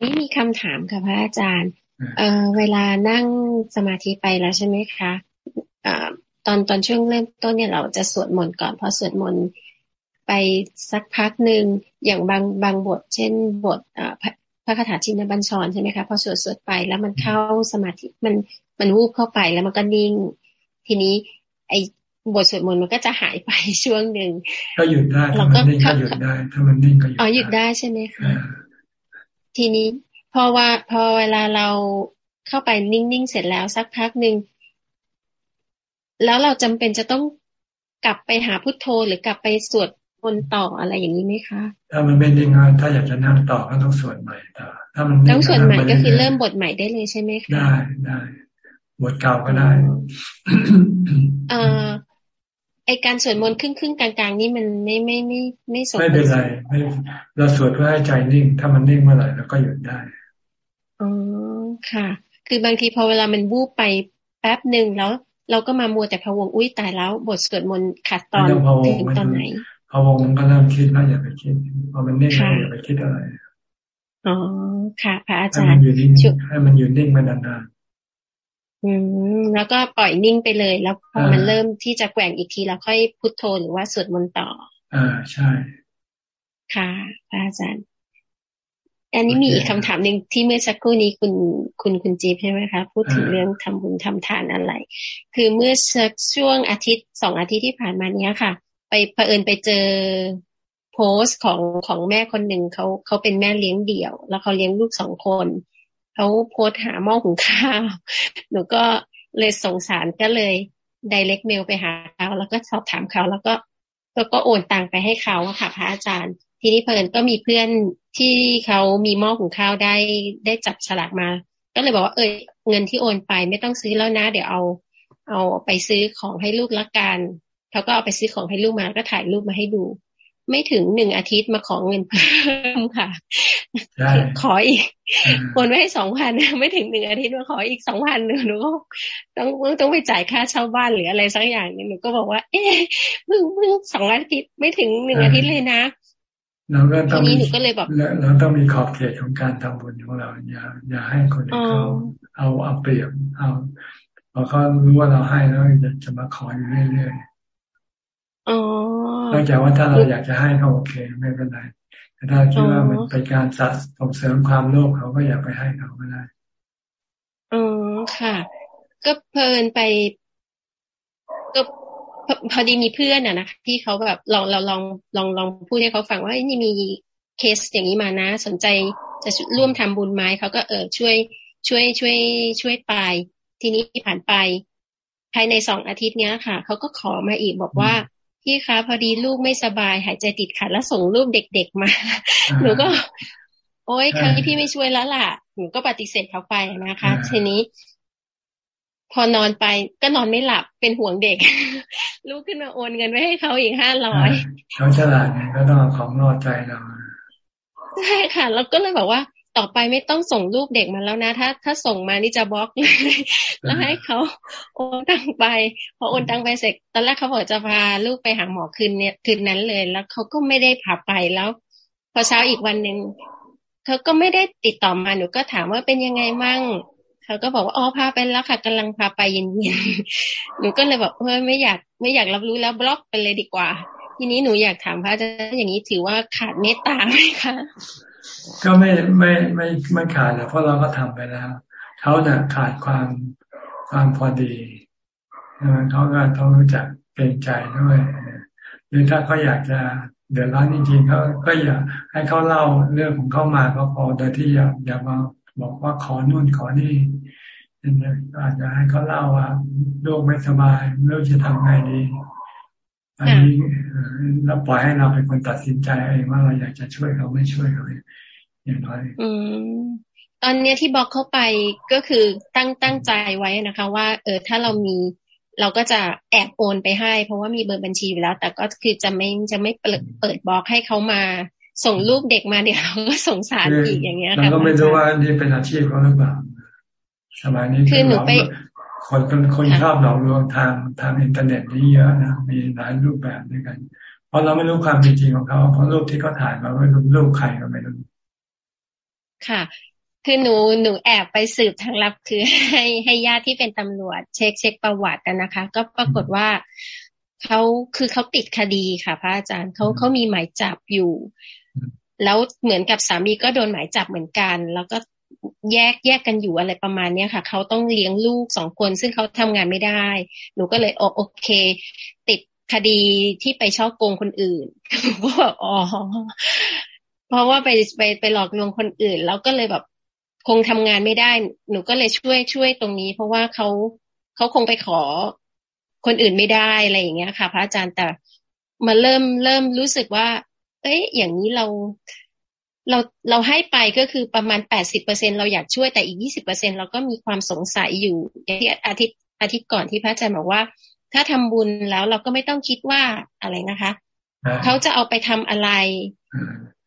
นี่มีคำถามค่ะพระอาจารย์ เอ่อเวลานั่งสมาธิไปแล้วใช่ไหมคะ ตอนตอนช่วงเริ่มต้นเนี่ยเราจะสวดมนต์ก่อนพอสวดมนต์ไปสักพักหนึ่งอย่างบางบางบท เช่นบทพระคาถาชินบัญชรใช่ไหมคะพอสวดสวดไปแล้วมันเข้าสมาธิมันมันวูบเข้าไปแล้วมันก็นิ่ง ทีนี้ ไอ้บทสวดมนต์มันก็จะหายไปช่วงหนึ่งก็หยุดได้ถ้ามันนิ่งก็หยุดได้ถ้ามันนิ่งก็หยุดอ๋อหยุดได้ใช่ไหมคะทีนี้พอว่าพอเวลาเราเข้าไปนิ่งๆเสร็จแล้วสักพักหนึ่ง แล้วเราจำเป็นจะต้องกลับไปหาพุทโธหรือกลับไปสวดมนต์ต่ออะไรอย่างนี้ไหมคะ ถ้ามันไม่ได้งานถ้าอยากจะนั่งต่อก็ต้องสวดใหม่ต่อถ้ามันต้องสวดใหม่ก็คือเริ่มบทใหม่ได้เลยใช่ไหมคะได้ได้บทเก่าก็ได้เอ่อไอการสวดมนต์ครึ่งครึ่งกลางๆ นี่มันไม่ไม่ไม่ไม่สมไม่เป็นไรไม่เราสวดเพื่อให้ใจนิ่ง ถ้ามันนิ่งเมื่อไหร่เราก็หยุดได้อ๋อค่ะ คือบางทีพอเวลามันวูบไปแป๊บหนึ่งแล้ว เราก็มามัวแต่พะวงอุ้ยตายแล้ว บทสวดมนต์ขาดตอนถึงตอนไหนพะวงมันก็เริ่มคิดแล้วอย่าไปคิดพอมันนิ่งอย่าไปคิดอะไรอ๋อค่ะ พระอาจารย์ให้มันอยู่นิ่งไปนานๆอืมแล้วก็ปล่อยนิ่งไปเลย แล้วพอมันเริ่มที่จะแกว่งอีกทีแล้วค่อยพุทโธหรือว่าสวดมนต์ต่อ อ่าใช่ ค่ะ พระอาจารย์ อันนี้มีอีกคำถามหนึ่งที่เมื่อสักครู่นี้คุณคุณคุณจีบใช่ไหมคะพูดถึงเรื่องทำบุญทำทานอะไร คือเมื่อสักช่วงอาทิตย์สองอาทิตย์ที่ผ่านมาเนี้ยค่ะ ไปเผอิญไปเจอโพสต์ของของแม่คนหนึ่งเขาเขาเป็นแม่เลี้ยงเดี่ยว แล้วเขาเลี้ยงลูกสองคนเขาโพสต์หาหม้อหุงข้าวหนูก็เลยสงสารก็เลยไดเรกเมลไปหาเขาแล้วก็สอบถามเขาแล้วก็แล้วก็โอนตังไปให้เขาค่ะพระอาจารย์ ทีนี้เพิ่นก็มีเพื่อน ที่เขามีหม้อหุงข้าวได้ได้จับฉลากมา ก็เลยบอกว่าเออเงินที่โอนไปไม่ต้องซื้อแล้วนะ เดี๋ยวเอา เอาไปซื้อของให้ลูกละกันเขาก็เอาไปซื้อของให้ลูกมาก็ถ่ายรูปมาให้ดู ไม่ถึงหนึ่งอาทิตย์มาขอเงินเพิ่มค่ะขออีกโอนไว้ให้สองพันไม่ถึงหนึ่งอาทิตย์มาขออีกสองพันหนึ่งหนูก็ต้องต้องไปจ่ายค่าเช่าบ้านหรืออะไรสักอย่างหนูก็บอกว่า เอ๊ะเพิ่งเพิ่งสองอาทิตย์ไม่ถึงหนึ่งอาทิตย์เลยนะ เราก็ต้องมีเราต้องมีขอบเขตของการทำบุญของเราอย่าอย่าให้คนอื่นเขาเอาเอาเปรียบเอาพอเขารู้ว่าเราให้แล้วจะจะมาขออยู่เรื่อยๆนอกจากว่าถ้าเราอยากจะให้เขาโอเคไม่เป็นไรแต่ถ้าคิดว่ามันเป็นการสัส่งเสริมความโลภเขาก็อย่าไปให้เขาก็ได้อ๋อค่ะ ก็เพลินไป ก็ พอดีมีเพื่อนอะนะที่เขาแบบลองเราลองลองลองพูดให้เขาฟังว่านี่มีเคสอย่างนี้มานะ สนใจจะร่วมทำบุญไหมเขาก็เออช่วยช่วยช่วย ช่วยไป ทีนี้ผ่านไป ภายในสองอาทิตย์เนี้ยค่ะเขาก็ขอมาอีกบอกว่าพี่คะพอดีลูกไม่สบาย หายใจติดขัดแล้วส่งรูปเด็กๆมา หนูก็ โอ๊ยครั้งนี้พี่ไม่ช่วยแล้วล่ะ หนูก็ปฏิเสธเขาไปนะคะ ทีนี้ พอนอนไปก็นอนไม่หลับเป็นห่วงเด็ก ลูกขึ้นมาโอนเงินไว้ให้เขาอีกห้าร้อยเขาฉลาดไงก็ต้องของรอใจเราใช่ค่ะ แล้วก็เลยบอกว่าต่อไปไม่ต้องส่งรูปเด็กมาแล้วนะ ถ้า ถ้าส่งมานี่จะบล็อกเลย แล้วให้เขาโอนตังไป พอโอนตังไปเสร็จตอนแรกเขาบอกจะพาลูกไปหาหมอคืนเนี่ยคืนนั้นเลย แล้วเขาก็ไม่ได้พาไปแล้ว พอเช้าอีกวันหนึ่งเขาก็ไม่ได้ติดต่อมาหนูก็ถามว่าเป็นยังไงมั่ง เขาก็บอกว่าอ๋อพาไปแล้วค่ะกำลังพาไปเย็นๆหนูก็เลยบอกเออไม่อยากไม่อยากรับรู้แล้วบล็อกไปเลยดีกว่า ทีนี้หนูอยากถามพระอาจารย์อย่างนี้ถือว่าขาดเมตตาไหมคะก็ไม่ไม่ไม่ไม่ขาดนะเพราะเราก็ทำไปแล้วเขาเนี่ยขาดความความพอดีเขาก็ต้องรู้จักเกรงใจด้วยหรือถ้าเขาอยากจะเดือดร้อนจริงๆเขาก็อยากให้เขาเล่าเรื่องของเขามาก็พอโดยที่อย่าอย่ามาบอกว่าขอนู่นขอนี่ อาจจะให้เขาเล่าว่าโรคไม่สบายไม่รู้จะทำไงดี อันนี้เราปล่อยให้เราเป็นคนตัดสินใจเองว่าเราอยากจะช่วยเขาไม่ช่วยเขาอย่างน้อยอืมตอนเนี้ยที่บอกเข้าไปก็คือตั้งตั้งใจไว้นะคะ ว่า เออถ้าเรามีเราก็จะแอบโอนไปให้ เพราะว่ามีเบอร์บัญชีอยู่แล้ว แต่ก็คือจะไม่จะไม่เปิดเปิดบอกให้เขามาส่งรูปเด็กมาเดี๋ยวเขาก็สงสารอีกอย่างเงี้ยค่ะเราก็ไม่รู้ว่านี่เป็นอาชีพเขาหรือเปล่า สมัยนี้คือหนูไปคนคนคนชอบหลอกลวงทางทางอินเทอร์เน็ตนี่เยอะนะมีหลายรูปแบบด้วยกัน เพราะเราไม่รู้ความจริงของเขาเพราะรูปที่เขาถ่ายมาไม่รู้รูปใครก็ไม่รู้ค่ะ คือหนูหนูแอบไปสืบทางลับคือให้ให้ญาติที่เป็นตำรวจ เช็คเช็คประวัติกันนะคะ ก็ปรากฏว่าเขาคือเขาติดคดีค่ะ พระอาจารย์เขาเขามีหมายจับอยู่ แล้วเหมือนกับสามีก็โดนหมายจับเหมือนกัน แล้วก็ แยกแยกกันอยู่อะไรประมาณเนี้ยค่ะ เขาต้องเลี้ยงลูกสองคน ซึ่งเขาทำงานไม่ได้ หนูก็เลยโอโอเค ติดคดีที่ไปช่อโกงคนอื่นก็แบบอ๋อเพราะว่าไปไปไปหลอกลวงคนอื่น แล้วก็เลยแบบคงทำงานไม่ได้ หนูก็เลยช่วยช่วยตรงนี้ เพราะว่าเขาเขาคงไปขอคนอื่นไม่ได้อะไรอย่างเงี้ยค่ะ พระอาจารย์แต่มาเริ่มเริ่มรู้สึกว่า เอ้ยอย่างนี้เรา เราเราให้ไปก็คือประมาณแปดสิบเปอร์เซ็นเราอยากช่วยแต่อีกยี่สิบเปอร์เซ็นเราก็มีความสงสัยอยู่อย่างที่อาทิตย์อาทิตย์ก่อนที่พระอาจารย์บอกว่า ถ้าทำบุญแล้วเราก็ไม่ต้องคิดว่าอะไรนะคะเขาจะเอาไปทำอะไร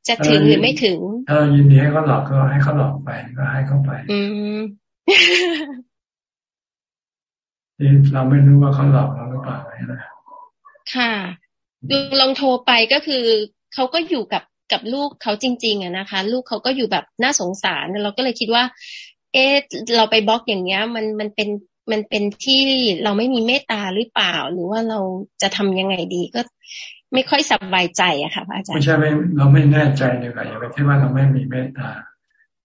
จะถึงหรือไม่ถึงถ้าเรายินดีให้เขาหลอกก็ให้เขาหลอกไปก็ให้เขาไป อืมเราไม่รู้ว่าเขาหลอกเราหรือเปล่าใช่ไหมค่ะลองโทรไปก็คือเขาก็อยู่กับ กับลูกเขาจริง ๆอะนะคะ ลูกเขาก็อยู่แบบน่าสงสารเราก็เลยคิดว่า เอ๊ะเราไปบล็อกอย่างเงี้ย มันมันเป็นมันเป็นที่เราไม่มีเมตตาหรือเปล่า หรือว่าเราจะทำยังไงดีก็ไม่ค่อยสบายใจอะค่ะพระอาจารย์ไม่ใช่ไม่เราไม่แน่ใจดีกว่าอย่าไปคิดว่าเราไม่มีเมตตา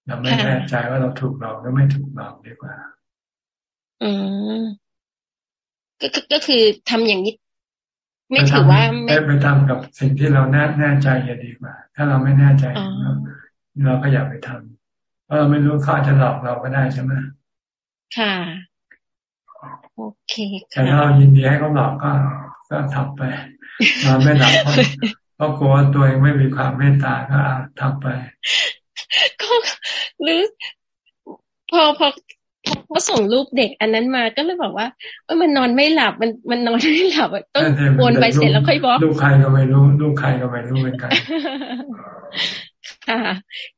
เราไม่แน่ใจว่าเราถูกเราหรือไม่ถูกเราดีกว่า อืมก็ก็คือทำอย่างนี้ ไม่ถือว่าไม่ไปทำกับสิ่งที่เราแน่แน่ใจจะดีกว่า ถ้าเราไม่แน่ใจเราก็อย่าไปทำเพราะเราไม่รู้เขาจะหลอกเราก็ได้ใช่ไหมค่ะโอเคแต่ถ้าเรายินดีให้เขาหลอกก็ก็ทำไปนอนไม่หลับเพราะกลัวตัวเองไม่มีความเมตตาก็ทำไปก็หรือพอพอ เขาส่งรูปเด็กอันนั้นมาก็เลยบอกว่าว่ามันนอนไม่หลับมันมันนอนไม่หลับต้องโอนไปเสร็จแล้วค่อยบอกลูกใครก็ไม่รู้ลูกใครก็ไม่รู้เหมือนกันค่ะ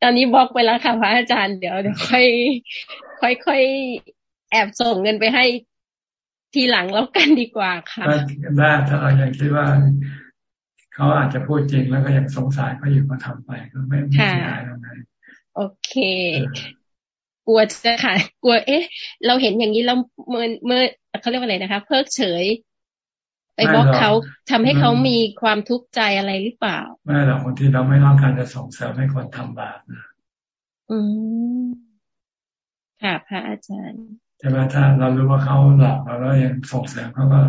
ตอนนี้บอกไปแล้วค่ะพระอาจารย์เดี๋ยวเดี๋ยวค่อย ค่อยค่อยแอบส่งเงินไปให้ทีหลังแล้วกันดีกว่าค่ะได้ถ้าเรายังคิดว่าเขาอาจจะพูดจริงแล้วก็ยังสงสัยก็อยู่มาทำไปก็ไม่ไม่เสียหายตรงไหนโอเค กลัวจะค่ะกลัว เอ๊ะ เราเห็นอย่างนี้เราเมื่อเมื่อเขาเรียกว่าอะไรนะคะ เพิกเฉย ไปบอกเขาทำให้เขามีความทุกข์ใจอะไรหรือเปล่า ไม่หรอกบางทีเราไม่ต้องการจะส่งเสริมให้คนทำบาปนะอืมค่ะพระอาจารย์ใช่ไหมถ้าเรารู้ว่าเขาหลอกเราแล้วยังส่งเสริมเขาก็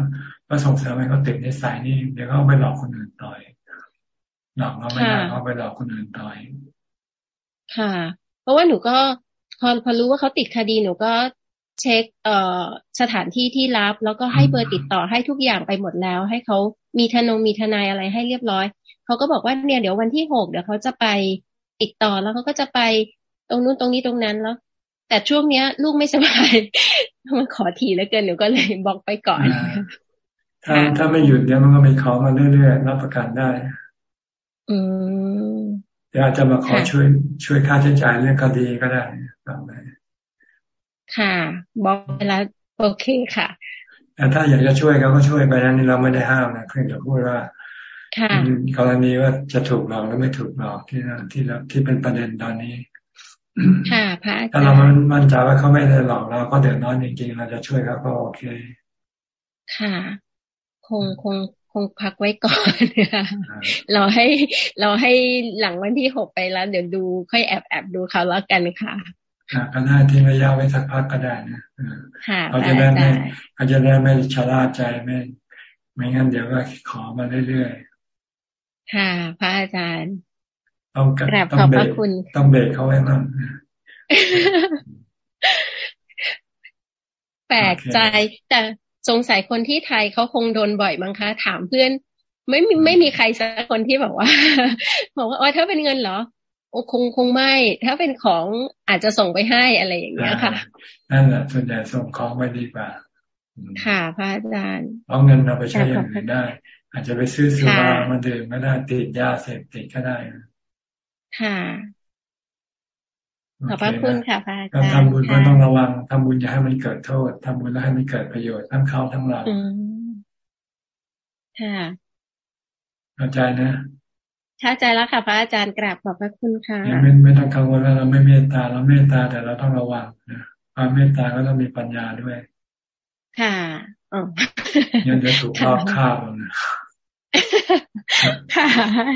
ก็ส่งเสริมให้เขาติดในสายนี้เดี๋ยวเขาไปหลอกคนอื่นต่อยหลอกเราไม่ได้เขาไปหลอกคนอื่นต่อยค่ะ เพราะว่าหนูก็ พอพอรู้ว่าเขาติดคดีหนูก็เช็คเอ่อสถานที่ที่รับ แล้วก็ให้เบอร์ติดต่อให้ทุกอย่างไปหมดแล้ว ให้เขามีทนงมีทนายอะไรให้เรียบร้อยเขาก็บอกว่าเนี่ยเดี๋ยววันที่หกเดี๋ยวเขาจะไปติดต่อแล้วเขาก็จะไปตรงนู้นตรงนี้ตรงนั้นแล้ว แต่ช่วงเนี้ย ลูกไม่สบายมันขอทีแล้วเกินหนูก็เลยบอกไปก่อนถ้าถ้าไม่หยุดเดี๋ยวมันก็มีขอมาเรื่อยๆรับประกันได้ อืม เดี๋ยวอาจจะมาขอช่วยช่วยค่าใช้จ่ายเรื่องคดีก็ได้ตามไปค่ะ บอกไปแล้วโอเคค่ะแต่ถ้าอยากจะช่วยเขาก็ช่วยไปนั้นเราไม่ได้ห้ามนะเพียงแต่พูดว่ากรณีว่าจะถูกหลอกหรือไม่ถูกหลอกที่ที่เราที่เป็นประเด็นตอนนี้ ค่ะพระถ้าเรามั่นใจว่าเขาไม่ได้หลอกเราก็เดือดร้อนจริงๆเราจะช่วยเขาก็โอเค ค่ะ คงคง คงพักไว้ก่อนค่ะเราให้เราให้หลังวันที่หกไปแล้ว เดี๋ยวดูค่อยแอบแอบดูเขาแล้วกันค่ะก็ได้ที่ระยะไว้สักพักก็ได้นะเขาจะได้ไม่เขาจะได้ไม่ชะล่าใจไม่ไม่งั้นเดี๋ยวก็ขอมาเรื่อยๆ ค่ะ พระอาจารย์ ต้องกราบขอบพระคุณ ต้องเบรกเขาไว้มั่งแปลกใจแต่ สงสัยคนที่ไทยเขาคงโดนบ่อยมั้งคะ ถามเพื่อน ไม่มีไม่มีใครสักคนที่แบบว่าบอกว่าอ๋อถ้าเป็นเงินเหรอโอ้คงคงไม่ ถ้าเป็นของอาจจะส่งไปให้อะไรอย่างเงี้ยค่ะ นั่นแหละส่วนใหญ่ส่งของไปดีกว่า ค่ะพระอาจารย์เอาเงินเราไปใช้อย่างอื่นได้ อาจจะไปซื้อสุรามาดื่มก็ได้ติดยาเสพติดก็ได้ค่ะ ขอบพระคุณค่ะพระอาจารย์ทำบุญก็ต้องระวังทำบุญอย่าให้มันเกิดโทษทำบุญแล้วให้มันเกิดประโยชน์ทั้งเขาทั้งเราค่ะเข้าใจนะเข้าใจแล้วค่ะพระอาจารย์กราบขอบพระคุณค่ะไม่ไม่ต้องกังวลว่าเราไม่เมตตาเราเมตตาแต่เราต้องระวังนะความเมตตาก็ต้องมีปัญญาด้วย ค่ะอ๋อยังจะถูกลอบฆ่าเรานะ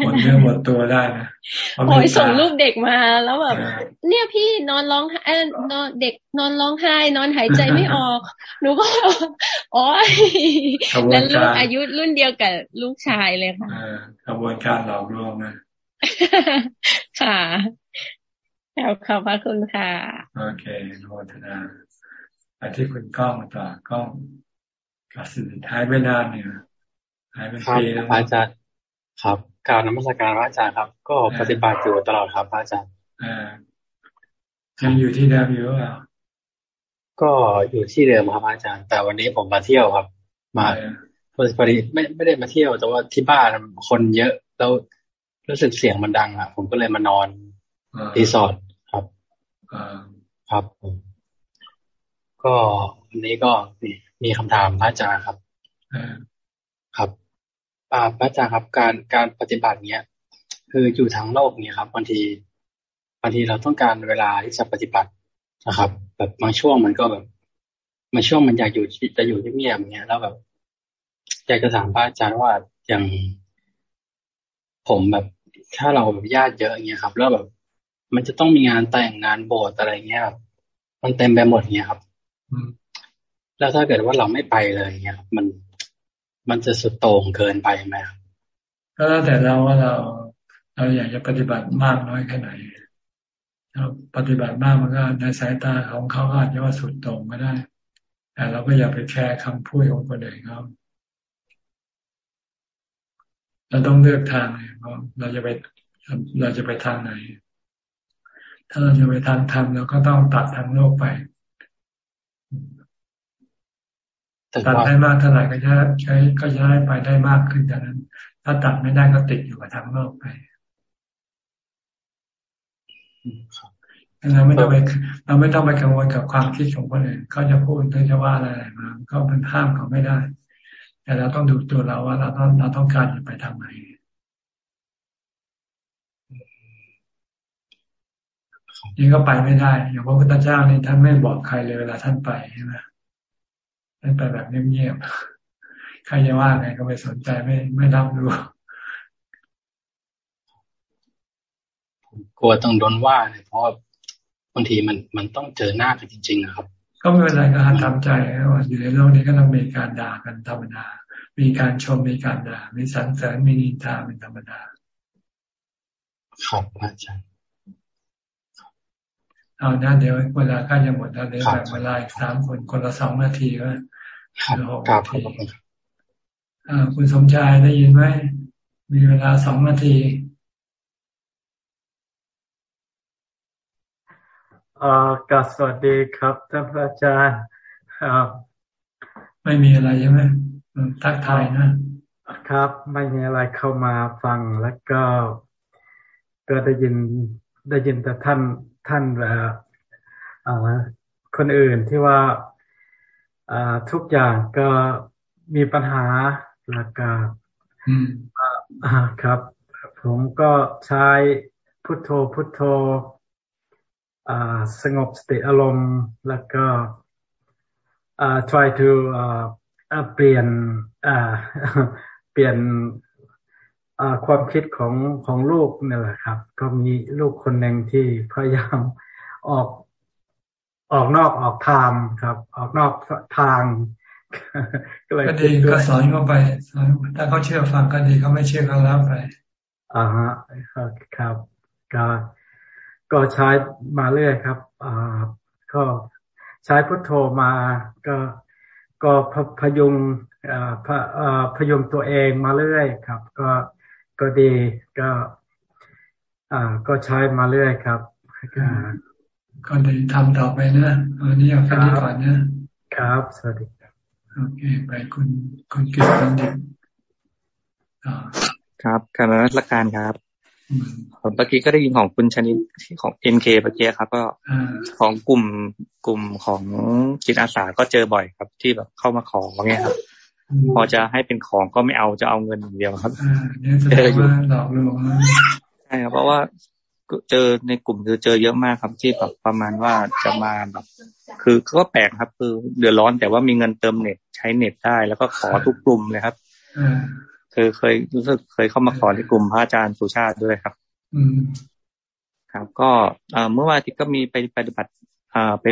หมดเนื้อหมดตัวได้นะโอ้ยส่งรูปเด็กมาแล้วแบบเนี่ยพี่นอนร้องเออนอนเด็กนอนร้องไห้ นอนหายใจไม่ออก หนูก็โอ้ยแล้วลูกอายุรุ่นเดียวกับลูกชายเลยค่ะกระบวนการหลอกลวงนะค่ะขอบพระคุณค่ะ โอเคโมทนาไปที่คุณก้องต่อก้องกสินท้ายเวลาเนี่ย หายเป็นปีแล้วอาจารย์ครับการนมัสการพระอาจารย์ครับ ก็ปฏิบัติอยู่ตลอดครับพระอาจารย์อ่ายังอยู่ที่เดิมอยู่อะก็อยู่ที่เดิมครับอาจารย์ แต่วันนี้ผมมาเที่ยวครับ มาพอดีไม่ไม่ได้มาเที่ยว แต่ว่าที่บ้านคนเยอะแล้วรู้สึกเสียงมันดังอะ ผมก็เลยมานอนรีสอร์ทครับครับผมก็วันนี้ก็มีคำถามพระอาจารย์ครับครับ อ่าพระอาจารย์ครับการการปฏิบัติเนี้ยคืออยู่ทั้งโลกเนี่ยครับบางทีบางทีเราต้องการเวลาที่จะปฏิบัตินะครับ แบบบางช่วงมันก็แบบบางช่วงมันอยากอยู่จะอยู่เงียบๆเนี้ยแล้วแบบอยากจะถามพระอาจารย์ว่าอย่างผมแบบถ้าเราแบบญาติเยอะเงี้ยครับ แล้วแบบ มันจะต้องมีงานแต่งงานโบสถ์อะไรเงี้ยครับมันเต็มไปหมดเงี้ยครับแล้วถ้าเกิดว่าเราไม่ไปเลยเงี้ยมัน มันจะสุดโต่งเกินไปไหมครับก็แล้วแต่เราว่าเราเราอยากจะปฏิบัติมากน้อยแค่ไหนเราปฏิบัติมากมันก็ในสายตาของเขาอาจจะว่าสุดโต่งก็ได้ แต่เราก็อย่าไปแคร์คำพูดของคนอื่นเขาเราต้องเลือกทางเราเราจะไปเราจะไปทางไหน ถ้าเราจะไปทางธรรมเราก็ต้องตัดทางโลกไป ตัดได้มากเท่าไหร่ก็จะใช้ก็จะได้ไปได้มากขึ้นจากนั้น ถ้าตัดไม่ได้ก็ติดอยู่กับทางโลกไปเราไม่ต้องไปเราไม่ต้องไปกังวลกับความคิดของคนอื่นเขาจะพูดเขาจะว่าอะไรมาก็เป็นห้ามเขาไม่ได้ แต่เราต้องดูตัวเราว่าเราต้องเราต้องการจะไปทางไหนนี่ก็ไปไม่ได้อย่างพระพุทธเจ้านี่ท่านไม่บอกใครเลยเวลาท่านไปใช่ไหม ให้ไปแบบเงียบๆ ใครจะว่าไงก็ไม่สนใจไม่ไม่รับรู้กลัวต้องโดนว่าเลยเพราะบางทีมันมันต้องเจอหน้ากันจริง ๆ นะครับ ก็ไม่เป็นไรก็หัดทำใจว่าอยู่ในโลกนี้ก็ต้องมีการด่ากันธรรมดา มีการชมมีการด่า มีสรรเสริญมีนินทาเป็นธรรมดา ครับอาจารย์ เอาหน้าเดี๋ยวเวลาก็จะหมดแล้วเดี๋ยวแบบเวลาอีกสามคนคนละสองนาทีก็หรือหกนาทีคุณสมชายได้ยินไหม มีเวลาสองนาทีอ่ากสวัสดีครับท่านพระอาจารย์ครับไม่มีอะไรใช่ไหมทักทายนะครับ ไม่มีอะไรเข้ามาฟังแล้วก็ ก็ได้ยินได้ยินแต่ท่าน ท่านเอ่อคนอื่นที่ว่าทุกอย่างก็มีปัญหาแล้วก็ครับ ผมก็ใช้พุทโธพุทโธสงบสติอารมณ์แล้วก็ try to เปลี่ยนเปลี่ยน ความคิดของของลูกนี่แหละครับ ก็มีลูกคนหนึ่งที่พยายามออกออกนอกออกทางครับ ออกนอกทางก็ดีก็สอนเขาไปถ้าเขาเชื่อฟังก็ดีเขาไม่เชื่อก็แล้วไปอ่าฮะครับก็ก็ใช้มาเรื่อยครับอ่าก็ใช้พุทโธมาก็ก็พยุงพยุงตัวเองมาเรื่อยครับ ก็ ก็ดีก็ อ่า ก็ใช้มาเรื่อยครับก็ดีทำต่อไปนะวันนี้เอาแค่นี้ก่อนนะ ครับ สวัสดีครับโอเคไปคุณคุณกิตตินดิครับการรัชการครับผมเมื่อกี้ก็ได้ยินของคุณชนิดของเอ็มเคเมื่อกี้ครับ ก็ของกลุ่มกลุ่มของจิตอาสาก็เจอบ่อยครับ ที่แบบเข้ามาขอเนี่ยครับ พอจะให้เป็นของก็ไม่เอาจะเอาเงินอย่างเดียวครับเจออยู่หลอกลวงใช่ครับเพราะว่าเจอในกลุ่มคือเจอเยอะมากครับที่แบบประมาณว่าจะมาแบบ คือก็แปลกครับ คือเดือดร้อนแต่ว่ามีเงินเติมเน็ตใช้เน็ตได้แล้วก็ขอทุกกลุ่มเลยครับคือเคยรู้สึกเคยเข้ามาขอในกลุ่มพระอาจารย์สุชาติด้วยครับ อืมครับ ก็เมื่อวานที่ก็มีไปปฏิบัติไป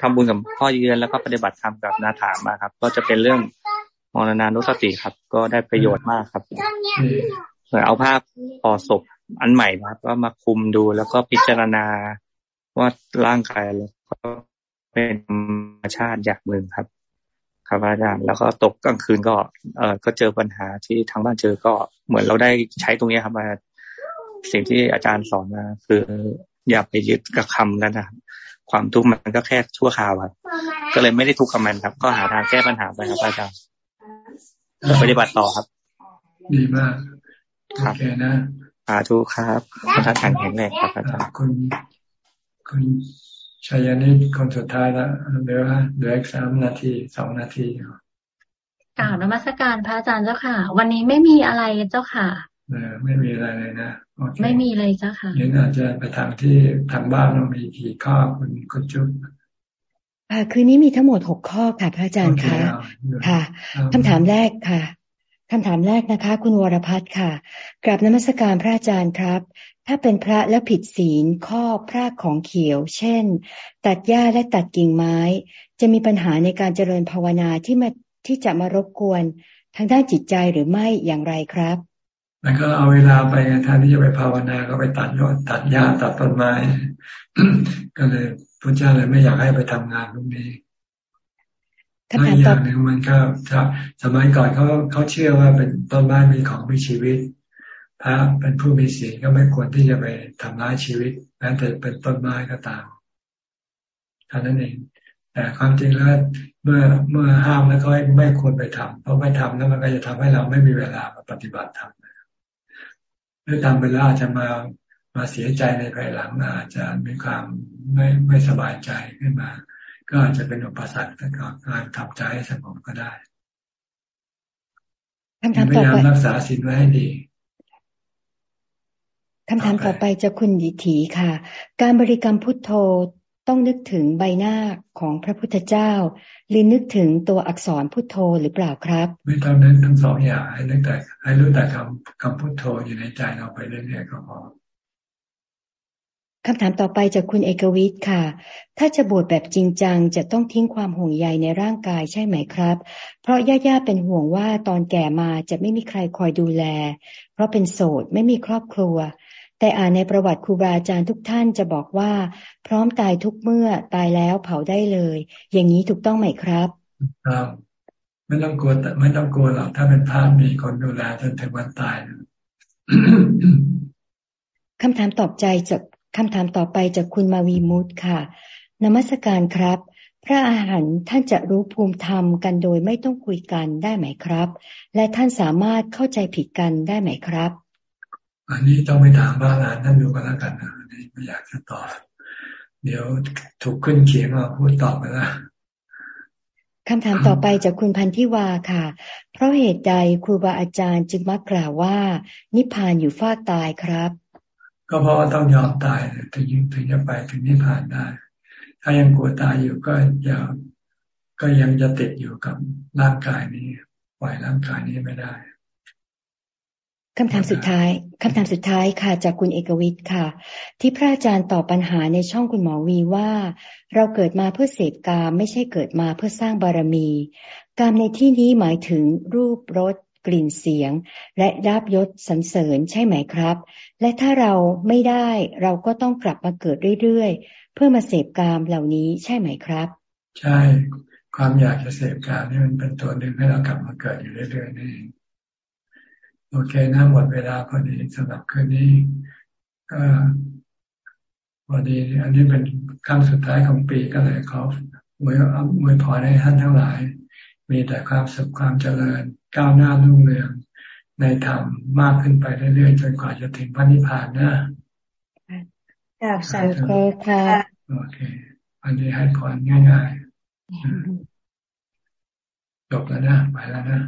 ทำบุญกับพ่อเยือนแล้วก็ปฏิบัติธรรมกับนาถามาครับ ก็จะเป็นเรื่อง มรณานุสติครับ ก็ได้ประโยชน์มากครับเหมือนเอาภาพพอศพอันใหม่นะครับ ก็มาคุมดูแล้วก็พิจารณาว่าร่างกายเราก็เป็นธรรมชาติอย่างหนึ่งครับ ครับอาจารย์แล้วก็ตกกลางคืนก็ เออก็เจอปัญหาที่ทางบ้านเจอก็เหมือนเราได้ใช้ตรงนี้ครับมาสิ่งที่อาจารย์สอนมาคืออย่าไปยึดกับคำนั้นนะครับความทุกข์มันก็แค่ชั่วคราวครับ ก็เลยไม่ได้ทุกข์กับมันครับ ก็หาทางแก้ปัญหาไปครับอาจารย์ ปฏิบัติต่อครับ ดีมากโอเคนะสาธุครับพระท่านแข็งแรงครับอาจารย์คุณคุณชัยนิดคนสุดท้ายแล้วเหลือเหลืออีกสามนาทีสองนาทีกล่าวนมัสการพระอาจารย์เจ้าค่ะ วันนี้ไม่มีอะไรเจ้าค่ะเออไม่มีอะไรเลยนะไม่มีเลยเจ้าค่ะยันอาจจะไปทางที่ทางบ้านเรามีกี่ข้อคุณคุณจุ๊บ คืนนี้มีทั้งหมดหกข้อค่ะพระอาจารย์คะค่ะคำถามแรกค่ะคำถามแรกนะคะ คุณวรพัฒน์ค่ะกราบนมัสการพระอาจารย์ครับ ถ้าเป็นพระแล้วผิดศีลข้อพระของเขียว เช่น ตัดหญ้าและตัดกิ่งไม้ จะมีปัญหาในการเจริญภาวนาที่มาที่จะมารบกวนทางด้านจิตใจหรือไม่อย่างไรครับ มันก็เอาเวลาไปแทนที่จะไปภาวนาก็ไปตัดยอดตัดหญ้าตัดต้นไม้ ก็เลย พระเจ้าเลยไม่อยากให้ไปทำงานตรงนี้ถ้าอย่างหนึ่งมันก็สมัยก่อนเขาเขาเชื่อว่าเป็นต้นไม้มีของมีชีวิต พระเป็นผู้มีศีลก็ไม่ควรที่จะไปทำร้ายชีวิตแม้แต่เป็นต้นไม้ก็ตามท่านั้นเองแต่ความจริงแล้วเมื่อเมื่อห้ามแล้วก็ไม่ควรไปทำเพราะไม่ทำแล้วมันก็จะทำให้เราไม่มีเวลามาปฏิบัติธรรมหรือทำไปแล้วอาจจะมา มาเสียใจในภายหลังอาจจะมีความไม่ไม่สบายใจขึ้นมา ก็อาจจะเป็นอุปสรรคต่อการทำใจให้สงบก็ได้คำถามต่อไปรักษาศีลไว้ให้ดีคำถามต่อไปจะคุณดิถีค่ะ การบริกรรมพุทโธต้องนึกถึงใบหน้าของพระพุทธเจ้า หรือนึกถึงตัวอักษรพุทโธหรือเปล่าครับ ไม่ต้องนึกทั้งสองอย่างให้นึกแต่ให้รู้แต่คำคำพุทโธอยู่ในใจเราไปเรื่อยๆก็พอ คำถามต่อไปจากคุณเอกวิทย์ค่ะ ถ้าจะบวชแบบจริงจัง จะต้องทิ้งความห่วงใยในร่างกายใช่ไหมครับ เพราะย่าๆเป็นห่วงว่าตอนแก่มาจะไม่มีใครคอยดูแล เพราะเป็นโสดไม่มีครอบครัว แต่อ่านในประวัติครูบาอาจารย์ทุกท่านจะบอกว่า พร้อมตายทุกเมื่อตายแล้วเผาได้เลย อย่างนี้ถูกต้องไหมครับ ครับไม่ต้องกลัวไม่ต้องกลัวหรอกถ้าเป็นพระมีคนดูแลจนถึงวันตายคำถามตอบใจจาก คำถามต่อไปจากคุณมาวีมุตค่ะ นมัสการครับ พระอาหารท่านจะรู้ภูมิธรรมกันโดยไม่ต้องคุยกันได้ไหมครับ และท่านสามารถเข้าใจผิดกันได้ไหมครับ อันนี้ต้องไปถามพระอาหารท่านดูกันแล้วกันนะอันนี้ไม่อยากจะตอบเดี๋ยวถูกขึ้นเขียงเราพูดตอบไปแล้วคำถามต่อไปจากคุณพันธิวาค่ะ เพราะเหตุใดครูบาอาจารย์จึงมักกล่าวว่า นิพพานอยู่ฟากตายครับ ก็เพราะว่าต้องยอมตายถึงถึงจะไปถึงนิพพานได้ ถ้ายังกลัวตายอยู่ก็อย่าก็ยังจะติดอยู่กับร่างกายนี้ปล่อยร่างกายนี้ไม่ได้คำถามสุดท้ายคำถามสุดท้ายค่ะ จากคุณเอกวิทย์ค่ะ ที่พระอาจารย์ตอบปัญหาในช่องคุณหมอวีว่า เราเกิดมาเพื่อเสพกามไม่ใช่เกิดมาเพื่อสร้างบารมี กามในที่นี้หมายถึงรูปรสกลิ่นเสียง และราบยศสรรเสริญใช่ไหมครับ และถ้าเราไม่ได้เราก็ต้องกลับมาเกิดเรื่อยๆ เพื่อมาเสพกามเหล่านี้ใช่ไหมครับ ใช่ ความอยากจะเสพกามนี่มันเป็นตัวหนึ่งให้เรากลับมาเกิดอยู่เรื่อยๆนี่โอเคนะหมดเวลาพอดีสำหรับคืนนี้ ก็พอดีอันนี้เป็นครั้งสุดท้ายของปีก็เลยขอมวยมวยพรให้ท่านทั้งหลาย มีแต่ความสุขความเจริญก้าวหน้ารุ่งเรือง ในธรรมมากขึ้นไปเรื่อยๆจนกว่าจะถึงพระนิพพานนะกราบสาธุค่ะ โอเค อันนี้ให้พรง่ายๆจบแล้วนะ ไปแล้วนะ